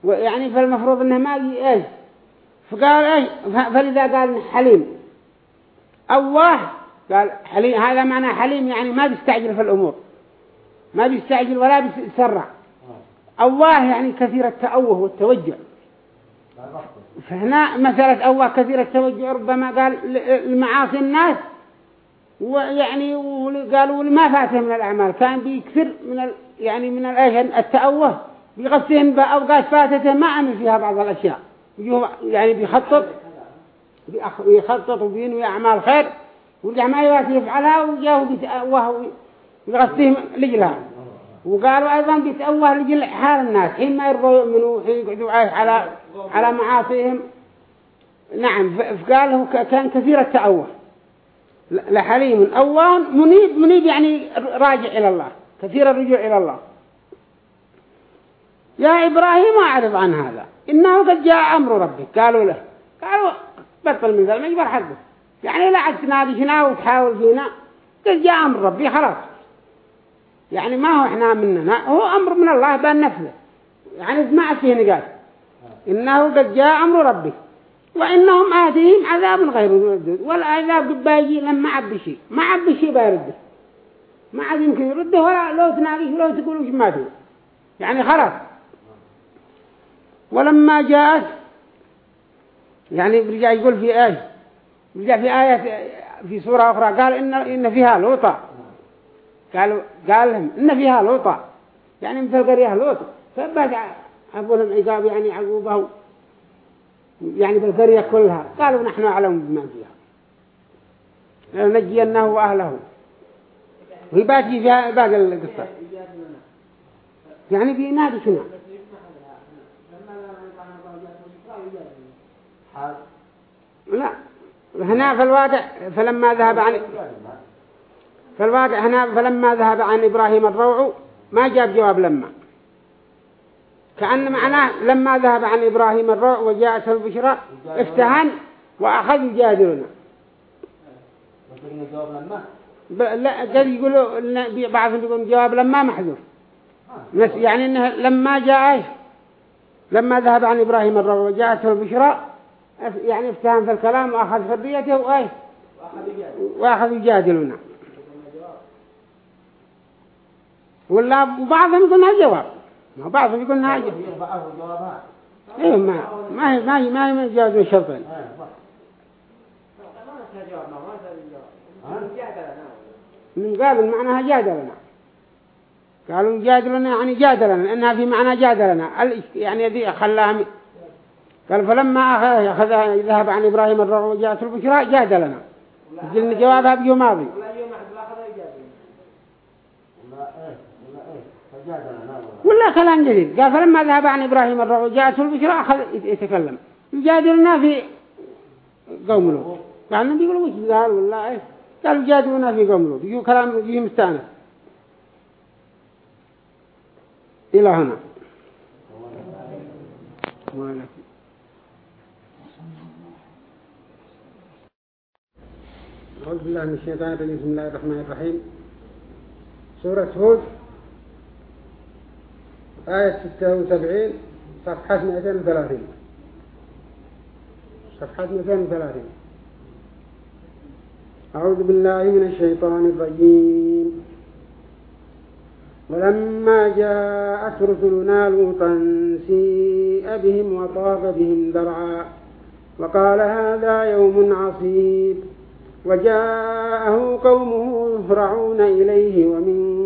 ويعني فالمفروض إنه ما إيش؟ فقال إيش؟ فلذا قال حليم. الله قال حليم هذا معنى حليم يعني ما بيستعجل في الأمور. ما بيستعجل ولا بيسرع. الله يعني كثير التأوه والتوجع. فهنا مسألة أول كثير التوجع ربما قال المعاصي الناس ويعني قالوا ما فاته من الأعمال؟ كان بيكثر من ال يعني من التأوه. بيغسهم بأوقات فاتته ما عمل فيها بعض الأشياء. يعني بيخطط بيخطط وبينوي أعمال خير ورجع ما يفعلها وجاه بيتأوه. ويغسهم لجلها. وقالوا أيضا بيتأوه لجل حال الناس. حين ما يرضوا يؤمنوا حين يقعدوا على على معاصيهم. نعم فقال كان كثير التأوه. لحليم. أواه منيب منيب يعني راجع إلى الله. كثير الرجوع إلى الله. يا إبراهيم أعرض عن هذا. إنه قد جاء أمر ربك. قالوا له. قالوا بطل من ذلك ما يجبر حقه. يعني لا عد تنادشنا وتحاول فينا. قد جاء أمر ربي خلاص. يعني ما هو إحنا مننا هو أمر من الله بأن نفذه يعني ما فيه نقاش إنه قد جاء أمر ربك وإنهم آتيهم عذاب غير مردود. والعذاب قد باجي لما عب شيء ما عب شيء بيرده. ما عاد يمكن يرده. ولا لو تناقش لو تقول وش ما تقول. يعني خلاص. ولما جاءت يعني برجع يقول في آية برجع في آية في سورة أخرى قال إن إن فيها لوطا. قالوا قال لهم إن فيها لوطا يعني مثل قرية لوط فبعد أقول لهم عقاب يعني عقوبه يعني بالقرية كلها. قالوا نحن أعلم بما فيها. نجيناه وأهله. ويباتي فيها باقي القصة. يعني بينادي شنو؟ لا. هنا في الواقع فلما ذهب عن في الواقع هنا فلما ذهب عن إبراهيم الروع ما جاب جواب لما. كأن معناه لما ذهب عن إبراهيم الروع وجاءته البشرى افتهن وأخذ يجادلنا لا قد يقولوا بعضهم يقولون جواب لما محذوف يعني إنه لما جاء لما ذهب عن إبراهيم الروع وجاءته البشرى يعني افتهن في الكلام وأخذ حريته وأخذ يجادلنا ولا بعضهم يقولون جواب. ما بعضهم يقول انها إيه ما ما هي ما هي ما هي من جواز من الشرطين من قال معناها جادلنا قالوا جادلنا يعني جادلنا لأنها في معنى جادلنا يعني ذي خلاها قال فلما أخذ ذهب عن إبراهيم الرغم وجاءت البشرى جادلنا قلنا جوابها بيو ماضي ولا كلام جديد. قال فلما ذهب عن إبراهيم الرعو جاءته البشرى أخذ يتكلم. يجادلنا في قوم له يعني بيقولوا وش قال ولا إيه قالوا جادونا في قوم لوط. يجوا كلام يجي مستأنس. إلى هنا. أعوذ بالله من الشيطان الرجيم. بسم الله الرحمن الرحيم. سورة هود. آية 76 صفحة 230 صفحة 230 أعوذ بالله من الشيطان الرجيم. ولما جاءت رسلنا لوطا سيء بهم وطاف بهم درعا وقال هذا يوم عصيب وجاءه قومه يهرعون إليه ومن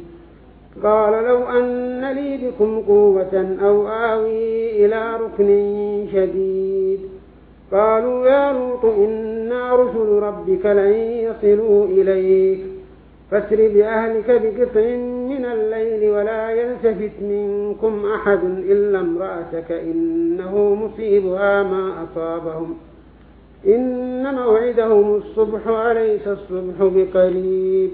قال لو أن لي بكم قوة أو آوي إلى ركن شديد. قالوا يا لوط إنا رسل ربك لن يصلوا إليك. فاسر بأهلك بقطع من الليل ولا يلتفت منكم أحد إلا امرأتك إنه مصيبها ما أصابهم. إن موعدهم الصبح أليس الصبح بقريب.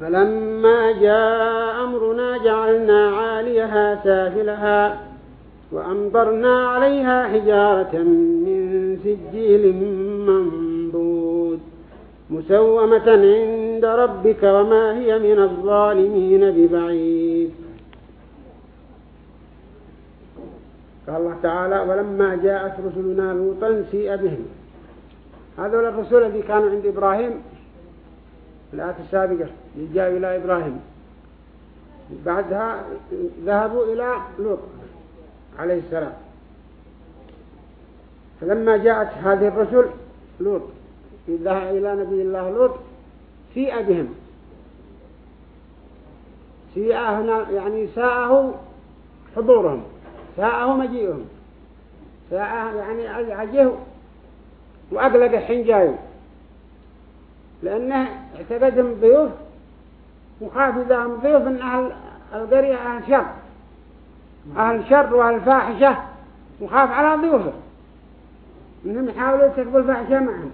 فلما جاء أمرنا جعلنا عاليها سافلها وأمطرنا عليها حجارة من سجيل منضود مسومة عند ربك وما هي من الظالمين ببعيد. قال الله تعالى ولما جاءت رسلنا لوطا سيء بهم. هذول الرسول الذي كانوا عند إبراهيم الآية السابقة جاءوا إلى إبراهيم. بعدها ذهبوا إلى لوط عليه السلام. فلما جاءت هذه الرسل لوط ذهب إلى نبي الله لوط سيء بهم سيء يعني ساءه حضورهم ساءه مجيئهم ساءه يعني عجه وأقلق الحين جايوا لأنه اعتقدهم ضيوف وخاف إذا هم ضيوف أن أهل القرية أهل شر. أهل شر وأهل فاحشة وخاف على ضيوفه. إنهم يحاولوا يتقبل فاحشة معهم.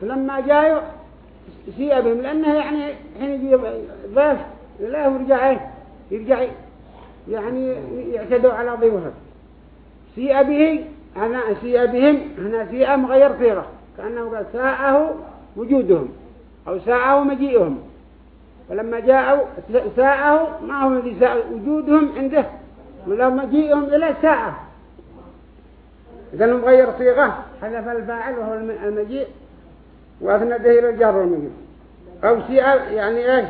فلما جايوا سيء بهم لأنه يعني حين يجي ضيف لا يرجع يرجع يعني يعتدوا على ضيوفه. سيء به هنا سيء بهم هنا سيء مغير صيغة. كأنه قال ساءه وجودهم. أو ساءه مجيئهم. فلما جاءوا ساءه ما هو الذي ساء وجودهم عنده ولا مجيئهم إلى ساءه. إذا مغير صيغة. حذف الفاعل وهو المجيء وأثنى إلى الجار والمجيء. أو سيء يعني إيش؟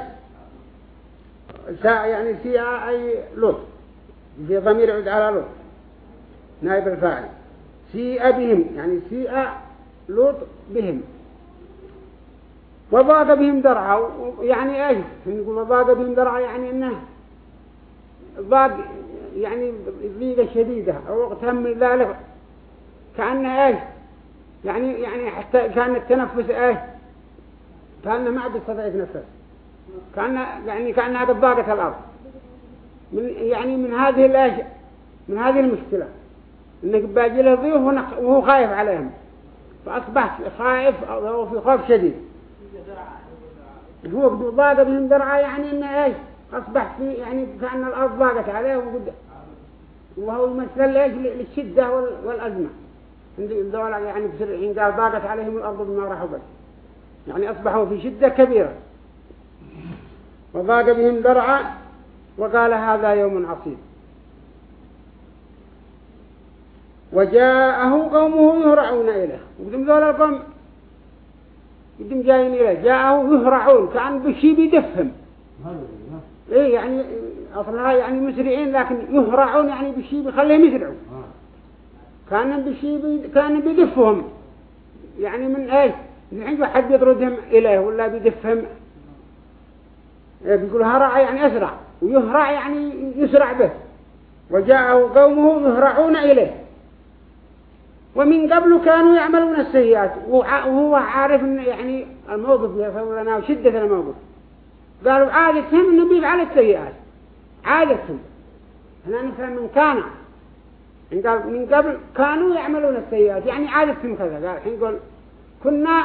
ساء يعني سيء أي لط في ضمير يعود على لط نائب الفاعل. سيء بهم يعني سيء لوط بهم. وضاق بهم درعا. يعني إيش؟ نقول وضاق بهم درعا يعني إنه ضاق يعني ضيقة شديدة أو وقت هم ذلك. كأنه إيش؟ يعني يعني حتى كان التنفس إيش؟ كأنه ما عاد يستطيع يتنفس. كأنه يعني كأنها قد ضاقت الأرض. من يعني من هذه الاشياء من هذه المشكلة. إنك باجي له ضيوف وهو خايف عليهم. فأصبح خائف أو في خوف شديد. هو ضاق بهم درعا يعني إنه إيش؟ أصبح في يعني كأن الأرض ضاقت عليه وقد وهو يمثل ليش للشدة والأزمة. الدولة يعني بسر حين قال ضاقت عليهم الأرض بما رحبت يعني أصبحوا في شدة كبيرة. وضاق بهم درعا وقال هذا يوم عصيب. وجاءه قومه يهرعون إليه. وقدم ذول القوم قدم جايين إليه جاءه يهرعون كأن بشي بيدفهم. إيه يعني أصلها يعني مسرعين لكن يهرعون يعني بشي بيخليهم يسرعوا. كأن بشي بي كأن بيدفهم. يعني من إيش الحين واحد بيطردهم إليه ولا بيدفهم؟ إيه بيقول هرع يعني أسرع ويهرع يعني يسرع به. وجاءه قومه يهرعون إليه. ومن قبل كانوا يعملون السيئات. وهو عارف إن يعني الموقف يصور لنا وشدة الموقف. قالوا عادتهم إنه بيفعل السيئات. عادتهم هنا نفهم من كان. من قبل كانوا يعملون السيئات. يعني عادتهم كذا. قال الحين يقول كنا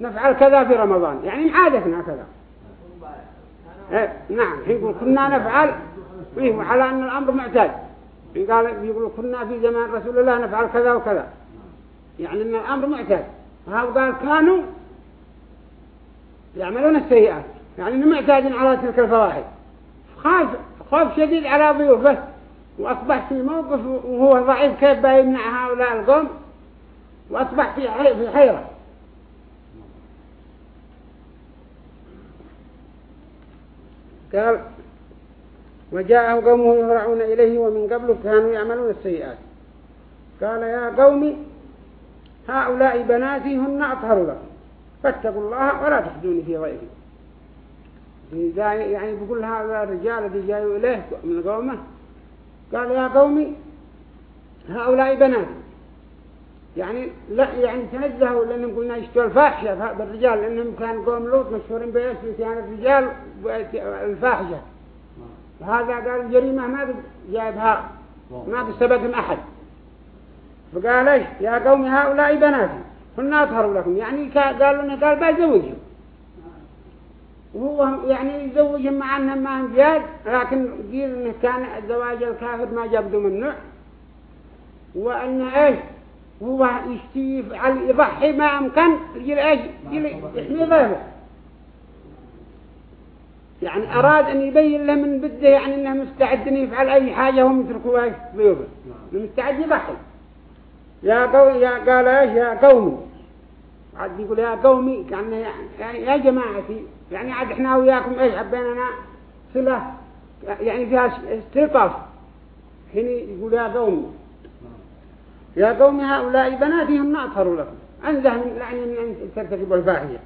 نفعل كذا في رمضان. يعني عادتنا كذا. إيه؟ نعم. يقول كنا نفعل. إيه؟ على أن الأمر معتاد. قال يقول كنا في زمان رسول الله نفعل كذا وكذا. يعني أن الأمر معتاد. وهذا قال كانوا يعملون السيئات. يعني إنهم معتادين على تلك الفواحش. خاف خوف شديد على ضيوفه وأصبح في موقف وهو ضعيف كيف بيمنع هؤلاء القوم؟ وأصبح في حيرة. قال وجاءه قومه يهرعون إليه ومن قبل كانوا يعملون السيئات. قال يا قوم هؤلاء بناتي هن أطهر لكم. فاتقوا الله ولا تخدوني في ضيفي يعني بيقول هذا الرجال الذي جاءوا إليه من قومه قال يا قومي هؤلاء بناتي. يعني لا يعني تنزهوا لأنهم قلنا يشتوا الفاحشة بالرجال لأنهم كان قوم لوط مشهورين بإيش؟ كان الرجال الفاحشة. وهذا قال الجريمة ما جابها. ما بسببهم أحد. فقال إيش؟ يا قوم هؤلاء بناتي كنا أطهروا لكم. يعني قالوا لنا قال بزوجهم وهو يعني يزوجهم مع أنهم ما هم جاد لكن قيل إنه كان زواج الكافر ما جابده ممنوع وأنه إيش؟ هو يشتي يضحي ما أمكن يجي إيش؟ يحمي ضيفه. يعني أراد أن يبين له من بده يعني أنه مستعد أن يفعل أي حاجة هم يتركوا إيش ضيوفه مستعد يضحي. يا قوم يا قال إيش؟ يا قومي. عاد يقول يا قومي يعني يا جماعتي يعني عاد إحنا وياكم إيش حبينا صلة. يعني فيها استلطاف. هنا يقول يا قومي. يا قوم هؤلاء بناتي هم أطهروا لكم. أنزه من لعني من أن ترتكبوا الفاحشة.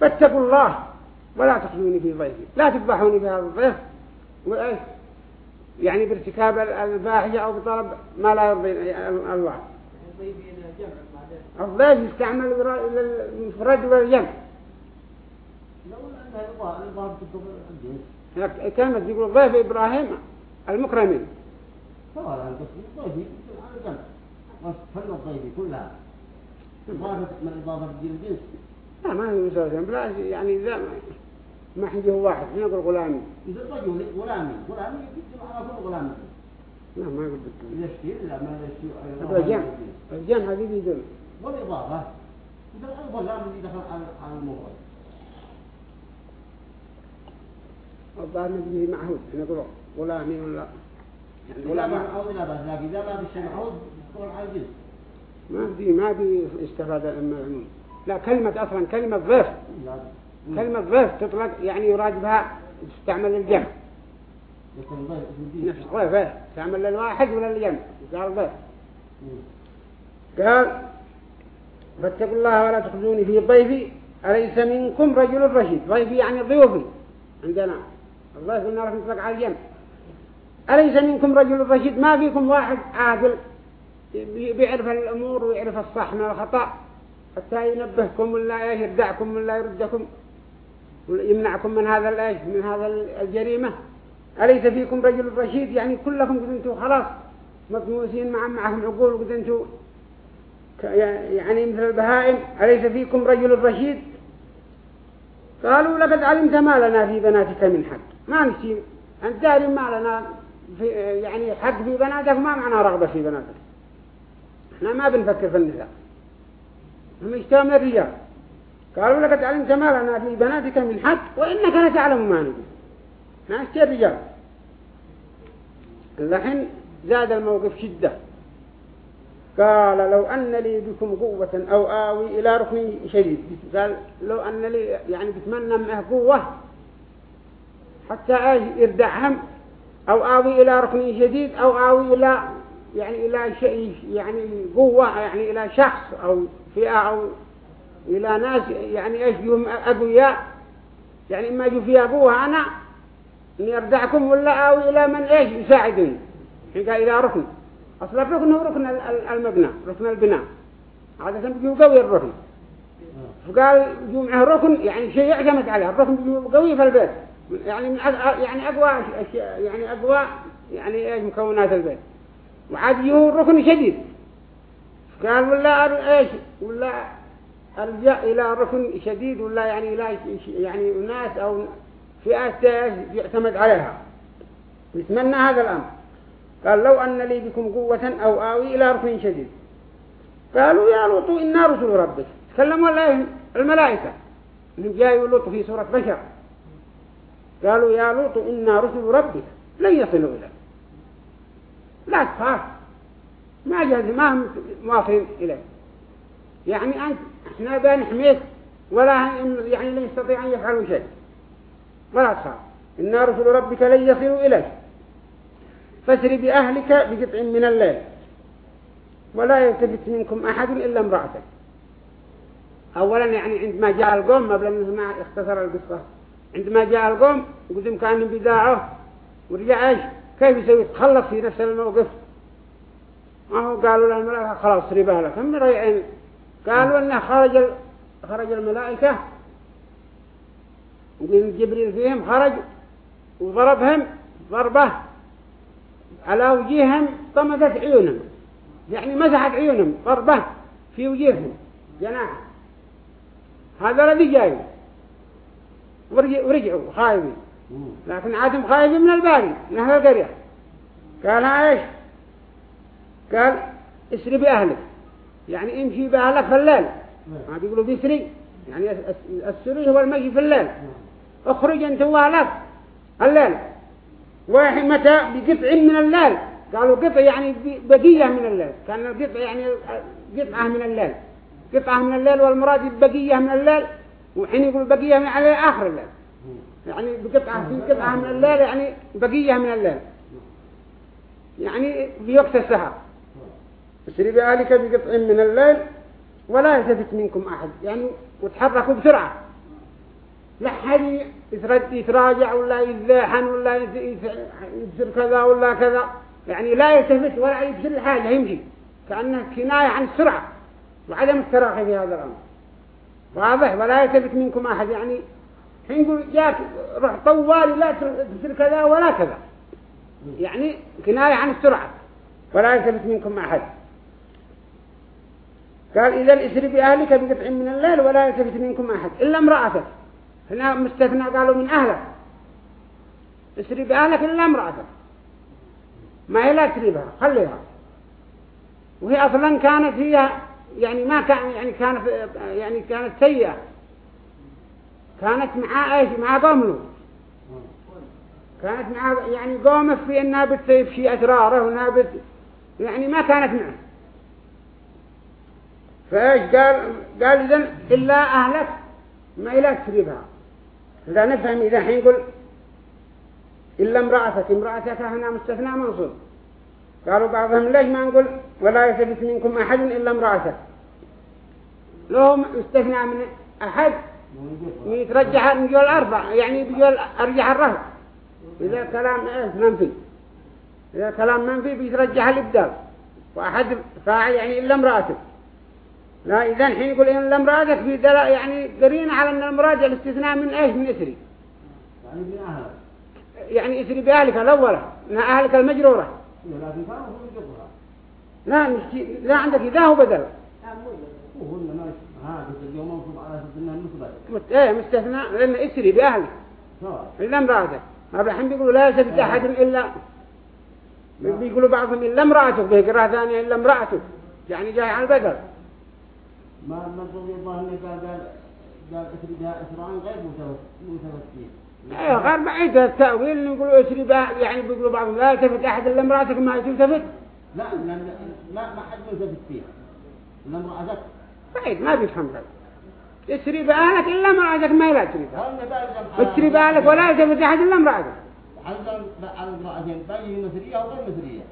فاتقوا الله. ولا تخزوني في ضيفي. لا تفضحوني في هذا الضيف. يعني بارتكاب الفاحشة أو بطلب ما لا يرضي الله. الضيف يستعمل للمفرد والجمع كانت يقول ضيف إبراهيم المكرمين سواء ضيفي على الجمع وفن الضيفي كلها إضافة من إضافة الجنس لا ما هي مساوية لا يعني إذا ما حده واحد نقول غلامي. إذا رجل غلامي غلامي يكتب على كل غلامي. لا ما يقول إذا اشتري لا ما يشتري هذا الجمع الجمع هذه بيدل والإضافة. إذا الغلام اللي دخل على المفرد الظاهر نجي معهود. نقول غلامي ولا غلام معهود لا بس لكن إذا ما بيش معهود يكون على الجنس ما بدي ما بي استفاد المعلوم. لا كلمة أصلا كلمة ضيف كلمة ضيف تطلق يعني يراد بها تستعمل للجمع نفس ضيف تعمل للواحد ولا للجمع قال ضيف قال فاتقوا الله ولا تخزوني في ضيفي أليس منكم رجل رشيد؟ ضيفي يعني ضيوفي. عندنا الضيف قلنا لك نطلق على الجمع. أليس منكم رجل رشيد؟ ما فيكم واحد عاقل بيعرف الأمور ويعرف الصح من الخطأ حتى ينبهكم ولا يردعكم ولا يردكم؟ ويمنعكم من هذا الأيش؟ من هذا الجريمة. أليس فيكم رجل رشيد؟ يعني كلكم قد أنتوا خلاص مطموسين مع معهم عقول قد أنتوا يعني مثل البهائم. أليس فيكم رجل رشيد؟ قالوا لقد علمت ما لنا في بناتك من حق. ما نسي. أنت داري ما لنا في يعني حق في بناتك ما معنى رغبة في بناتك. إحنا ما بنفكر في النساء. هم من الرجال؟ قالوا لقد علمت ما لنا في بناتك من حق وإنك لتعلم ما نقول. ما اشتهى الرجال الحين زاد الموقف شدة. قال لو أن لي بكم قوة أو آوي إلى ركن شديد. قال لو أن لي يعني بتمنى معه قوة حتى يردعهم أو آوي إلى ركن شديد أو آوي إلى يعني إلى شيء يعني قوة يعني إلى شخص أو فئة أو إلى ناس يعني إيش فيهم أقوياء يعني إما جو فيها قوة أنا إني أرجعكم ولا آوي إلى من إيش يساعدني؟ حين قال إلى ركن. أصل الركن هو ركن المبنى ركن البناء. عادة بيجوا قوي الركن. فقال يجوا معه ركن يعني شيء يعتمد عليه. الركن بيجوا قوي في البيت. يعني من يعني أقوى يعني أقوى يعني إيش مكونات البيت. وعاد يجوا ركن شديد. قال ولا إيش ولا أرجع إلى ركن شديد ولا يعني إلى يعني ناس أو فئات يعتمد عليها. يتمنى هذا الأمر. قال لو أن لي بكم قوة أو آوي إلى ركن شديد. قالوا يا لوط إنا رسل ربك. تكلموا الله الملائكة. اللي جاي لوط في سورة بشر. قالوا يا لوط إنا رسل ربك. لن يصلوا إليك لا تخاف. ما جاز ما هم واصلين إليك يعني أنت إحنا بنحميك ولا يعني لا يستطيع أن يفعلوا شيء. ولا تخاف إن رسل ربك لن يصلوا إليك. فاسر بأهلك بقطع من الليل. ولا يلتفت منكم أحد إلا امرأتك. أولا يعني عندما جاء القوم ما ما اختصر القصة. عندما جاء القوم قدم كان بداعه ورجع إيش؟ كيف يسوي؟ تخلص في نفس الموقف. ما هو قالوا له خلاص ريبها لك. هم ريعين قالوا انه خرج خرج الملائكة. وقال جبريل فيهم خرج وضربهم ضربة على وجيههم طمدت عيونهم. يعني مسحت عيونهم ضربة في وجيههم. جناح. هذا الذي جاي. ورجعوا خايفين. لكن عادهم خايفين من الباري من أهل القرية. قال إيش؟ قال اسري بأهلك. يعني امشي بأهلك في الليل ما بيقولوا بيسري. يعني السري هو المشي في الليل أخرج أنت وأهلك. الليل. واحد متى؟ بقطع من الليل. قالوا قطع يعني بقية من الليل. كان القطع يعني قطعة من الليل. قطعة من الليل والمراد بقية من الليل. وحين يقول بقية من على آخر الليل. يعني بقطعة في قطعة من الليل يعني بقية من الليل. يعني في وقت السهر اسري بآلك بقطع من الليل ولا يلتفت منكم أحد. يعني وتحركوا بسرعة. لا حد يتراجع ولا يتزاحن ولا يصير كذا ولا كذا. يعني لا يلتفت ولا يبصر حاجة يمشي. كأنه كناية عن السرعة وعدم التراخي في هذا الأمر. واضح؟ ولا يلتفت منكم أحد. يعني حين يقول جاك روح طوالي لا تصير كذا ولا كذا. يعني كناية عن السرعة. ولا يلتفت منكم أحد. قال إذا اسر بأهلك بقطع من الليل ولا يلتفت منكم أحد إلا امرأتك. هنا مستثنى قالوا من أهلك. اسر بأهلك إلا امرأتك. ما هي لا تريبها خليها. وهي أصلا كانت هي يعني ما كان يعني كانت يعني كانت سيئة. كانت مع إيش؟ مع قوم له كانت مع يعني قومه في أنها بتسيب شيء أسراره وانها بت يعني ما كانت معه. فايش قال؟ قال اذا إلا أهلك ما إلى تسريبها إذا نفهم إذا حين يقول إلا امرأتك امرأتك هنا مستثنى منصوب. قالوا بعضهم ليش ما نقول ولا يثبت منكم أحد إلا امرأتك؟ لهم استثنى من أحد يترجح من جول أربع يعني بجول أرجح الرهب. إذا كلام إيه منفي. إذا كلام منفي بيترجح الإبدال. وأحد فاعل يعني إلا امرأتك. لا إذا حين يقول إلا امرأتك في دلاء يعني قرينة على أن المراجع الاستثناء من إيش؟ من إسري يعني يعني إسري بأهلك الأولى من أهلك المجرورة. يجبرها لا مش لا عندك إذا هو بدل. مت... إيه مستثنى لأن اسري بأهلك. سواء إلا امرأتك ما الحين بيقولوا لا يثبت أحد إلا بيقولوا بعضهم إلا امرأتك بقراءة ثانية إلا امرأتك يعني جاي على البدل. ما الله إنه قال قال أسري بها إسراء غير متوسطين إيه غير بعيد التأويل يقولوا أسري بها يعني بيقولوا بعضهم لا يلتفت أحد إلا امرأتك ما تلتفت لا لأن لا ما حد ملتفت فيها. إلا امرأتك. بعيد ما بيفهم هذا أسري بأهلك إلا امرأتك ما لا تسري نبالغ أسري بأهلك ولا يلتفت أحد إلا امرأتك. على امرأتين باقي مصرية أو غير مصرية؟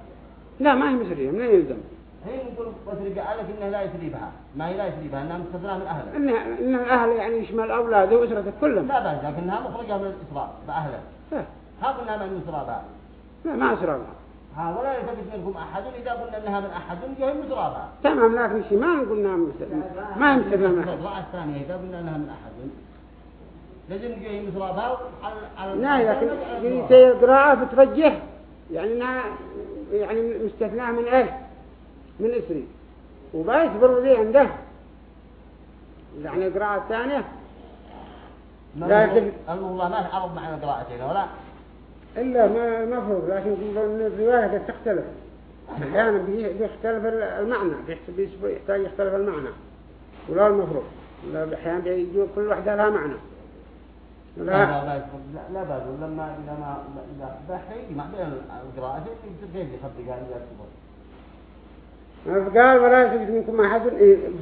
لا ما هي مسرية من يلزم؟ هي نقول أسري بأهلك إنه لا يسري بها ما هي لا يسري بها إنها مستثناة من أهلها. إنها إن الأهل يعني يشمل أولاده وأسرته كلهم. لا بأس لكنها مخرجة من الإسراء بأهلها. ها قلنا من يسرابها لا ما أسرابها. ها ولا يلتفت منكم أحد إذا قلنا أنها من أحد جاء مسرابها تمام لكن شيء ما قلنا ما ما القراءة الثانية إذا قلنا أنها من أحد. لازم جاء مسرابها على على لا لكن في القراءة بترجح يعني إنها يعني مستثناء من إيش من إسري. وبيصبر ذي عنده. يعني القراءة الثانية لا يحتاج- الله ما عرض معنا قراءتين ولا؟ إلا ما مفروض لكن الرواية تختلف. أحيانا بي- بيختلف المعنى بيحت- بيصبر- يحتاج يختلف المعنى. ولا المفروض. لا أحيانا بيجوا كل واحدة لها معنى. لا لا لا لا لا بأس. لما لما إذا بحي مع بين القراءتين كيف يخبي قال يكتبون قال ولا يلتفت منكم أحد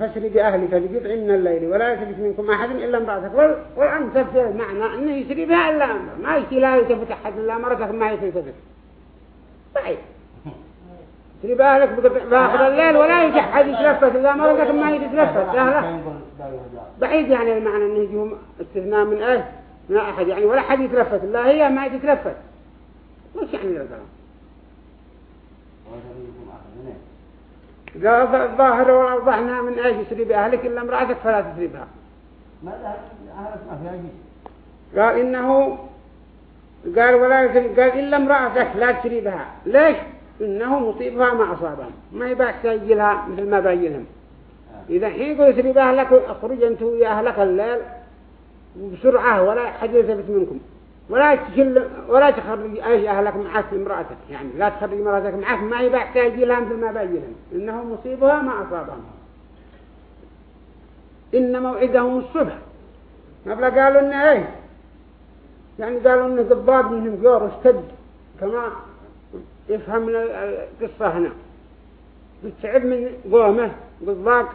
فسري بأهلك بقطع من الليل. ولا يلتفت منكم أحد إلا امرأتك. وال- والآن تفسير المعنى أنه يسري بها إلا أمر ما يشتي لا يلتفت أحد إلا مرتك ما يلتفت. صحيح يسري بأهلك بآخر الليل ولا يجي أحد يتلفت إلا مرتك ما يتلفت. بعيد يعني المعنى أنه يجيهم استثناء من إيش من أحد يعني ولا حد يتلفت. إلا هي ما يتلفت وش يعني الكلام قال الظاهر وأوضحنا من إيش يسري بأهلك إلا امرأتك فلا تسري بها قال إنه قال ولا قال إلا امرأتك لا تسري بها ليش؟ إنه مصيبها ما أصابهم ما يباك تسجلها مثل ما باينهم إذا حين يقول يسري بأهلك اخرج أنت ويا أهلك الليل وبسرعة ولا حد يلتفت منكم. ولا تشل ولا تخرج أهلك معك امرأتك. يعني لا تخرج مراتك معك ما يباع تاجيلها مثل ما باجيلهم إنه مصيبها ما أصابهم. إن موعدهم الصبح. ما بلا قالوا ان إيه؟ يعني قالوا ان ضباب منهم جور اشتد. كما يفهم من القصة هنا. بتعب من قومه بالضاق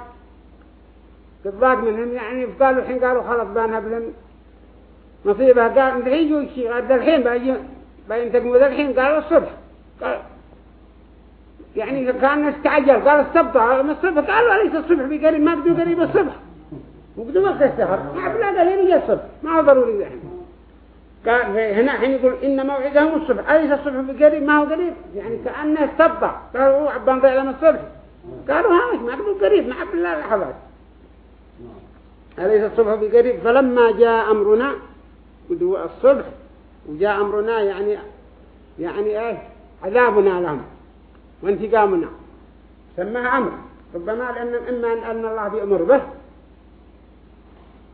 بالضاق منهم. يعني قالوا الحين قالوا خلط بانها بهم مصيبة قال الحين يجوا شيء؟ قال الحين باجي بينتقموا الحين. قالوا الصبح. قال يعني كان استعجل قال استبطأ. من الصبح؟ قالوا ليس الصبح بقريب ما بدو قريب الصبح. وقدوا وقت السهر. ما بلا قال يجي الصبح. ما هو ضروري ذا قال هنا حين يقول إن موعدهم الصبح. أليس الصبح بقريب ما هو قريب. يعني كأنه استبطأ. قالوا هو عبان ضيع لهم الصبح. قالوا ها مش ما بدو قريب. ما بلا لحظات. أليس الصبح بقريب فلما جاء أمرنا بدو الصبح وجاء أمرنا يعني يعني إيه عذابنا لهم وانتقامنا. سماها أمر. ربما لأن إما أن الله بيأمر به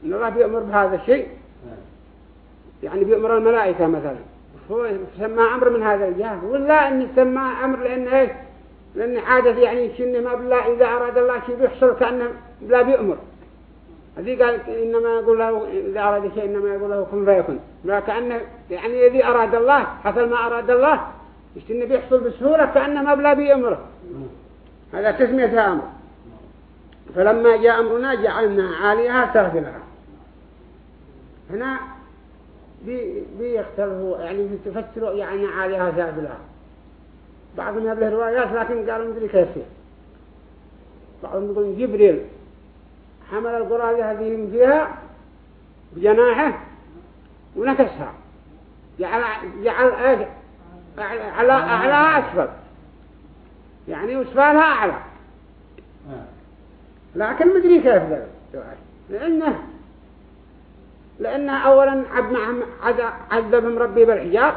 أن الله بيأمر بهذا الشيء. يعني بيأمر الملائكة مثلا. هو سماه أمر من هذا الجهة. ولا أن سماه أمر لأن إيه لأن عادة يعني شنه ما بالله إذا أراد الله شيء بيحصل كأنه لا بيأمر. هذه قال إنما يقول له إذا أراد شيء إنما يقول له كن فيكن. كأنه يعني إذا أراد الله حصل ما أراد الله يشتني بيحصل بسهولة؟ كأنه ما بلا بيأمره هذا تسمية أمر. فلما جاء أمرنا جعلنا عاليها سافلها. هنا بي بيختلفوا يعني بيتفسروا يعني عاليها سافلها. بعضهم يبله روايات لكن قالوا مدري كيف؟ بعضهم يقولون جبريل. حمل القرى هذه فيها بجناحه ونكسها. جعل جعل إيش على اعلاها أسفل. يعني واسفلها أعلى. لكن مدري كيف ذلك لأنه لأنه اولا عب معهم عذبهم ربي بالحجاب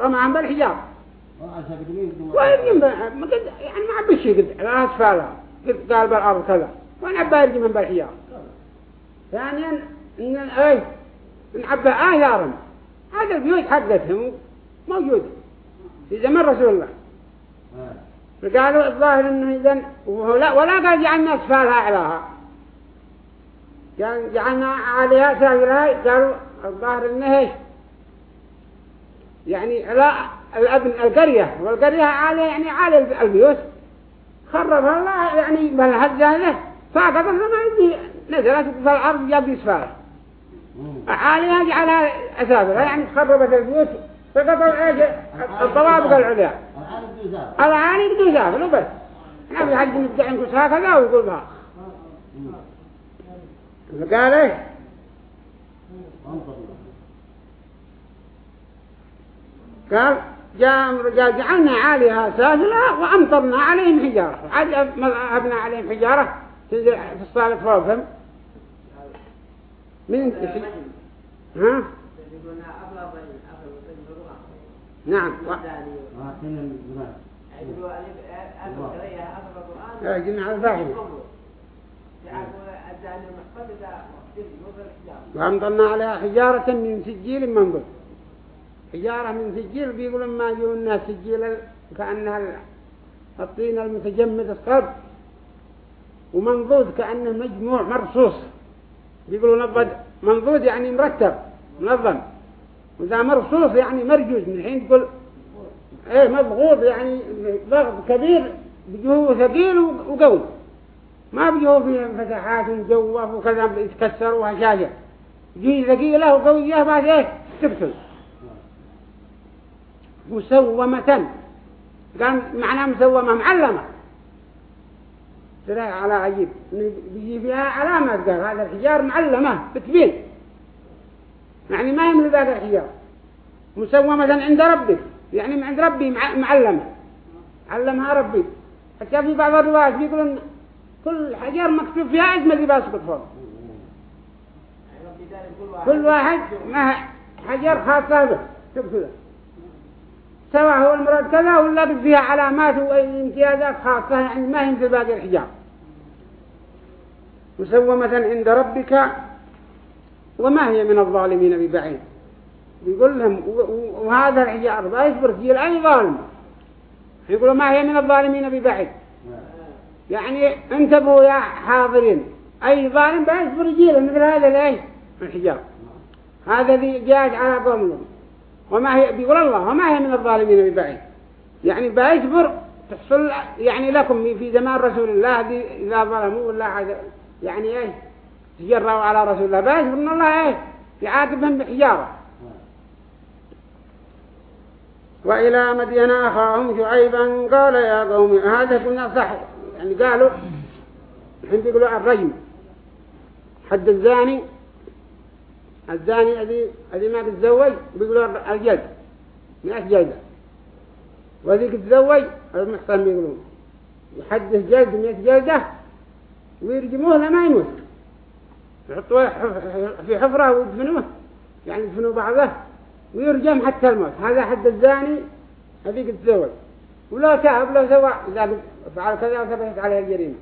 رماهم بالحجاب. وين يعني ما عبش قد على أسفلها. قد قال بالأرض كذا. وين عبا يرجي من بالحجاب ثانيا إن إيه نعبى آثارا هذا البيوت حقتهم موجودة في زمن رسول الله. فقالوا الظاهر إنه إذن ولا ولا قال جعلنا اسفالها اعلاها جعلنا عليها سافلها قالوا الظاهر إنه إيش؟ يعني لا الابن القرية. والقرية عالية يعني عالية البيوت. خربها الله يعني بالهزة له ساقطت لما يجي. نزلت في الأرض جاب يسفار. عاليها جعلها أسافلها يعني خربت البيوت. سقط الطوابق العليا. العالي بدون سافل وبس نعم حد يبدأ ينقص هكذا ويقول بها فقال إيه قال جعلنا عاليها سافلة وأمطرنا عليهم حجارة. عاد أبنى عليهم حجارة. تنزل في الصالة فوقهم. من ها؟ نعم. الفاحمة وأمطرنا عليها حجارة من سجيل منضد حجارة من سجيل بيقولوا ما يجوا الناس سجيل كأنها الطين المتجمد الصلب ومنضود كأنه مجموع مرصوص. بيقولوا نضد منضود يعني مرتب منظم. وإذا مرصوص يعني مرجوز من الحين تقول إيه مضغوط يعني ضغط كبير بجهوه ثقيل وقوي. ما بجهوه فيه فتحات وجوف وكذا يتكسر وهشاشة جي ثقيلة وقوية بعد إيه تبتل. مسومة. قال معناه مسومة معلمة. ترى على عجيب. بيجي فيها علامات قال هذا الحجار معلمة بتبين يعني ما يملي ذاك الحجار. مسومة عند ربك يعني عند ربي معلمة. علمها ربي. حتى في بعض الروايات بيقولون كل حجر مكتوب فيها اسم اللي باسقط فوق كل واحد ما حجر خاصة به كذا سواء هو المراد كذا ولا فيها علامات وإمتيازات خاصة يعني ما مثل باقي الحجار. مسومة عند ربك وما هي من الظالمين ببعيد. بيقول لهم وهذا الحجار ما يصبر فيه أي ظالم. يقولوا ما هي من الظالمين ببعيد. يعني انتبهوا يا حاضرين. أي ظالم بيصبر جيله مثل هذا الايه الحجار هذا ذي جاء على قوم وما هي بيقول الله وما هي من الظالمين ببعيد. يعني بيصبر تحصل يعني لكم في زمان رسول الله إذا ظلموا ولا حاجة. يعني إيه؟ تجروا على رسول الله. بيصبر إن الله إيه؟ يعاقبهم بحجارة. وإلى مدين أخاهم شعيبا قال يا قوم هذا كنا صح. يعني قالوا الحين بيقولوا الرجم. حد الزاني الزاني الذي الذي ما تتزوج بيقولوا الجلد مئة جلدة وذيك تتزوج المحصن بيقولون يحدث جلد مئة جلدة ويرجموه لما يموت يحطوه في حفرة ويدفنوه يعني يدفنوا بعضه ويرجم حتى الموت. هذا حد الزاني هذيك تتزوج ولو تاب لو سوى إذا فعل كذا وثبتت عليه الجريمة.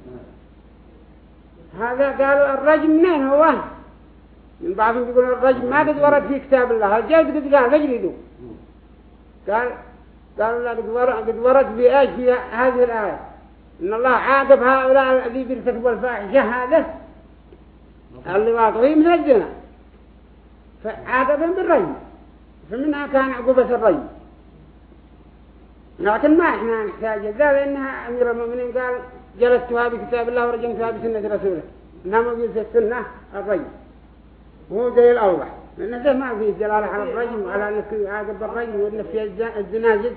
هذا قالوا الرجم منين هو؟ من بعضهم يقولون الرجم ما قد ورد في كتاب الله. الجلد قد قال؟ فجلدوا قال قالوا لا قد ورد, في هذه الآية. إن الله عاقب هؤلاء الذي بيرتكبوا الفاحشة هذا. اللي واقعين من الزنا. فعاقبهم بالرجم فمنها كان عقوبة الرجم لكن ما إحنا نحتاج ذا لأنها أمير المؤمنين قال جلستها بكتاب الله ورجمتها بسنة رسوله. إنها موجود في السنة الرجم وهو زي الأوضح لأن ده ما فيه دلالة على الرجم وعلى أنك يعاقب الرجم وأن في الزناجد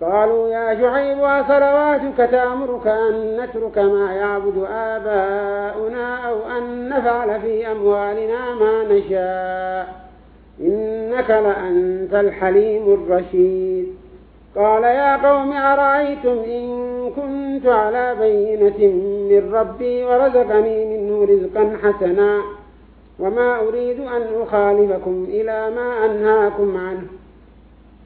قالوا يا شعيب وصلواتك تأمرك أن نترك ما يعبد آباؤنا أو أن نفعل في أموالنا ما نشاء. إنك لأنت الحليم الرشيد. قال يا قوم أرأيتم إن كنت على بينة من ربي ورزقني منه رزقا حسنا وما أريد أن أخالفكم إلى ما أنهاكم عنه.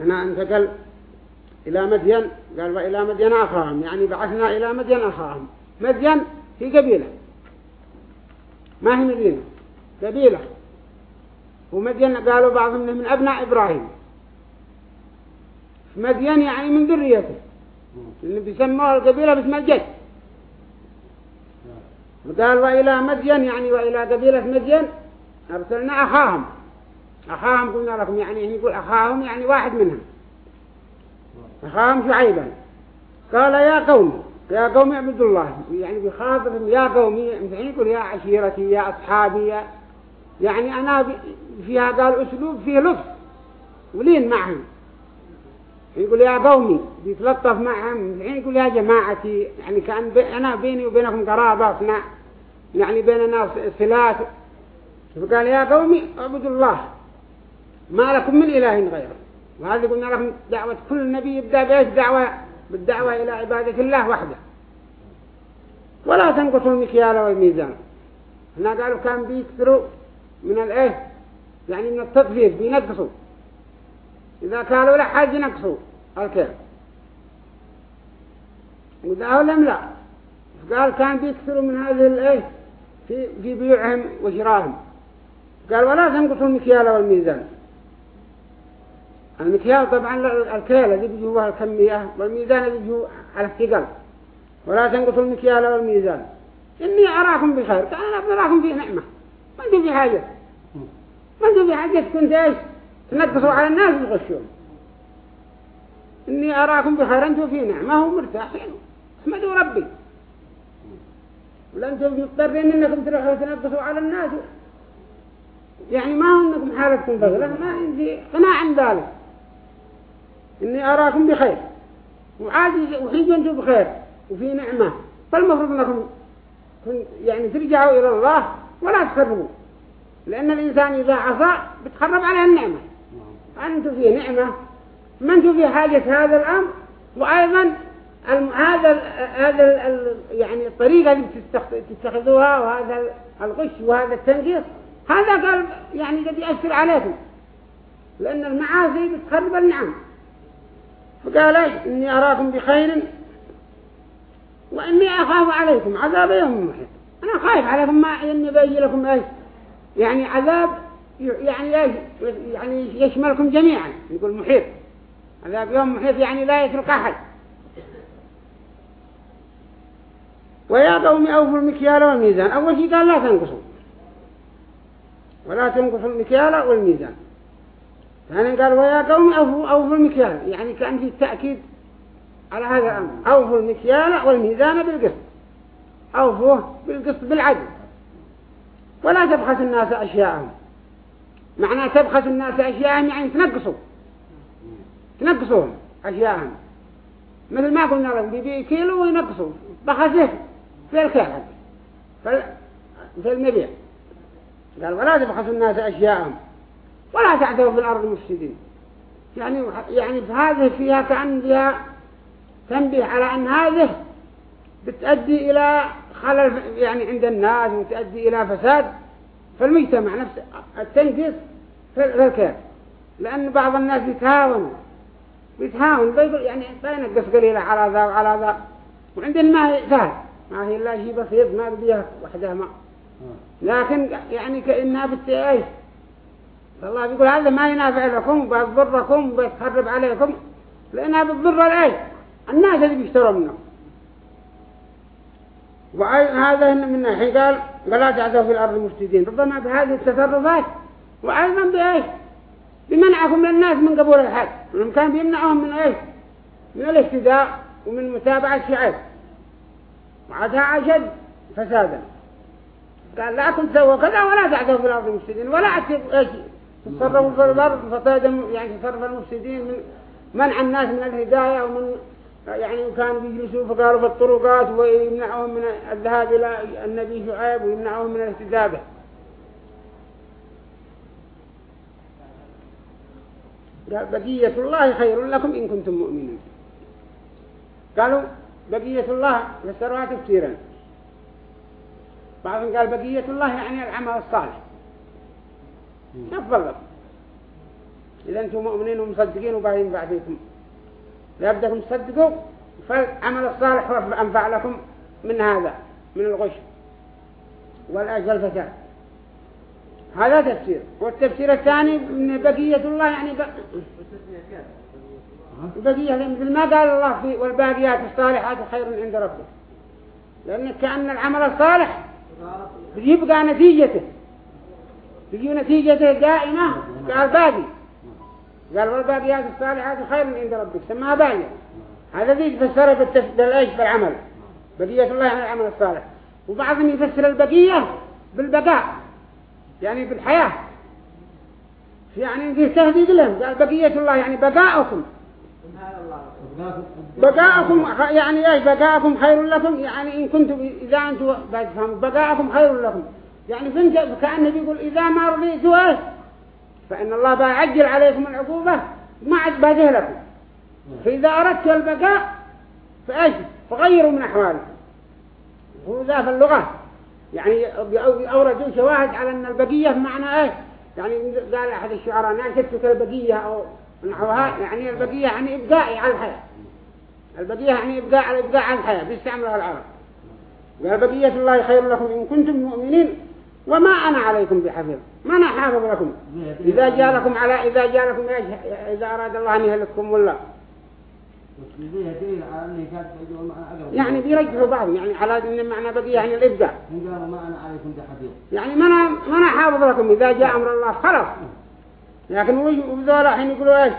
هنا انتقل إلى مدين قال وإلى مدين أخاهم يعني بعثنا إلى مدين أخاهم. مدين هي قبيلة. ما هي مدينة؟ قبيلة. ومدين قالوا بعضهم من أبناء إبراهيم. مدين يعني من ذريته. اللي بيسموها القبيلة باسم الجد. وقال وإلى مدين يعني وإلى قبيلة مدين أرسلنا أخاهم. أخاهم قلنا لكم يعني يقول أخاهم يعني واحد منهم. أخاهم شعيبا. قال يا قوم يا قوم اعبدوا الله. يعني بخاطبهم يا قومي مثل يقول يا عشيرتي يا أصحابي يا يعني أنا فيها قال أسلوب فيه لطف. ولين معهم. يقول يا قومي بيتلطف معهم. الحين يقول يا جماعتي يعني كأن بي أنا بيني وبينكم قرابة يعني بيننا صلات. فقال يا قومي اعبدوا الله. ما لكم من إله غيره. وهذا قلنا لكم دعوة كل نبي يبدأ بإيش؟ دعوة بالدعوة إلى عبادة الله وحده. ولا تنقصوا المكيال والميزان. هنا قالوا كان بيكثروا من الإيه يعني من التطفيف بينقصوا. إذا كانوا لا حاجة ينقصوا. الكيل وذا لم لا. قال كان بيكثروا من هذه الإيه في في بيوعهم وشراهم قال ولا تنقصوا المكيال والميزان. المكيال طبعا الكيل الذي بيجوا الكمية والميزان بيجوا على الثقل ولا تنقصوا المكيال والميزان إني أراكم بخير. كأنا أراكم في نعمة. ما أنتم في حاجة. ما أنتم في حاجة. كنت إيش؟ تنقصوا على الناس وتغشون إني أراكم بخير. أنتم في نعمة ومرتاحين. اسمدوا ربي. ولا أنتم مضطرين إنكم تروحوا تنقصوا على الناس. يعني ما هو إنكم حالتكم بغلة. ما عندي قناع عن ذلك إني أراكم بخير. وعادي وحين أنتم بخير وفي نعمة. فالمفروض أنكم يعني ترجعوا إلى الله ولا تخربوا. لأن الإنسان إذا عصى بتخرب عليه النعمة. أنتم في نعمة. ما أنتم في حاجة هذا الأمر؟ وأيضا هذا هذا يعني الطريقة اللي تتخذوها وهذا الغش وهذا التنقيص. هذا قال يعني قد يأثر عليكم. لأن المعاصي بتخرب النعم. فقال إني أراكم بخير وإني أخاف عليكم عذاب يوم محيط. أنا خايف عليكم ما إني بيجي لكم إيش؟ يعني عذاب يعني يعني يشملكم جميعا. يقول محيط. عذاب يوم محيط يعني لا يترك أحد. ويا قوم أوفوا المكيال والميزان. أول شيء قال لا تنقصوا. ولا تنقصوا المكيال والميزان. ثانيا قال ويا قوم أوفوا, أوفوا المكيال. يعني كان في التأكيد على هذا الأمر. أوفوا المكيال والميزان بالقسط. أوفوه بالقسط بالعدل. ولا تبخس الناس أشياءهم. معنى تبخس الناس أشياءهم يعني تنقصوا. تنقصوهم أشياءهم. مثل ما قلنا لهم بيبي كيلو وينقصوا. بخسه في الكيل في المبيع. قال ولا تبخسوا الناس أشياءهم. ولا تعثروا في الأرض مفسدين يعني يعني هذه فيها كأن فيها تنبيه على أن هذه بتؤدي إلى خلل يعني عند الناس وتؤدي إلى فساد في المجتمع نفسه. التنقيص في الكيف. لأن بعض الناس يتهاون يتهاون يعني بينقص قليلة على ذا وعلى ذا. وعندنا ما هي سهل. ما هي إلا شيء بسيط ما بديها وحدها ما. لكن يعني كأنها بتعيش. الله بيقول هذا ما ينافع لكم وبيضركم وبيتخرب عليكم. لأنها بتضر الأي الناس اللي بيشتروا منه. وهذا من ناحية قال ولا تعثوا في الأرض مفسدين. ربما بهذه التصرفات. وأيضا بإيش؟ بمنعكم للناس من قبول الحق. لأنهم كان بيمنعهم من إيش؟ من الاهتداء ومن متابعة شعب وعدها أشد فسادا. قال لا تسووا كذا ولا تعثوا في الأرض مفسدين. ولا إيش؟ تصرفوا في الأرض فصاد يعني تصرف المفسدين من منع الناس من الهداية ومن يعني كانوا بيجلسوا فقالوا في الطرقات ويمنعهم من الذهاب إلى النبي شعيب ويمنعهم من الاهتداء به قال بقية الله خير لكم إن كنتم مؤمنين. قالوا بقية الله فسروها تفسيرا. بعضهم قال بقية الله يعني العمل الصالح. لكم إذا أنتم مؤمنين ومصدقين وبعدين بعدكم لا بدكم تصدقوا فالعمل الصالح أنفع لكم من هذا من الغش والأجل الفساد هذا تفسير. والتفسير الثاني من بقية الله يعني بقية مثل ما قال الله في والباقيات الصالحات خير عند ربك. لأن كأن العمل الصالح يبقى نتيجته. تجي نتيجته دائمة قال باقي. قال والباقيات الصالحات خير عند ربك. سماها باقية هذا ذي يفسر بالإيش بالعمل بقية الله يعني العمل الصالح. وبعضهم يفسر البقية بالبقاء يعني بالحياة. يعني في تهديد لهم. قال بقية الله يعني بقاءكم بقاءكم يعني إيش؟ بقاءكم خير لكم. يعني إن كنتم إذا أنتم بقاءكم خير لكم. يعني فهمت كانه بيقول إذا ما رضيتوا إيش فإن الله بيعجل عليكم العقوبة ما عاد باجه لكم فإذا أردت البقاء فايش فغيروا من أحوالكم. هو ذا في اللغة. يعني اوردوا شواهد على أن البقية بمعنى إيش؟ يعني قال أحد الشعراء ناشدتك البقية أو نحوها. يعني البقية يعني إبقاء على الحياة. البقية يعني إبقاء على إبقاء على الحياة بيستعملها العرب. قال بقية الله خير لكم إن كنتم مؤمنين. وما أنا عليكم بحفظ ما أنا حافظ لكم. إذا جاء لكم على إذا جاء لكم إيش إذا أراد الله أن يهلككم ولا. يعني بيرجحوا بعض. يعني على أن معنى بقي يعني الابداع يعني ما أنا ما أنا حافظ لكم. إذا جاء أمر الله خلاص. لكن وذولا حين يقولوا إيش؟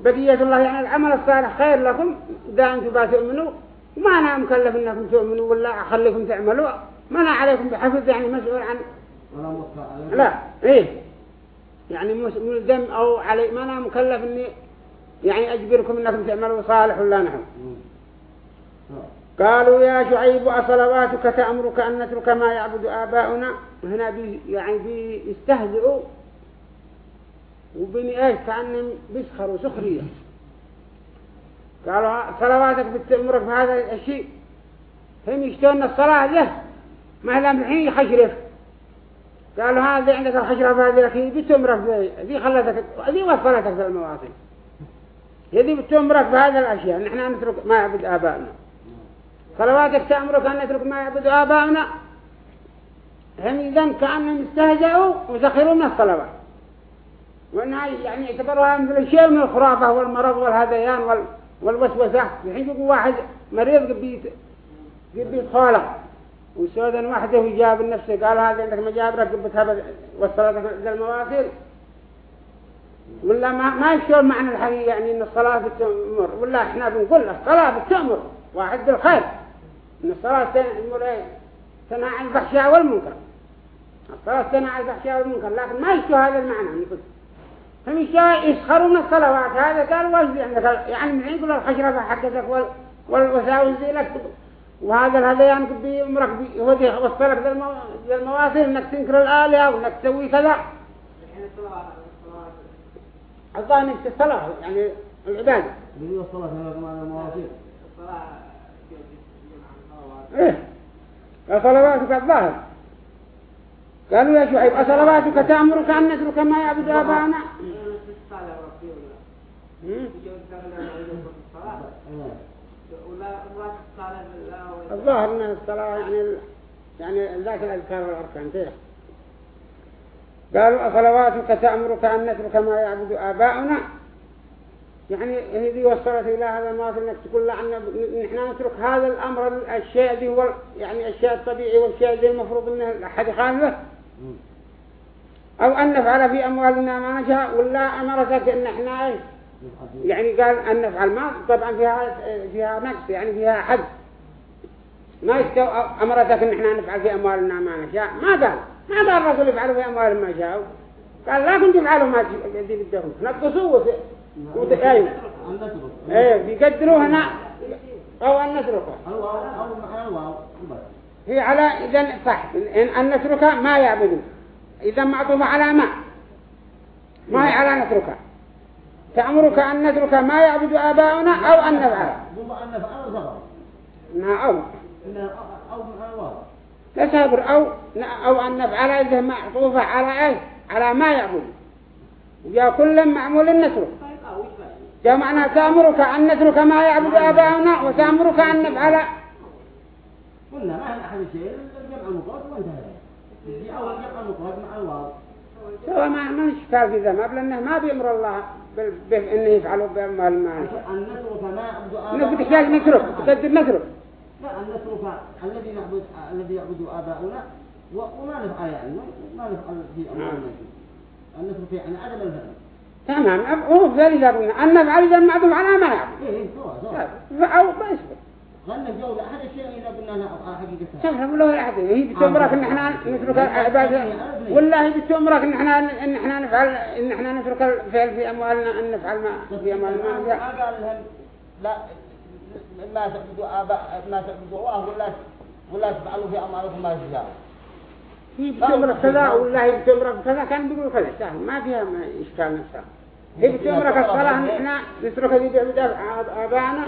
بقية الله يعني العمل الصالح خير لكم. إذا أنتم تؤمنوا وما أنا مكلف أنكم تؤمنوا ولا أخليكم تعملوا. ما أنا عليكم بحفظ يعني مسؤول عن لا إيه. يعني ملزم أو علي ما أنا مكلف أني يعني أجبركم أنكم تعملوا صالح ولا نحن. قالوا يا شعيب أصلواتك تأمرك أن نترك ما يعبد آباؤنا؟ هنا بي يعني بيستهزئوا. وبني إيش؟ كأنهم بيسخروا سخرية. قالوا صلواتك بتأمرك بهذا الشيء؟ هم يشتون الصلاة له ما لهم الحين يخشرف قالوا هذا عندك الخشرة هذه لك بتأمرك ذي خلتك ذي وصلتك في المواطن. هذه بتأمرك بهذا الأشياء. نحن نترك ما يعبد آبائنا صلواتك تأمرك أن نترك ما يعبد آبائنا هم إذن كأنهم استهزأوا وزخروا من الصلوات. وأنها يعني يعتبرها مثل شيء من الخرافة والمرض والهذيان وال والوسوسة. الحين يقول واحد مريض قبيت قبيت خالق وسودا واحدة وجاب النفس. قال هذا عندك مجابرة قبتها وصلتك المواصيل ولا ما ما يشعر معنى الحقيقة يعني إن الصلاة بتأمر؟ ولا إحنا بنقول الصلاة بتأمر. واحد بالخير إن الصلاة تأمر تنهى عن الفحشاء والمنكر. الصلاة تنهى عن الفحشاء والمنكر. لكن ما يشعر هذا المعنى هم يسخروا من الصلوات. هذا قال واجب عندك. يعني من يقول الخشرة حقتك والوساوس ذي لك وهذا الهذيان قد بيمرك هو دي وصلك ذا المواصل إنك تنكر الآلهة وانك تسوي كذا. الظاهر إنك الصلاة يعني العبادة. بدي الصلاة هنا كمان المواصيل إيه. صلواتك الظاهر. قالوا يا شعيب أصلواتك تأمرك أن نترك ما يعبد آباءنا هم؟ الظاهر أن الصلاة يعني ال- يعني ذاك الأذكار والأركان كده قالوا أصلواتك تأمرك أن نترك ما يعبد آباؤنا؟ يعني هذه وصلت إلى هذا المواطن إنك تقول له عنا نحن نترك هذا الأمر الشيء ذي هو يعني الشيء الطبيعي والشيء ذي المفروض أنه أحد خالفه أو أن نفعل في أموالنا ما نشاء ولا أمرتك أن إحنا إيه؟ يعني قال أن نفعل ما طبعا فيها فيها نقص يعني فيها حد. ما يستوى أمرتك أن إحنا نفعل في أموالنا ما نشاء. ما قال ما قال الرسول يفعلوا في أموالهم ما شاءوا. قال لا كنت تفعلوا ما تجي بدهم نقصوا وت... أيوه. إيه بيقدروا هنا أو أن نتركه. هي على إذا صح. أن نترك ما يعبدون إذا معطوف على ما؟ ما هي على نترك تأمرك أن نترك ما يعبد آباؤنا أو أن نفعل. إنها أو. إنها أو أو أو أن نفعل إذا معطوفة على إيه على ما يعبد. ويا كل معمول نترك. جاء معنى تأمرك أن نترك ما يعبد آباؤنا وتأمرك أن نفعل. قلنا ما أحد شيء الجمع المفرد وانتهى يجي أول جمع المفرد مع الواو سواء ما ما نشكال في ذنب لأنه ما بيأمر الله. بال- بأنه يفعلوا نترك ما إنه آباؤنا بتحتاج نترك. تقدر نترك. لا أن نترك الذي نعبد الذي يعبد آباؤنا وما نفعل يعني. ما نفعل في أمرنا. أن نترك يعني عدم الفعل تمام. أب- هو ذلك أن نفعل إذا معطوف على ما يعبد. إيه سواء أو ما خلنا نجاوب أحد الشيء إذا قلنا لا على حقيقتها ولا هي بتأمرك إن إحنا نترك العبادة والله بتأمرك إن إحنا إن إحنا نفعل إن إحنا نترك الفعل في أموالنا أن نفعل ما في أموالنا. ما قال لهم؟ لا ما تعبدوا آباء ما تعبدوا الله ولا ولا تفعلوا في أموالكم ما تشاء هي بتأمرك كذا والله بتأمرك كذا كان بيقول كذا. سهل ما فيها ما إشكال نفسها. هي بتأمرك الصلاة إن إحنا نترك ذي بعبد آبائنا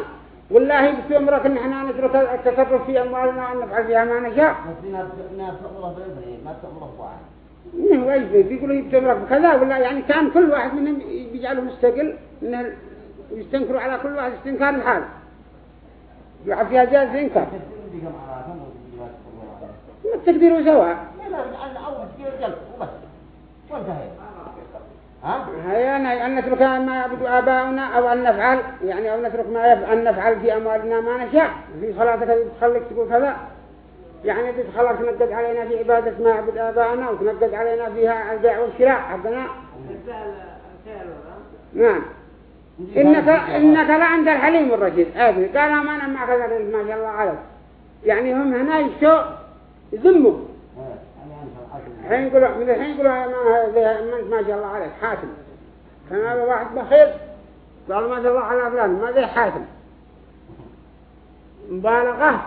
والله بتأمرك إن إحنا نترك التصرف في أموالنا وأن نفعل فيها ما نشاء. بس الناس الناس تأمره بالإبرة ما تأمره إنه واجب بيقولوا بتأمرك بكذا ولا يعني كان كل واحد منهم بيجعله مستقل إنه يستنكروا على كل واحد استنكار الحال يعرف فيها جاز الله تقدروا سواء لا لا أول تجيب الجلد وبس. وانتهى ها؟ هيا أن نترك ما يعبد آباؤنا أو أن نفعل يعني أو نترك ما يف... أن نفعل في أموالنا ما نشاء. في صلاتك تخليك تقول كذا. يعني تتخلق تنقد علينا في عبادة ما يعبد آباؤنا وتنقد علينا فيها البيع والشراء حقنا. نعم. إنك إنك لأنت الحليم الرشيد. هذه قال ما أنا ما كذا ما شاء الله عليك. يعني هم هنا يشتوا يذموا الحين يقولوا من الحين يقولوا ما أنت ما شاء الله عليك حاتم. كان هذا واحد بخير. قال ما شاء الله على فلان ما ذي حاتم. مبالغة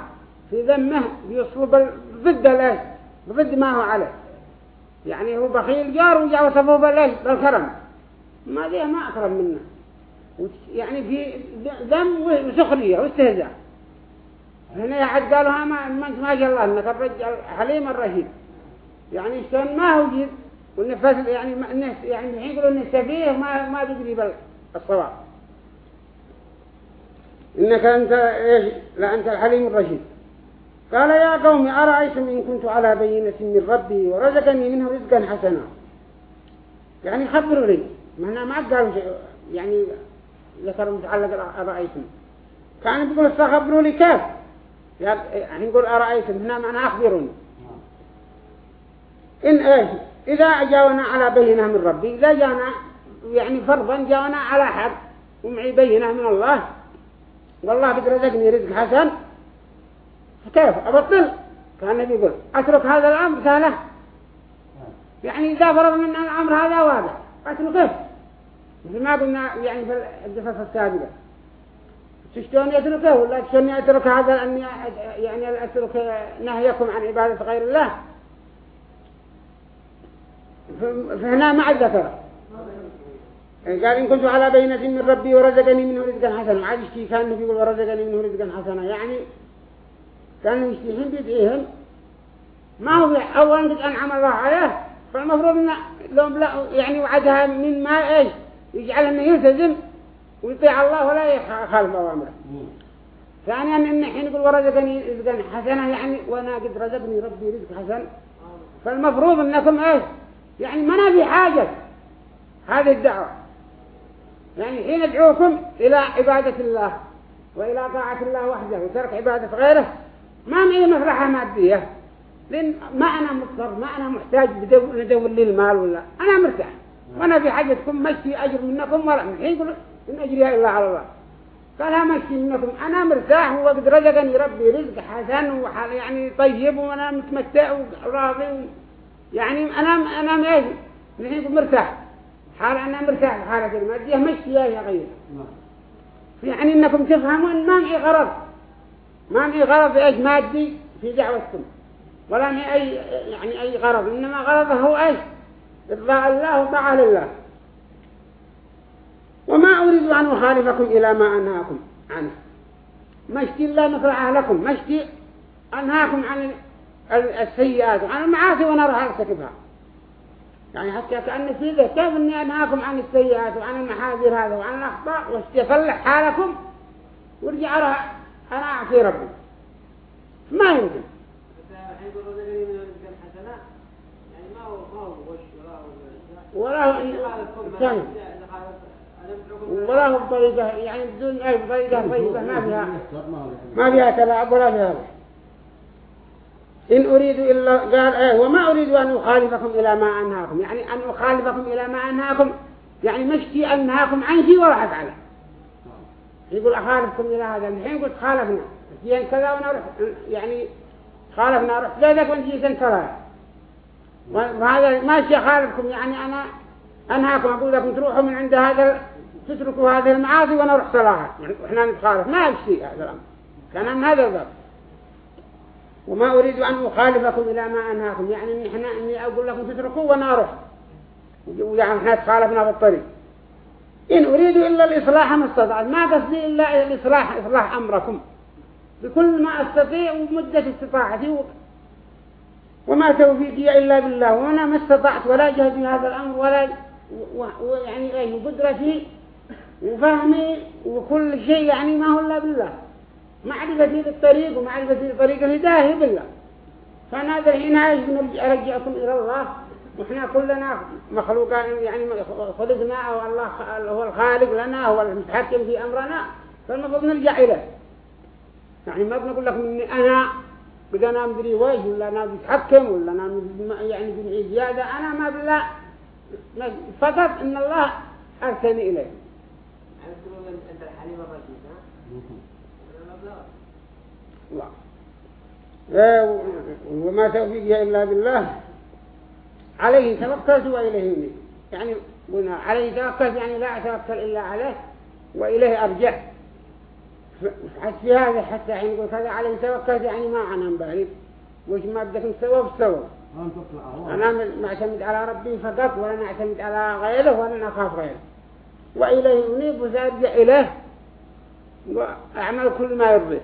في ذمه بيصلب ال- ضد الايش ضد ما هو عليه. يعني هو بخيل جار وجاء وصفه بالإيش؟ بالكرم. ما ذي ما أكرم منه. يعني في ذم وسخرية واستهزاء. هنا أحد قالوا ما ما شاء الله إنك الرجال حليم الرشيد يعني ما هو جد والنفس يعني الناس يعني الحين يقولوا إن السفيه ما ما بيدري بال- الصواب. إنك أنت إيش؟ لا أنت الحليم الرشيد. قال يا قوم أرأيتم إن كنت على بينة من ربي ورزقني منه رزقا حسنا؟ يعني خبروا لي. ما ما قالوا يعني ذكر متعلق أرأيتم. كان بيقول استخبروا لي كيف؟ يعني نقول أرأيتم هنا معنى أخبروني. إن إيش إذا جاءنا على بينة من ربي إذا جاءنا يعني فرضا جاءنا على حد ومعي بينة من الله والله قد رزقني رزق حسن. فكيف؟ أبطل. كان النبي يقول أترك هذا الأمر سهلة. يعني إذا فرض من الأمر هذا واضح. أترك كيف؟ مثل ما قلنا يعني في القصص السابقة. تشتون يتركه ولا تشتون يترك هذا يعني أترك نهيكم عن عبادة غير الله. فهنا مع الذكر قال إن كنت على بينة من ربي ورزقني منه رزقا حسنا. عاد يشتي كان يقول ورزقني منه رزقا حسنا. يعني كانوا يشتيهم بيدعيهم ما هو أولا قد أنعم الله عليه فالمفروض أن لو لا يعني وعدها من ما إيش؟ يجعل أنه يلتزم ويطيع الله ولا يخالف أوامره ثانيا أن حين يقول ورزقني رزقا حسنا يعني وأنا قد رزقني ربي رزق حسن. فالمفروض أنكم إيش؟ يعني ما في حاجة. هذه الدعوة. يعني حين ادعوكم إلى عبادة الله وإلى طاعة الله وحده وترك عبادة غيره ما معي مفرحة مادية. لأن ما أنا مضطر ما أنا محتاج ندور لي المال ولا. أنا مرتاح. وأنا في حاجتكم مشي أجر منكم ولا من حين يقول إن أجريها إلا على الله. قال ها مشي منكم. أنا مرتاح وقد رزقني ربي رزق حسن وحال يعني طيب وأنا متمتع وراضي. يعني أنا أنا ما من حين مرتاح. حال أنا مرتاح حالة المادية مشي يا غير. يعني إنكم تفهمون ما معي غرض. ما معي غرض إيش مادي في دعوتكم. ولا معي أي يعني أي غرض. إنما غرضه هو إيش؟ إرضاء الله وطاعة لله. وما أريد أن أخالفكم إلى ما أنهاكم عنه. مشتي الله مصلحة لكم. مشتي أنهاكم عن السيئات. وعن المعاصي وأنا راح أرتكبها. يعني حتى كأن في ذلك كيف أني أنهاكم عن السيئات وعن المحاذير هذا وعن الأخطاء؟ واستيصلح حالكم. ورجع أنا أعطي ربي. ما يمكن. ولا هو بطريقة يعني بدون أي بطريقة طيبة ما فيها ما فيها تلاعب ولا فيها إن أريد إلا قال إيه وما أريد أن أخالفكم إلى ما أنهاكم. يعني أن أخالفكم إلى ما أنهاكم يعني مشتي أنهاكم عن شيء ولا أفعله. يقول أخالفكم إلى هذا. الحين قلت خالفنا. جينا كذا ونروح يعني خالفنا روح ذلك ونجي سنترى وهذا ماشي خالفكم يعني أنا أنهاكم. أقول لكم تروحوا من عند هذا تتركوا هذه المعاصي ونروح صلاحة وإحنا نتخالف. ما يمشي هذا الأمر. كان هذا الضرب وما أريد أن أخالفكم إلى ما أنهاكم. يعني إن إحنا إني أقول لكم تتركوا ونروح يعني إحنا تخالفنا بالطريق إن أريد إلا الإصلاح ما استطعت. ما قصدي إلا الإصلاح إصلاح أمركم. بكل ما أستطيع ومدة استطاعتي وما توفيقي إلا بالله. وأنا ما استطعت ولا جهد في هذا الأمر ولا ويعني أي قدرتي وفهمي وكل شيء يعني ما هو إلا بالله. معرفتي للطريق ومعرفتي لطريق الهداية بالله. فأنا هذا الحين أرجعكم إلى الله. وإحنا كلنا مخلوقان يعني خلقنا أو الله هو الخالق لنا هو المتحكم في أمرنا. فالمفروض نرجع إليه يعني ما بنقول لكم إني أنا بدي أنا مدري وجه ولا أنا بتحكم ولا أنا يعني بنعي زيادة. أنا ما بالله فقط إن الله أرسلني إليه. أنت الحليم الرشيد؟ وما توفيقي إلا بالله. عليه توكلت وإليه مني يعني قلنا عليه توكلت يعني لا أتوكل إلا عليه وإليه أرجع. في هذا حتى حين يقول كذا عليه توكلت يعني ما أنا مبالي وش ما بدك نسوى بسوى. أنا معتمد على ربي فقط ولا نعتمد على غيره ولا نخاف غيره. وإليه منيب وسأرجع إليه. وأعمل كل ما يرضيه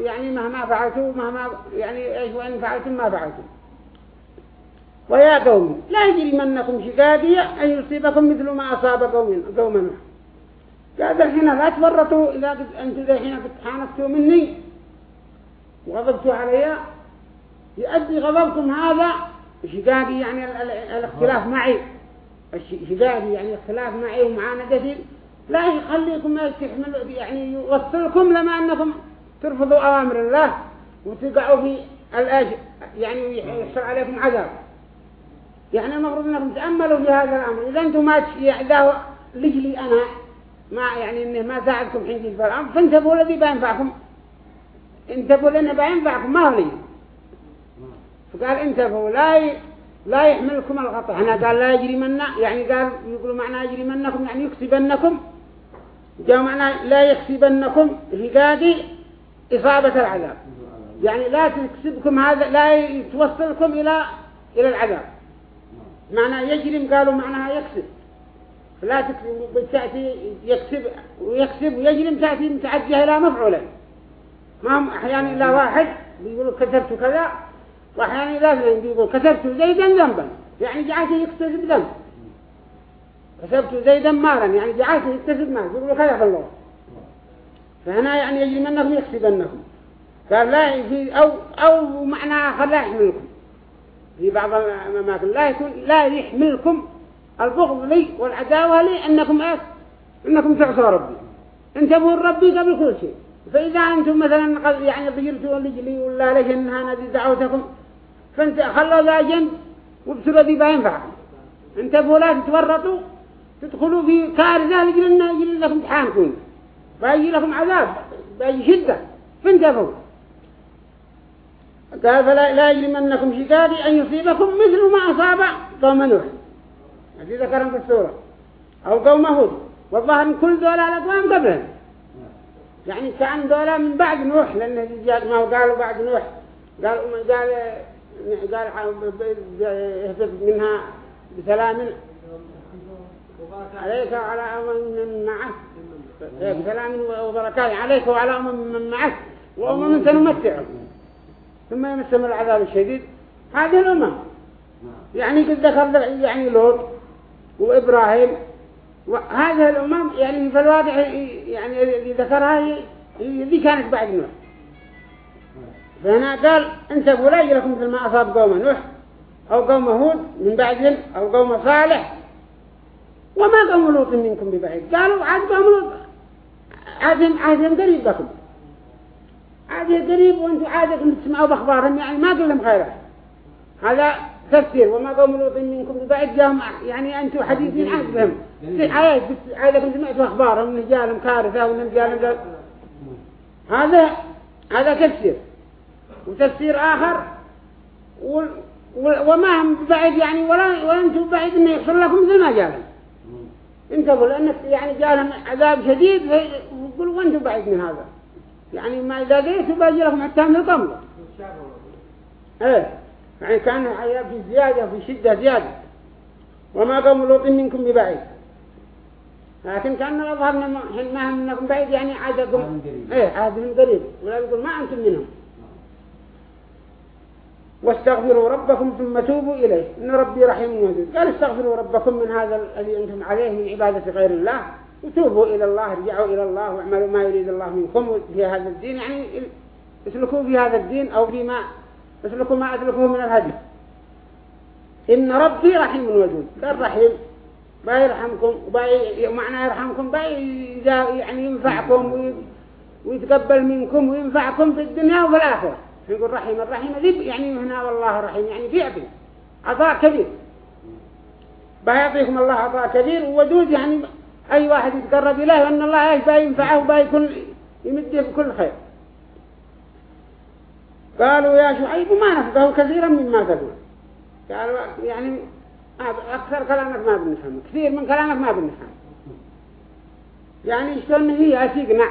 يعني مهما فعلتوا مهما يعني إيش وإن فعلتم ما فعلتم. ويا قوم لا يجري منكم شقاقية أن يصيبكم مثل ما أصاب قوم قومنا قال الحين لا تفرطوا إذا أنتم الحين قد حانفتوا مني وغضبتوا علي يؤدي غضبكم هذا شقاقي يعني الاختلاف معي. شقاقي يعني الاختلاف معي ومعاندتي لا يخليكم ما تحملوا يعني يوصلكم لما أنكم ترفضوا أوامر الله وتقعوا في الأج يعني يحصل عليكم عذاب. يعني المفروض أنكم تأملوا في هذا الأمر. إذا أنتم ما إذا لجلي أنا ما يعني إنه ما ساعدكم حين تجد الأمر. فانتبهوا الذي بينفعكم. انتبهوا لأنه بينفعكم ما هو لي. فقال انتبهوا لا ي... لا يحملكم الغطاء هنا قال لا يجري منا يعني قال يقولوا معنى يجري منكم يعني يكسبنكم. جاء معناه لا يكسبنكم. هقاقي إصابة العذاب. يعني لا تكسبكم هذا لا يتوصلكم إلى إلى العذاب. معناه يجرم قالوا معناها يكسب. لا تكسب تأتي يكسب ويكسب ويجرم تأتي متعدية إلى مفعولين ما هم أحيانا إلا واحد بيقولوا كتبت كذا وأحيانا اثنين بيقولوا كتبت زيدا ذنبا. يعني جعلته يكتسب ذنب. كسبت زيدا مالا يعني جعلته يكتسب مال. بيقولوا كذا في الله فهنا يعني يجري منكم يكسبنكم قال لا في أو أو معنى آخر لا يحملكم. في بعض الأماكن لا يكون لا يحملكم البغض لي والعداوة لي أنكم إيه أنكم تعصوا ربي. انتبهوا ربي قبل كل شيء. فإذا أنتم مثلا قد يعني ضيرتوا لجلي ولا ليش إنها نادي دعوتكم فأنت خلوا ذا جنب وابتلوا ذي بينفعكم انتبهوا لا تتورطوا تدخلوا في كارثة لجل إنه يجري فيجي لكم عذاب بأي شدة. فانتبهوا قال فلا لا يجرمنكم شقاقي أن يصيبكم مثل ما أصاب قوم نوح. هذه ذكرهم في السورة. أو قوم هود. والظاهر كل دولة الأقوام قبلهم يعني كان دولة من بعد نوح لأن ما قالوا بعد نوح. قال قال قال يهبط منها بسلام. عليك وعلى أمم من معه. بسلام وبركات عليك وعلى أمم من معك وأمم سنمتعهم ثم يمسهم العذاب الشديد. هذه الأمم يعني قد ذكر يعني لوط وإبراهيم. وهذه الأمم يعني في الواقع يعني اللي ذكرها ذي كانت بعد نوح. فهنا قال أنت لا لكم مثل ما أصاب قوم نوح أو قوم هود من بعدهم أو قوم صالح. وما قوم لوط منكم ببعيد. قالوا عاد قوم لوط. عادهم عادهم قريب لكم عادي قريب وأنتم عادكم تسمعوا بأخبارهم يعني ما قل لهم خيرا هذا تفسير وما قوم لوط منكم ببعيد جاهم يعني أنتم حديثين عادهم. عاد عادكم سمعتوا أخبارهم من جالهم كارثة ومن جالهم هذا هذا تفسير. وتفسير آخر وما هم بعيد يعني ولا ولا أنتم بعيد إنه يحصل لكم مثل ما جالهم انتبهوا لأنك يعني جالهم عذاب شديد ويقولوا وأنتم بعيد من هذا؟ يعني ما إذا جيتوا باجي لكم حتى من القمر إيه. يعني كان الحياة في زيادة في شدة زيادة. وما قوم لوط منكم ببعيد. لكن كان الأظهر ما هم منكم بعيد يعني عادكم إيه عادهم قريب. ولا يقول ما أنتم منهم. واستغفروا ربكم ثم توبوا إليه. إن ربي رحيم ودود قال استغفروا ربكم من هذا الذي أنتم عليه من عبادة غير الله. وتوبوا إلى الله ارجعوا إلى الله واعملوا ما يريد الله منكم في هذا الدين يعني اسلكوا في هذا الدين أو فيما اسلكوا ما أسلكوه من الهدي. إن ربي رحيم ودود. قال رحيم باي يرحمكم وباي معنى يرحمكم باي يعني ينفعكم ويتقبل منكم وينفعكم في الدنيا وفي الآخرة. يقول رحيم الرحيم ذي يعني هنا والله رحيم يعني بيعطي عطاء كبير. بيعطيكم الله عطاء كبير وودود يعني أي واحد يتقرب إليه وأن الله إيش بينفعه وبيكون يمده بكل خير. قالوا يا شعيب ما نفقه كثيرا مما تقول. قالوا يعني أكثر كلامك ما بنفهمه كثير من كلامك ما بنفهمه يعني شلون هي أتيقنع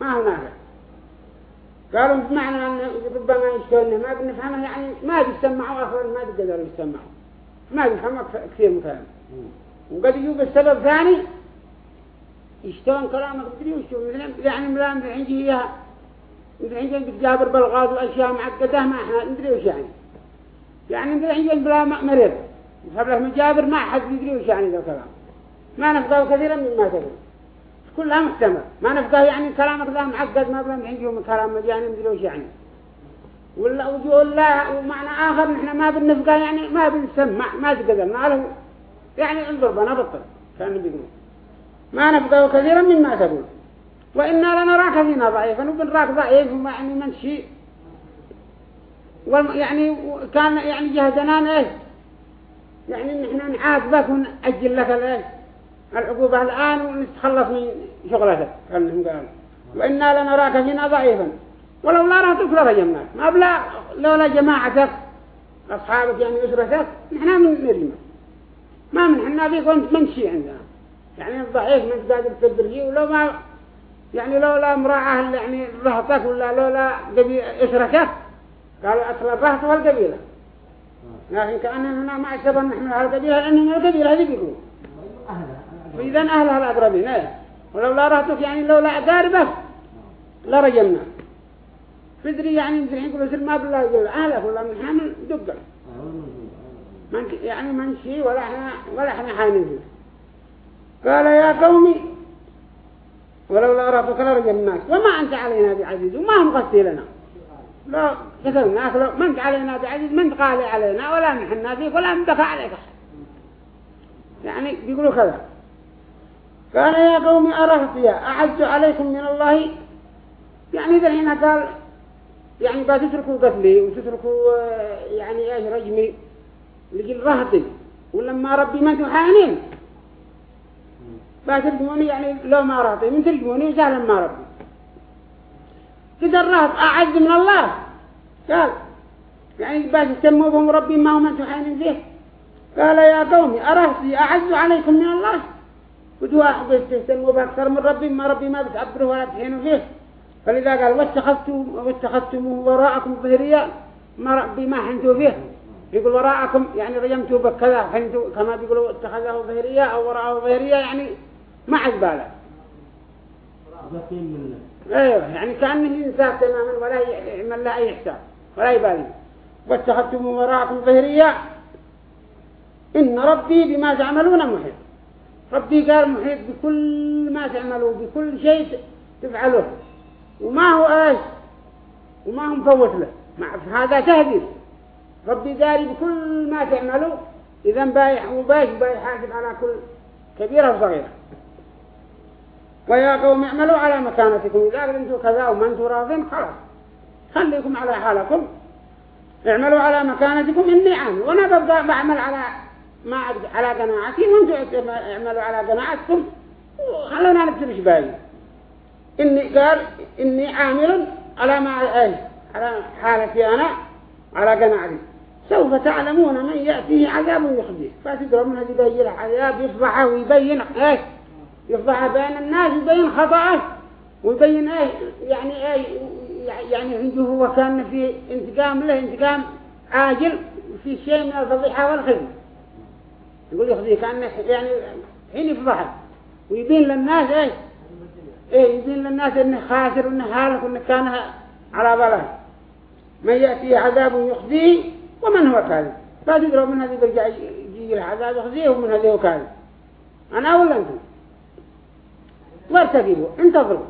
ما هو نافع. قالوا بمعنى أن ربما يشتون ما بنفهمه يعني ما بيسمعوا أخرى ما بيقدروا يسمعوا. ما بيفهموا كثير من وقد يجوب السبب ثاني يشتون كلامك بدري وشو مثلا يعني ملام عندي إياها عندي بتجابر بالغاز وأشياء معقدة ما إحنا ندري وش يعني. يعني عندي بلا مريض يصبح مجابر ما حد يدري وش يعني ذا الكلام. ما نفقه كثيرا مما تقول كلها محتمل ما نفقه يعني كلامك ذا معقد ما بلام عندهم كلام مجاني مدري وش يعني. ولا وجوه الله ومعنى آخر نحن ما بنفقه يعني ما بنسمع ما تقدرنا. له يعني انظر بنا بطل كانوا بيقولوا ما نفقه كثيرا مما تقول وإنا لنراك فينا ضعيفا وبنراك ضعيف يعني من شيء يعني كان يعني جهدنا إيش يعني نحن نعاقبك ونأجل لك الايش العقوبة الآن ونتخلص من شغلتك. كانهم قالوا. وإنا لنراك فينا ضعيفا ولولا رهتك لرجمناك ما بلا لولا جماعتك أصحابك يعني أسرتك نحن من نرجمك ما من حنا فيك وانت منشي عندنا. يعني الضعيف من قادر تبرجي ولو ما يعني لولا امرأة يعني رهطك ولا لولا إشركت قالوا أصل الرهط والقبيلة لكن كأنهم هنا ما اعتبر نحن على القبيلة لأنهم القبيلة هذه بيقولوا. فإذا أهلها الأقربين إيه. ولولا رهطك يعني لولا أقاربه لا رجلنا. فدري يعني مثل الحين يقولوا سر ما بالله يقول أهلك ولا من حامل دقل. من يعني من شيء ولا إحنا ولا إحنا فيه قال يا قومي ولولا ربك لرجى الناس. وما أنت علينا بعزيز وما هم قصدي لنا. لا قتلناك لو ما أنت علينا بعزيز من قال علينا ولا محنا فيك ولا مدفع عليك. يعني بيقولوا كذا. قال يا قوم أرهطي أعز عليكم من الله. يعني إذا هنا قال يعني بتتركوا قتلي وتتركوا يعني إيش رجمي لجل رهطي. ولما ربي ما تحانين بترجموني يعني لو ما راضي من ترجموني سهلا ما ربي كده أعز من الله. قال يعني بس تسموا بهم ربي ما هم أنتم حين فيه. قال يا قومي أرهطي أعز عليكم من الله. ودوا أحبس تسموا بأكثر من ربي ما ربي ما بتعبره ولا تحينوا فيه. فلذا قال واتخذتم واتخذتموه وراءكم ظهريا ما ربي ما حنتوا فيه. يقول وراءكم يعني رجمتوا بكذا كما بيقولوا اتخذه ظهريا أو وراءه ظهريا يعني ما عجباله أيوه يعني كأنه إنسان تماما ولا يعمل له أي حساب ولا يبالي. واتخذتم وراءكم ظهريا إن ربي بما تعملون محيط. ربي قال محيط بكل ما تعملوا بكل شيء تفعله وما هو إيش؟ وما هو مفوت له. هذا تهديد. ربي داري بكل ما تعملوا إذا بايح وبايح بايح حاسب على كل كبيرة وصغيرة. ويا قوم اعملوا على مكانتكم. إذا أنتم كذا وما أنتم راضين خلاص. خليكم على حالكم. اعملوا على مكانتكم. إني عامل وأنا ببدأ بعمل على ما على قناعتي. وأنتم اعملوا على قناعتكم. وخلونا نبتلش باقي. إني قال إني عامل على ما أي على حالتي أنا على قناعتي. سوف تعلمون من يأتيه عذاب يخزيه. فتدرون من هذه يبين عذاب يصبح ويبين. إيش يفضح بين الناس يبين خطأه ويبين إيه يعني إيه يعني عنده هو كان في انتقام له انتقام عاجل في شيء من الفضيحة والخدمة يقول يخزيه كأنه يعني حين يفضحه ويبين للناس إيه إيه يبين للناس إنه خاسر وإنه هالك وإنه كان على ضلال من يأتي عذاب يخزيه ومن هو كاذب؟ فتدروا من هذه برجع يجي له عذاب يخزيه ومن هذه هو كاذب. أنا ولا أنتم. وارتقبوا انتظروا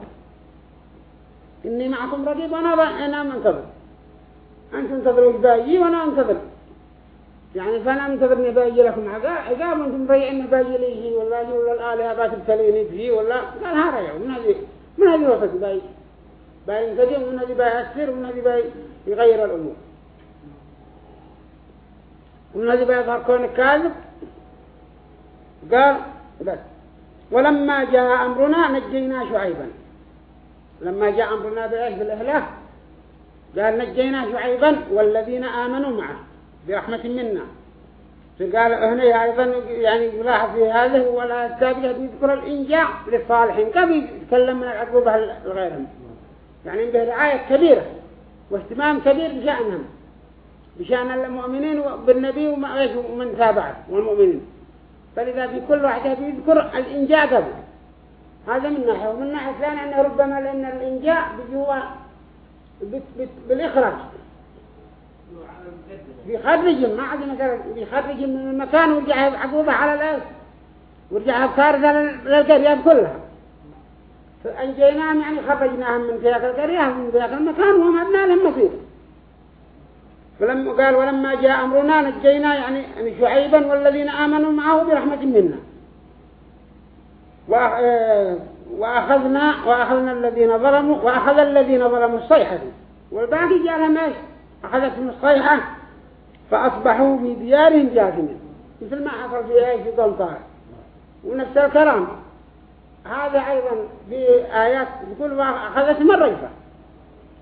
إني معكم رقيب وأنا أنا منتظر. أنتم انتظروا باجي وأنا انتظر. يعني فأنا انتظرني باجي لكم. عقاب وأنتم بايعين باجي لي ولا يجي ولا الآلهة باتبتليني فيه ولا قال يوم من هذه من هذه وقت باي باي انتجم من هذه باي أسر ومن هذه باي يغير الأمور. ومن هذه باي يظهر كون كاذب؟ قال بس. ولما جاء أمرنا نجينا شعيبا. لما جاء أمرنا بإيش؟ بالإهلاك. قال نجينا شعيبا والذين آمنوا معه برحمة منا. قال هنا أيضا يعني يلاحظ في هذا ولا السابقة يذكر الإنجاء للصالحين. كم يتكلم من العقوبة لغيرهم يعني به رعاية كبيرة واهتمام كبير بشأنهم. بشأن المؤمنين بالنبي ومن تابعه والمؤمنين. فلذا في كل واحدة بيذكر الإنجاء قبل. هذا من ناحية ومن ناحية ثانية أنه ربما لأن الإنجاء بجوا بالإخراج. بيخرجهم ما عاد مثلا بيخرجهم من المكان ورجع عقوبة على الأرض. ورجع كارثة للقرية كلها. فأنجيناهم يعني خرجناهم من ذاك القرية من ذاك المكان وهم أبنى لهم مصير. فلما قال ولما جاء أمرنا نجينا يعني شعيبا والذين آمنوا معه برحمة منا. آه، وأخذنا وأخذنا الذين ظلموا وأخذ الذين ظلموا الصيحة والباقي جاء لهم إيش أخذتهم الصيحة فأصبحوا في ديارهم جاثمين. مثل ما حصل في إيش في طنطار ونفس الكلام. هذا أيضا في آيات يقول أخذتهم الرجفة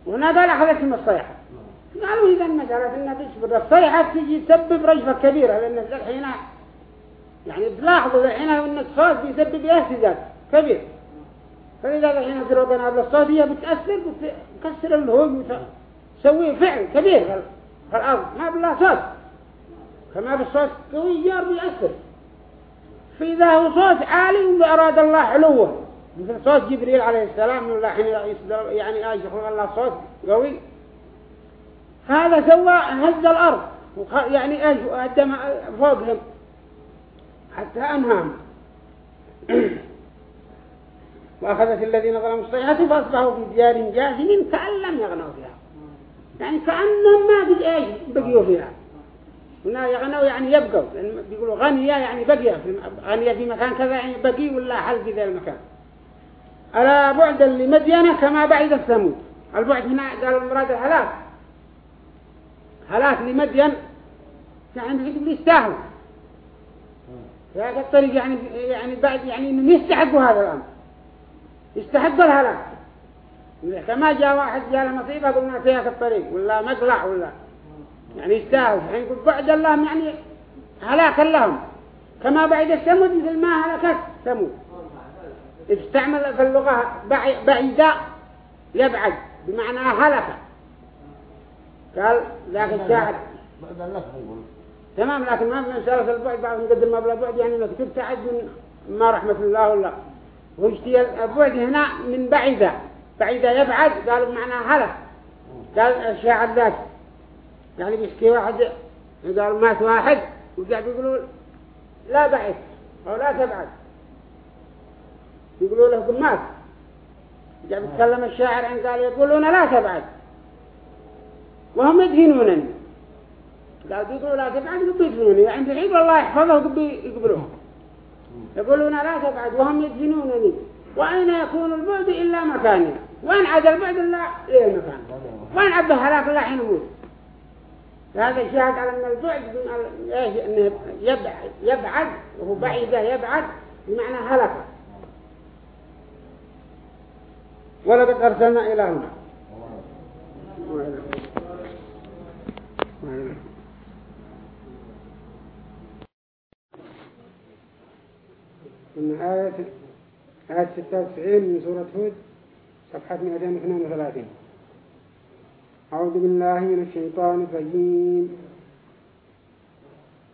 وهنا قال أخذتهم الصيحة. قالوا إذا مسألة إنها تصبر الصيحة تجي تسبب رجفة كبيرة لأن الحين يعني تلاحظوا الحين إن الصوت بيسبب اهتزاز كبير. فإذا الحين ضربنا بالصوت هي بتأثر بتكسر الهوج وتسوي فعل كبير في الأرض. ما بالله صوت. كما بالصوت قوي جار بيأثر فإذا هو صوت عالي وأراد الله علوه. مثل صوت جبريل عليه السلام حين يعني يخلق الله صوت قوي. هذا سوى هز الأرض. يعني إيش؟ وهدم فوقهم. حتى أنهام. وأخذت الذين ظلموا الصيحة فأصبحوا في ديار جاثمين كأن لم يغنوا فيها. يعني كأنهم ما قد إيش بقيوا فيها. هنا يغنوا يعني يبقوا. بيقولوا غنية يعني بقية غنية في مكان كذا يعني بقي ولا حل في ذا المكان. ألا بعدا لمدينة كما بعد الثمود. البعد هنا قال المراد الهلاك. هلاك لمدين يعني بيقول يستاهل. في هذا الطريق يعني يعني بعد يعني إنهم يستحقوا هذا الأمر. يستحقوا الهلاك. كما جاء واحد جاء له مصيبه قلنا فيها في الطريق ولا مقلع ولا. يعني يستاهل. يعني يقول بعد الله يعني هلاكا لهم. كما بعد الثمود مثل ما هلكت ثمود. استعمل في اللغة بعيدة يبعد. بمعنى هلك. قال ذاك الشاعر تمام لكن ما من سالة البعد بعض مقدم ما بلا بعد يعني انك تبتعد من ما رحمة الله ولا. ويشتي البعد هنا من بعيدة. بعيدة يبعد قالوا بمعنى هلك. قال الشاعر ذاك. يعني بيشكي واحد قال مات واحد. وقاعد يقولوا لا بعد أو لا تبعد. يقولوا له مات. جاء بيتكلم الشاعر عن قال يقولون لا تبعد. وهم يدهنونني. قال بيقولوا لا تبعد يدهنونني عند العيد والله يحفظه يقبلوه يقولون لا تبعد وهم يدهنونني. وأين يكون البعد إلا مكاننا وين عاد البعد إلا إيه المكان. وين عبد هلاك الله حين يموت. هذا الشاهد على أن البعد يبعد يبعد وهو بعيدة يبعد بمعنى هلكه ولقد أرسلنا إلى هنا. من آية آية 96 من سورة هود صفحة 232 أعوذ بالله من الشيطان الرجيم.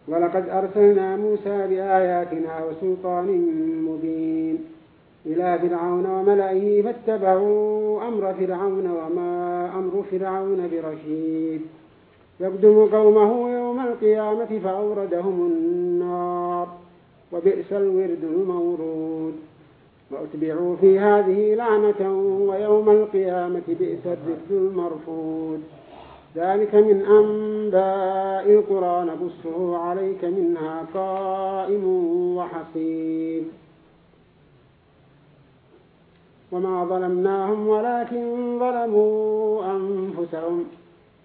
ولقد أرسلنا موسى بآياتنا وسلطان مبين إلى فرعون وملئه فاتبعوا أمر فرعون وما أمر فرعون برشيد. يقدم قومه يوم القيامة فأوردهم النار. وبئس الورد المورود. وأتبعوا في هذه لعنة ويوم القيامة بئس الرفد المرفود ذلك من أنباء القرى نقصه عليك منها قائم وحصيد وما ظلمناهم ولكن ظلموا أنفسهم.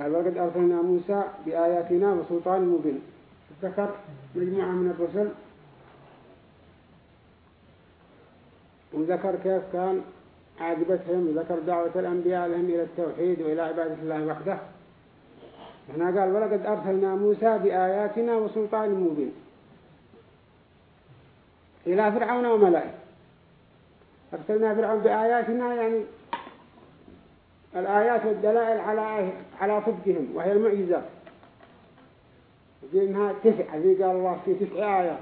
قال وقد أرسلنا موسى بآياتنا وسلطان مبين. ذكر مجموعة من الرسل. وذكر كيف كان عاقبتهم وذكر دعوة الأنبياء لهم إلى التوحيد وإلى عبادة الله وحده. هنا قال ولقد أرسلنا موسى بآياتنا وسلطان مبين. إلى فرعون وملائه أرسلنا فرعون بآياتنا يعني الآيات والدلائل على على صدقهم وهي المعجزات إنها تسعة. ذي قال الله في تسع آيات.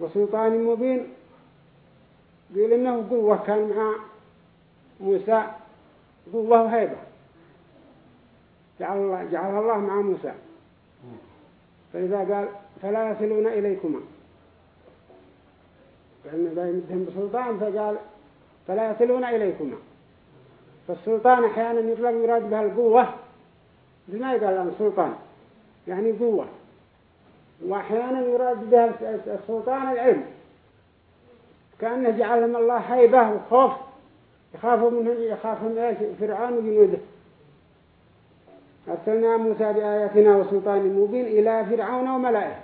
وسلطان مبين. قيل إنه قوة كان مع موسى. قوة وهيبة جعل الله جعلها الله مع موسى. فإذا قال فلا يصلون إليكما. لا يمدهم بسلطان فقال فلا يصلون إليكما فالسلطان أحيانا يطلق يراد بها القوة. مثل ما يقال الآن سلطان يعني قوة. وأحيانا يراد بها السلطان العلم. كأنه جعلهم الله هيبة وخوف. يخافوا منهم يخافهم إيش؟ فرعون وجنوده. أرسلنا موسى بآياتنا وسلطان مبين إلى فرعون وملائه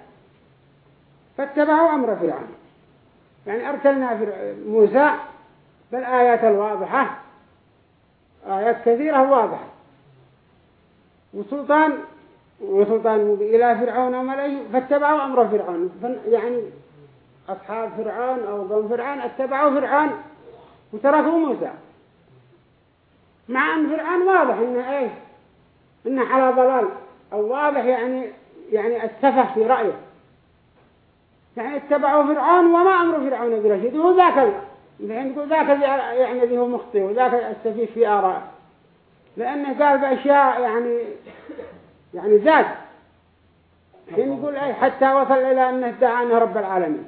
فاتبعوا أمر فرعون. يعني أرسلنا موسى بالآيات الواضحة آيات كثيرة واضحة. وسلطان وسلطان إلى فرعون وملئه فاتبعوا أمر فرعون. يعني أصحاب فرعون أو قوم فرعون اتبعوا فرعون وتركوا موسى. مع أن فرعون واضح إنه إيه إنه على ضلال. أو واضح يعني يعني السفه في رأيه. يعني اتبعوا فرعون وما أمر فرعون برشيد هو ذاك الحين يقول ذاك يعني ذي هو مخطئ وذاك السفيه في آراء. لأنه قال بأشياء يعني يعني زاد حين يقول أي حتى وصل إلى أنه ادعى أنه رب العالمين.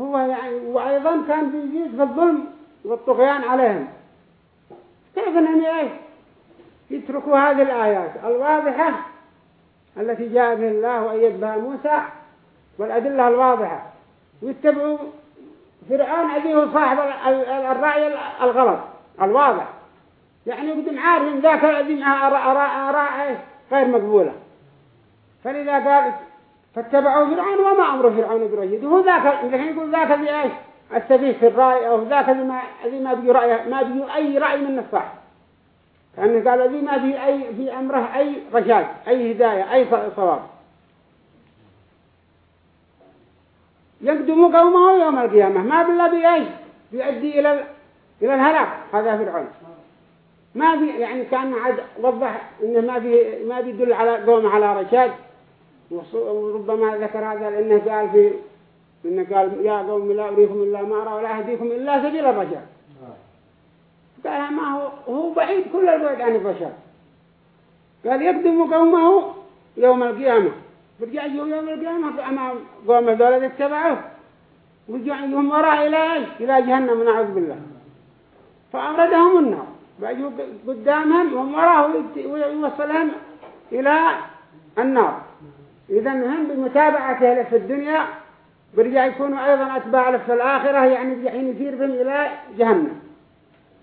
هو يعني وأيضا كان بيزيد في الظلم والطغيان عليهم. كيف أنهم إيه؟ يتركوا هذه الآيات الواضحة التي جاء بها الله وأيد بها موسى والأدلة الواضحة. ويتبعوا فرعون أبيه صاحب الرأي الغلط الواضح. يعني يقدم عارف ذاك آراء غير مقبولة. فلذا قال فاتبعوا فرعون وما أمر فرعون برشيد. هو ذاك الحين يقول ذاك اللي إيش؟ السفيه في الرأي أو ذاك اللي ما اللي ما بيجي رأي ما بيجي أي رأي من الصح. كأنه قال الذي ما بيجي أي في أمره أي رشاد أي هداية أي صواب. يقدم قومه يوم القيامة. ما بالله بإيش بيؤدي إلى إلى الهلاك. هذا فرعون ما في يعني كان عاد وضح إنه ما في ما بيدل على قوم على رشاد. وربما ذكر هذا لأنه قال في إنه قال يا قوم لا أريكم إلا ما أرى ولا أهديكم إلا سبيل الرشاد. قال ما هو هو بعيد كل البعد عن الرشاد. قال يقدم قومه يوم القيامة. برجع يوم القيامة أمام قوم ذولا اتبعوه. ورجع يوم وراء إلى إلى جهنم نعوذ بالله. فأوردهم النار. بيجوا قدامهم وهم وراه ويوصلهم إلى النار. إذا هم بمتابعته له في الدنيا برجع يكونوا أيضا أتباع له في الآخرة يعني الجحيم يثير بهم إلى جهنم.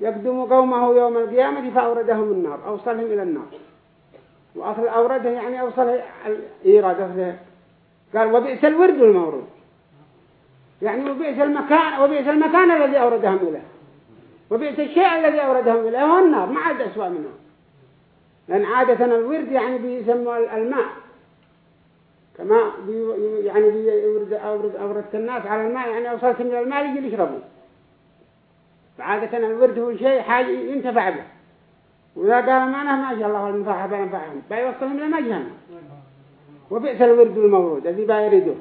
يقدم قومه يوم القيامة فأوردهم النار أوصلهم إلى النار. وأصل أورده يعني أوصل إيرادة قال وبئس الورد المورود. يعني وبئس المكان وبئس المكان الذي أوردهم إليه. وبئس الشيء الذي أوردهم إليه هو النار ما عاد أسوأ منه. لأن عادة الورد يعني بيسموا الماء. كما بي يعني بيورد أورد أوردت الناس على الماء يعني أوصلت من الماء يجي يشربوا فعادة الورد هو شيء حاجة ينتفع به. وإذا قال معناه ما شاء الله المصاحبة ينفعهم بيوصلهم لما جهنم وبئس الورد المورود الذي بيريده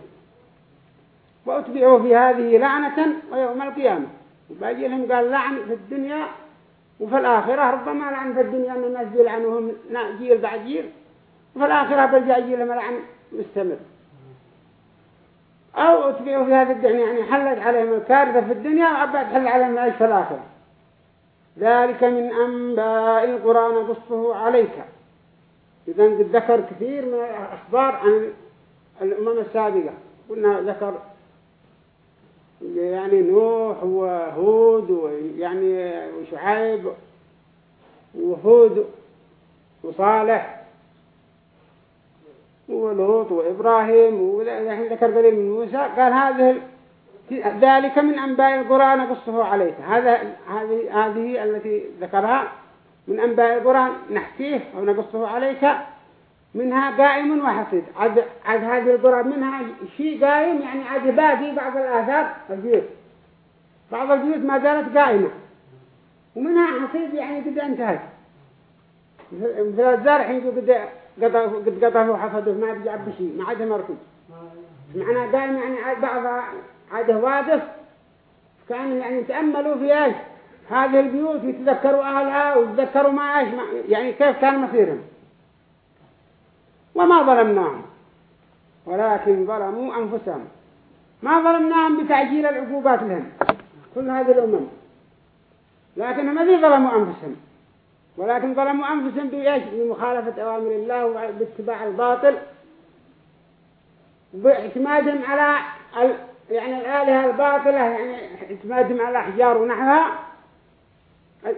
وأتبعوا في هذه لعنة ويوم القيامة. وباجي لهم قال لعن في الدنيا وفي الآخرة ربما لعن في الدنيا أن الناس يلعنوهم جيل بعد جيل. وفي الآخرة برجع يجي لهم لعن مستمر. أو أتبعوا في هذا الدنيا يعني حلت عليهم الكارثة في الدنيا وعبا تحل عليهم العيش في الآخرة. ذلك من أنباء القرآن نقصه عليك. إذا قد ذكر كثير من الأخبار عن الأمم السابقة. قلنا ذكر يعني نوح وهود ويعني وشعيب وهود وصالح ولوط وإبراهيم وذلك ذكر قليل من موسى. قال هذه ذلك من أنباء القرآن نقصه عليك. هذا هذه هذه التي ذكرها من أنباء القرآن نحكيه أو نقصه عليك منها قائم وحصيد عد, عد هذه القرى منها شيء قائم يعني عد باقي بعض الآثار البيوت بعض البيوت ما زالت قائمة. ومنها حصيد يعني قد انتهت. مثل الزرع حين قد قد قطعه وحصده ما بيجعب بشيء ما عاد مركب معنى قائم يعني بعض عاده واقف كأن يعني يتأملوا في هذه البيوت يتذكروا أهلها ويتذكروا ما إيش يعني كيف كان مصيرهم؟ وما ظلمناهم. ولكن ظلموا أنفسهم. ما ظلمناهم بتعجيل العقوبات لهم. كل هذه الأمم. لكنهم ما ظلموا أنفسهم. ولكن ظلموا أنفسهم بإيش؟ بمخالفة أوامر الله وباتباع الباطل. باعتمادهم على. يعني الآلهة الباطلة يعني اعتمادهم على أحجار ونحوها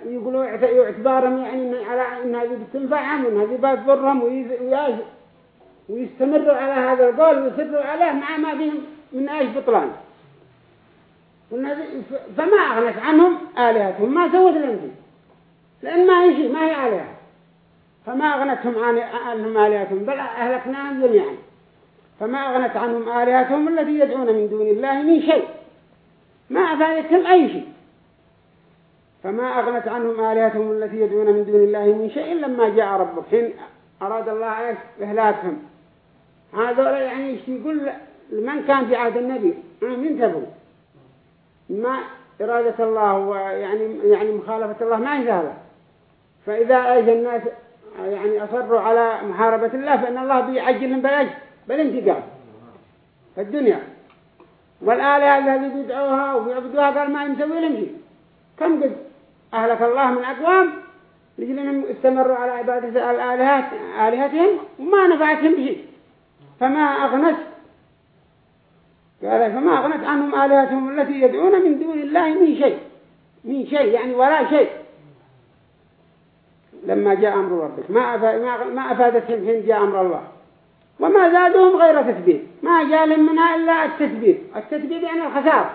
يقولوا اعتبارهم يعني على إن هذه بتنفعهم وإن هذه بتضرهم ويستمروا على هذا القول ويصروا عليه مع ما فيهم من إيش بطلان. فما أغنت عنهم آلهتهم ما سوت لهم لأن ما هي شيء ما هي آلهة. فما أغنتهم عنهم آلهتهم بل أهلكناهم جميعا. فما أغنت عنهم آلهتهم التي يدعون من دون الله من شيء. ما أفادتهم أي شيء. فما أغنت عنهم آلهتهم التي يدعون من دون الله من شيء لما جاء ربك. حين أراد الله إهلاكهم هذا يعني يقول؟ لمن كان في عهد النبي؟ من تبوا ما إرادة الله ويعني يعني مخالفة الله ما يسهل فإذا أجل الناس يعني أصروا على محاربة الله فإن الله بيعجلهم بلاش بالانتقام الدنيا. والآلهة التي بيدعوها ويعبدوها قال ما يمسوي لهم شيء كم قد أهلك الله من أقوام. لجلهم استمروا على عبادة الآلهات آلهتهم وما نفعتهم بشيء. فما أغنت. قال فما أغنت عنهم آلهتهم التي يدعون من دون الله من شيء. من شيء يعني ولا شيء. لما جاء أمر ربك. ما أفادتهم حين جاء أمر الله. وما زادهم غير تثبيت. ما جاء منها إلا التثبيت. التثبيت يعني الخسار.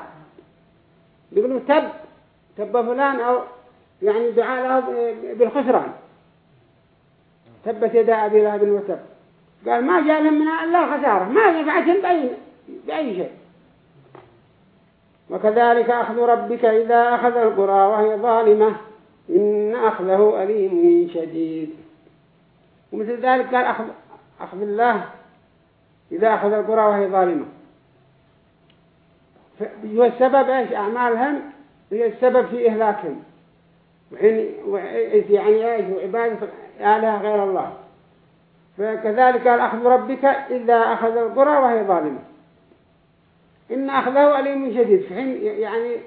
يقولوا تب تب فلان أو يعني دعاء له بالخسران. تبت يدا أبي لهب وتب. قال ما جاء منها إلا خسارة ما نفعتهم بأي, بأي شيء. وكذلك أخذ ربك إذا أخذ القرى وهي ظالمة. إن أخذه أليم شديد. ومثل ذلك قال أخذ, أخذ الله إذا أخذ القرى وهي ظالمة. هو السبب إيش؟ أعمالهم هي السبب في إهلاكهم. يعني إيش؟ وعبادة آلهة غير الله. فكذلك أخذ ربك إذا أخذ القرى وهي ظالمة. إن أخذه أليم شديد. في حين يعني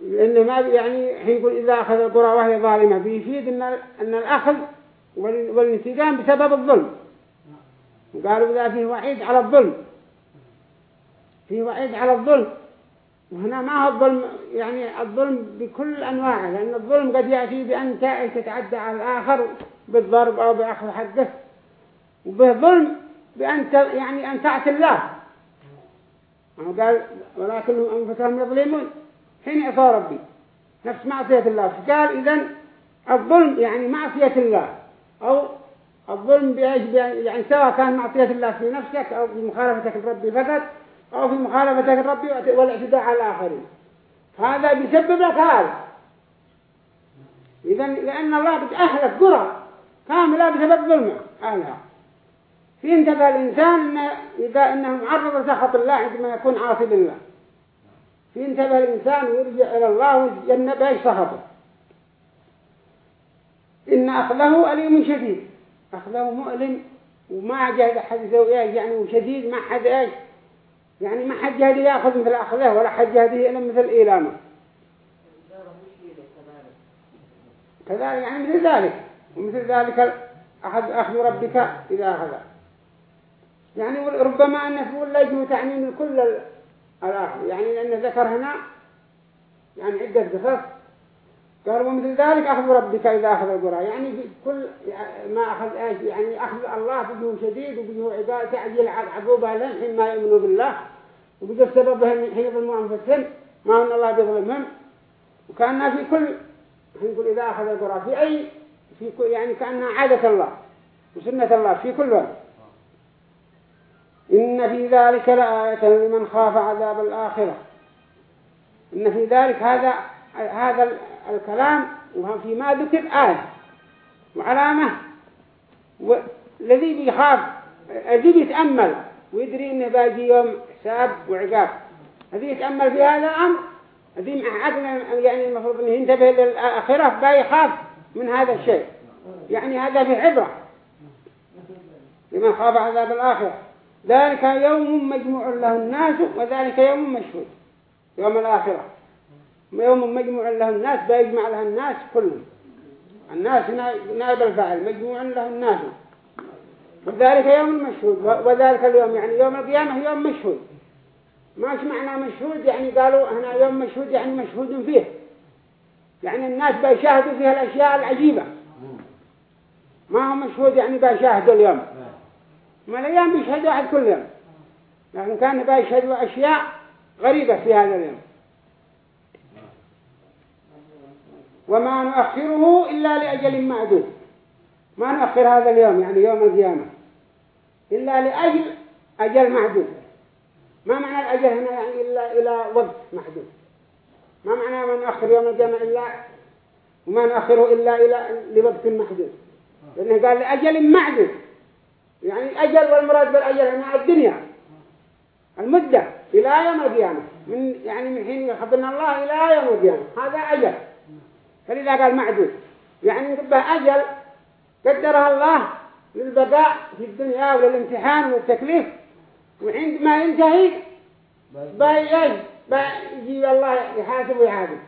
لأنه ما يعني حين يقول إذا أخذ القرى وهي ظالمة بيفيد إن أن الأخذ والانتقام بسبب الظلم. وقالوا إذا فيه وعيد على الظلم. فيه وعيد على الظلم. وهنا ما هو الظلم يعني الظلم بكل أنواعه لأن الظلم قد يأتي بأن تتعدى على الآخر بالضرب أو بأخذ حقه. وبالظلم بأن يعني أن تعصي الله. قال ولكنهم أنفسهم يظلمون. حين عصى ربي. نفس معصية الله. فقال إذن الظلم يعني معصية الله. أو الظلم بإيش يعني سواء كان معصية الله في نفسك أو في مخالفتك لربي فقط أو في مخالفتك الرب والاعتداء على الآخرين. هذا بيسبب لك هذا. إذن لأن الله بتأهلك قرى كاملة بسبب ظلمه أهلها. في انتبه الإنسان إن إذا إنه معرض سخط الله عندما يكون عاصي لله. في انتبه الإنسان ويرجع إلى الله ويتجنب إيش سخطه. إن أخذه أليم شديد. أخذه مؤلم وما جاء أحد يسوي يعني وشديد ما حد إيش؟ يعني ما حد هذه يأخذ مثل أخذه ولا حد هذه إلا مثل إيلامه. كذلك يعني مثل ذلك. ومثل ذلك أخذ أخذ ربك إذا أخذ يعني ربما أن يقول لجه تعميم كل الآخر. يعني لأنه ذكر هنا يعني عدة قصص. قال ومثل ذلك أخذ ربك إذا أخذ القرى. يعني كل ما أخذ يعني أخذ الله بجه شديد وبجه عقاب تعجيل عقوبة لهم حين ما يؤمنوا بالله. وبجه سببهم حين يظلموا أنفسهم ما أن الله بيظلمهم وكأنها في كل نقول إذا أخذ القرى في أي في كل يعني كأنها عادة الله وسنة الله في كل وقت إن في ذلك لآية لمن خاف عذاب الآخرة. إن في ذلك هذا هذا الكلام وفي ما ذكر آية وعلامة والذي بيخاف الذي بيتأمل ويدري إنه باقي يوم حساب وعقاب. الذي يتأمل في هذا الأمر الذي عقلنا يعني المفروض أنه ينتبه للآخرة يخاف من هذا الشيء. يعني هذا في عبرة لمن خاف عذاب الآخرة. ذلك يوم مجموع له الناس وذلك يوم مشهود يوم الآخرة. يوم مجموع له الناس بيجمع له الناس كلهم. الناس نائب الفاعل مجموع له الناس. وذلك يوم مشهود وذلك اليوم يعني يوم القيامة يوم مشهود. ماش معنى مشهود؟ يعني قالوا هنا يوم مشهود يعني مشهود فيه. يعني الناس بيشاهدوا فيها الأشياء العجيبة. ما هو مشهود يعني بيشاهدوا اليوم. ما الأيام بيشهدوا واحد كل يوم. لكن كان بيشهدوا أشياء غريبة في هذا اليوم. وما نؤخره إلا لأجل معدود. ما نؤخر هذا اليوم يعني يوم القيامة. إلا لأجل أجل معدود. ما معنى الأجل هنا يعني إلا إلى وقت محدود ما معنى ما نؤخر يوم القيامة إلا وما نؤخره إلا إلى لوقت محدود لأنه قال لأجل معدود. يعني الأجل والمراد بالأجل هنا الدنيا. المدة إلى يوم القيامة. من يعني من حين يخبرنا الله إلى يوم القيامة. هذا أجل. فلذا قال معدود يعني به أجل قدرها الله للبقاء في الدنيا وللامتحان والتكليف وعندما ينتهي بيجي بيجي الله يحاسب ويعادل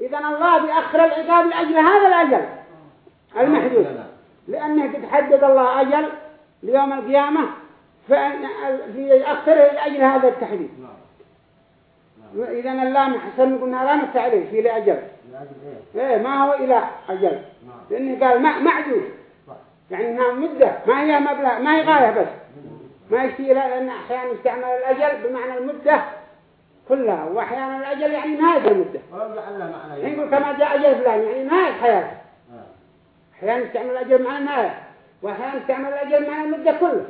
إذا الله بيأخر العقاب لأجل هذا الأجل المحدود. لأنه قد حدد الله أجل ليوم القيامة فإن يأخره لأجل هذا التحديد. إذا اللام حسن قلنا لام التعليل في لأجل إيه ما هو إلى أجل. لأنه قال معدود يعني انها مدة ما هي مبلغ ما هي غاية بس. ما يشتي لأن أحيانا يستعمل الأجل بمعنى المدة كلها وأحيانا الأجل يعني نهاية المدة. يقول كما جاء أجل فلان يعني نهاية حياته أحيانا يستعمل الأجل معنى النهاية وأحيانا يستعمل الأجل معنى المدة كلها.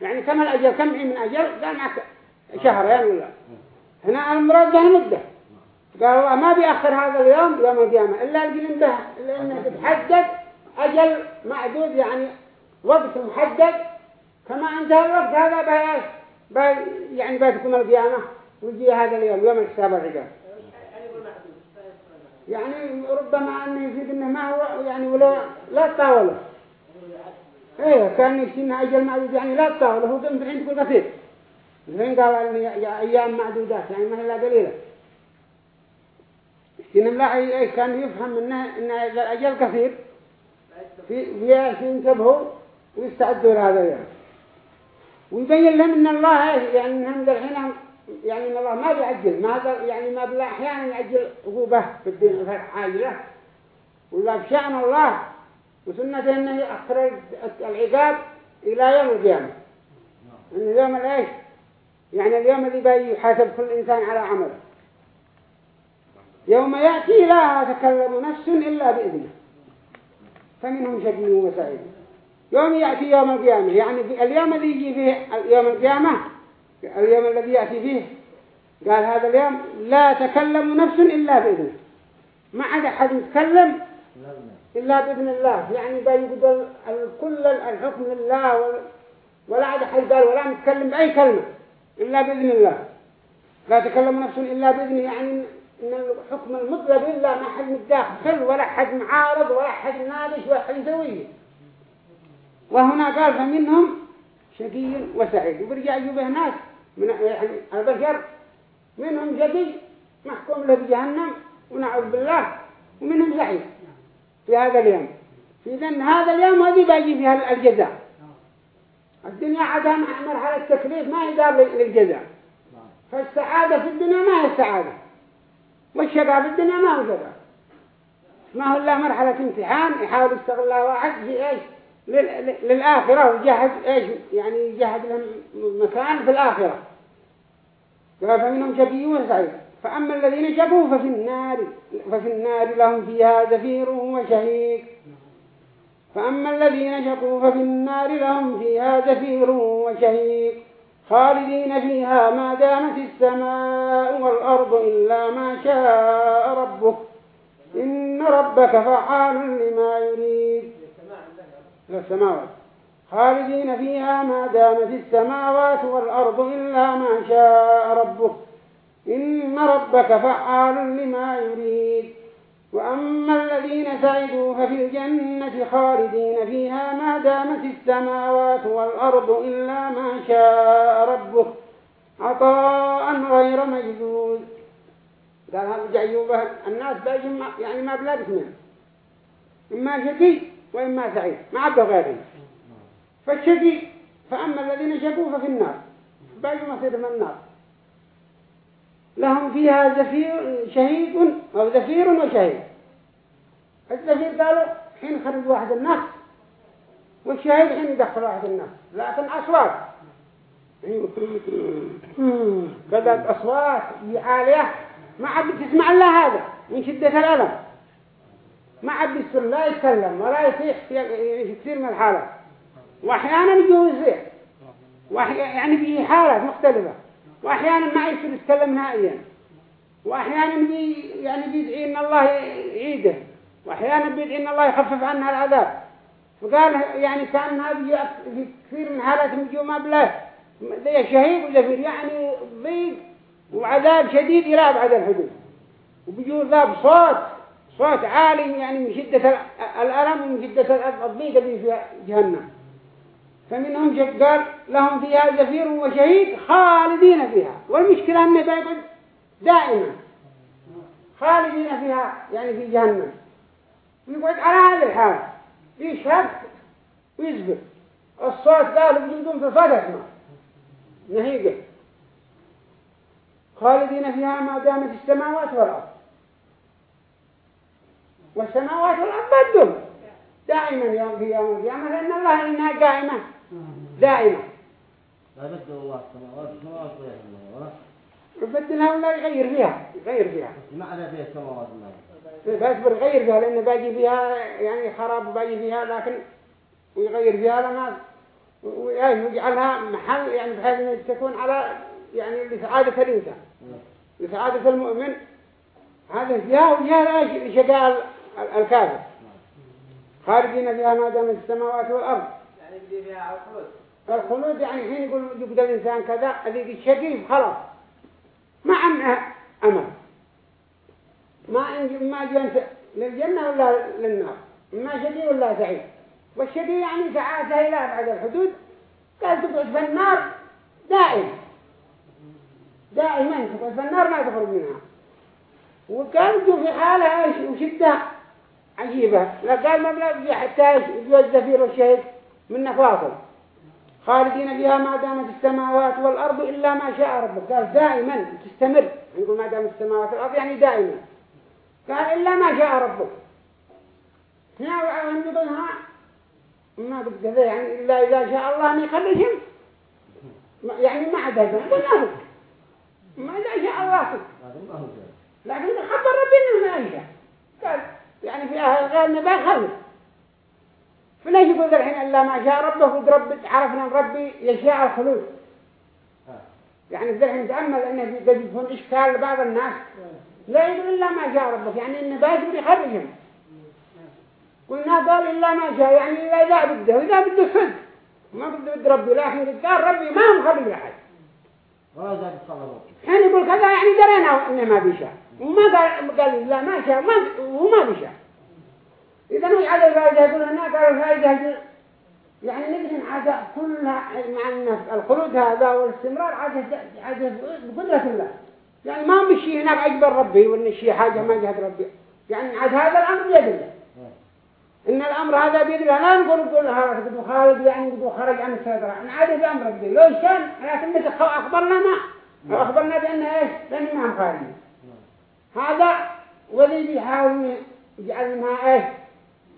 يعني كم الأجل كم من أجل؟ قال معك شهرين يعني ولا. هنا المراد به المدة قال الله ما بيأخر هذا اليوم يوم القيامة. إلا الجنين به لأنه تتحدد. أجل معدود يعني وقت محدد. كما انتهى الوقت هذا بياش بي يعني بتكون القيامة. ويجي هذا اليوم يوم الحساب العقاب يعني ربما أنه يفيد أنه ما هو يعني ولا لا تطاوله إيه كان يشتينا أجل معدود يعني لا تطاوله هو قمت عندكم كثير زين قال أن أيام معدودات يعني ما هي قليلة يشتينا ملاحي إيش كان يفهم منه أن الأجل كثير في ينتبهوا ويستعدوا لهذا اليوم ويبين لهم ان الله يعني انهم الحين يعني ان الله ما بيعجل ما يعني ما بلا أحيانا يعجل عقوبه في الدنيا في العاجله ولا بشأن الله وسنته انه يأخر العقاب إلى يوم القيامه ان اليوم الايش يعني اليوم اللي بي يحاسب كل إنسان على عمله. يوم يأتي لا تكلم نفس إلا بإذنه. فمنهم شقي وسعيد. يوم يأتي يوم القيامة يعني اليوم الذي يجي فيه يوم القيامة اليوم الذي يأتي فيه قال هذا اليوم لا تكلم نفس إلا بإذنه. ما عاد أحد يتكلم إلا بإذن الله. يعني بيقول كل الحكم لله ولا عاد أحد قال ولا متكلم بأي كلمة. إلا بإذن الله. لا تكلم نفس إلا بإذنه يعني إن الحكم المطلق إلا ما حد متداخل ولا حد معارض ولا حد نادش ولا حد يسويه. وهنا قال فمنهم شقي وسعيد. وبرجع يجيبه ناس من يعني البشر منهم شقي محكوم له بجهنم ونعوذ بالله ومنهم سعيد. في هذا اليوم. إذن هذا اليوم هذه باجي فيها الجزاء. الدنيا عادها مرحلة التكليف ما يدار للجزاء. فالسعادة في الدنيا ما هي السعادة والشقاء في الدنيا ما هو شقاء ما هو إلا مرحلة امتحان يحاول يستغلها واحد في إيش؟ للآخرة ويجهز إيش؟ يعني يجهز لهم مكان في الآخرة. قال فمنهم شقي وسعيد فأما الذين شقوا ففي النار ففي النار لهم فيها زفير وشهيق. فأما الذين شقوا ففي النار لهم فيها زفير وشهيق خالدين فيها ما دامت السماء والأرض إلا ما شاء ربك. إن ربك فعال لما يريد. السماوات. خالدين فيها ما دامت السماوات والأرض إلا ما شاء ربك. إن ربك فعال لما يريد. وأما الذين سعدوا ففي الجنة خالدين فيها ما دامت السماوات والأرض إلا ما شاء ربك. عطاء غير مجدود قال هذا جعيوبة الناس باجهم يعني ما بلا اثنين. إما شقي وإما سعيد. ما عبده غيرهم. فالشقي فأما الذين شقوا ففي النار. باقي مصير من النار؟ لهم فيها زفير شهيد أو زفير وشهيد. الزفير قالوا حين خرج واحد الناس والشهيد حين يدخل واحد الناس لكن أصوات. بدأت أصوات عالية. ما عاد تسمع إلا هذا من شدة الألم. ما عاد يصير لا يتكلم ولا يصيح في كثير من الحالات وأحيانا يصيح يعني في حالات مختلفة. وأحيانا ما يصير يتكلم نهائيا. وأحيانا بي يعني بيدعي إن الله يعيده. وأحيانا بيدعي إن الله يخفف عنها العذاب. فقال يعني كان هذه في كثير من حالات بيجوا ما بلا. زي شهيد وزفير يعني ضيق وعذاب شديد إلى أبعد الحدود. وبيجوا ذاب صوت. صوت عالي يعني من شدة الألم ومن شدة الضيق اللي في جهنم. فمنهم قال لهم فيها زفير وشهيد خالدين فيها. والمشكلة أنه بيقعد دائما. خالدين فيها يعني في جهنم. يقعد على هذه الحالة يشهد ويزبر الصوت قالوا بجلدهم في صدق نهيقه. خالدين فيها ما دامت السماوات والأرض. والسماوات والأرض بدهم. دائما يوم في يوم القيامة. لأن الله إنها قائمة. دائما. لا بدل الله السماوات السماوات ولا يبدلها ولا يغير فيها؟ يغير فيها. ما عدا فيها السماوات بس يغير فيها لأنه باجي فيها يعني خراب باجي فيها لكن ويغير فيها لما ويجعلها محل يعني بحيث أن تكون على يعني لسعادة الإنسان. لسعادة المؤمن. هذا فيها وفيها شقاء الكافر. خارجين فيها ما دامت السماوات والأرض. فيها الخلود يعني حين يقول يبدأ الإنسان كذا هذيك الشقي خلاص. ما عنده أمل. ما ما جنت للجنة ولا للنار. ما شقي ولا سعيد. والشقي يعني سعادة إلى أبعد الحدود. قال تقعد في النار دائما دائما تقعد في النار ما تخرج منها. وكان في حالة وشدة عجيبة. لا قال ما بلا حتى يجوز الزفير والشهيد من نفاصل. خالدين فيها ما دامت السماوات والأرض إلا ما شاء ربك. قال دائما تستمر. يقول ما دامت السماوات والأرض يعني دائما. قال إلا ما شاء ربك. هنا وعلم يقولها ما قلت يعني إلا إذا شاء الله أن يخليهم يعني ما عدا ذلك ما إذا شاء الله. لكن خبر ربنا ما يشاء قال يعني في أهل غير نبا خلص فليش يقول الحين إلا ما شاء ربه قد رب عرفنا ربي يشاء الخلود. يعني الحين تأمل أنه قد يكون إشكال لبعض الناس. لا يقول إلا ما شاء ربك يعني إنه باجر يخرجهم قلنا قال إلا ما شاء يعني إذا إذا بده إذا بده صدق ما بده بد ربي لكن قال ربي ما ولا زاد الصلاة حين يقول كذا يعني درينا إنه ما بيشاء. وما قال قال لا ما شاء ما وما بيشاء. إذا وش على الفائدة يقول هنا قال الفائدة يعني نقدر هذا كلها مع النفس الخلود هذا والاستمرار عاد عاد بقدرة الله. يعني ما مشي هناك أجبر ربي وإن شيء حاجة ما جهد ربي. يعني عاد هذا الأمر بيد الله. إن الأمر هذا بيد الله. لا نقول نقول هذا قد خالد يعني قد خرج عن السيطرة. إن عاد بأمر ربي لو كان لكن أخبرنا ما. أخبرنا بأن إيش؟ لأن ما هم خارجين. هذا وذي بيحاول يجعل إيش؟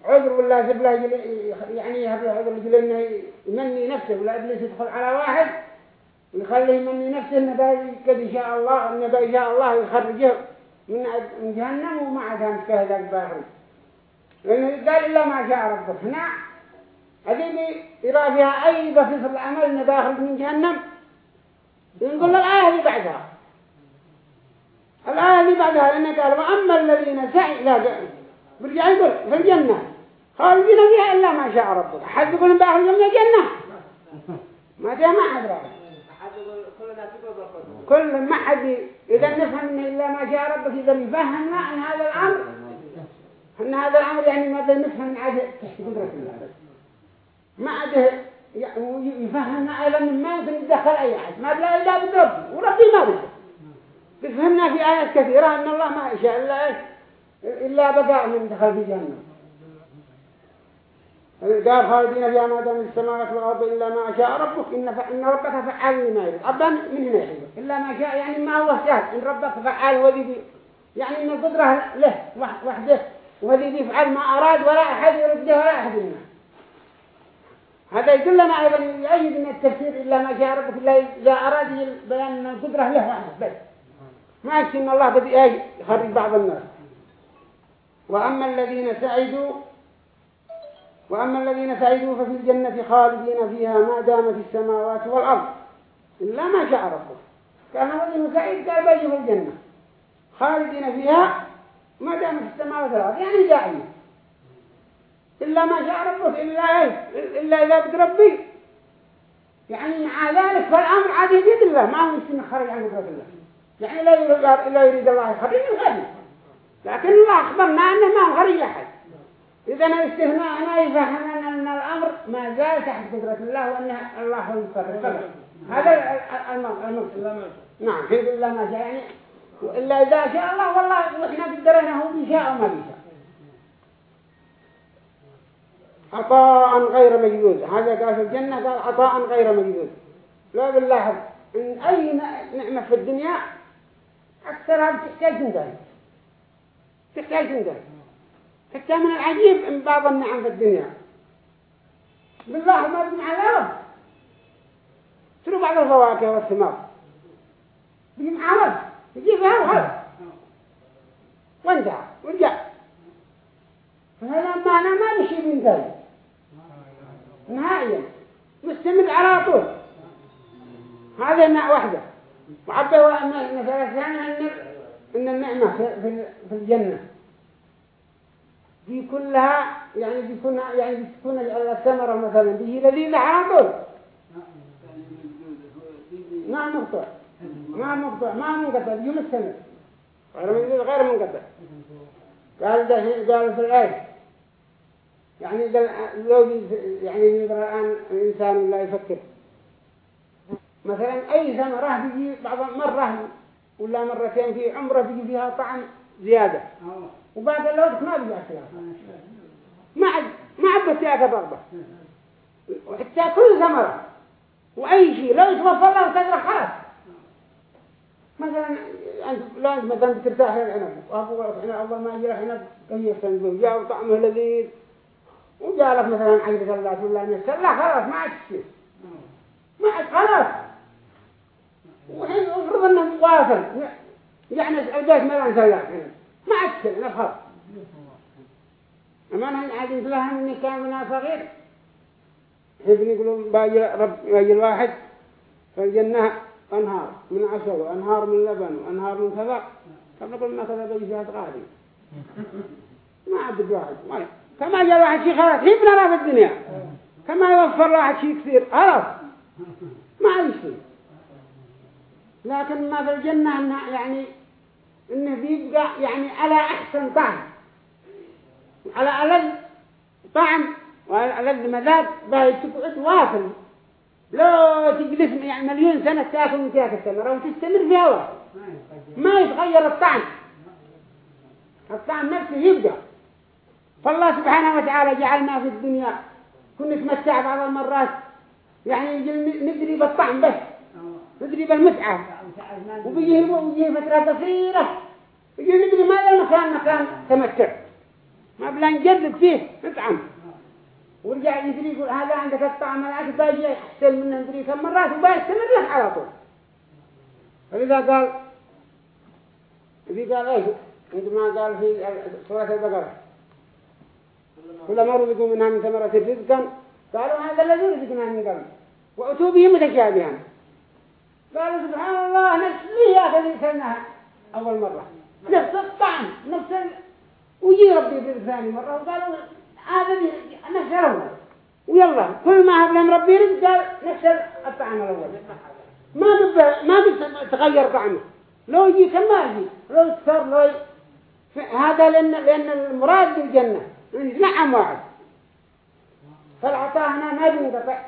عذر ولا زبله يعني له عذر إنه يمني نفسه ولا إبليس يدخل على واحد ويخليه يمني نفسه إنه قد شاء الله إنه شاء الله يخرجه من جهنم وما عاد هم ذاك باهر لأنه قال إلا ما شاء ربك. هنا هذه يرى فيها أي بسيط العمل إنه داخل من جهنم. يقول الآية اللي بعدها. الآية اللي بعدها لأنه قال وأما الذين سعي لا برجع يقول في الجنة. خالدين فيها إلا ما شاء ربك. أحد يقول بأخذ من الجنة ما جاء ما حد رأى. كل ما حد إذا نفهم إلا ما شاء ربك إذا نفهمنا عن هذا الأمر. أن هذا الأمر يعني ما نفهم عاد تحت ما عاد يفهمنا أيضا ما يمكن يدخل أي أحد. ما بلا إلا بدرب وربي ما بده بفهمنا في آيات كثيرة أن الله ما يشاء إلا إلا بقاء من دخل في جهنم. قال خالدين فيها ما دام السماوات والأرض إلا ما شاء ربك. إن, ف... إن ربك فعال لما يريد. أبا من هنا يحب. إلا ما شاء يعني ما هو سهل. إن ربك فعال وذي يعني إن القدرة له وحده. وذي يفعل ما أراد ولا أحد يرده ولا أحد منه هذا يدلنا أيضا يؤيد من التفسير إلا ما شاء ربك. إلا إذا أراد بيان أن القدرة له وحده. بس ما يكفي إن الله بدي يخرج بعض الناس. وأما الذين سعدوا وأما الذين سعدوا ففي الجنة خالدين فيها ما دام في السماوات والأرض. إلا ما شاء ربك كان الذين سعيد قال بيجي في الجنة. خالدين فيها ما دام في السماوات والأرض. يعني داعية. إلا ما شاء ربك إلا إيه إلا إذا بد ربي. يعني مع ذلك فالأمر عادي بيد الله. ما هو يمكن خرج عن قدرة الله. يعني لا يريد, الله يخرج من لكن الله أخبرنا أنه ما خرج أحد إذا الاستثناء هنا يفهمنا أن الأمر ما زال تحت قدرة الله وأن الله هو المقرر هذا المقصود نعم حيث ما شاء يعني وإلا إذا شاء الله والله وإحنا قدرنا هو بيشاء وما بيشاء عطاء غير مجدود هذا قال في الجنة قال عطاء غير مجدود لا بالله إن أي نعمة في الدنيا أكثرها بتحتاج تنتهي تحتاج تنتهي حتى من العجيب إن بعض النعم في الدنيا. بالله ما على رب. تروا بعض الفواكه والثمار؟ مع رب يجي فيها الغرب وانتهى ورجع فهذا معنى ما بشي بينتهي نهائيا. مستمر على طول. هذا النوع واحدة وعبه مثلا ثاني أن النعمة في الجنة. دي كلها يعني بيكون يعني بتكون الثمرة مثلا. به لذيذة على طول ما مقطع ما مقطع ما منقطع. يوم السنة غير غير منقطع. قال ده قال في الآية. يعني لو يعني يقرأ الآن الإنسان لا يفكر. مثلا أي ثمرة بيجي بعض مرة ولا مرتين في عمرة بيجي فيها طعم زيادة. وبعد الوقت ما بيجي أكلها ما عد ما عبت ياك ضربة وحتى كل ثمرة وأي شيء. لو يتوفى الله تقرأ خلاص. مثلا أنت لا أنت مثلا بترتاح العنب. وأبو إحنا أول ما يجي العنب كيف تنزل؟ جاء طعمه لذيذ. وجاء لك مثلا عيد ثلاث ولا نسل لا خلاص ما عاد شيء. ما عاد خلاص. وحين أفرض انه واصل يعني البيت ما ينسى ما عاد نفخر أما أنا عاد لها إني كان من صغير ابن يقولون باجي رب باجي الواحد. فالجنة أنهار من عسل وأنهار من لبن وأنهار من كذا. كم نقول ما كذا بيجي فيها ما عبد واحد ما كما جاء واحد شيء خلاص هي بنرى في الدنيا. كما يوفر واحد شيء كثير خلاص. ما عاد شيء لكن ما في الجنة يعني إنه بيبقى يعني على أحسن طعم. على ألذ طعم وعلى ألذ مذاق باي تقعد واصل. لو تجلس يعني مليون سنة تأكل من تاكل التمرة وتستمر فيها واحد ما يتغير الطعم. الطعم نفسه يبقى. فالله سبحانه وتعالى جعلنا في الدنيا. كنا نتمتع بعض المرات. يعني ندري بالطعم بس. ندري بالمتعة وبيجي وبيجي فترة قصيرة. يجي ندري ماذا المكان مكان تمتع ما بلا نجرب فيه نطعم ورجع يدري يقول هذا عندك الطعم الأكل باجي يحسن منه. ندري كم مرات وبيستمر لك على طول. فإذا قال إذا قال إيش؟ عندما قال في سورة البقرة. كلما رزقوا منها من ثمرة رزقا قالوا هذا الذي رزقنا من قبل. وأتوا به متشابها. قالوا سبحان الله نفس لي يا أخي سنها أول مرة. نفس الطعم نفس ال... ويجي ربي في الثاني مرة وقالوا هذا نفس الأول. ويلا كل ما هب ربي رزق قال نفس الطعم الأول. ما بب... ما بتغير طعمه. لو يجي كما يجي. لو يكثر لو. هذا لأن لأن المراد بالجنة. نعم واحد. فالعطاء هنا ما بينقطع.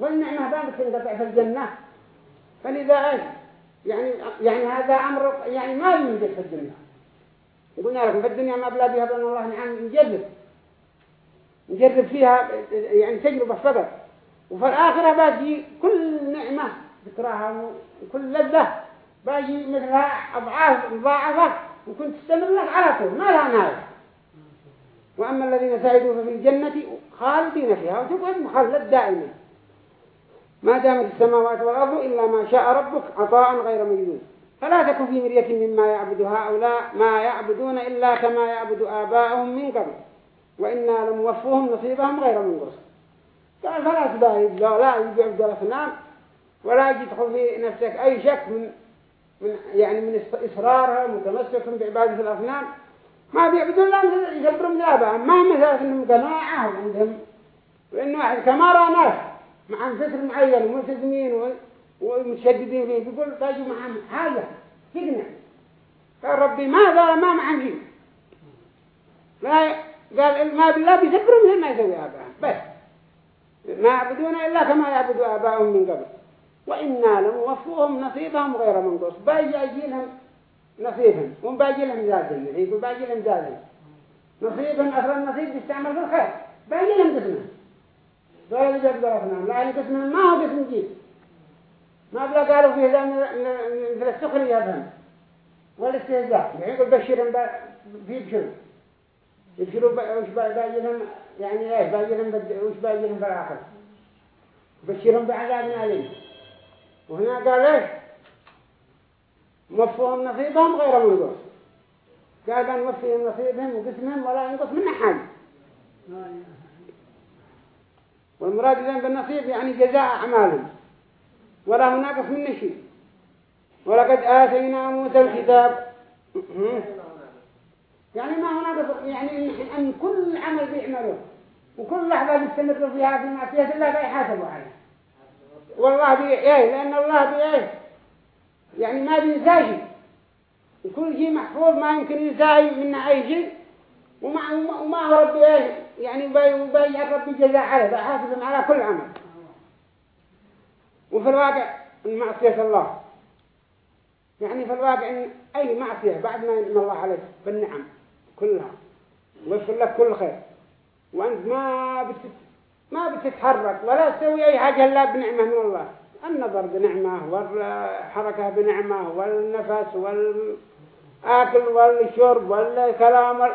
والنعمة ما بتنقطع في الجنة. فلذا إيش يعني يعني هذا أمر يعني ما يوجد في الدنيا. قلنا لكم في الدنيا ما بلا بها بأن الله نعم يجرب نجرب فيها يعني تجربة فقط. وفي الآخرة باجي كل نعمة ذكرها وكل لذة باجي مثلها أضعاف مضاعفة وكنت تستمر لك على طول ما لها نهاية. وأما الذين سعدوا في الجنة خالدين فيها وتقعد مخلد دائما. ما دامت السماوات والأرض إلا ما شاء ربك عطاء غير مجدود فلا تكن في مرية مما يعبد هؤلاء ما يعبدون إلا كما يعبد آباءهم من قبل. وإنا لموفوهم نصيبهم غير منقص قال فلا تباهي لا لا يجي عبد الأصنام ولا يجي تدخل في نفسك أي شك من من يعني من إصرارهم وتمسكهم بعبادة الأصنام ما بيعبدون الله يجبرون من آبائهم. ما مثلا إنهم قناعة عندهم. لأنه واحد كما رأى ناس مع فكر معين وملتزمين ومتشددين فيه. بيقول تاجوا معهم حاجة تقنع قال ربي ماذا ما معهم شيء لا قال ما بالله بيذكروا مثل ما يسوي آبائهم بس ما يعبدون إلا كما يعبد آبائهم من قبل. وإنا لموفوهم نصيبهم غير منقص باجي أجيلهم نصيبهم. وباجي لهم زادهم يقول باجي لهم زادهم نصيبهم أثر النصيب يستعمل في الخير. باجي لهم قسمة. جاب ضرفنا لا يعني قسمه ما هو قسم جيد ما بلا قالوا فيه ذا مثل السخرية بهم والاستهزاء. يعني يقول بشرهم في بشر. يبشروا وش باجي لهم يعني إيه باجي لهم وش باجي لهم بالآخر بشرهم بعذاب أليم. وهنا قال إيش؟ موفوهم نصيبهم غير منقص قال بان نوفيهم نصيبهم وقسمهم ولا ينقص من حاجة والمراد إذن بالنصيب يعني جزاء أعمالهم. ولا ناقص من شيء ولقد آتينا موسى الكتاب. يعني ما هو ناقص يعني أن كل عمل بيعمله. وكل لحظة بيستمر فيها في معصية الله بيحاسبوا عليه. والله بي إيه لأن الله بي إيه يعني ما بينساش وكل شيء محفوظ ما يمكن ينساه منه أي شيء. وما وما هو ربي إيه يعني بيجعل ربي جزاء عليه بحافظ على كل عمل. وفي الواقع معصية الله. يعني في الواقع إن أي معصية بعد ما ينعم الله عليك بالنعم كلها ويغفر لك كل خير. وأنت ما بتت ما بتتحرك ولا تسوي أي حاجة إلا بنعمة من الله. النظر بنعمة والحركة بنعمة والنفس والأكل والشرب والكلام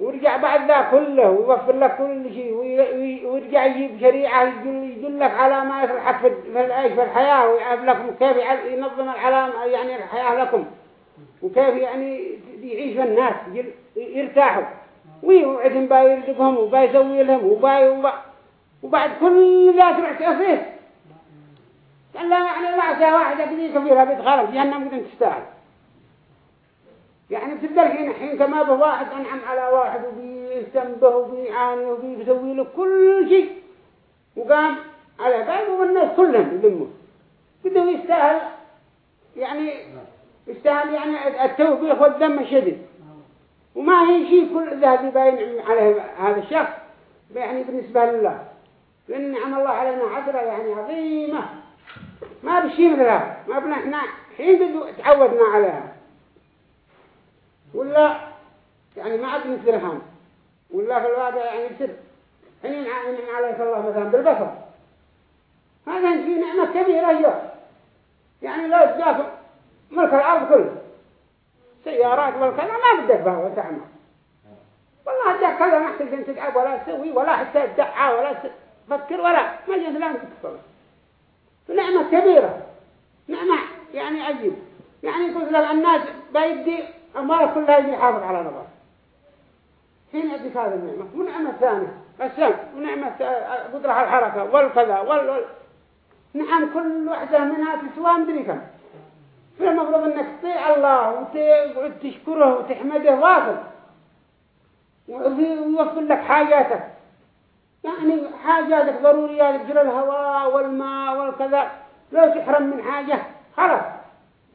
ورجع بعد ذا كله ويوفر لك كل شيء ويرجع يجيب شريعة يقول لك على ما يصلحك في العيش في الحياة ويعرف لكم كيف ينظم العلامة يعني الحياة لكم وكيف يعني يعيش الناس يرتاحوا. ويوعدهم باي يرزقهم يسوي لهم وباي وبعد كل ذا تروح تأفيه قال لا يعني ما واحدة كذي كبيرة بيتخرج جهنم قد تستاهل. يعني بتقدر هنا حين كما به واحد أنعم على واحد وبيهتم به وبيعاني وبيسوي له كل شيء. وقام على باله والناس كلهم يلموا بده يستاهل يعني يستاهل يعني التوبيخ والدم الشديد. وما هي شيء كل ذهب يبين عليه هذا الشخص. يعني بالنسبة لله. لأن نعم الله علينا عذرة يعني عظيمة. ما بشي مثلها ما بنا إحنا حين تعودنا عليها. ولا يعني ما عاد مثلها ولا في الواقع يعني يصير حين ينعم عليك الله مثلا بالبصر. هذا في نعمة كبيرة يوم يعني لو جاك ملك الأرض كله سيارات والكذا ما بدك بها وتعمل والله جاك كذا ما تقدر تتعب ولا تسوي ولا حتى تدعى ولا تفكر ولا ما جيت لأن تتصل نعمة كبيرة نعمة يعني عجيب يعني قلت لك الناس بيدي أمارة كلها يجي يحافظ على نظر. حين يعطيك هذا النعمة ونعمة ثانية. السمع ونعمة قدرة على الحركة والكذا وال نعم كل واحدة منها تسوى مدري كم. فالمفروض إنك تطيع الله وتشكره وتحمده واصل. ويوفر لك حاجاتك. يعني حاجاتك ضرورية مثل الهواء والماء والكذا. لو تحرم من حاجة خلاص.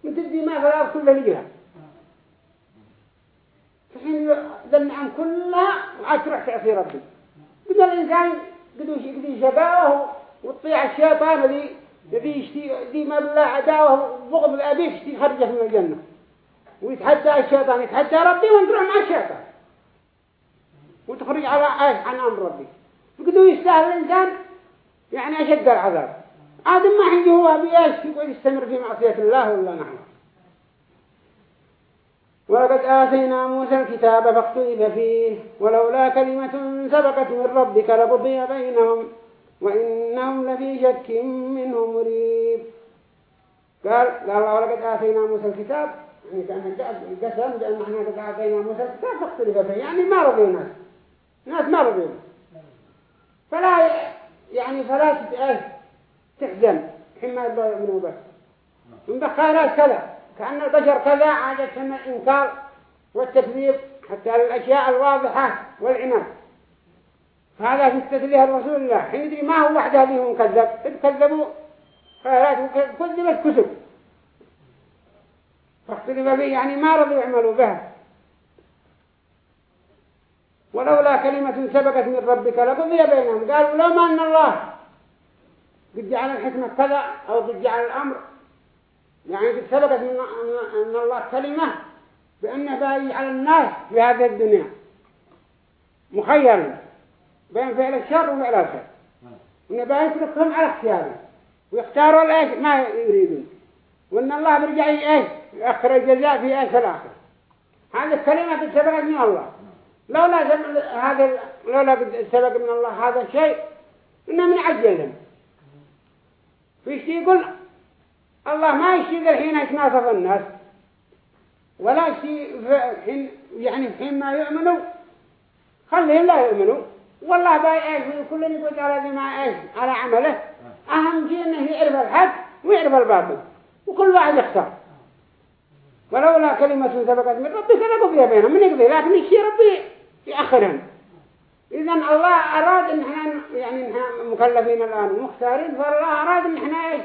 من تدي ما فلا كله حين ذا النعم كلها وعاد تروح تعصي ربي. بدأ الإنسان قدو شقاوه وتطيع الشيطان الذي الذي يشتي ذي ما بالله عداوة بغض الأبي يشتي خرجه من الجنة. ويتحدى الشيطان يتحدى ربي ونروح مع الشيطان. وتخرج على عن أمر ربي. يقدروا يستاهل الإنسان يعني أشد العذاب. آدم ما عنده هو بيش يقعد يستمر في معصية الله ولا نحن. ولقد آتينا موسى الكتاب فاختلف فيه ولولا كلمة سبقت من ربك لقضي بينهم وإنهم لفي شك منه مريب. قال قال ولقد آتينا موسى الكتاب. يعني كان قسم بأن إحنا قد آتينا موسى الكتاب فاختلف فيه. يعني ما رضي الناس الناس ما رضي فلا يعني فلا تحزن. حين ما يبغى يؤمنوا به من بخيرات كذا. كأن البشر كذا عادتهم الإنكار والتكذيب حتى الأشياء الواضحة والعناد. هذا في التسليه الرسول الله. حين يدري ما هو وحده بهم كذب. إذ كذبوا خيرات وكذبت كتب فاختلف به يعني ما رضوا يعملوا بها. ولولا كلمة سبقت من ربك لقضي بينهم. قالوا لو ما أن الله قد جعل الحكمة كذا أو قد جعل الأمر يعني قد سبقت من الله كلمة بأنه باقي على الناس في هذه الدنيا. مخير بين فعل الشر وفعل الخير وأنه باقي يتركهم على اختياره. ويختاروا الإيش؟ ما يريدون. وأن الله برجع إيش؟ يأخر الجزاء في إيش الآخر. هذه الكلمة قد من الله. لولا هذا لولا قد سبق من الله هذا الشيء إنه من عجلهم فيش يقول الله ما يشتي الحين يتناصف الناس. ولا يشتي حين يعني حين ما يؤمنوا. خليهم لا يؤمنوا. والله باي إيش كل يقول على ما إيش على عمله. أهم شيء إنه يعرف الحق ويعرف الباطل. وكل واحد يختار. ولولا كلمة سبقت من ربك لقضي بينهم. من يقضي؟ لكن يشتي ربي يأخرهم إذا الله أراد إن إحنا يعني إحنا مكلفين الآن ومختارين فالله أراد إن إحنا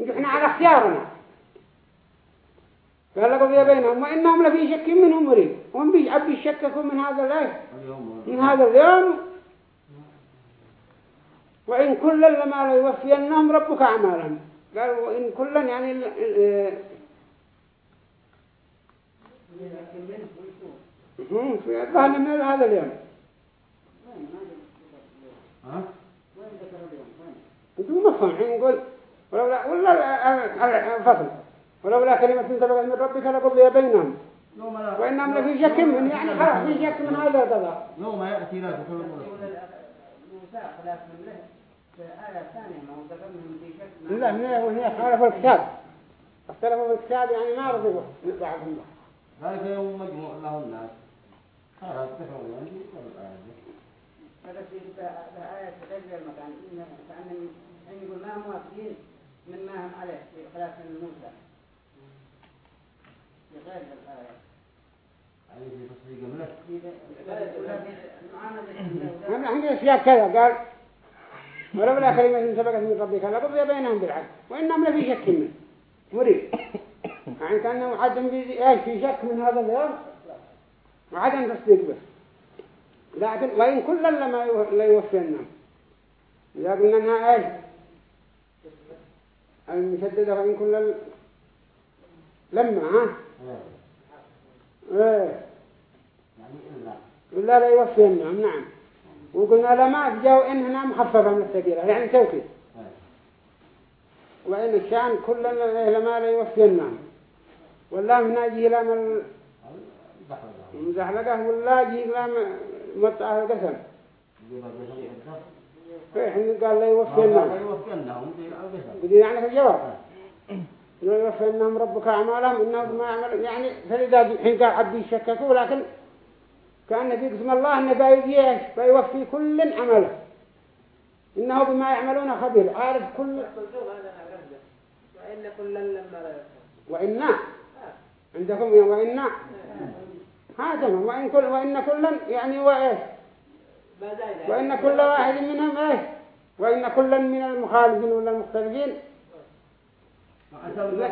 إحنا على اختيارنا. قال قضي بينهم وإنهم لفي شك منهم مريد وهم بيشككوا يشككوا من هذا الآية من هذا اليوم وإن كلا لما لا يوفينهم ربك أعمالهم. قال وإن كلا يعني في الظهر من هذا اليوم. ها؟ أنتم مفهوم حين نقول ولولا ولا الفصل. ولولا كلمة سبقت من ربك لقضي بينهم. وإنهم لفي شك من يعني خلاص في شك من هذا القضاء يوم يأتي لا تكون موسى خلاف من له لا هي وهي خالفوا الكتاب. اختلفوا في الكتاب يعني ما رضوا بعضهم ذلك يوم مجموع له الناس. خلاص تفهموا يعني. هذا في آية تغير المكان. كأنهم يقول ما هم موافقين من ما هم عليه في خلاف موسى في غير الآية. هم عندي أشياء كذا قال ولولا كلمة سبقت من ربك لقضي بينهم بالعدل وإنهم لفي شك منه. مريد يعني كأنه عدم في شك من هذا اليوم وعدم تصديق به. لكن وإن كلا لما لا يوفينا إذا قلنا أنها إيش المشددة وإن كلا لما ها إيه. إلا لا يوفينا نعم. وقلنا لما جاءوا إن هنا مخففة من الثقيلة يعني توكيد وإن الشأن كلا لما لا يوفينا والله هنا جي لما المزحلقة ولا جي لما مطعه القسم. فإحنا قال لا يوفينهم بدي يعني في الجواب. لا يوفينهم ربك أعمالهم إنهم ما يعمل يعني فلذا حين قال عبدي يشككوا لكن كأن في قسم الله أنه بايجي إيش؟ بيوفي كل عمله. إنه بما يعملون خبير. عارف كل وإن كلا لما لا وإنا عندكم وإنا هذا وإن كل وإن كلا يعني وإيش وإن كل واحد منهم إيش وإن كلا من المخالفين ولا المختلفين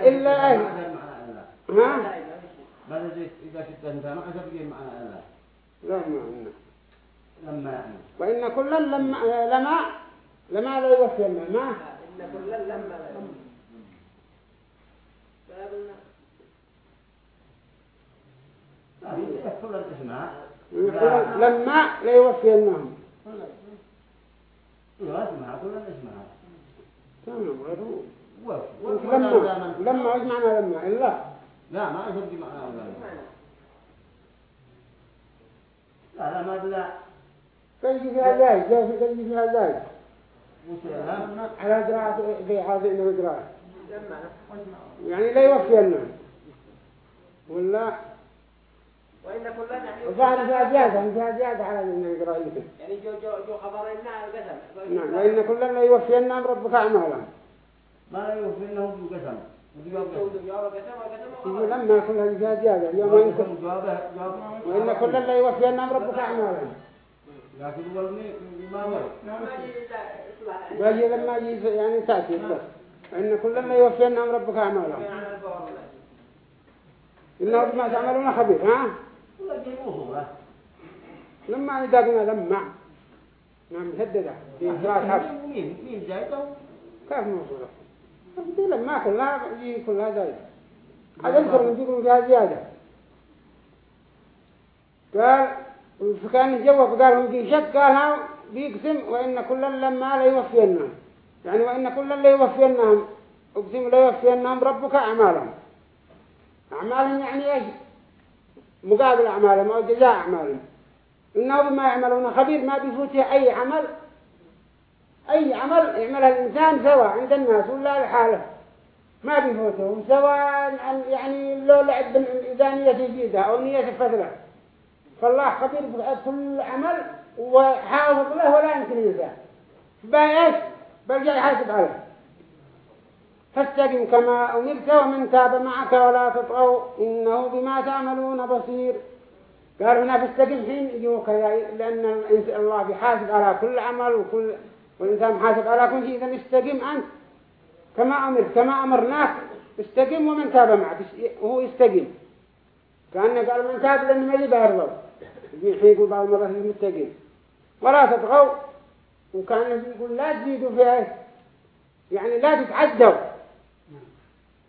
إلا إيش ها؟ ماذا إذا شدت أنت ما حسب معنا إلا لا ما لما يعني. وإن كلا لما لما لما لا يوفي ما إن كلا لما لا يوفي. كل الاسماء يقول لما لا يوفينهم. أيوه اسمها كلنا اسمها تمام غيره لما لما إيش معنى لما إلا. لا ما أشد معنى لا لا ما لا تجي فيها زايد جاي تجي فيها زايد لا على دراعة في هذه إنه دراعة يعني لا يوفينهم. ولا وإن كلنا يعني وفعل فيها زيادة فيها زيادة على إنه قراءته يعني جو جو جو خبرنا القسم نعم وإن كلا لا يوفينهم ربك أعمالهم ما لا يوفي انه بقسم جواب قسم وقسم يقول لما كل هذه فيها زيادة اليوم وإن كل وإن كلا لا يوفينهم ربك أعمالهم لكن هو ما هو ويجي لما يجي يعني تأكيد بس. وإن كلا لا يوفينهم ربك أعمالهم إنه بما تعملون خبير ها؟ لما قلنا لما. نعم مهددة في إثبات حرف مين؟ مين جايته كيف موصولة دي لما كلها يجي كلها زايدة هذا يذكر من يقولون فيها زيادة. قال فكان جواب قال هم في شك قال بيقسم وإن كلا لما لا يوفينهم. يعني وإن كلا لا يوفينهم أقسم لا يوفينهم ربك أعمالهم. أعمالهم يعني إيش؟ مقابل أعمالهم أو جزاء أعمالهم. إنه بما يعملون خبير ما بيفوته أي عمل أي عمل يعملها الإنسان سواء عند الناس ولا لحاله. ما بيفوته سواء عن- يعني لو لعب إذا نية جيدة أو نية فترة فالله خبير بكل عمل وحافظ له ولا يمكن ينساه. بايش بل جاي حاسب عليه. فاستقم كما أمرت ومن تاب معك ولا تطغوا إنه بما تعملون بصير. قال هنا فاستقم حين يجوك لأن الله بيحاسب على كل عمل وكل والإنسان محاسب على كل شيء. إذا استقم أنت كما أمرت كما أمرناك. استقم ومن تاب معك. وهو يستقم كأنه قال من تاب لأنه ما يرضى. حين يقول بعض المرات المستقيم ولا تطغوا. وكأن يقول لا تزيدوا في إيش يعني لا تتعدوا.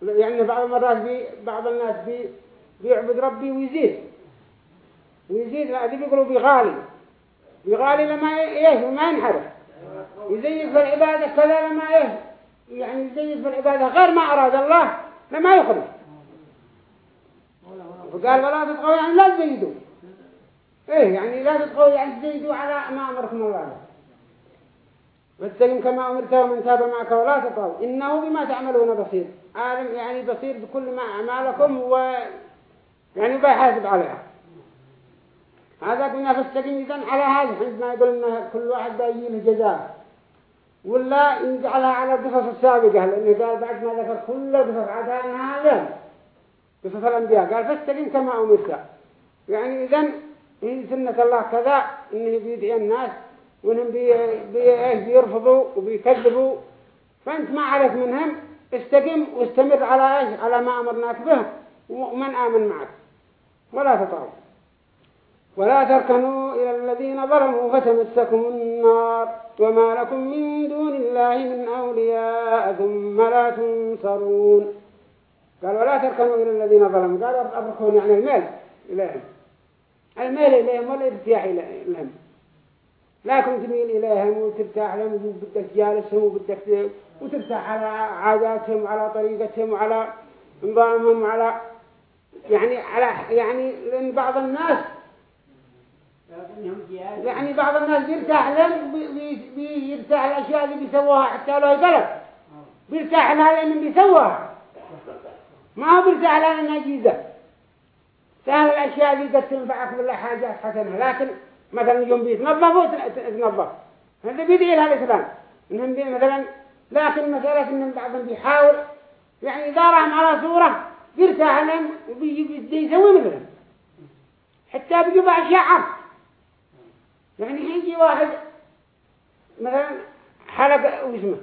يعني بعض المرات بي بعض الناس بي بيعبد ربي ويزيد. ويزيد هذه بيقولوا بيغالي. بيغالي لما إيش وما ينحرف. يزيد في العبادة كذا لما إيش يعني يزيد في العبادة غير ما أراد الله لما يخرج. فقال ولا تطغوا يعني لا تزيدوا. إيه يعني لا تطغوا يعني تزيدوا على ما أمركم الله. واستقم كما أمرت ومن تاب معك ولا تطغوا إنه بما تعملون بصير. عالم يعني بصير بكل ما أعمالكم و يعني بيحاسب عليها. هذا قلنا فاستقم إذن على هذا. عندما يقول إن كل واحد بيجي له جزاء. ولا يجعلها على القصص السابقة. لأنه قال بعد ما ذكر كل القصص عدا أن هذا. قصص الأنبياء. قال فاستقم كما أمرت. يعني إذن هي سنة الله كذا إنه بيدعي الناس بي بيرفضوا وبيكذبوا. فأنت ما عليك منهم. استقم واستمر على إيش؟ على ما أمرناك به. ومن آمن معك. ولا تطعوا ولا تركنوا إلى الذين ظلموا فتمسكم النار. وما لكم من دون الله من أولياء ثم لا تنصرون. قال ولا تركنوا إلى الذين ظلموا. قال الركون يعني الميل إليهم. الميل إليهم ولا الارتياح كنت تميل إليهم وترتاح لهم وبدك جالسهم وبدك وترتاح على عاداتهم وعلى طريقتهم وعلى نظامهم وعلى يعني على يعني لأن بعض الناس يعني بعض الناس بيرتاح لهم بي- بي- بيرتاح الأشياء اللي بيسووها حتى لو يقلب بيرتاح لها لأنهم بيسووها. ما هو بيرتاح لها لأنها جيدة. سهل الأشياء اللي قد تنفعك بالله حاجات حسنة لكن مثلا يوم بيتنظفوا ت- تتنظف هذا بيدعي لها الإسلام إنهم مثلا لكن مسألة إنهم بعضهم بيحاول. يعني إذا راهم على صورة بيرتاح لهم وبيسوي مثلهم حتى بيجيب أشياء عرض يعني يجي واحد مثلا حلق واسمه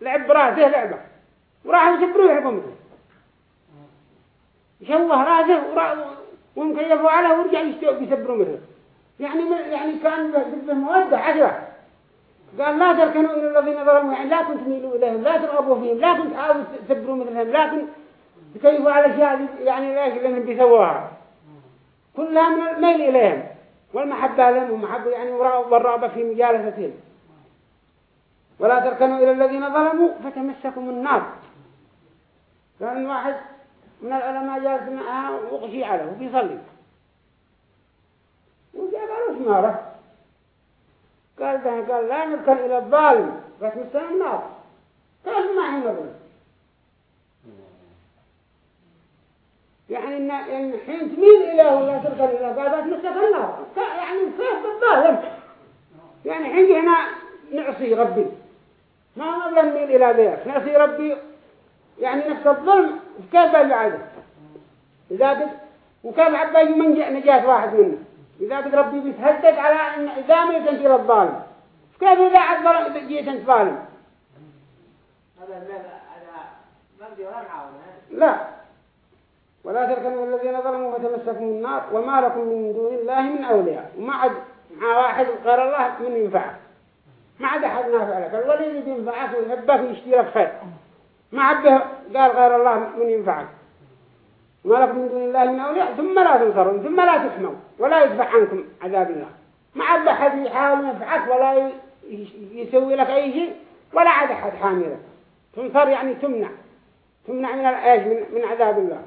لعب براسه لعبة وراح يسبروه يحبوا مثله يشوه رأسه ومكيفوا عليه يستوى يسبروا مثله يعني يعني كان به مودة عشرة. قال لا تركنوا إلى الذين ظلموا يعني لا كنت تميلوا إليهم لا ترغبوا فيهم لا كنت تحاولوا تسبروا مثلهم لا كنت تكيفوا على أشياء يعني ليش لأنهم بيسووها كلها من الميل إليهم. والمحبة لهم ومحبة يعني والرغبة في مجالستهم ولا تركنوا إلى الذين ظلموا فتمسكم النار. كان واحد من العلماء جالس معها وغشي عليه وبيصلي. وجاء قال ده قال لا نركن إلى الظالم. فتمسكم النار قال ما نظلم يعني إن حين تميل إليه ولا تركن إليه قال بتمسك النار يعني كيف بالظالم. يعني حين هنا نعصي ربي. ما نبغى نميل إلى ذلك. نعصي ربي يعني نفس الظلم كيف بيعده إذا قد وكيف عبا من نجاة واحد منه. إذا قد ربي بيتهدد على أن إذا ما يتنتي للظالم كيف إذا عد جيت أنت ظالم. لا. ولا تركنوا الذين ظلموا فتمسكوا النار وما لكم من دون الله من أولياء. وما عد مع واحد غير الله من ينفعك. ما عاد أحد نافع لك. الولي اللي بينفعك ويحبك ويشتري لك خير. ما عبه قال غير الله من ينفعك. ما لكم من دون الله من أولياء ثم لا تنصرون ثم لا تحموا ولا يدفع عنكم عذاب الله. ما عاد أحد يحاول ينفعك ولا يسوي لك أي شيء ولا عاد أحد حامي لك تنصر يعني تمنع تمنع من الآيش من, من عذاب الله.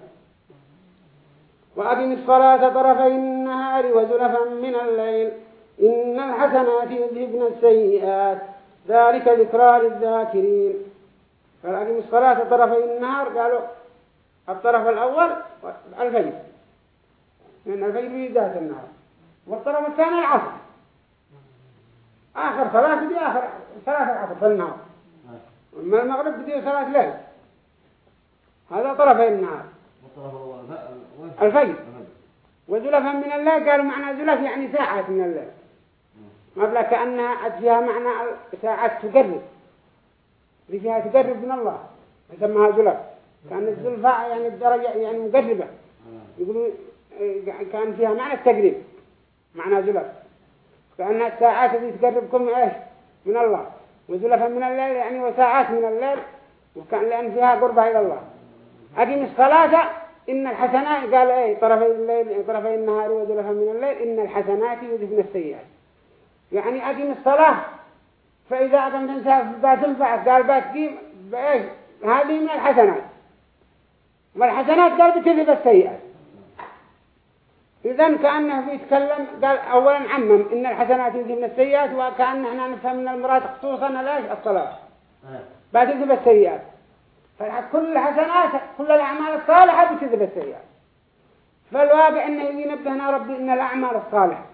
وأقم الصلاة طرفي النهار وزلفا من الليل. إن الحسنات يذهبن السيئات. ذلك ذكرى للذاكرين. فالأقم الصلاة طرفي النهار قالوا الطرف الأول الفجر. لأن الفجر ذات النهار. والطرف الثاني العصر. آخر صلاة بدي آخر صلاة العصر في النهار. أما المغرب بدي صلاة ليل هذا طرفي النهار. الفجر. وزلفا من الليل قالوا معنى زلف يعني ساعات من الليل. ما بلا كأنها فيها معنى ساعات تقرب. فيها تقرب من الله. يسمىها زلف. كان الزلفاء يعني الدرجة يعني مقربة. يقولوا كان فيها معنى التقريب معنى زلف. كأنها الساعات اللي تقربكم إيش؟ من الله. وزلفا من الليل يعني وساعات من الليل وكان لأن فيها قربة إلى الله. أقيم الصلاة إن الحسنات قال إيه؟ طرفي الليل طرفي النهار وزلفا من الليل إن الحسنات يذهبن السيئات. يعني أقيم الصلاة فإذا أقمت انت بتنفعك قال بتقيم بإيش؟ هذه من الحسنات. والحسنات قال بتذهب السيئات إذن كأنه بيتكلم قال أولا عمم إن الحسنات يذهبن السيئات وكأن إحنا نفهم من المراد خصوصا ليش الصلاة. بتذهب السيئات فكل الحسنات كل الأعمال الصالحة بتذهب السيئات فالواقع إنه ينبهنا ربي إن الأعمال الصالحة.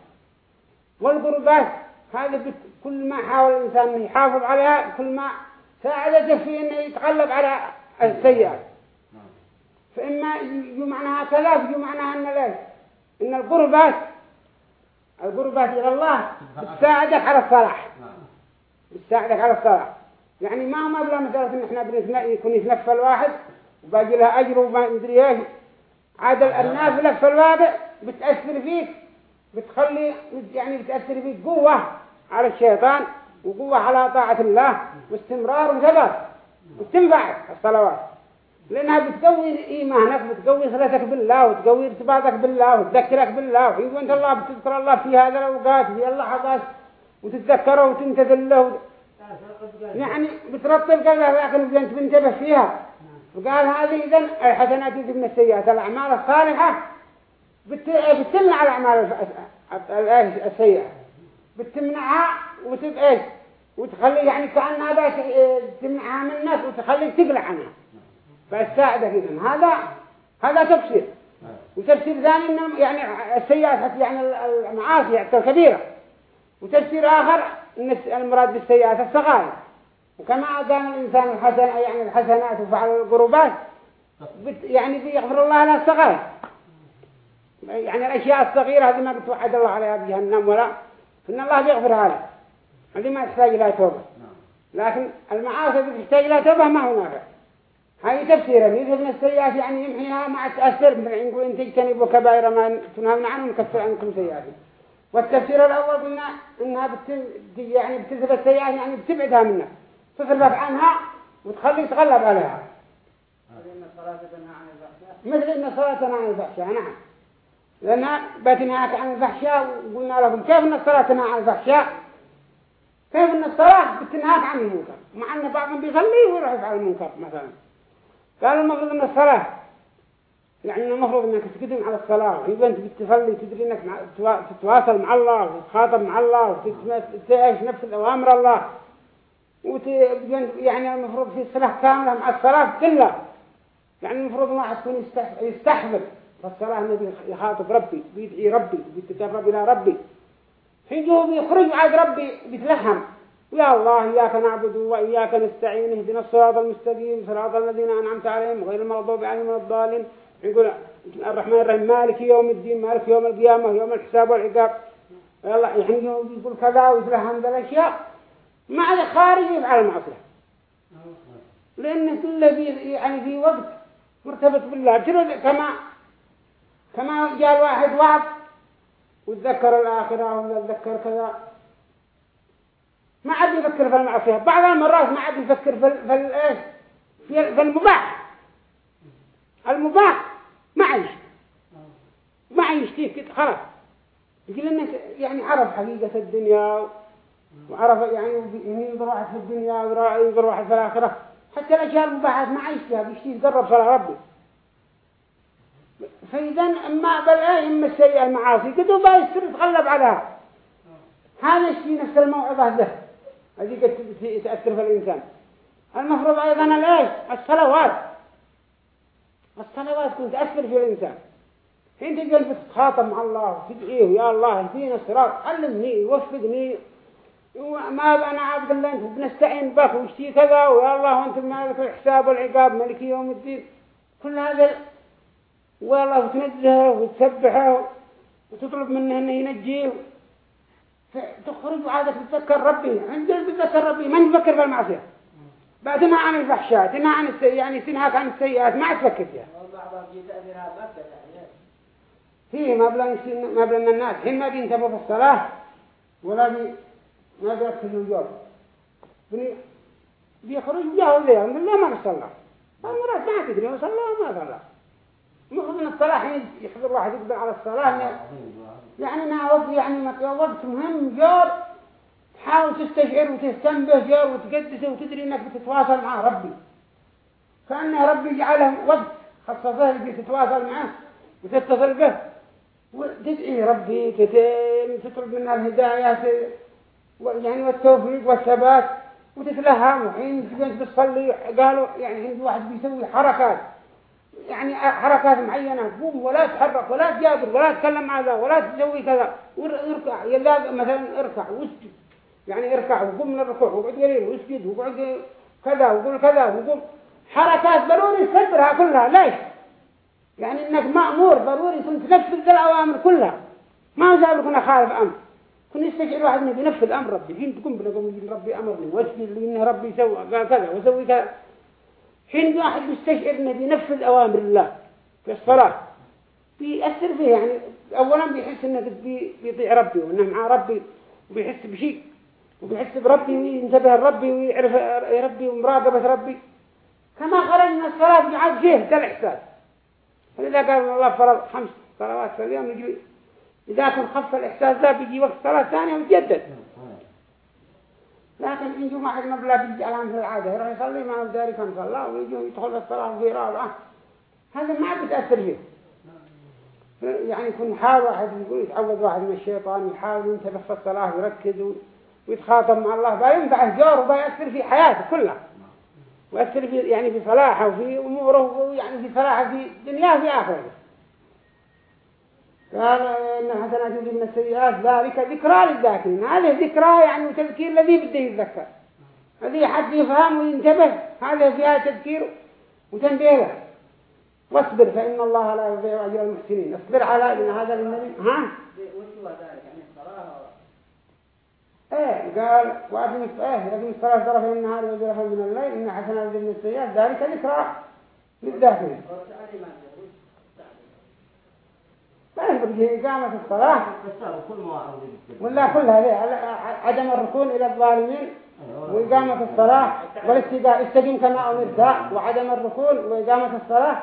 والقربات هذا كل ما حاول الإنسان يحافظ عليها كل ما ساعدته في أنه يتغلب على السيئات. فإما يجو معناها كذا يجو معناها أن ليش إن القربات القربات إلى الله بتساعدك على الصلاح. بتساعدك على الصلاح. يعني ما ما بلا مثلا إن إحنا بنثنى يكون يتنفى الواحد وباقي لها أجر وما ندري إيش. عاد النافلة في الواقع بتأثر فيك بتخلي يعني بتأثر فيك قوة على الشيطان وقوة على طاعة الله واستمرار وثبات وتنفعك الصلوات. لأنها بتقوي إيمانك بتقوي صلتك بالله وتقوي ارتباطك بالله وتذكرك بالله. وحين وأنت الله بتذكر الله في هذا الأوقات في اللحظات وتتذكره وتنتذل له يعني بترطب كذا لكن انت بنتبه فيها. وقال هذه إذن الحسنات من السيئات. الأعمال الصالحة بتمنع الأعمال السيئة. بتمنعها وتبقى وتخلي يعني كأنها بس تمنعها منك وتخليك تقلع عنها. فالساعدة إذن. هذا هذا تفسير وتفسير ثاني إنه يعني السيئات يعني المعاصي الكبيرة. وتفسير آخر إن المراد بالسيئات الصغائر. وكما قال الإنسان الحسن يعني الحسنات وفعل القربات يعني بيغفر الله لها الصغائر. يعني الأشياء الصغيرة هذه ما بتوحد الله عليها بجهنم ولا. فإن الله بيغفر هذا. هذه ما تحتاج إلى توبة. لكن المعاصي بتحتاج إلى توبة ما هو نافع. هذه تفسيرا يذهب من السيئات يعني يمحيها مع التأثر مثل نقول إن تجتنبوا كبائر ما تنهون عنه ونكفر عنكم سيئات والتفسير الأول قلنا إنها بت... يعني بتذهب السيئات يعني بتبعدها منك تصرف عنها وتخلي تغلب عليها. مثل إن الصلاة تنهى عن الفحشاء. إن نعم. لأنها بتنهاك عن الفحشاء وقلنا لكم كيف أن الصلاة تنهى عن الفحشاء؟ كيف أن الصلاة بتنهاك عن المنكر؟ مع أن بعضهم بيصلي ويروح يفعل المنكر مثلا. قالوا المفروض أن الصلاة يعني المفروض أنك تقدم على الصلاة وإذا أنت بتصلي تدري أنك تتواصل مع الله وتخاطب مع الله وتعيش نفس أوامر الله. وت... يعني المفروض في الصلاة كاملة مع الصلاة كلها. يعني المفروض الواحد يكون يستحضر. فالصلاة النبي يخاطب ربي بيدعي ربي بيتقرب إلى ربي. حين جو بيخرج عاد ربي بيتلهم يا الله إياك نعبد وإياك نستعين اهدنا الصراط المستقيم صراط الذين أنعمت عليهم غير المغضوب عليهم ولا الضالين. يقول الرحمن الرحيم مالك يوم الدين مالك يوم القيامة يوم الحساب والعقاب. يلا يعني يقول كذا ويتلهم ذا الأشياء مع خارج يفعل المعصية. لأن كل يعني في وقت مرتبط بالله. كما كما جاء الواحد وعظ وتذكر الآخرة وتذكر كذا. ما عاد يفكر في المعصية. بعض المرات ما عاد يفكر في في في المباح. المباح ما عيش ما عيش كيف خلاص. يقول إنك يعني عرف حقيقة الدنيا وعرف يعني ينظر واحد في الدنيا وينظر واحد في الآخرة. حتى الأشياء المباحات ما عيش فيها بيشتي يقرب صلاة ربي. فإذا أما بالآية إما السيئة المعاصي بقى يصير يتغلب عليها. هذا الشيء نفس الموعظة له هذه قد تأثر في الإنسان. المفروض أيضا الآية الصلوات الصلوات كنت تأثر في الإنسان. حين تجي تتخاطب مع الله وتدعيه يا الله اهدينا الصراط علمني وفقني وما أنا عبد الله أنت بنستعين بك وشتي كذا؟ ويا الله وأنت مالك الحساب والعقاب ملك يوم الدين. كل هذا والله تنزهه وتسبحه وتطلب منه انه ينجيه. تخرج وعادك تتذكر ربي. عندك تتذكر ربي. من يفكر في المعصية بعد ما عن الفحشاء تنهى عن السيئات يعني تنهاك عن السيئات. ما تفكر فيها. فيه مبلغ مبلغ الناس. حين ما بينتبهوا في الصلاة ولا بي ما بيركزوا الجواب. بيخرج جاهوا ذي من الله ما صلى المرات ما تدري. صلى وما صلى. المفروض ان الصلاة. يحضر واحد يقبل على الصلاة. يعني انها وقت يعني وقت مهم جار تحاول تستشعر وتهتم به جار وتقدسه وتدري إنك بتتواصل مع ربي. كأن ربي جعله وقت خصصه اللي تتواصل معه وتتصل به. وتدعي ربي تطلب منها الهداية يعني والتوفيق والثبات وتتلهم وحين تجلس تصلي قالوا يعني عند واحد بيسوي حركات. يعني حركات معينة قوم ولا تحرك ولا تجابر ولا تتكلم مع ذا ولا تسوي كذا. واركع يلا مثلا اركع واسجد يعني اركع وقوم من الركوع وقعد قليل واسجد وقعد كذا وقول كذا وقوم. حركات ضروري تكبرها كلها ليش؟ يعني إنك مأمور ضروري تنفذ الأوامر كلها. ما زال كنا خالف أمر. كن يستشعر واحد إنه بينفذ أمر ربي. حين تقوم بلقوم ربي أمرني واسجد لي إن ربي سوى كذا وسوي كذا. حين واحد بيستشعر إنه بينفذ اوامر الله في الصلاة. بيأثر فيه يعني اولا بيحس إنه بيطيع ربي وإنه مع ربي وبيحس بشيء وبيحس بربي وينتبه لربي ويعرف ربي ومراقبة ربي. كما خرج من الصلاة فيه ده الإحساس. فلذا قال الله فرض خمس صلوات في اليوم يجي إذا كان خف الإحساس ده بيجي وقت صلاة ثانية ويتجدد. لكن جمع واحد مبلغ بيجي على مثل العادة يروح يصلي مع ذلك كم صلى ويجي يدخل في الصلاة في رابعة هذا ما بتأثر فيه. يعني يكون يحاول واحد يقول يتعود واحد من الشيطان يحاول ينتبه في الصلاة ويركز ويتخاطب مع الله بينفع جار وبيأثر في حياته كلها. ويأثر في يعني في صلاحه وفي أموره ويعني في صلاحه في دنياه وفي آخرته. قال إن حسنات يجب من السيئات ذلك ذكرى للذاكرين. هذه ذكرى يعني تذكير الذي بده يتذكر. الذي حد يفهم وينتبه هذا فيها تذكير وتنبيه له. واصبر فإن الله لا يضيع أجر المحسنين. اصبر على إن هذا للنبي. ها؟ إيه قال وأقم إيه يقم الصلاة طرف النهار وزرفا من الليل. إن حسنات يجب من السيئات ذلك ذكرى للذاكرين. ما يبقى إقامة الصلاة. ولا كلها ليه عدم الركون إلى الظالمين وإقامة الصلاة والاستقيم كما أمرت وعدم الركون وإقامة الصلاة.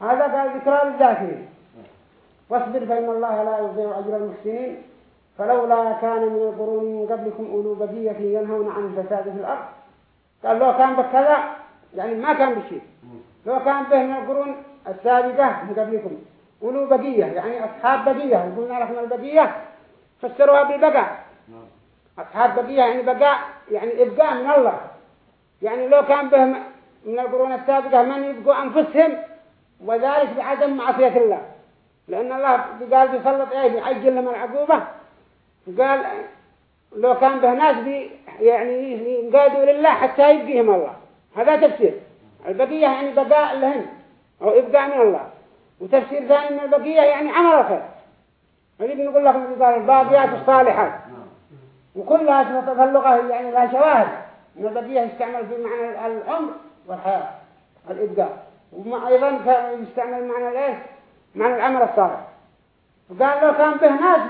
هذا قال ذكرى للذاكرين. واصبر فإن الله لا يضيع أجر المحسنين. فلولا كان من القرون من قبلكم أولو بقية ينهون عن الفساد في الأرض. قال لو كان بكذا يعني ما كان بشيء. لو كان به من القرون السابقة من قبلكم. أولو بقية يعني أصحاب بقية قلنا لكم البقية. فسروها بالبقاء. أصحاب بقية يعني بقاء يعني إبقاء من الله. يعني لو كان به من القرون السابقة من يبقوا أنفسهم وذلك بعدم معصية الله. لأن الله قال بيسلط إيه بيعجل لهم العقوبة. قال لو كان به ناس بي يعني ينقادوا لله حتى يبقيهم الله. هذا تفسير. البقية يعني بقاء لهم أو إبقاء من الله. وتفسير ثاني من البقية يعني عمل الخير هذه بنقول لكم قال الباقيات الصالحات وكلها صفة اللغة يعني لها شواهد. من البقية يستعمل في معنى العمر والحياة الإبقاء وأيضا يستعمل معنى الإيش؟ معنى العمل الصالح. وقال لو كان به ناس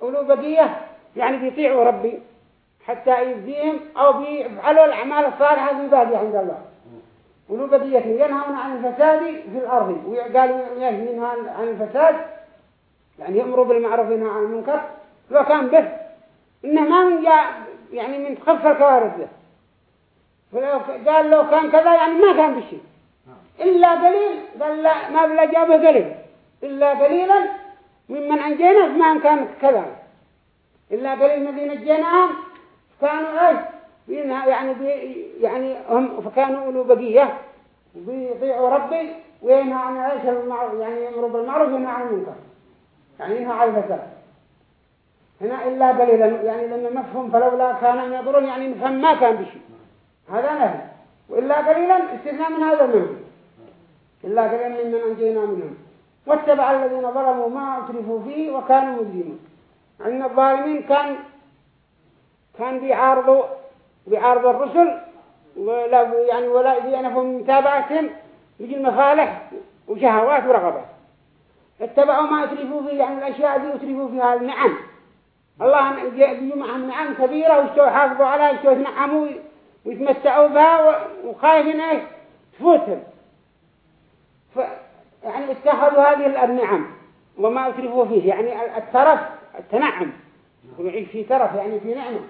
بيقولوا بقية يعني بيطيعوا ربي حتى يبديهم أو بيفعلوا الأعمال الصالحة الباقية عند الله. ولو بقية ينهون عن الفساد في الأرض. وقالوا ينهى عن الفساد. يعني يأمروا بالمعروف عن المنكر. لو كان به إنه ما من يعني من تخف الكوارث ولو قال لو كان كذا يعني ما كان بشيء. إلا قليل قال لا ما بلا جابه قليل إلا قليلا ممن أنجينا ما كان كذا. إلا قليل الذين نجيناهم كانوا إيش؟ يعني بي يعني هم فكانوا أولو بقية. بيطيعوا ربي وينهى عن إيش المعروف يعني يمروا بالمعروف وينهى عن المنكر. يعني ينهى عن الفساد. هنا إلا قليلا يعني لما مفهوم فلولا كان يقولون يعني نفهم ما كان بشيء. هذا نهي. وإلا قليلا استثناء من هذا المنهج إلا قليلا ممن أنجينا منهم. واتبع الذين ظلموا ما أترفوا فيه وكانوا مجرمين. أن الظالمين كان كان بيعارضوا بيعارضوا الرسل ولا يعني ولا ينفوا متابعتهم يجي المصالح وشهوات ورغبات اتبعوا ما أترفوا فيه يعني الأشياء دي أترفوا فيها النعم الله يجي معهم نعم كبيرة ويشتوا يحافظوا عليها ويشتوا يتنعموا ويتمتعوا بها وخايفين إيش تفوتهم. ف يعني اتخذوا هذه النعم وما أترفوا فيه يعني الترف التنعم. ويعيش في ترف يعني في نعمة.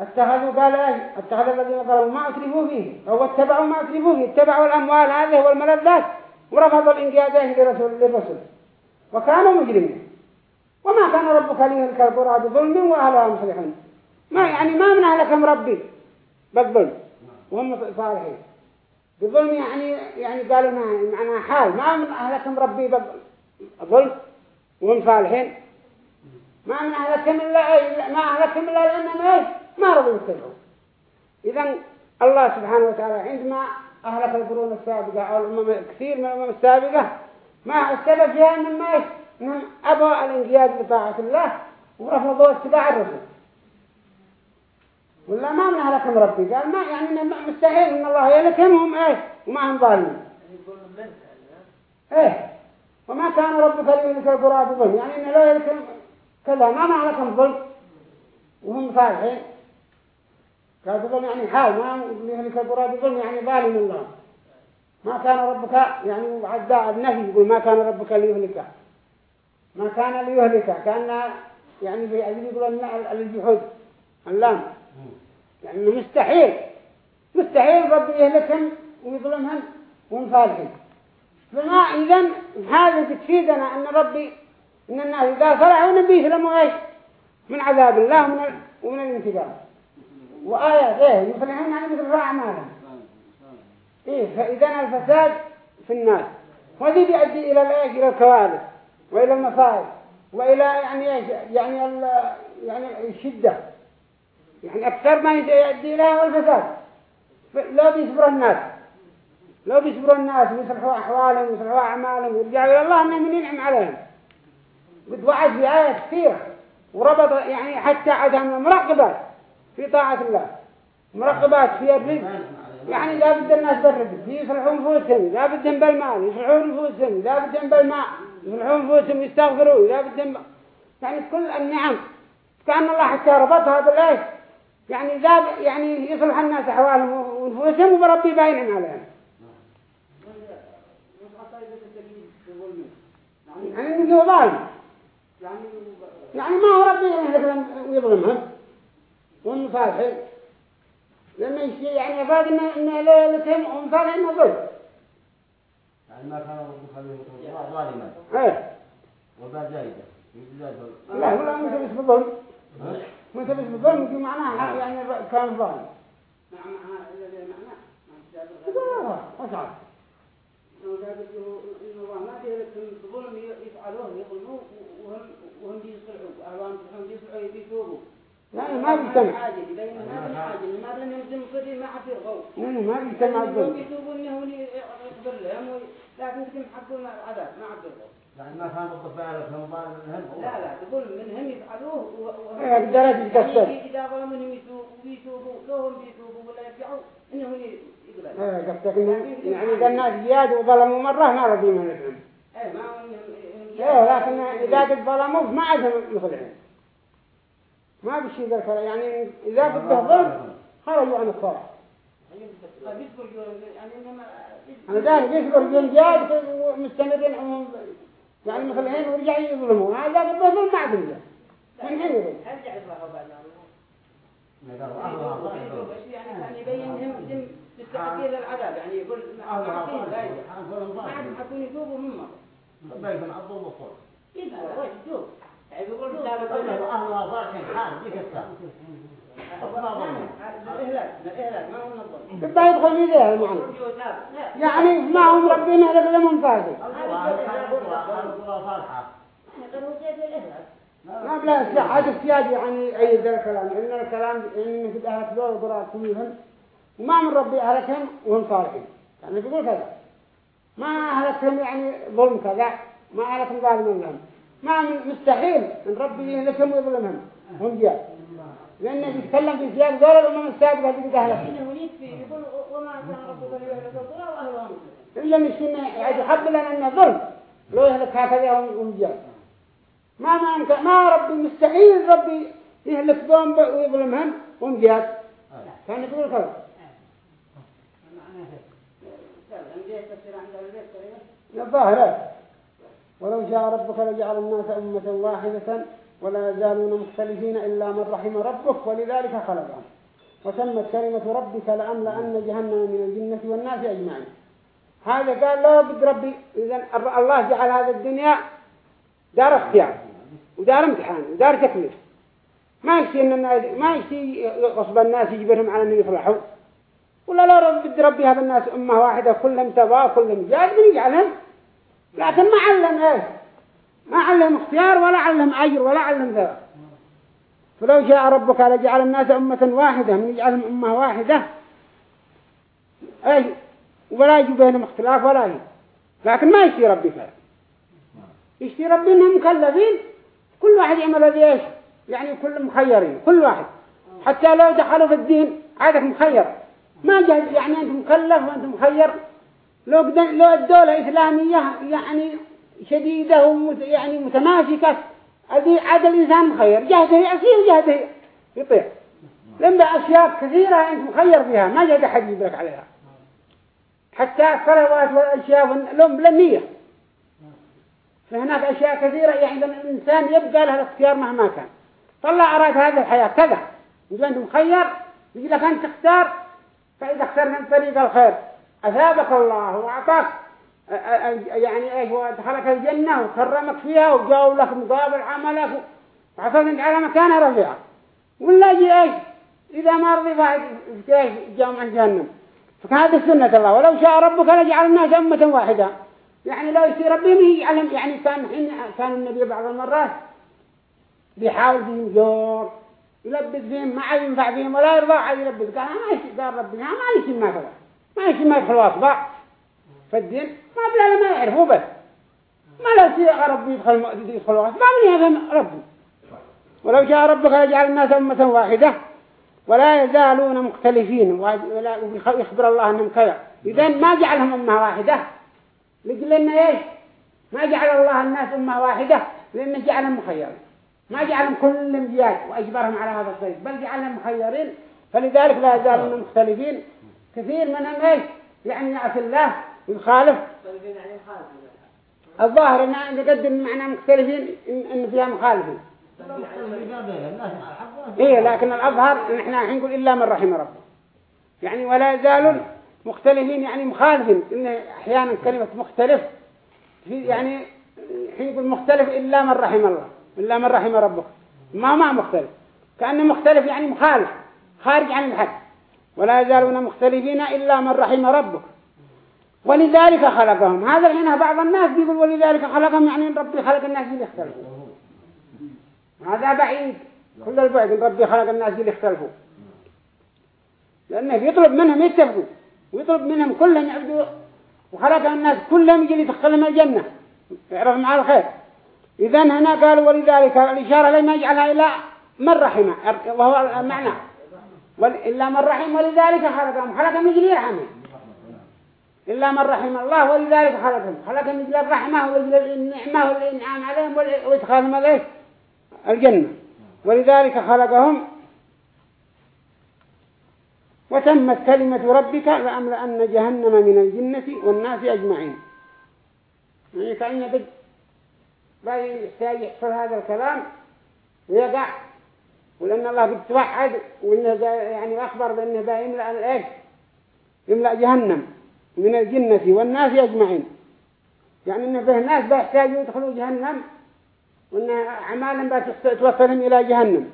اتخذوا قال إيش اتخذ الذين ظلموا. ما أترفوا فيه. أو اتبعوا ما أترفوا فيه. اتبعوا الأموال هذه والملذات. ورفضوا الإنقياد لرسول للرسل. وكانوا مجرمين. وما كان ربك ليهلك القرى بظلم وأهلها مصلحون. ما يعني ما من أهلكم ربي بالظلم. وهم صالحين. بظلم يعني يعني قالوا ما معناها حال. ما من أهلكم ربي بالظلم. وهم صالحين. ما من أهلكم إلا ما أهلكم إلا لأنهم إيش ما رضوا يتبعوا إذا الله سبحانه وتعالى عندما أهلك القرون السابقة أو الأمم كثير من الأمم السابقة ما السبب فيها أنهم ما أنهم أبوا الانقياد لطاعة الله ورفضوا اتباع الرسل ولا ما من أهلكم ربي قال ما يعني مستحيل إن الله يهلكهم وهم إيه وما هم ظالمين. إيه وما كان ربك ليهلك القرى بظلم يعني إن لو يهلكهم كذا ما معنى ظلم. وهم صالحين بظلم يعني حال ما يهلك القرى بظلم يعني ظالم الله. ما كان ربك يعني عداء النهي يقول ما كان ربك ليهلكه ما كان ليهلكه كان يعني أجل يقول الجحود اللام. يعني مستحيل مستحيل ربي يهلكهم ويظلمهم وهم فما إذن هذا تفيدنا أن ربي إن الناس إذا فرعوا نبي يسلموا إيش؟ من عذاب الله ومن الانتقام. وآيات إيه يفلحون يعني مثل أعمالهم إيه فإذا الفساد في الناس. وذي بيؤدي إلى الإيش؟ إلى الكوارث وإلى المصائب وإلى يعني إيش؟ يعني يعني الشدة. يعني أكثر ما يؤدي إليها الفساد. لو بيصبر الناس. لو بيصبروا الناس ويصلحوا أحوالهم ويصلحوا أعمالهم. ويرجعوا إلى الله أنهم ينعم عليهم. قد وعد في آيات كثيرة. وربط يعني حتى عدم المراقبات في طاعة الله. مرقبات في الرزق يعني لا بد الناس بالرزق يصلحوا نفوسهم. لا بدهم بالمال. يصلحوا نفوسهم. لا بدهم بالماء. يصلحوا نفوسهم. يستغفروا لا بدهم يعني كل النعم. كأن الله حتى ربطها بالإيش؟ يعني ذا يعني يصلح الناس أحوالهم ونفوسهم وبربي باين عليهم. يعني إنه ظالم. يعني ما هو ربي يهلك ويظلمهم وهم لما يشي يعني يفاد إن ليلتهم هم صالحين ظلم. يعني ما كان ربك خليه ظالما. إيه. زايدة يزداد لا ولا متبس بالظلم. متبس بالظلم يجي معناها يعني كان ظالم. مع مع الذي معناه ذلك ما تهلكهم بظلم يفعلوه يظلموه وهم وهم بيصلحوا. أهوان هم بيصلحوا بيتوبوا يعني ما بيجتمع يعني ما بيجتمع الظلم لهم لكن حقون العذاب ما عبد الله يعني ما كان ربك بالك هم ظالم منهم لا لا تظلم منهم يفعلوه و- إيه، الكسر. يعني إذا ظلموا منهم يتوبوا ويتوبوا لو هم بيتوبوا ولا يرجعوا إنهم يقبلوا إيه قصدك يعني إذا الناس زياد وظلموا مرة ما رضي من الإثم إيه ما إيه لكن إذا ظلموا ما عندهم مصلحين ما بشي ذا الكلام يعني إذا قد ظلم خرجوا عن الصلاة طيب يذكر يعني أنا ذلك يصبر بين جاد ومستمرين هم يعني مصلحين ورجع يظلموا هذا قد ظلم ما عندهم ذا من حين يظلم؟ أرجع الله بعد يعني كان يبينهم ذم مستحقين للعذاب يعني يقول لا ما عاد ظالمون حكون يتوبوا هم بيكون عضوا وصول يدعوا وش يتوب. يعني بيقول قالوا أهلها ظالمين حال الساعة. الإهلاك ما يدخل المعنى يعني ما هم ربنا لك لهم فاضي ما بلا صحة السياد يعني أي ذا الكلام. إن الكلام إن في أهلك دول القرى كلهم وما من ربي أهلكهم وهم صالحين. يعني يقول كذا. ما أهلكهم يعني ظلم كذا ما أهلكهم ظالمين لهم ما من مستحيل إن ربي يهلكهم ويظلمهم هم. جاد لأنه يتكلم في سياق دول الأمم السابقة إنه وأهلها مصلحون إلا مشكلة يعني يحب لنا أنه ظلم لو يهلك هكذا هم جاد ما ما يمكن ما ربي مستحيل ربي يهلك قوم ويظلمهم هم. جاد كان يقول كذا. الظاهرة ولو شاء ربك لجعل الناس أمة واحدة ولا يزالون مختلفين إلا من رحم ربك ولذلك خلقهم. وتمت كلمة ربك لأملأن جهنم من الجنة والناس أجمعين. هذا قال له بد ربي إذا الله جعل هذا الدنيا دار اختيار ودار امتحان ودار تكليف ما يكفي إن الناس ما يكفي غصب الناس يجبرهم على ان يصلحوا ولا لا رب بد ربي هذا الناس أمة واحدة كلهم تبا كلهم جاد بنجعلهم لكن ما علم إيش ما علم اختيار ولا علم أجر ولا علم ذا. فلو شاء ربك لجعل الناس أمة واحدة من يجعلهم أمة واحدة. إيش ولا يجي بينهم اختلاف ولا يجي لكن ما يشتي ربي فعلا يشتي ربي إنهم مكلفين. كل واحد يعمل الذي إيش يعني كل مخيرين كل واحد. حتى لو دخلوا في الدين عادك مخير. ما جهد يعني أنت مكلف وأنت مخير. لو لو الدولة إسلامية يعني شديدة يعني متماسكة هذه عاد الإنسان مخير. جهده يعصي وجهده يطيع لما أشياء كثيرة أنت مخير فيها ما جهد أحد يدرك عليها. حتى الصلوات والأشياء لهم بلا نية فهناك أشياء كثيرة يعني الإنسان يبقى له الاختيار مهما كان. طلع أراد هذه الحياة كذا. إذا أنت مخير يجي لك أن تختار فإذا اخترت من طريق الخير. أثابك الله وأعطاك يعني إيش؟ ودخلك الجنة وكرمك فيها وجاو لك مقابل عملك وحصلت على مكان رفيع ولا يجي إيش؟ إذا ما رضي إيش؟ جاء عن جهنم. فهذه سنة الله. ولو شاء ربك لجعل الناس أمة واحدة. يعني لو يصير ربهم يعلم يعني كان حين كان النبي بعض المرات بيحاول فيهم جور يلبس فيهم ما ينفع فيهم ولا يرضى عاد يلبس قال ما يشي قال ربي ما يشي ما ما يشي ما يدخل واصبع في الدين ما بلا ما يعرفوا بس. ما لا شيء ربي يدخل يدخل واصبع من يفهم ربي. ولو شاء ربك لجعل الناس أمة واحدة. ولا يزالون مختلفين. ولا يخبر الله أنهم كذا. إذا ما جعلهم أمة واحدة. لقل لنا إيش؟ ما جعل الله الناس أمة واحدة. لأنه جعلهم مخيرين. ما جعلهم كلهم جياد وأجبرهم على هذا الطريق. بل جعلهم مخيرين. فلذلك لا يزالون مختلفين. كثير منهم إيش يعني يعصي الله ويخالف. الظاهر إن نقدم معنى مختلفين ان إن فيها مخالفين. إيه لكن الأظهر ان إحنا الحين نقول إلا من رحم ربه. يعني ولا يزالون مختلفين يعني مخالفين. إن أحيانا كلمة مختلف في يعني الحين يقول مختلف إلا من رحم الله إلا من رحم ربك. ما ما مختلف؟ كأنه مختلف يعني مخالف خارج عن الحد ولا يزالون مختلفين إلا من رحم ربك. ولذلك خلقهم. هذا الحين بعض الناس بيقول ولذلك خلقهم يعني ربي خلق الناس اللي يختلفوا هذا بعيد. كل البعد ربي خلق الناس اللي يختلفوا لأنه يطلب منهم يتفقوا. ويطلب منهم كلهم يعبدوا. وخلق الناس كلهم يجي يدخلهم الجنة. يعرف مع الخير. إذا هنا قالوا ولذلك الإشارة لما يجعلها إلى من رحمه وهو المعنى. إلا من رحم ولذلك خلقهم. خلقهم يجري رحمة. إلا من رحم الله ولذلك خلقهم. خلقهم يجري الرحمة ويجري النعمة والإنعام عليهم وإدخالهم عليه الجنة. ولذلك خلقهم. وتمت كلمة ربك لأملأن جهنم من الجنة والناس أجمعين. يعني كأن بد يحتاج يحصل هذا الكلام ويقع ولأن الله قد توعد وإنه يعني أخبر بأنه با يملأ الإيش؟ يملأ جهنم من الجنة والناس أجمعين. يعني إنه به ناس بيحتاجوا يدخلوا جهنم وإن أعمالهم بتوصلهم إلى جهنم.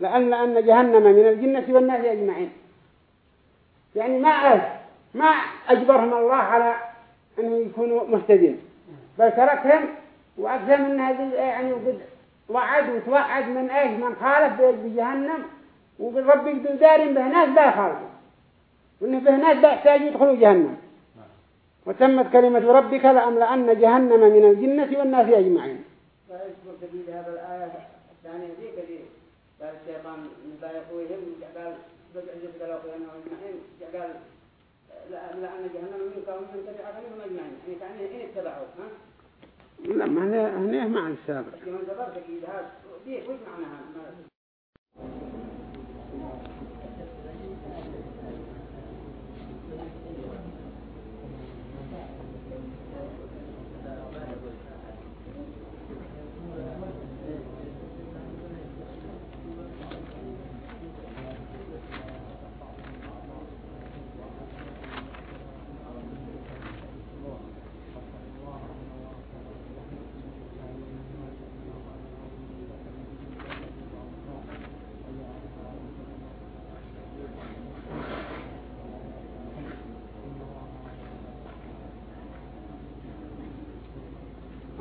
لأن أن جهنم من الجنة والناس أجمعين. يعني ما ما أجبرهم الله على أن يكونوا مهتدين. بل تركهم وأكثر من هذه يعني قد وعد وتوعد من إيش من خالف بجهنم وقال ربي دارين به ناس لا يخالفوا. وإنه به ناس لا يحتاجوا يدخلوا جهنم. وتمت كلمة ربك لأملأن جهنم من الجنة والناس أجمعين. تبيد هذا الآية الثانية الشيطان يقويهم قال أجمعين قال لأن جهنم أجمعين ها لا ما هنا هنا مع السابق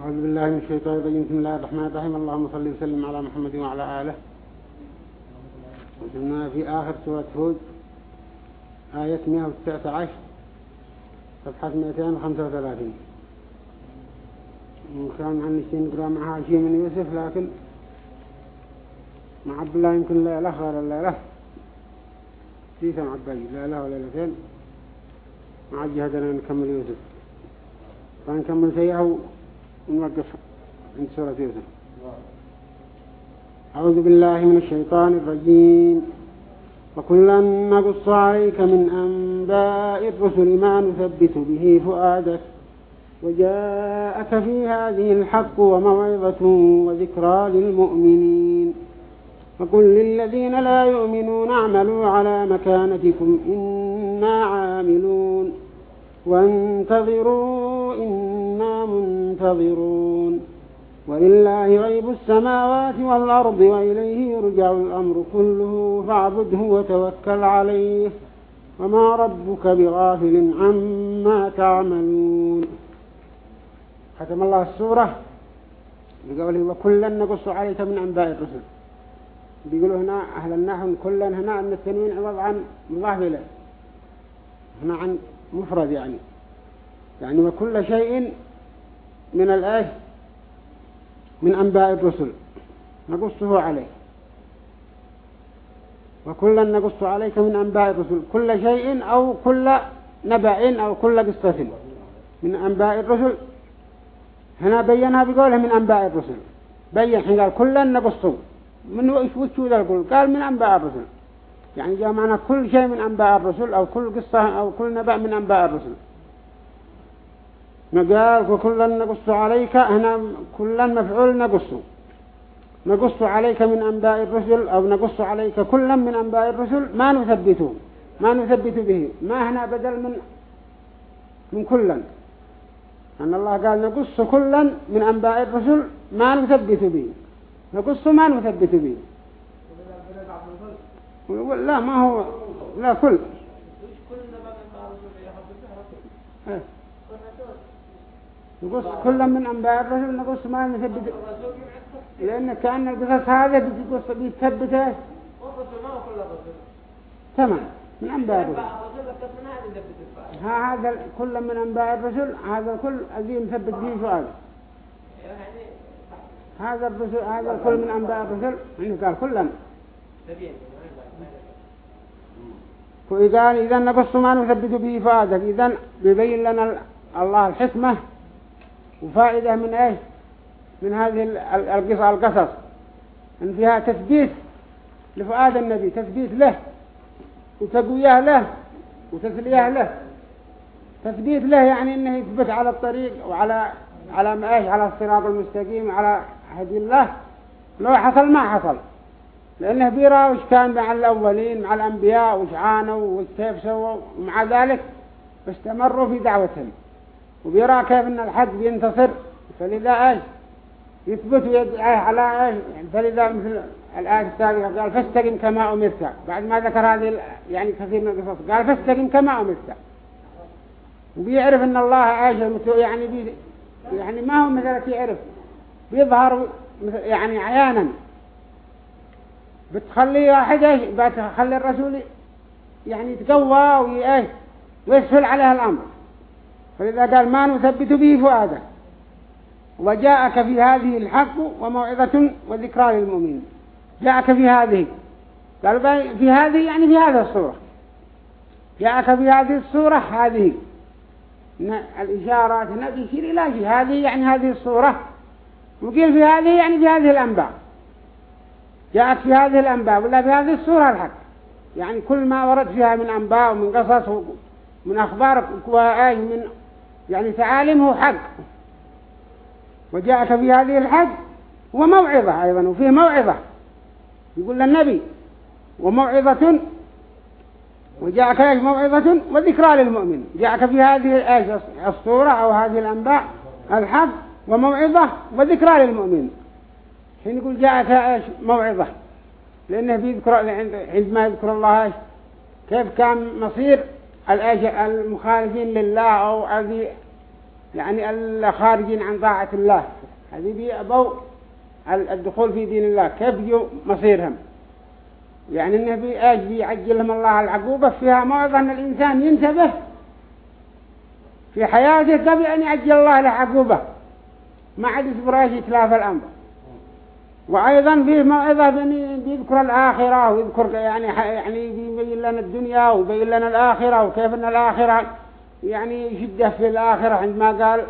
أعوذ بالله من الشيطان الرجيم. بسم الله الرحمن الرحيم. اللهم صل وسلم على محمد وعلى آله. وصلنا في آخر سورة هود آية 119 صفحة 235 وكان عن الشيء نقرأ معها شيء من يوسف لكن مع عبد الله يمكن ليلة غير الليلة. في سمع عبد ليلة وليلتين. مع جهدنا نكمل يوسف. فنكمل سيئه ونوقف عند سورة يوسف. أعوذ بالله من الشيطان الرجيم. وكلا نقص عليك من أنباء الرسل ما نثبت به فؤادك. وجاءك في هذه الحق وموعظة وذكرى للمؤمنين. فقل للذين لا يؤمنون اعملوا على مكانتكم إنا عاملون. وانتظروا إنا منتظرون. ولله غيب السماوات والأرض وإليه يرجع الأمر كله فاعبده وتوكل عليه. وما ربك بغافل عما تعملون. ختم الله السورة. بقوله وكلا نقص عليك من أنباء الرسل. بيقولوا هنا أهل النحو كلا هنا أن التنوين عوض عن مضاف هنا عن مفرد يعني. يعني وكل شيء من الآية من أنباء الرسل نقصه عليه وكلا نقص عليك من أنباء الرسل كل شيء أو كل نبأ أو كل قصة. من أنباء الرسل هنا بينها بقوله من أنباء الرسل. بين حين قال كلا نقصه. من وش ذا القول قال من أنباء الرسل. يعني جاء معنا كل شيء من أنباء الرسل أو كل قصة أو كل نبأ من أنباء الرسل. قال وكلا نقص عليك هنا كلا مفعول نقص. نقص عليك من أنباء الرسل أو نقص عليك كلا من أنباء الرسل ما نثبته ما نثبت به. ما هنا بدل من من كلا أن الله قال نقص كلا من أنباء الرسل ما نثبت به. نقص ما نثبت به. لا ما هو لا كل. نقص كلا من أنباء الرسل نقص ما نثبت. لأن كأن القصص هذا بيتقص بيتثبته تمام. من أنباء الرسل هذا كل من أنباء الرسل هذا كل الذي مثبت به سؤال. هذا الرسل هذا الكل من أنباء الرسل إنه قال كلا فإذا إذا نقص ما نثبت به فؤادك إذا بيبين لنا الله الحكمة. وفائدة من إيش؟ من هذه القصص القصص. إن فيها تثبيت لفؤاد النبي تثبيت له وتقويه له وتسليه له. تثبيت له يعني إنه يثبت على الطريق وعلى على ما إيش؟ على الصراط المستقيم على هدي الله. لو حصل ما حصل. لأنه بيرى وش كان مع الأولين مع الأنبياء وش عانوا وكيف سووا. ومع ذلك استمروا في دعوتهم. وبيرى كيف ان الحق بينتصر. فلذا إيش يثبت ويدعيه على إيش؟ يعني فلذا مثل الآية السابقة قال فاستقم كما أمرت. بعد ما ذكر هذه يعني كثير من القصص قال فاستقم كما أمرت. وبيعرف إن الله عايش يعني بي يعني ما هو مثلا يعرف. بيظهر يعني عيانا. بتخلي واحد إيش؟ بتخلي الرسول يعني يتقوى ويسهل عليه الأمر. فلذا قال ما نثبت به فؤاده وجاءك في هذه الحق وموعظة وذكرى للمؤمنين. جاءك في هذه. قال في هذه يعني في هذه الصورة. جاءك في هذه الصورة هذه. الإشارات نبي يشير إلى هذه يعني هذه الصورة. وقيل في هذه يعني في هذه الأنباء. جاءت في هذه الأنباء ولا في هذه الصورة الحق. يعني كل ما ورد فيها من أنباء ومن قصص ومن أخبار وآي من يعني تعاليم هو حق. وجاءك في هذه الحق وموعظة أيضا وفيه موعظة. يقول للنبي وموعظة وجاءك إيش؟ موعظة وذكرى للمؤمن. جاءك في هذه إيش؟ الصورة أو هذه الأنباء الحق وموعظة وذكرى للمؤمن. حين يقول جاءك إيش؟ موعظة. لأنه بيذكر عندما يذكر الله إيش؟ كيف كان مصير المخالفين لله أو يعني الخارجين عن طاعة الله. هذه بيأبوا الدخول في دين الله. كيف يو مصيرهم؟ يعني إنه بيأج بيعجل لهم الله؟ العقوبة فيها موعظة ان الإنسان ينتبه. في حياته قبل أن يعجل الله له عقوبة. ما عاد يصبر إيش يتلافى الأمر. وأيضا فيه موعظة بيذكر الآخرة ويذكر يعني يعني بيبين لنا الدنيا وبيبين لنا الآخرة وكيف أن الآخرة يعني يشده في الآخرة عندما قال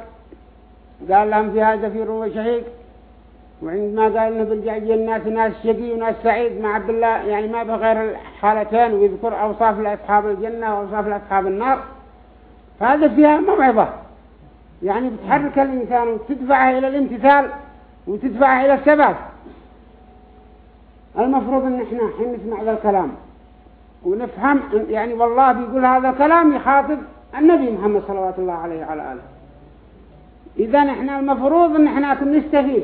قال لهم في هذا في روى شهيد وعندما قال إنه بالجعجي الناس ناس شقي وناس سعيد مع عبد الله يعني ما بغير الحالتين ويذكر أوصاف لأصحاب الجنة وأوصاف لأصحاب النار. فهذا فيها موعظة. يعني بتحرك الإنسان وتدفعه إلى الامتثال وتدفعه إلى الثبات المفروض إن إحنا حين نسمع هذا الكلام. ونفهم يعني والله بيقول هذا الكلام يخاطب النبي محمد صلى الله عليه وعلى آله. إذا إحنا المفروض إن إحنا نستفيد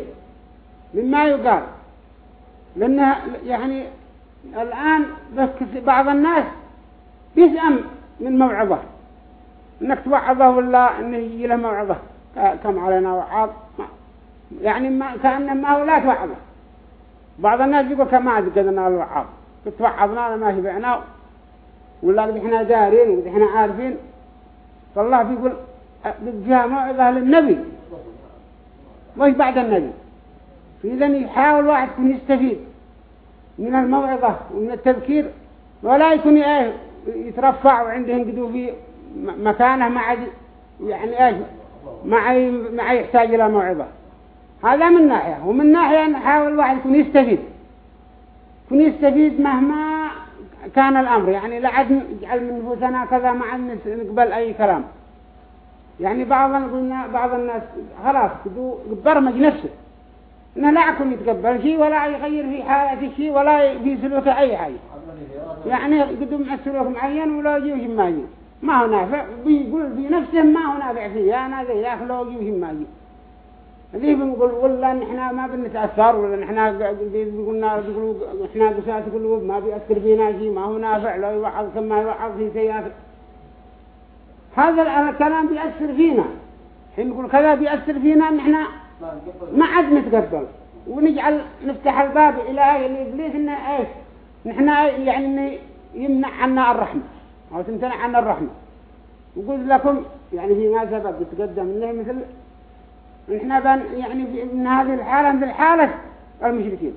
مما يقال. لأنها يعني الآن بعض الناس بيزأم من موعظة. إنك توعظه ولا إنه يجي له موعظة. كم علينا وعاظ. يعني ما كأن ما هو لا توعظة. بعض الناس يقول كما قدنا الوعاظ. توعظنا ما شبعنا ولا إحنا دارين وإحنا عارفين. فالله بيقول فيها موعظة للنبي مش بعد النبي. فإذا يحاول واحد يكون يستفيد من الموعظة ومن التذكير ولا يكون إيه يترفع وعنده ينقدوا في مكانه مع يعني إيش مع مع يحتاج إلى موعظة. هذا من ناحية ومن ناحية نحاول واحد يكون يستفيد. يكون يستفيد مهما كان الأمر يعني لا عد نجعل من نفوسنا كذا مع نقبل أي كلام. يعني بعض قلنا بعض الناس خلاص برمج نفسه إنه لا يكون يتقبل شيء ولا يغير في حالته شيء ولا في سلوكه أي حاجة. يعني قدم سلوك معين ولا يجي معين. ما هو نافع بيقول بنفسه ما هو نافع فيه. أنا ذي يا أخي لو يجي هذه بنقول والله نحنا ما بنتأثر ولا نحنا بيقولنا بيقولوا إحنا قساة قلوب ما بيأثر فينا شيء ما هو نافع لو يوعظ كما يوعظ في سيئات هذا الكلام بيأثر فينا. حين نقول كذا بيأثر فينا ان إحنا ما عاد نتقبل. ونجعل نفتح الباب إلى الابليس إنه إيش؟ نحن يعني يمنع عنا الرحمة. أو تمتنع عنا الرحمة. وقلت لكم يعني في ما سبق يتقدم إنه مثل نحن بن يعني من هذه الحالة مثل حالة المشركين.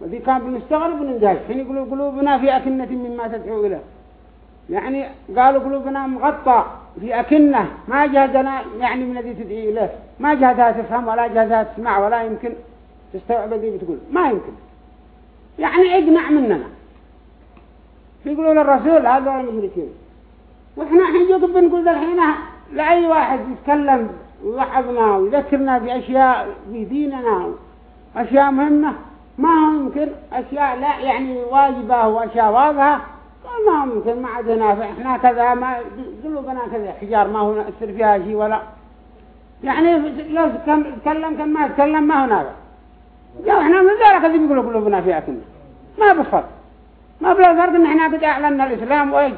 وذي كان بنستغرب ونندهش حين يقولوا قلوبنا في أكنة مما تدعو إليه. يعني قالوا قلوبنا مغطى في أكنة. ما جهدنا يعني من الذي تدعي إليه. ما جهدها تفهم ولا جهدها تسمع ولا يمكن تستوعب الذي بتقول. ما يمكن. يعني اقنع مننا. يقولوا للرسول هذا المشركين. وإحنا حين بنقول الحين لأي واحد يتكلم ويوعظنا ويذكرنا بأشياء في ديننا أشياء مهمة ما هو يمكن أشياء لا يعني واجبة وأشياء واضحة ما هو يمكن ما عاد نافع إحنا كذا ما قلوبنا كذا حجار ما هو نأثر فيها شيء ولا. يعني لو تكلم كان ما يتكلم ما هو نافع. يا إحنا من ذلك اللي بيقولوا قلوبنا فيها كنا. ما بفرق. ما بلا فرق إن إحنا قد أعلنا الإسلام وإيه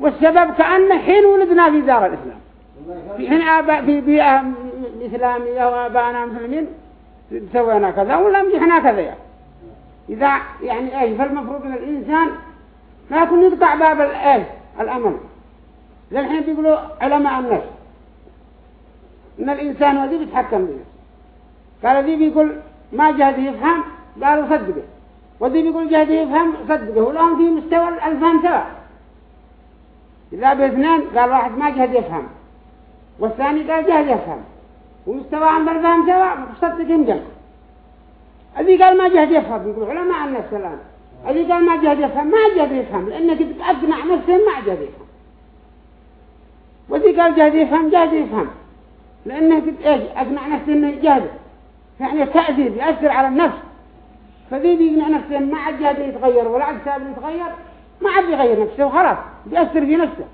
والسبب كأن حين ولدنا في دار الإسلام. حين آباء في بيئة إسلامية وآباءنا مسلمين سوينا كذا ولا مجحنا كذا يعني. إذا يعني إيش؟ فالمفروض أن الإنسان ما يكون يقطع باب الإيش الأمل. للحين بيقولوا علماء النفس. إن الإنسان وذي بيتحكم به قال ذي بيقول ما جهد يفهم قالوا صدقه. وذي بيقول جهد يفهم صدقه. ولهم في مستوى الفهم سواء. إذا باثنين قال واحد ما جهد يفهم. والثاني قال جهد يفهم ومستوى عن بالفهم سواء مصدقين جمع الذي قال ما جهد يفهم يقول علماء النفس الآن الذي قال ما جهد يفهم ما جهد يفهم لأنك أقنع نفسه ما جهد يفهم والذي قال جهد يفهم جهد يفهم لأنه قد إيش؟ أقنع نفسه إنه جهد يعني تأثير يأثر على النفس. فذي بيقنع نفسه ما عاد جهد يتغير ولا عاد سابق يتغير. ما عاد يغير نفسه وخلاص. بيأثر في نفسه.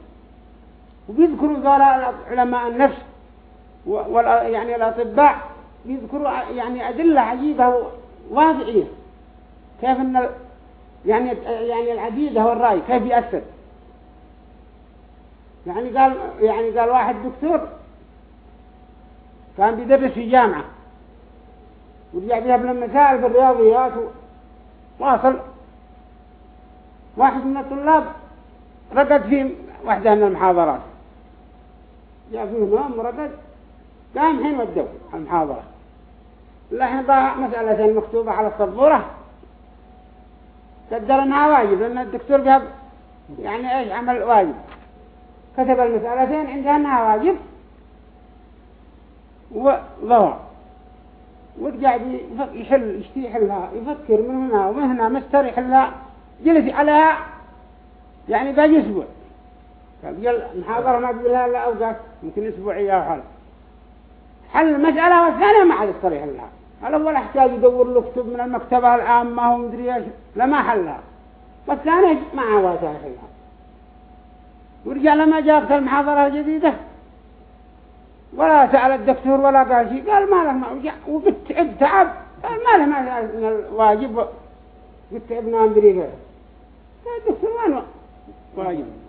وبيذكروا ذولا علماء النفس يعني الأطباء بيذكروا يعني أدلة عجيبة واقعية كيف أن يعني يعني العديدة والرأي كيف يأثر؟ يعني قال يعني قال واحد دكتور كان بيدرس في جامعة ورجع بها ابن المسائل في الرياضيات واصل. واحد من الطلاب رقد في واحدة من المحاضرات. جاء فيه نوم ورقد قام حين ودوا المحاضرة. لحين ضاع مسألة مكتوبة على السبورة. قدر أنها واجب لأن الدكتور قال يعني إيش عمل واجب؟ كتب المسألتين عندها أنها واجب. وظهر. وقاعد يحل يشتي يحلها يفكر من هنا ومن هنا مستر يحلها جلس عليها يعني باقي أسبوع. قال المحاضرة ما بيقولها إلا أوقات يمكن أسبوعية أو حل. حل المسألة والثانية ما عاد يصطريح لها. الأول احتاج يدور له كتب من المكتبة العامة هو مدري إيش لا ما حلها. والثانية ما عواتها يحلها ورجع لما جاءت المحاضرة الجديدة ولا سأل الدكتور ولا قال شيء. قال ما له ما وبتعب تعب. قال ما له ما من الواجب. قلت ابنها مدري قال الدكتور وين واجب.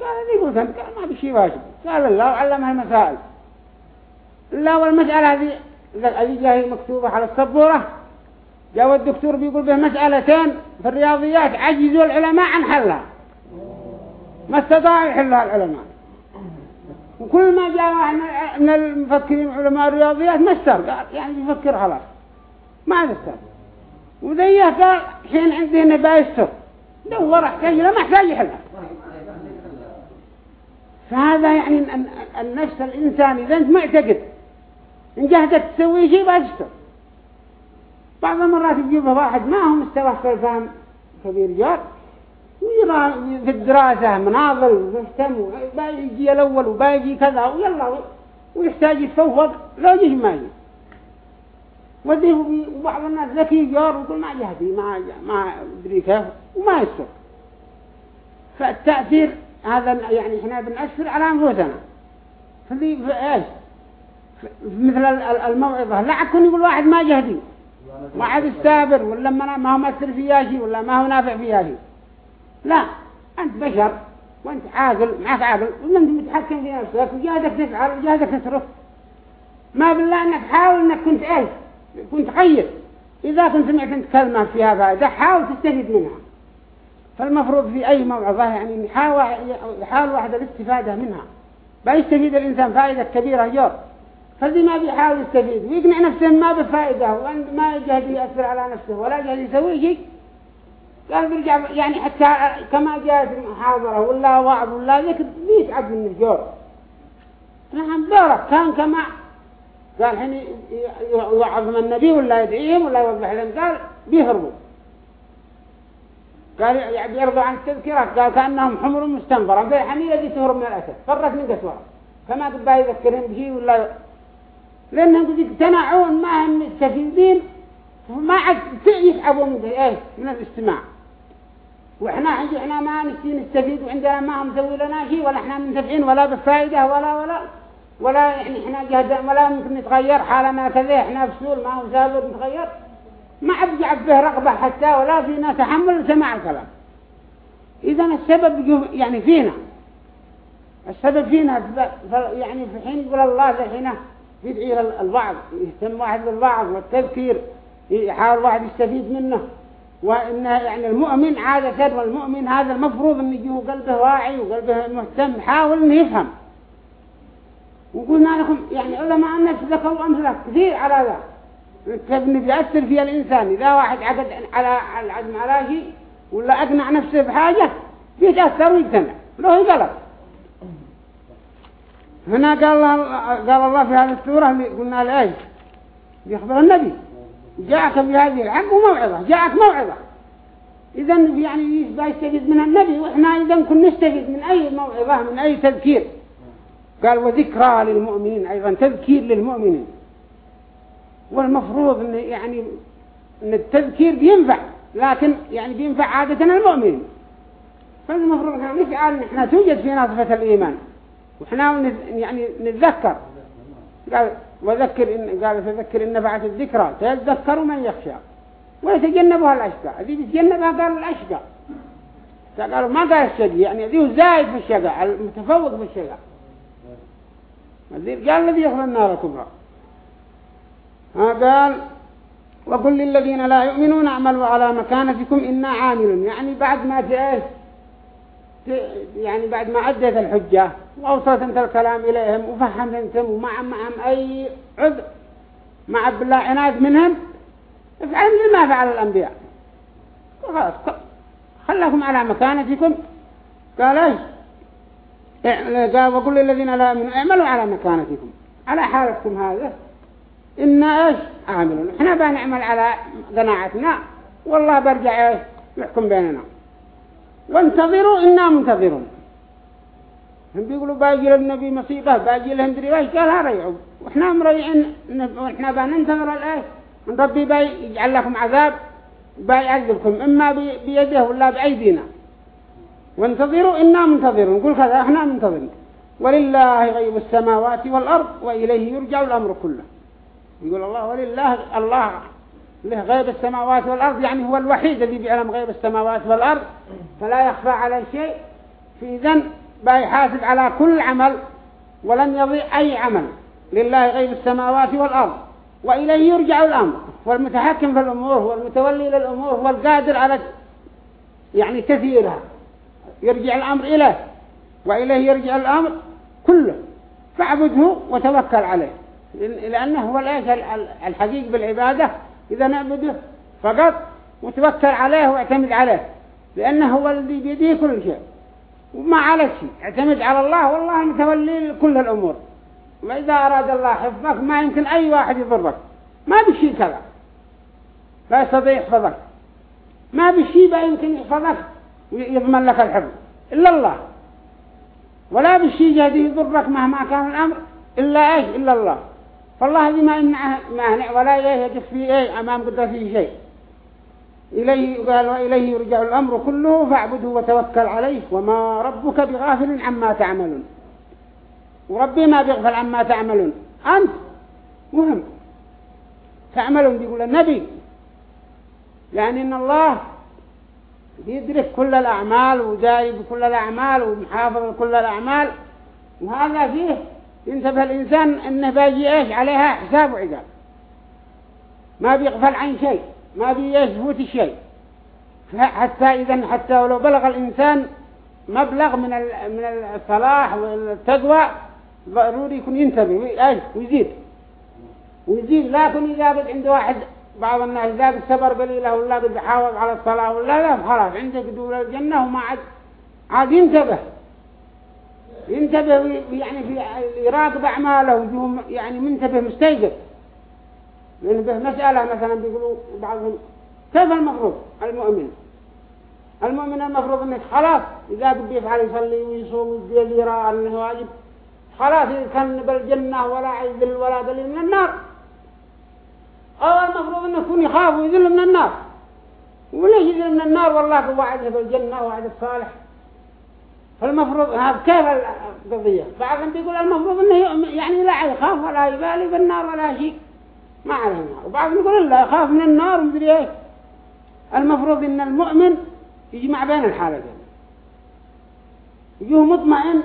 قال قلت أنت قال ما بشي واجب. قال الله علمها المسائل لا والمسألة هذه هذه جاهي مكتوبة على السبورة جاء الدكتور بيقول به مسألتين في الرياضيات عجزوا العلماء عن حلها. ما استطاعوا يحلها العلماء. وكل ما جاء واحد من المفكرين علماء الرياضيات ما استر قال يعني يفكر خلاص. ما عاد استر وذيه قال حين عندي نبا يستر دور احتاج له ما احتاج يحلها. فهذا يعني النفس الإنسان إذا أنت معتقد. إن جهدت تسوي شيء بأجسر بعض المرات يجيبه واحد ما هو مستوى في الفهم كبير جار ويرى في الدراسة مناظر ويهتم ويجي الأول وباجي كذا ويلا ويحتاج يتفوق لا يجي ما يجي. وديه وبعض الناس ذكي جار ويقول ما جهدي ما ما أدري كيف وما يسر فالتأثير هذا يعني إحنا بنأثر على أنفسنا. فذي في إيش؟ مثل الموعظة. لا عكون يقول واحد ما جهدي. واحد استابر ولا ما هو مأثر فيها شيء ولا ما هو نافع فيها شيء. لا أنت بشر وأنت عاقل معك عاقل وأنت متحكم في نفسك وجهدك تفعل وجهدك تصرف ما بالله أنك حاول أنك كنت إيش؟ كنت خير. إذا كنت سمعت أنت كلمة فيها فائدة حاول تستفيد منها. فالمفروض في أي موعظة يعني يحاول, يحاول واحد الاستفادة منها. بيستفيد الإنسان فائدة كبيرة جور. فالذي ما بيحاول يستفيد. ويقنع نفسه ما بفائدة وما يجهد يأثر على نفسه ولا يجهد يسوي شيء. قال برجع يعني حتى كما جاءت المحاضرة ولا وعظ ولا ذكر بيتعب من الجور نعم دورك. كان كما قال حين يوعظ من النبي ولا يدعيهم ولا يوضح لهم قال بيهربوا. قال يعني يرضوا عن التذكرة قال كأنهم حمر مستنفرة مثل الحميلة دي تهرب من الأسد. فرت من قسوة. كما تبقى يذكرهم بشيء ولا لأنهم قد ما هم مستفيدين وما عاد يتعبوا من إيه؟ من الاستماع. وإحنا عندي إحنا ما نستي نستفيد وعندنا ما هم مسوي لنا شيء ولا إحنا منتفعين ولا بفائدة ولا ولا ولا يعني إحنا جهد ولا ممكن نتغير حالنا كذا إحنا بسول ما هو سابر نتغير. ما أبقى به رغبة حتى ولا فينا تحمل سماع الكلام. إذا السبب يعني فينا. السبب فينا يعني في حين يقول الله الحين يدعي البعض يهتم واحد بالبعض والتذكير يحاول واحد يستفيد منه. وإن يعني المؤمن عادة والمؤمن هذا المفروض أن يجيه قلبه واعي وقلبه مهتم يحاول أن يفهم. وقلنا لكم يعني علماء النفس ذكروا أمثلة كثير على ذا كيف بيأثر فيها الإنسان؟ إذا واحد عقد على العزم على شيء ولا أقنع نفسه بحاجة بيتأثر ويجتمع. له يقلب هنا قال الله, قال الله في هذه السورة قلنا لأيش بيخبر النبي. جاءك بهذه الحق وموعظة. جاءك موعظة. إذا يعني يستفيد من النبي وإحنا إذا كنا نستفيد من أي موعظة من أي تذكير. قال وذكرى للمؤمنين أيضا تذكير للمؤمنين. والمفروض إن يعني إن التذكير بينفع لكن يعني بينفع عادة المؤمن. فالمفروض إن نفعل إحنا توجد فينا صفة الإيمان. وإحنا يعني نتذكر. قال وذكر إن قال تذكر إن نفعت الذكرى. تذكر من يخشى. ويتجنبها الأشقى. هذه بيتجنبها قال الأشقى. قالوا ما قال الشقي. يعني ذي زايد في الشقى المتفوق في الشقى قال الذي يخلى النار الكبرى قال وقل للذين لا يؤمنون اعملوا على مكانتكم إنا عاملون. يعني بعد ما تأس يعني بعد ما عدت الحجة وأوصلت أنت الكلام إليهم وفهمت أنتم وما معهم أي عذر مع بالله عناد منهم افعل ما فعل الأنبياء. خلاص خلكم على مكانتكم. قال إيش؟ قال وقل للذين لا يؤمنون اعملوا على مكانتكم. على حالتكم هذا. إن إيش عاملون إحنا بنعمل على قناعتنا والله برجع إيش يحكم بيننا. وانتظروا إنا منتظرون. هم بيقولوا باجي للنبي مصيبة باجي لهم دري وإيش قال؟ هذا يعوب وإحنا مريعين وإحنا بننتظر الإيش من ربي بيجعل لكم عذاب بيعذبكم إما بيده ولا بأيدينا. وانتظروا إنا منتظرون. نقول كذا إحنا منتظرين. ولله غيب السماوات والأرض وإليه يرجع الأمر كله. يقول الله ولله الله له غيب السماوات والأرض يعني هو الوحيد الذي بيعلم غيب السماوات والأرض فلا يخفى على شيء. في ذن بيحاسب على كل عمل ولن يضيع أي عمل. لله غيب السماوات والأرض وإليه يرجع الأمر. والمتحكم في الأمور والمتولي للأمور والقادر على يعني تثييرها يرجع الأمر إليه وإليه يرجع الأمر كله. فاعبده وتوكل عليه. لأنه هو الحقيق بالعبادة إذا نعبده فقط وتوكل عليه واعتمد عليه لأنه هو الذي بيديه كل شيء. وما على شيء اعتمد على الله والله متولي لكل الأمور. وإذا أراد الله حفظك ما يمكن أي واحد يضرك. ما بشيء كذا. لا يستطيع يحفظك. ما بشيء بقى يمكن يحفظك ويضمن لك الحفظ. إلا الله. ولا بالشيء جهده يضرك مهما كان الأمر. إلا إيش؟ إلا الله. فالله هذه ما يمنعه مانع ولا يجف فيه إيه؟ أمام قدرته شيء. إليه قال وإليه يرجع الأمر كله فاعبده وتوكل عليه. وما ربك بغافل عما تعملون. وربي ما بيغفل عما تعملون. أنت مهم. تعملون بيقول النبي. يعني إن الله يدرك كل الأعمال وداري بكل الأعمال ومحافظ بكل الأعمال. وهذا فيه ينتبه الإنسان إنه باجي إيش عليها حساب وعقاب. ما بيغفل عن شيء ما بيفوت شيء. حتى إذا حتى ولو بلغ الإنسان مبلغ من من الصلاح والتقوى ضروري يكون ينتبه ويزيد. ويزيد لكن إذا بد عنده واحد بعض الناس إذا بد صبر قليلة ولا بد يحافظ على الصلاة ولا لا خلاص عندك دول الجنة وما عاد عاد ينتبه. ينتبه يعني في يراقب أعماله يعني منتبه مستيقظ. لأن به مسألة مثلا بيقولوا بعضهم كيف المفروض؟ المؤمن. المؤمن المفروض انك خلاص إذا بده يفعل يصلي ويصوم ويدير يرى أنه واجب. خلاص كان بالجنة ولا عيذل ولا دليل من النار. أو المفروض أنه يكون يخاف ويذل من النار. وليش يذل من النار والله وعده بالجنة وعد الصالح. فالمفروض هذا كيف القضية؟ بعضهم بيقول المفروض أنه يعني لا يخاف ولا يبالي بالنار ولا شيء. ما عليه النار. وبعضهم يقول لا يخاف من النار ومدري إيه المفروض إن المؤمن يجمع بين الحالتين. يجوه مطمئن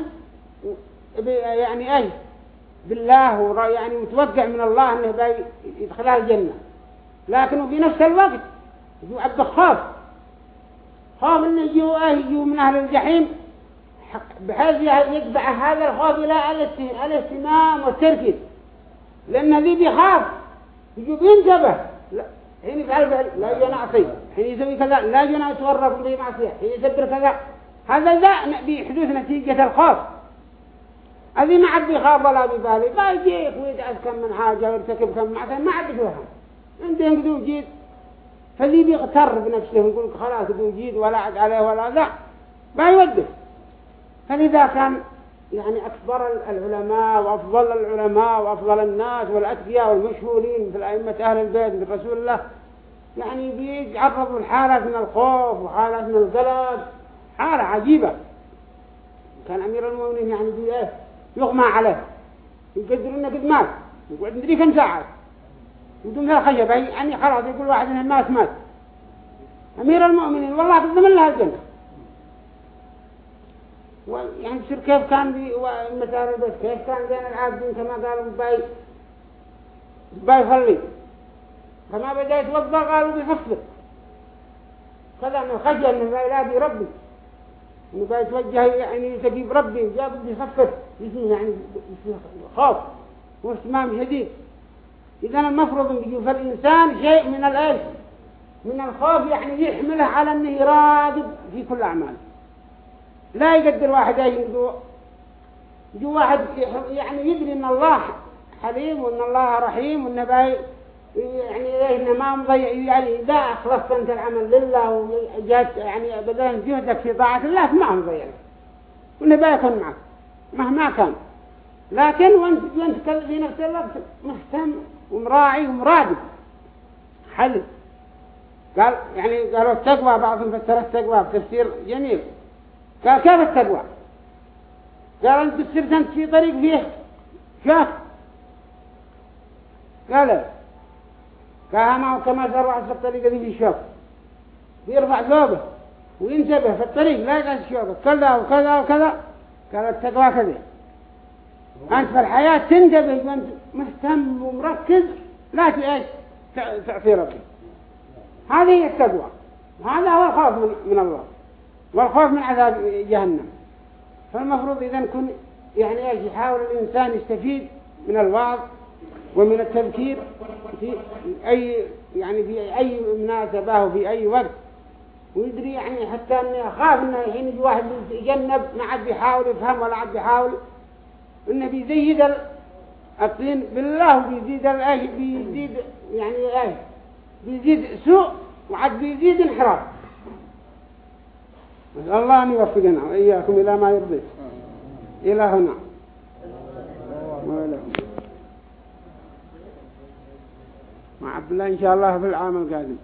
يعني إيه بالله يعني متوقع من الله إنه يدخلها الجنة. لكنه في نفس الوقت يجوه عبد خوف خوف إنه يجوه إيه يجوه من أهل الجحيم. بحيث يتبع هذا الخوف إلى الاهتمام والتركيز لأن ذي بيخاف. يجب ينتبه حين يفعل فعل. لا يجي نعصي حين يسوي كذا. لا يتورط به معصية. حين يسبر كذا. هذا ذا بحدوث نتيجة الخوف. هذه ما عاد بيخاف ولا ببالي ما يجيك ويدعس كم من حاجة ويرتكب كم معصية ما عاد بيفهم. عندهم قدو جيد فذي بيغتر بنفسه ويقول خلاص قدو ولا عد عليه ولا ذا ما يوده فلذا كان يعني أكبر العلماء وأفضل العلماء وأفضل الناس والأتقياء والمشهورين في الأئمة أهل البيت من رسول الله يعني بيتعرضوا لحالات من الخوف وحالات من القلق حالة عجيبة. كان أمير المؤمنين يعني بي إيه؟ يغمى عليه يقدر إنه قد مات يقعد ندري كم ساعة. بدون ذا خشب يعني خلاص يقول واحد من الناس مات. أمير المؤمنين والله قدم الله الجنة يعني تصير كيف كان بي البيت كيف كان بين العابدين كما قالوا باي باي خلي كما بدأ يتوضا قالوا بيحفظ كذا من خجل من بي ربي. انه باي يتوجه يعني يستجيب ربي وجاب بيخفف جسمه يعني خوف. واهتمام شديد إذا المفروض أن يجوا الإنسان شيء من الإيش؟ من الخوف يعني يحمله على أنه يراقب في كل أعماله. لا يقدر واحد يجو جو واحد يعني يدري إن الله حليم وإن الله رحيم وإن باي يعني انه ما مضيع يعني إذا أخلصت أنت العمل لله وجات يعني بذلك جهدك في طاعة الله ما مضيع. بأي يكون معك مهما كان. لكن وانت وأنت في نفس الوقت مهتم ومراعي ومراقب حل قال يعني قالوا التقوى بعضهم فسر التقوى بتفسير جميل. قال كيف التقوى قال أنت تصير أنت في طريق فيه. شاف؟ قال قال ما كما صار واحد في الطريق دي في شوك بيرفع ثوبه وينتبه في الطريق لا يقعد شوكه كذا وكذا وكذا. قال التقوى كذا. أنت في الحياة تنتبه وأنت مهتم ومركز لا تعيش تعصي ربي. هذه هي التقوى. هذا هو الخوف من الله. والخوف من عذاب جهنم. فالمفروض إذا كن يعني إيش؟ يحاول الإنسان يستفيد من الوعظ ومن التذكير في أي يعني في أي مناسبة وفي أي وقت. ويدري يعني حتى أنه أخاف أنه حين يجي واحد يتجنب ما عاد بيحاول يفهم ولا عاد بيحاول. أنه بيزيد الطين بالله بيزيد الأيه بيزيد يعني إيه بيزيد سوء وعاد بيزيد انحراف. الله أن يوفقنا وإياكم إلى ما يرضي. إلى هنا مع عبد الله إن شاء الله في العام القادم.